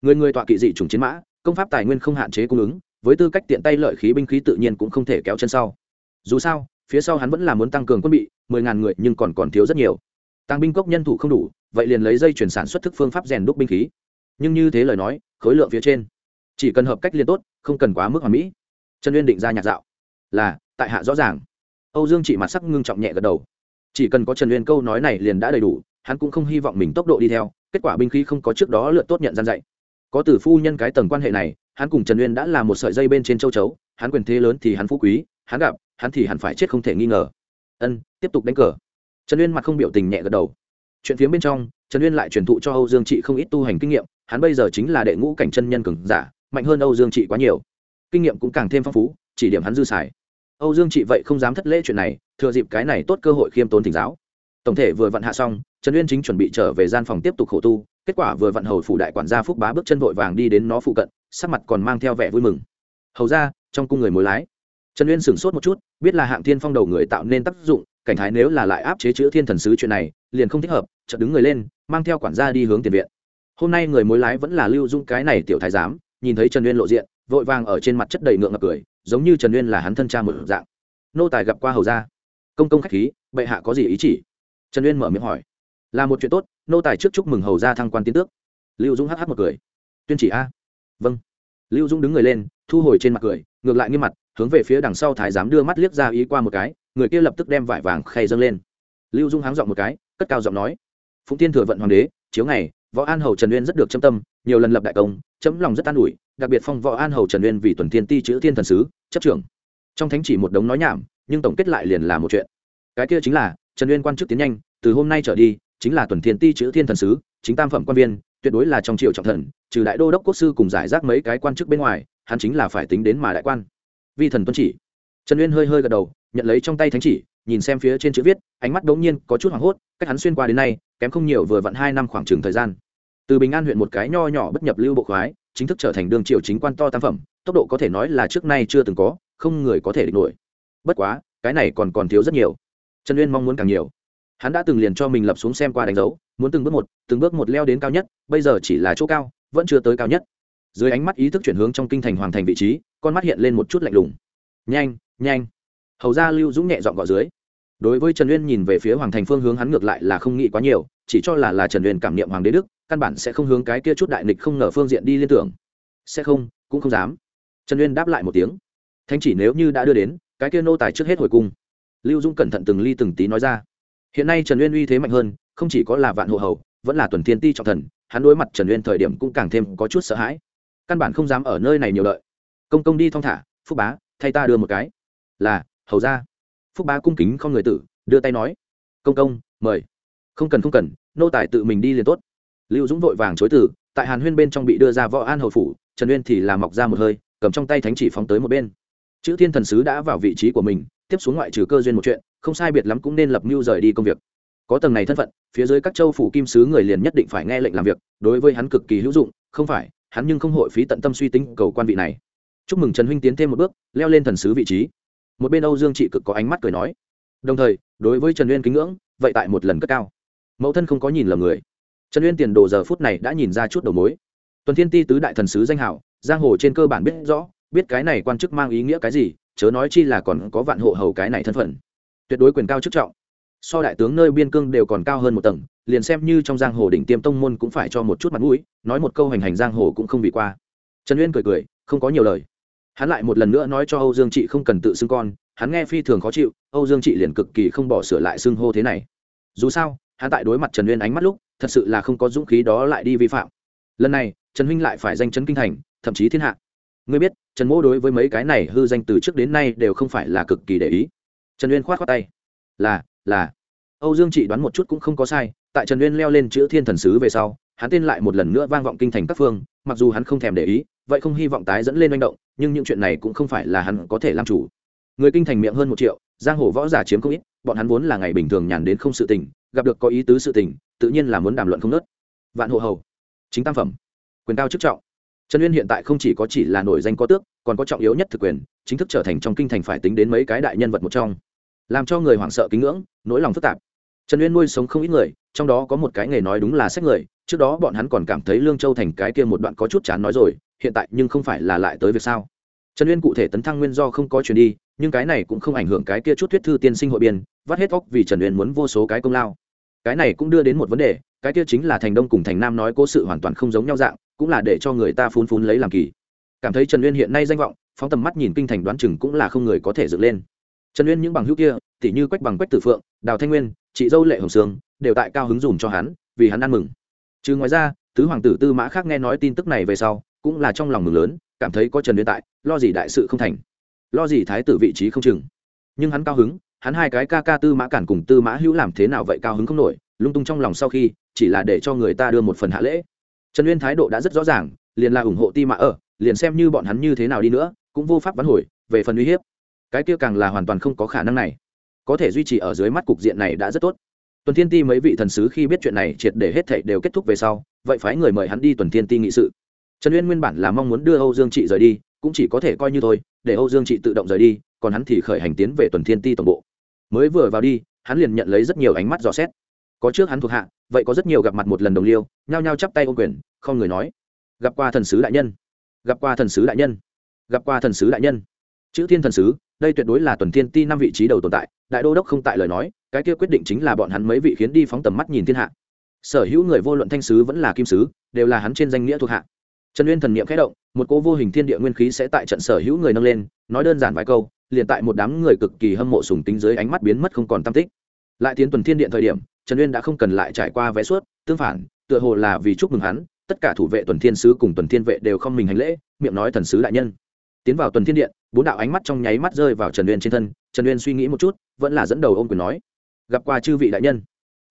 Người người tọa kỵ dị chủng chiến mã, công pháp tài nguyên không hạn chế cung ứng, với tư cách tiện tay lợi khí binh khí tự nhiên cũng không thể kéo chân sau. Dù sao, phía sau hắn vẫn là muốn tăng cường quân bị, mười ngàn người nhưng còn còn thiếu rất nhiều. Tăng binh cốc nhân thủ không đủ, vậy liền lấy dây chuyển sản xuất thức phương pháp rèn đúc binh khí. Nhưng như thế lời nói, khối lượng phía trên, chỉ cần hợp cách liên tốt, không cần quá mức hoàn mỹ. Trần uyên định ra nhạc dạo, là, tại hạ rõ ràng. Âu dương chỉ mặt sắc ngưng trọng nhẹ gật đầu. Chỉ cần có trần uyên câu nói này liền đã đầy đủ hắn cũng không hy vọng mình tốc độ đi theo, kết quả binh khí không có trước đó lượt tốt nhận gian dạy. Có từ phu nhân cái tầng quan hệ này, hắn cùng trần uyên đã là một sợi dây bên trên châu chấu, hắn quyền thế lớn thì hắn phú quý, hắn gặp, hắn thì hẳn phải chết không thể nghi ngờ. Ân, tiếp tục đánh cờ. Trần uyên mặt không biểu tình nhẹ gật đầu. Chuyện phía bên trong, trần uyên lại truyền thụ cho âu dương trị không ít tu hành kinh nghiệm, hắn bây giờ chính là đệ ngũ cảnh chân nhân cường giả, mạnh hơn âu dương trị quá nhiều. Kinh nghiệm cũng càng thêm phong phú, chỉ điểm hắn dư xài. Âu dương trị vậy không dám thất lễ chuyện này, thừa dịp cái này tốt cơ hội khiêm tốn thỉnh giáo. Tổng thể vừa vận hạ xong trần uyên chính chuẩn bị trở về gian phòng tiếp tục khổ tu, kết quả vừa vặn hầu phủ đại quản gia phúc bá bước chân vội vàng đi đến nó phụ cận, sắc mặt còn mang theo vẻ vui mừng. Hầu ra trong cung người mối lái. Trần uyên sửng sốt một chút, biết là hạng thiên phong đầu người tạo nên tác dụng, cảnh thái nếu là lại áp chế chữ thiên thần sứ chuyện này, liền không thích hợp, chợt đứng người lên, mang theo quản gia đi hướng tiền viện. Hôm nay người mối lái vẫn là lưu dung cái này tiểu thái giám, nhìn thấy trần uyên lộ diện, vội vàng ở trên mặt chất đầy ngượng ngập cười, giống như trần uyên là hắn thân cha một dạng. Nô tài gặp qua hầu gia. Công công khách khí, bệ hạ có gì ý chỉ? Trần uyên mở miệng hỏi là một chuyện tốt, nô tài trước chúc mừng hầu gia thăng quan tiến tước. Lưu dung hh một cười. Tuyên chỉ a. Vâng. Lưu dung đứng người lên, thu hồi trên mặt cười, ngược lại nghiêm mặt, hướng về phía đằng sau thái giám đưa mắt liếc ra ý qua một cái, người kia lập tức đem vải vàng khay dâng lên. Lưu dung háng giọng một cái, cất cao giọng nói. Phụng tiên thừa vận hoàng đế, chiếu ngày, võ an hầu trần uyên rất được châm tâm, nhiều lần lập đại công, chấm lòng rất an ủi, đặc biệt phong võ an hầu trần uyên vì tuần thiên ti chữ thiên thần sứ, chấp trưởng. Trong thánh chỉ một đống nói nhảm, nhưng tổng kết lại liền là một chuyện. Cái kia chính là, trần uyên quan chức tiến nhanh, từ hôm nay trở đi chính là tuần thiên ti chữ thiên thần sứ, chính tam phẩm quan viên, tuyệt đối là trong triều trọng thần, trừ đại đô đốc quốc sư cùng giải rác mấy cái quan chức bên ngoài, hắn chính là phải tính đến mà đại quan. Vi thần tuân chỉ. Trần uyên hơi hơi gật đầu, nhận lấy trong tay thánh chỉ, nhìn xem phía trên chữ viết, ánh mắt đ ố n g nhiên có chút hoảng hốt, cách hắn xuyên qua đến nay, kém không nhiều vừa vặn hai năm khoảng trừng thời gian. Từ bình an huyện một cái nho nhỏ bất nhập lưu bộ khoái, chính thức trở thành đường triều chính quan to tam phẩm, tốc độ có thể nói là trước nay chưa từng có, không người có thể địch nổi. Bất quá, cái này còn còn thiếu rất nhiều. Trần uyên mong muốn càng nhiều hắn đã từng liền cho mình lập xuống xem qua đánh dấu, muốn từng bước một, từng bước một leo đến cao nhất, bây giờ chỉ là chỗ cao, vẫn chưa tới cao nhất. Dưới ánh mắt ý thức chuyển hướng trong kinh thành hoàng thành vị trí, con mắt hiện lên một chút lạnh lùng. Nhanh nhanh. Hầu ra lưu dũng nhẹ dọn gọi dưới. Đối với trần uyên nhìn về phía hoàng thành phương hướng hắn ngược lại là không nghĩ quá nhiều, chỉ cho là là trần uyên cảm niệm hoàng đế đức, căn bản sẽ không hướng cái kia chút đại nịch không ngờ phương diện đi liên tưởng. Sẽ không, cũng không dám. Trần uyên đáp lại một tiếng. Thanh chỉ nếu như đã đưa đến, cái kia nô tài trước hết hồi cung. Lưu dũng cẩn thận từng ly từng tí nói ra hiện nay trần uyên uy thế mạnh hơn, không chỉ có là vạn hộ hầu, vẫn là tuần thiên ti trọng thần, hắn đối mặt trần uyên thời điểm cũng càng thêm có chút sợ hãi. Căn bản không dám ở nơi này nhiều lợi. công công đi thong thả, phúc bá, thay ta đưa một cái. Là, hầu ra. Phúc bá cung kính không người tử, đưa tay nói. Công công, mời. Không cần không cần, nô tài tự mình đi liền tốt. Lưu dũng vội vàng chối từ, tại hàn huyên bên trong bị đưa ra võ an hầu phủ, trần uyên thì làm mọc ra một hơi, cầm trong tay thánh chỉ phóng tới một bên. Chữ thiên thần sứ đã vào vị trí của mình tiếp xuống ngoại trừ cơ duyên một chuyện, không sai biệt lắm cũng nên lập mưu rời đi công việc. Có tầng này thân phận, phía dưới các châu phủ kim sứ người liền nhất định phải nghe lệnh làm việc, đối với hắn cực kỳ hữu dụng, không phải, hắn nhưng không hội phí tận tâm suy tính cầu quan vị này. Chúc mừng trần huynh tiến thêm một bước, leo lên thần sứ vị trí. Một bên âu dương trị cực có ánh mắt cười nói, đồng thời, đối với trần uyên kính ngưỡng, vậy tại một lần cất cao. Mẫu thân không có nhìn lầm người. Trần uyên tiền đồ giờ phút này đã nhìn ra chút đầu mối. Tuần thiên ti tứ đại thần sứ danh hảo giang hồ trên cơ bản biết rõ, biết cái này quan chức mang ý nghĩa cái gì chớ nói chi là còn có vạn hộ hầu cái này thân phận. Tuyệt đối quyền cao chức trọng. So đại tướng nơi biên cương đều còn cao hơn một tầng, liền xem như trong giang hồ đỉnh tiêm tông môn cũng phải cho một chút mặt mũi, nói một câu hành hành giang hồ cũng không bị qua. Trần uyên cười cười, không có nhiều lời. Hắn lại một lần nữa nói cho âu dương chị không cần tự xưng con, hắn nghe phi thường khó chịu, âu dương chị liền cực kỳ không bỏ sửa lại xưng hô thế này. Dù sao, hắn tại đối mặt trần uyên ánh mắt lúc, thật sự là không có dũng khí đó lại đi vi phạm. Lần này, trần huynh lại phải danh chấn kinh thành, thậm chí thiên hạ ngươi biết, trần mỗ đối với mấy cái này hư danh từ trước đến nay đều không phải là cực kỳ để ý. Trần uyên khoát khoát tay. Là là. Âu dương chị đoán một chút cũng không có sai, tại trần uyên leo lên chữ thiên thần sứ về sau, hắn tên lại một lần nữa vang vọng kinh thành các phương, mặc dù hắn không thèm để ý, vậy không hy vọng tái dẫn lên manh động, nhưng những chuyện này cũng không phải là hắn có thể làm chủ. Người kinh thành miệng hơn một triệu, giang hồ võ giả chiếm không ít, bọn hắn vốn là ngày bình thường nhàn đến không sự tình, gặp được có ý tứ sự tình, tự nhiên là muốn đàm luận không nớt. Vạn hộ hầu, chính tam phẩm, quyền cao chức trọng trần uyên hiện tại không chỉ có chỉ là nổi danh có tước, còn có trọng yếu nhất thực quyền, chính thức trở thành trong kinh thành phải tính đến mấy cái đại nhân vật một trong. Làm cho người hoảng sợ kính ngưỡng, nỗi lòng phức tạp. Trần uyên nuôi sống không ít người, trong đó có một cái nghề nói đúng là sách người, trước đó bọn hắn còn cảm thấy lương châu thành cái kia một đoạn có chút chán nói rồi, hiện tại nhưng không phải là lại tới việc sao. Trần uyên cụ thể tấn thăng nguyên do không có chuyển đi, nhưng cái này cũng không ảnh hưởng cái kia chút thuyết thư tiên sinh hội biên, vắt hết óc vì trần uyên muốn vô số cái công lao. Cái này cũng đưa đến một vấn đề, cái kia chính là thành đông cùng thành nam nói cố sự hoàn toàn không giống nhau dạng cũng là để cho người ta phun phun lấy làm kỳ. Cảm thấy trần uyên hiện nay danh vọng, phóng tầm mắt nhìn kinh thành đoán chừng cũng là không người có thể dựng lên. Trần uyên những bằng hữu kia, tỉ như quách bằng quách tử phượng, đào thanh nguyên, chị dâu lệ hồng sương, đều tại cao hứng dùm cho hắn, vì hắn ăn mừng. Chứ ngoài ra, tứ hoàng tử tư mã khác nghe nói tin tức này về sau, cũng là trong lòng mừng lớn, cảm thấy có trần uyên tại, lo gì đại sự không thành. Lo gì thái tử vị trí không chừng. Nhưng hắn cao hứng, hắn hai cái ca ca tư mã cản cùng tư mã hữu làm thế nào vậy cao hứng không nổi, lung tung trong lòng sau khi, chỉ là để cho người ta đưa một phần hạ lễ trần uyên thái độ đã rất rõ ràng, liền là ủng hộ ti mạ ở, liền xem như bọn hắn như thế nào đi nữa, cũng vô pháp vắn hồi, về phần uy hiếp. Cái kia càng là hoàn toàn không có khả năng này. Có thể duy trì ở dưới mắt cục diện này đã rất tốt. Tuần thiên ti mấy vị thần sứ khi biết chuyện này triệt để hết thảy đều kết thúc về sau, vậy phái người mời hắn đi tuần thiên ti nghị sự. Trần uyên nguyên bản là mong muốn đưa âu dương trị rời đi, cũng chỉ có thể coi như thôi, để âu dương trị tự động rời đi, còn hắn thì khởi hành tiến về tuần thiên ti tổng bộ. Mới vừa vào đi, hắn liền nhận lấy rất nhiều ánh mắt dò xét. Có trước hắn thuộc hạ vậy có rất nhiều gặp mặt một lần đồng liêu, nhao nhao chắp tay ô quyền, không người nói. Gặp qua thần sứ đại nhân. Gặp qua thần sứ đại nhân. Gặp qua thần sứ đại nhân. Chữ thiên thần sứ, đây tuyệt đối là tuần thiên ti năm vị trí đầu tồn tại, đại đô đốc không tại lời nói, cái kia quyết định chính là bọn hắn mấy vị khiến đi phóng tầm mắt nhìn thiên hạ. Sở hữu người vô luận thanh sứ vẫn là kim sứ, đều là hắn trên danh nghĩa thuộc hạ. Trần uyên thần n i ệ m khẽ động, một cô vô hình thiên địa nguyên khí sẽ tại trận sở hữu người nâng lên, nói đơn giản vài câu, liền tại một đám người cực kỳ hâm mộ sùng tính dưới ánh mắt biến mất không còn tam tích. Lại tiến tuần thiên điện thời điểm trần uyên đã không cần lại trải qua vé suốt, tương phản, tựa hồ là vì chúc mừng hắn, tất cả thủ vệ tuần thiên sứ cùng tuần thiên vệ đều không mình hành lễ, miệng nói thần sứ đại nhân. Tiến vào tuần thiên điện, bốn đạo ánh mắt trong nháy mắt rơi vào trần uyên trên thân, trần uyên suy nghĩ một chút, vẫn là dẫn đầu ôm quyền nói, gặp qua chư vị đại nhân.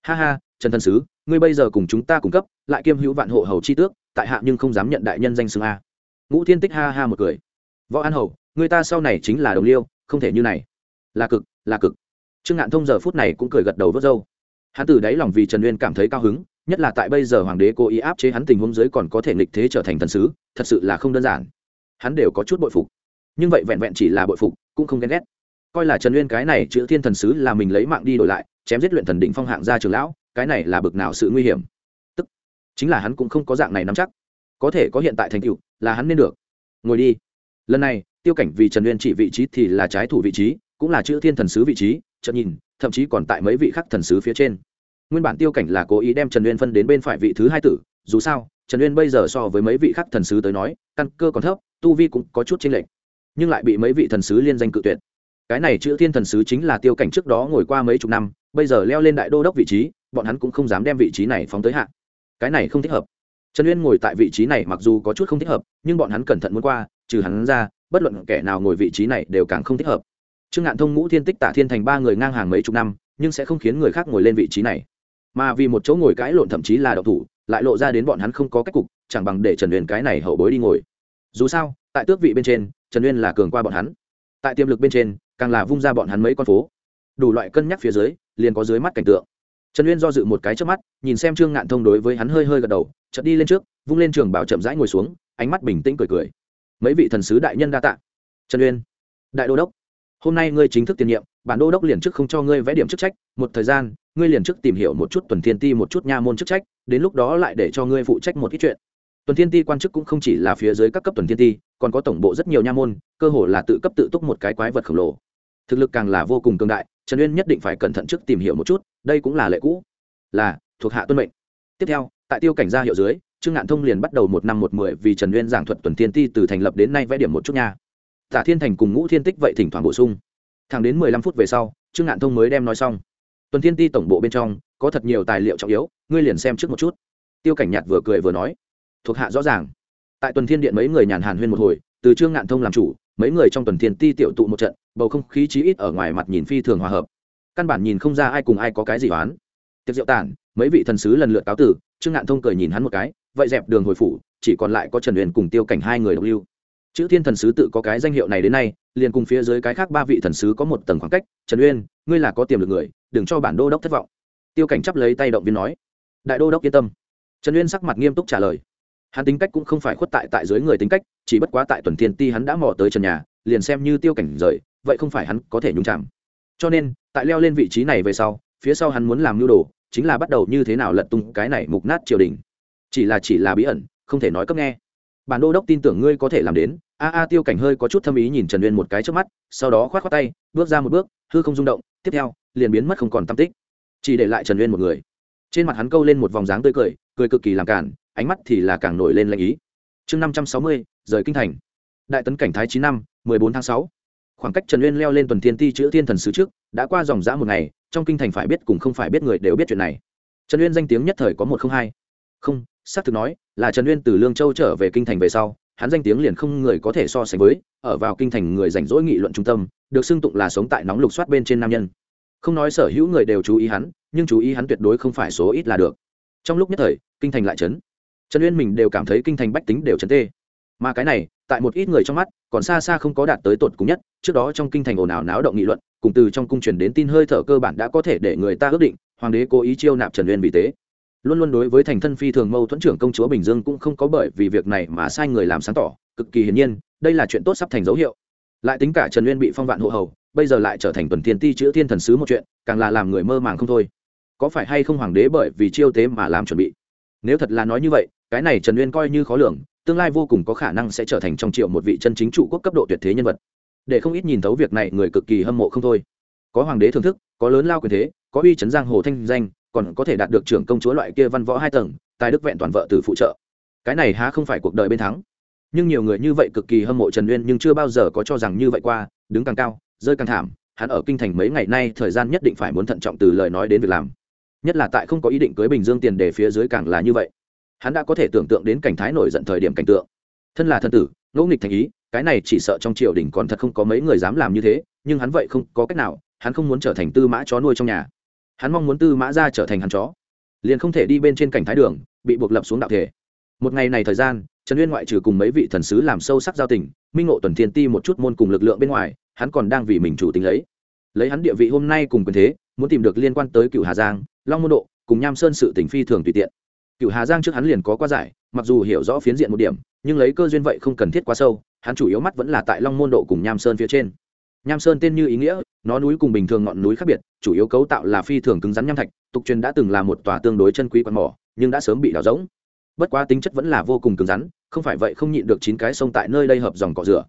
Ha ha, trần thần sứ, ngươi bây giờ cùng chúng ta cung cấp, lại kiêm hữu vạn hộ hầu chi tước, tại hạ nhưng không dám nhận đại nhân danh xưng a. Ngũ thiên tích ha ha một cười. Võ an hầu, người ta sau này chính là đồng liêu, không thể như này. Là cực là cực. Trương ngạn thông giờ phút này cũng cười gật đầu vớt râu hắn từ đáy lòng vì trần uyên cảm thấy cao hứng, nhất là tại bây giờ hoàng đế cố ý áp chế hắn tình huống giới còn có thể nghịch thế trở thành thần sứ, thật sự là không đơn giản. Hắn đều có chút bội phục. Nhưng vậy vẹn vẹn chỉ là bội phục, cũng không ghen ghét. Coi là trần uyên cái này chữ thiên thần sứ là mình lấy mạng đi đổi lại, chém giết luyện thần định phong hạng ra trường lão, cái này là bực nào sự nguy hiểm. Tức, chính là hắn cũng không có dạng này nắm chắc. Có thể có hiện tại thành tựu, là hắn nên được. Ngồi đi. Lần này, tiêu cảnh vì trần uyên chỉ vị trí thì là trái thủ vị trí cũng là chữ thiên thần sứ vị trí chậm nhìn, thậm chí còn tại mấy vị khắc thần sứ phía trên. Nguyên bản tiêu cảnh là cố ý đem trần uyên phân đến bên phải vị thứ hai tử, dù sao, trần uyên bây giờ so với mấy vị khắc thần sứ tới nói, căn cơ còn thấp, tu vi cũng có chút chênh lệch, nhưng lại bị mấy vị thần sứ liên danh cự tuyệt. Cái này chữ thiên thần sứ chính là tiêu cảnh trước đó ngồi qua mấy chục năm, bây giờ leo lên đại đô đốc vị trí, bọn hắn cũng không dám đem vị trí này phóng tới hạn cái này không thích hợp. Trần uyên ngồi tại vị trí này mặc dù có chút không thích hợp, nhưng bọn hắn cẩn thận muốn qua, trừ hắn ra, bất luận kẻ nào ngồi vị trí này đều càng không thích hợp trương ngạn thông ngũ thiên tích tả thiên thành ba người ngang hàng mấy chục năm, nhưng sẽ không khiến người khác ngồi lên vị trí này. Mà vì một chỗ ngồi cãi lộn thậm chí là độc thủ, lại lộ ra đến bọn hắn không có cách cục, chẳng bằng để trần uyên cái này hậu bối đi ngồi. Dù sao, tại tước vị bên trên, trần uyên là cường qua bọn hắn. Tại tiềm lực bên trên, càng là vung ra bọn hắn mấy con phố. Đủ loại cân nhắc phía dưới, liền có dưới mắt cảnh tượng. Trần uyên do dự một cái trước mắt, nhìn xem trương ngạn thông đối với hắn hơi hơi gật đầu, chợt đi lên trước, vung lên trường bảo chậm rãi ngồi xuống, ánh mắt bình tĩnh cười cười. Mấy vị thần sứ đại nhân đa tạ. Trần uyên. Đại đô đốc hôm nay ngươi chính thức tiền nhiệm, bản đô đốc liền trước không cho ngươi vẽ điểm chức trách, một thời gian, ngươi liền trước tìm hiểu một chút tuần thiên ti, một chút nha môn chức trách, đến lúc đó lại để cho ngươi phụ trách một ít chuyện. Tuần thiên ti quan chức cũng không chỉ là phía dưới các cấp tuần thiên ti, còn có tổng bộ rất nhiều nha môn, cơ hồ là tự cấp tự túc một cái quái vật khổng lồ. Thực lực càng là vô cùng cường đại, trần uyên nhất định phải cẩn thận trước tìm hiểu một chút, đây cũng là lệ cũ. Là, thuộc hạ tuân mệnh. Tiếp theo, tại tiêu cảnh gia hiệu dưới, trương ngạn thông liền bắt đầu một năm một mười vì trần uyên giảng thuật tuần thiên ti từ thành lập đến nay vẽ điểm một chút nha tả thiên thành cùng ngũ thiên tích vậy thỉnh thoảng bổ sung. Thẳng đến mười lăm phút về sau, trương ngạn thông mới đem nói xong. Tuần thiên ti tổng bộ bên trong, có thật nhiều tài liệu trọng yếu, ngươi liền xem trước một chút. Tiêu cảnh nhạt vừa cười vừa nói, thuộc hạ rõ ràng. Tại tuần thiên điện mấy người nhàn hàn huyên một hồi, từ trương ngạn thông làm chủ, mấy người trong tuần thiên ti tiểu tụ một trận, bầu không khí chí ít ở ngoài mặt nhìn phi thường hòa hợp. Căn bản nhìn không ra ai cùng ai có cái gì oán. Tiệc diệu tản, mấy vị thần sứ lần lượt cáo tử, trương ngạn thông cười nhìn hắn một cái, vậy dẹp đường hồi phủ, chỉ còn lại có trần huyền cùng tiêu cảnh hai người độc lưu chữ thiên thần sứ tự có cái danh hiệu này đến nay, liền cùng phía dưới cái khác ba vị thần sứ có một tầng khoảng cách. Trần uyên, ngươi là có tiềm lực người, đừng cho bản đô đốc thất vọng. Tiêu cảnh chấp lấy tay động viên nói. Đại đô đốc yên tâm. Trần uyên sắc mặt nghiêm túc trả lời. Hắn tính cách cũng không phải khuất tại tại dưới người tính cách, chỉ bất quá tại tuần thiên ti hắn đã mò tới trần nhà, liền xem như tiêu cảnh rời, vậy không phải hắn có thể nhúng chạm cho nên, tại leo lên vị trí này về sau, phía sau hắn muốn làm mưu đồ, chính là bắt đầu như thế nào lật tung cái này mục nát triều đình. Chỉ là chỉ là bí ẩn, không thể nói cấp nghe bản đô đốc tin tưởng ngươi có thể làm đến. A a tiêu cảnh hơi có chút thâm ý nhìn trần uyên một cái trước mắt, sau đó k h o á t khoác tay, bước ra một bước, hư không rung động, tiếp theo, liền biến mất không còn tam tích. Chỉ để lại trần uyên một người. Trên mặt hắn câu lên một vòng dáng tươi cười cười cực kỳ làm cản ánh mắt thì là càng nổi lên lạnh ý. Chương năm trăm sáu mươi, rời kinh thành. Đại tấn cảnh thái chín năm, mười bốn tháng sáu. Khoảng cách trần uyên leo lên tuần thiên ti chữ thiên thần sứ trước, đã qua dòng dã một ngày, trong kinh thành phải biết cùng không phải biết người đều biết chuyện này. Trần uyên danh tiếng nhất thời có một không hai. Không xác thực nói, là trần uyên từ lương châu trở về kinh thành về sau, hắn danh tiếng liền không người có thể so sánh với, ở vào kinh thành người rảnh rỗi nghị luận trung tâm, được xưng tụng là sống tại nóng lục soát bên trên nam nhân. Không nói sở hữu người đều chú ý hắn, nhưng chú ý hắn tuyệt đối không phải số ít là được. Trong lúc nhất thời, kinh thành lại chấn. Trần uyên mình đều cảm thấy kinh thành bách tính đều chấn tê. Mà cái này, tại một ít người trong mắt, còn xa xa không có đạt tới tột cùng nhất, trước đó trong kinh thành ồn ào náo động nghị luận, cùng từ trong cung truyền đến tin hơi thở cơ bản đã có thể để người ta ước định, hoàng đế cố ý chiêu nạp trần uyên vì thế luôn luôn đối với thành thân phi thường mâu thuẫn trưởng công chúa bình dương cũng không có bởi vì việc này mà sai người làm sáng tỏ, cực kỳ hiển nhiên, đây là chuyện tốt sắp thành dấu hiệu. Lại tính cả trần uyên bị phong vạn hộ hầu, bây giờ lại trở thành tuần tiên ti chữ thiên thần sứ một chuyện, càng là làm người mơ màng không thôi. Có phải hay không hoàng đế bởi vì chiêu tế mà làm chuẩn bị? Nếu thật là nói như vậy, cái này trần uyên coi như khó lường, tương lai vô cùng có khả năng sẽ trở thành trong triệu một vị chân chính trụ quốc cấp độ tuyệt thế nhân vật. Để không ít nhìn thấu việc này người cực kỳ hâm mộ không thôi. Có hoàng đế thưởng thức, có lớn lao quyền thế, có uy chấn giang hồ thanh danh còn có thể đạt được trưởng công chúa loại kia văn võ hai tầng, tài đức vẹn toàn vợ từ phụ trợ. Cái này há không phải cuộc đời bên thắng. Nhưng nhiều người như vậy cực kỳ hâm mộ trần uyên nhưng chưa bao giờ có cho rằng như vậy qua, đứng càng cao, rơi càng thảm, hắn ở kinh thành mấy ngày nay thời gian nhất định phải muốn thận trọng từ lời nói đến việc làm. Nhất là tại không có ý định cưới bình dương tiền đề phía dưới càng là như vậy. Hắn đã có thể tưởng tượng đến cảnh thái nổi giận thời điểm cảnh tượng. Thân là thân tử ngẫu nghịch thành ý, cái này chỉ sợ trong triều đình còn thật không có mấy người dám làm như thế, nhưng hắn vậy không có cách nào, hắn không muốn trở thành tư mã chó nuôi trong nhà hắn mong muốn tư mã ra trở thành hắn chó. Liền không thể đi bên trên cảnh thái đường, bị buộc lập xuống đạo thể. Một ngày này thời gian, trần uyên ngoại trừ cùng mấy vị thần sứ làm sâu sắc giao tình, minh ngộ tuần thiên ti một chút môn cùng lực lượng bên ngoài, hắn còn đang vì mình chủ tính lấy. Lấy hắn địa vị hôm nay cùng quyền thế, muốn tìm được liên quan tới cựu hà giang, long môn độ, cùng nham sơn sự tỉnh phi thường tùy tiện. Cựu hà giang trước hắn liền có quá giải, mặc dù hiểu rõ phiến diện một điểm, nhưng lấy cơ duyên vậy không cần thiết quá sâu, hắn chủ yếu mắt vẫn là tại long môn độ cùng nham sơn phía trên. Nham sơn tên như ý nghĩa, nó núi cùng bình thường ngọn núi khác biệt chủ yếu cấu tạo là phi thường cứng rắn nham thạch, tục truyền đã từng là một tòa tương đối chân quý quạt mỏ, nhưng đã sớm bị đào rỗng. Bất quá tính chất vẫn là vô cùng cứng rắn, không phải vậy không nhịn được chín cái sông tại nơi đây hợp dòng cỏ rửa.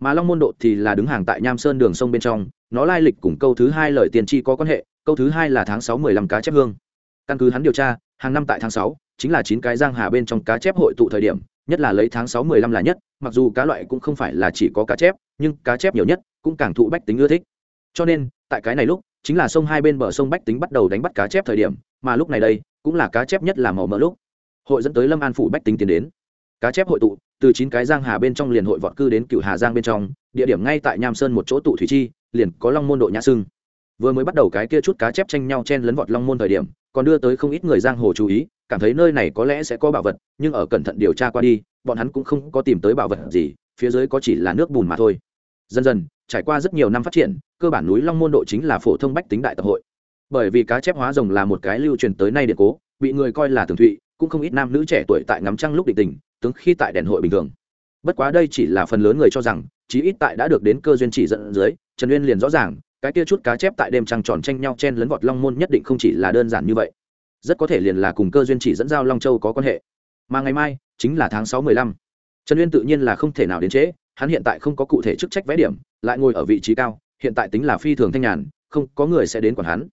Mà long môn độ thì là đứng hàng tại nham sơn đường sông bên trong, nó lai lịch cùng câu thứ hai lời tiền tri có quan hệ, câu thứ hai là tháng sáu mười lăm cá chép hương. Căn cứ hắn điều tra, hàng năm tại tháng sáu, chính là chín cái giang hà bên trong cá chép hội tụ thời điểm, nhất là lấy tháng sáu mười lăm là nhất, mặc dù cá loại cũng không phải là chỉ có cá chép, nhưng cá chép nhiều nhất, cũng càng thụ bách tính ưa thích. Cho nên, tại cái này lúc chính là sông hai bên bờ sông bách tính bắt đầu đánh bắt cá chép thời điểm, mà lúc này đây, cũng là cá chép nhất là màu mỡ lúc. Hội dẫn tới lâm an phủ bách tính tiến đến. Cá chép hội tụ, từ chín cái giang hà bên trong liền hội vọt cư đến cựu hà giang bên trong, địa điểm ngay tại nham sơn một chỗ tụ thủy chi, liền có long môn độ nhã sưng. Vừa mới bắt đầu cái kia chút cá chép tranh nhau chen lấn vọt long môn thời điểm, còn đưa tới không ít người giang hồ chú ý, cảm thấy nơi này có lẽ sẽ có bảo vật, nhưng ở cẩn thận điều tra qua đi, bọn hắn cũng không có tìm tới bảo vật gì, phía dưới có chỉ là nước bùn mà thôi. Dần dần trải qua rất nhiều năm phát triển, cơ bản núi long môn độ chính là phổ thông bách tính đại tập hội. Bởi vì cá chép hóa rồng là một cái lưu truyền tới nay điện cố, bị người coi là tường thụy, cũng không ít nam nữ trẻ tuổi tại ngắm trăng lúc định tình, tướng khi tại đèn hội bình thường. Bất quá đây chỉ là phần lớn người cho rằng, chí ít tại đã được đến cơ duyên chỉ dẫn dưới, trần uyên liền rõ ràng, cái kia chút cá chép tại đêm trăng tròn tranh nhau chen lấn vọt long môn nhất định không chỉ là đơn giản như vậy. Rất có thể liền là cùng cơ duyên chỉ dẫn giao long châu có quan hệ. Mà ngày mai, chính là tháng sáu mười lăm. Trần uyên tự nhiên là không thể nào đến trễ, hắn hiện tại không có cụ thể chức trách vẽ điểm lại ngồi ở vị trí cao, hiện tại tính là phi thường thanh nhàn, không có người sẽ đến quản hắn.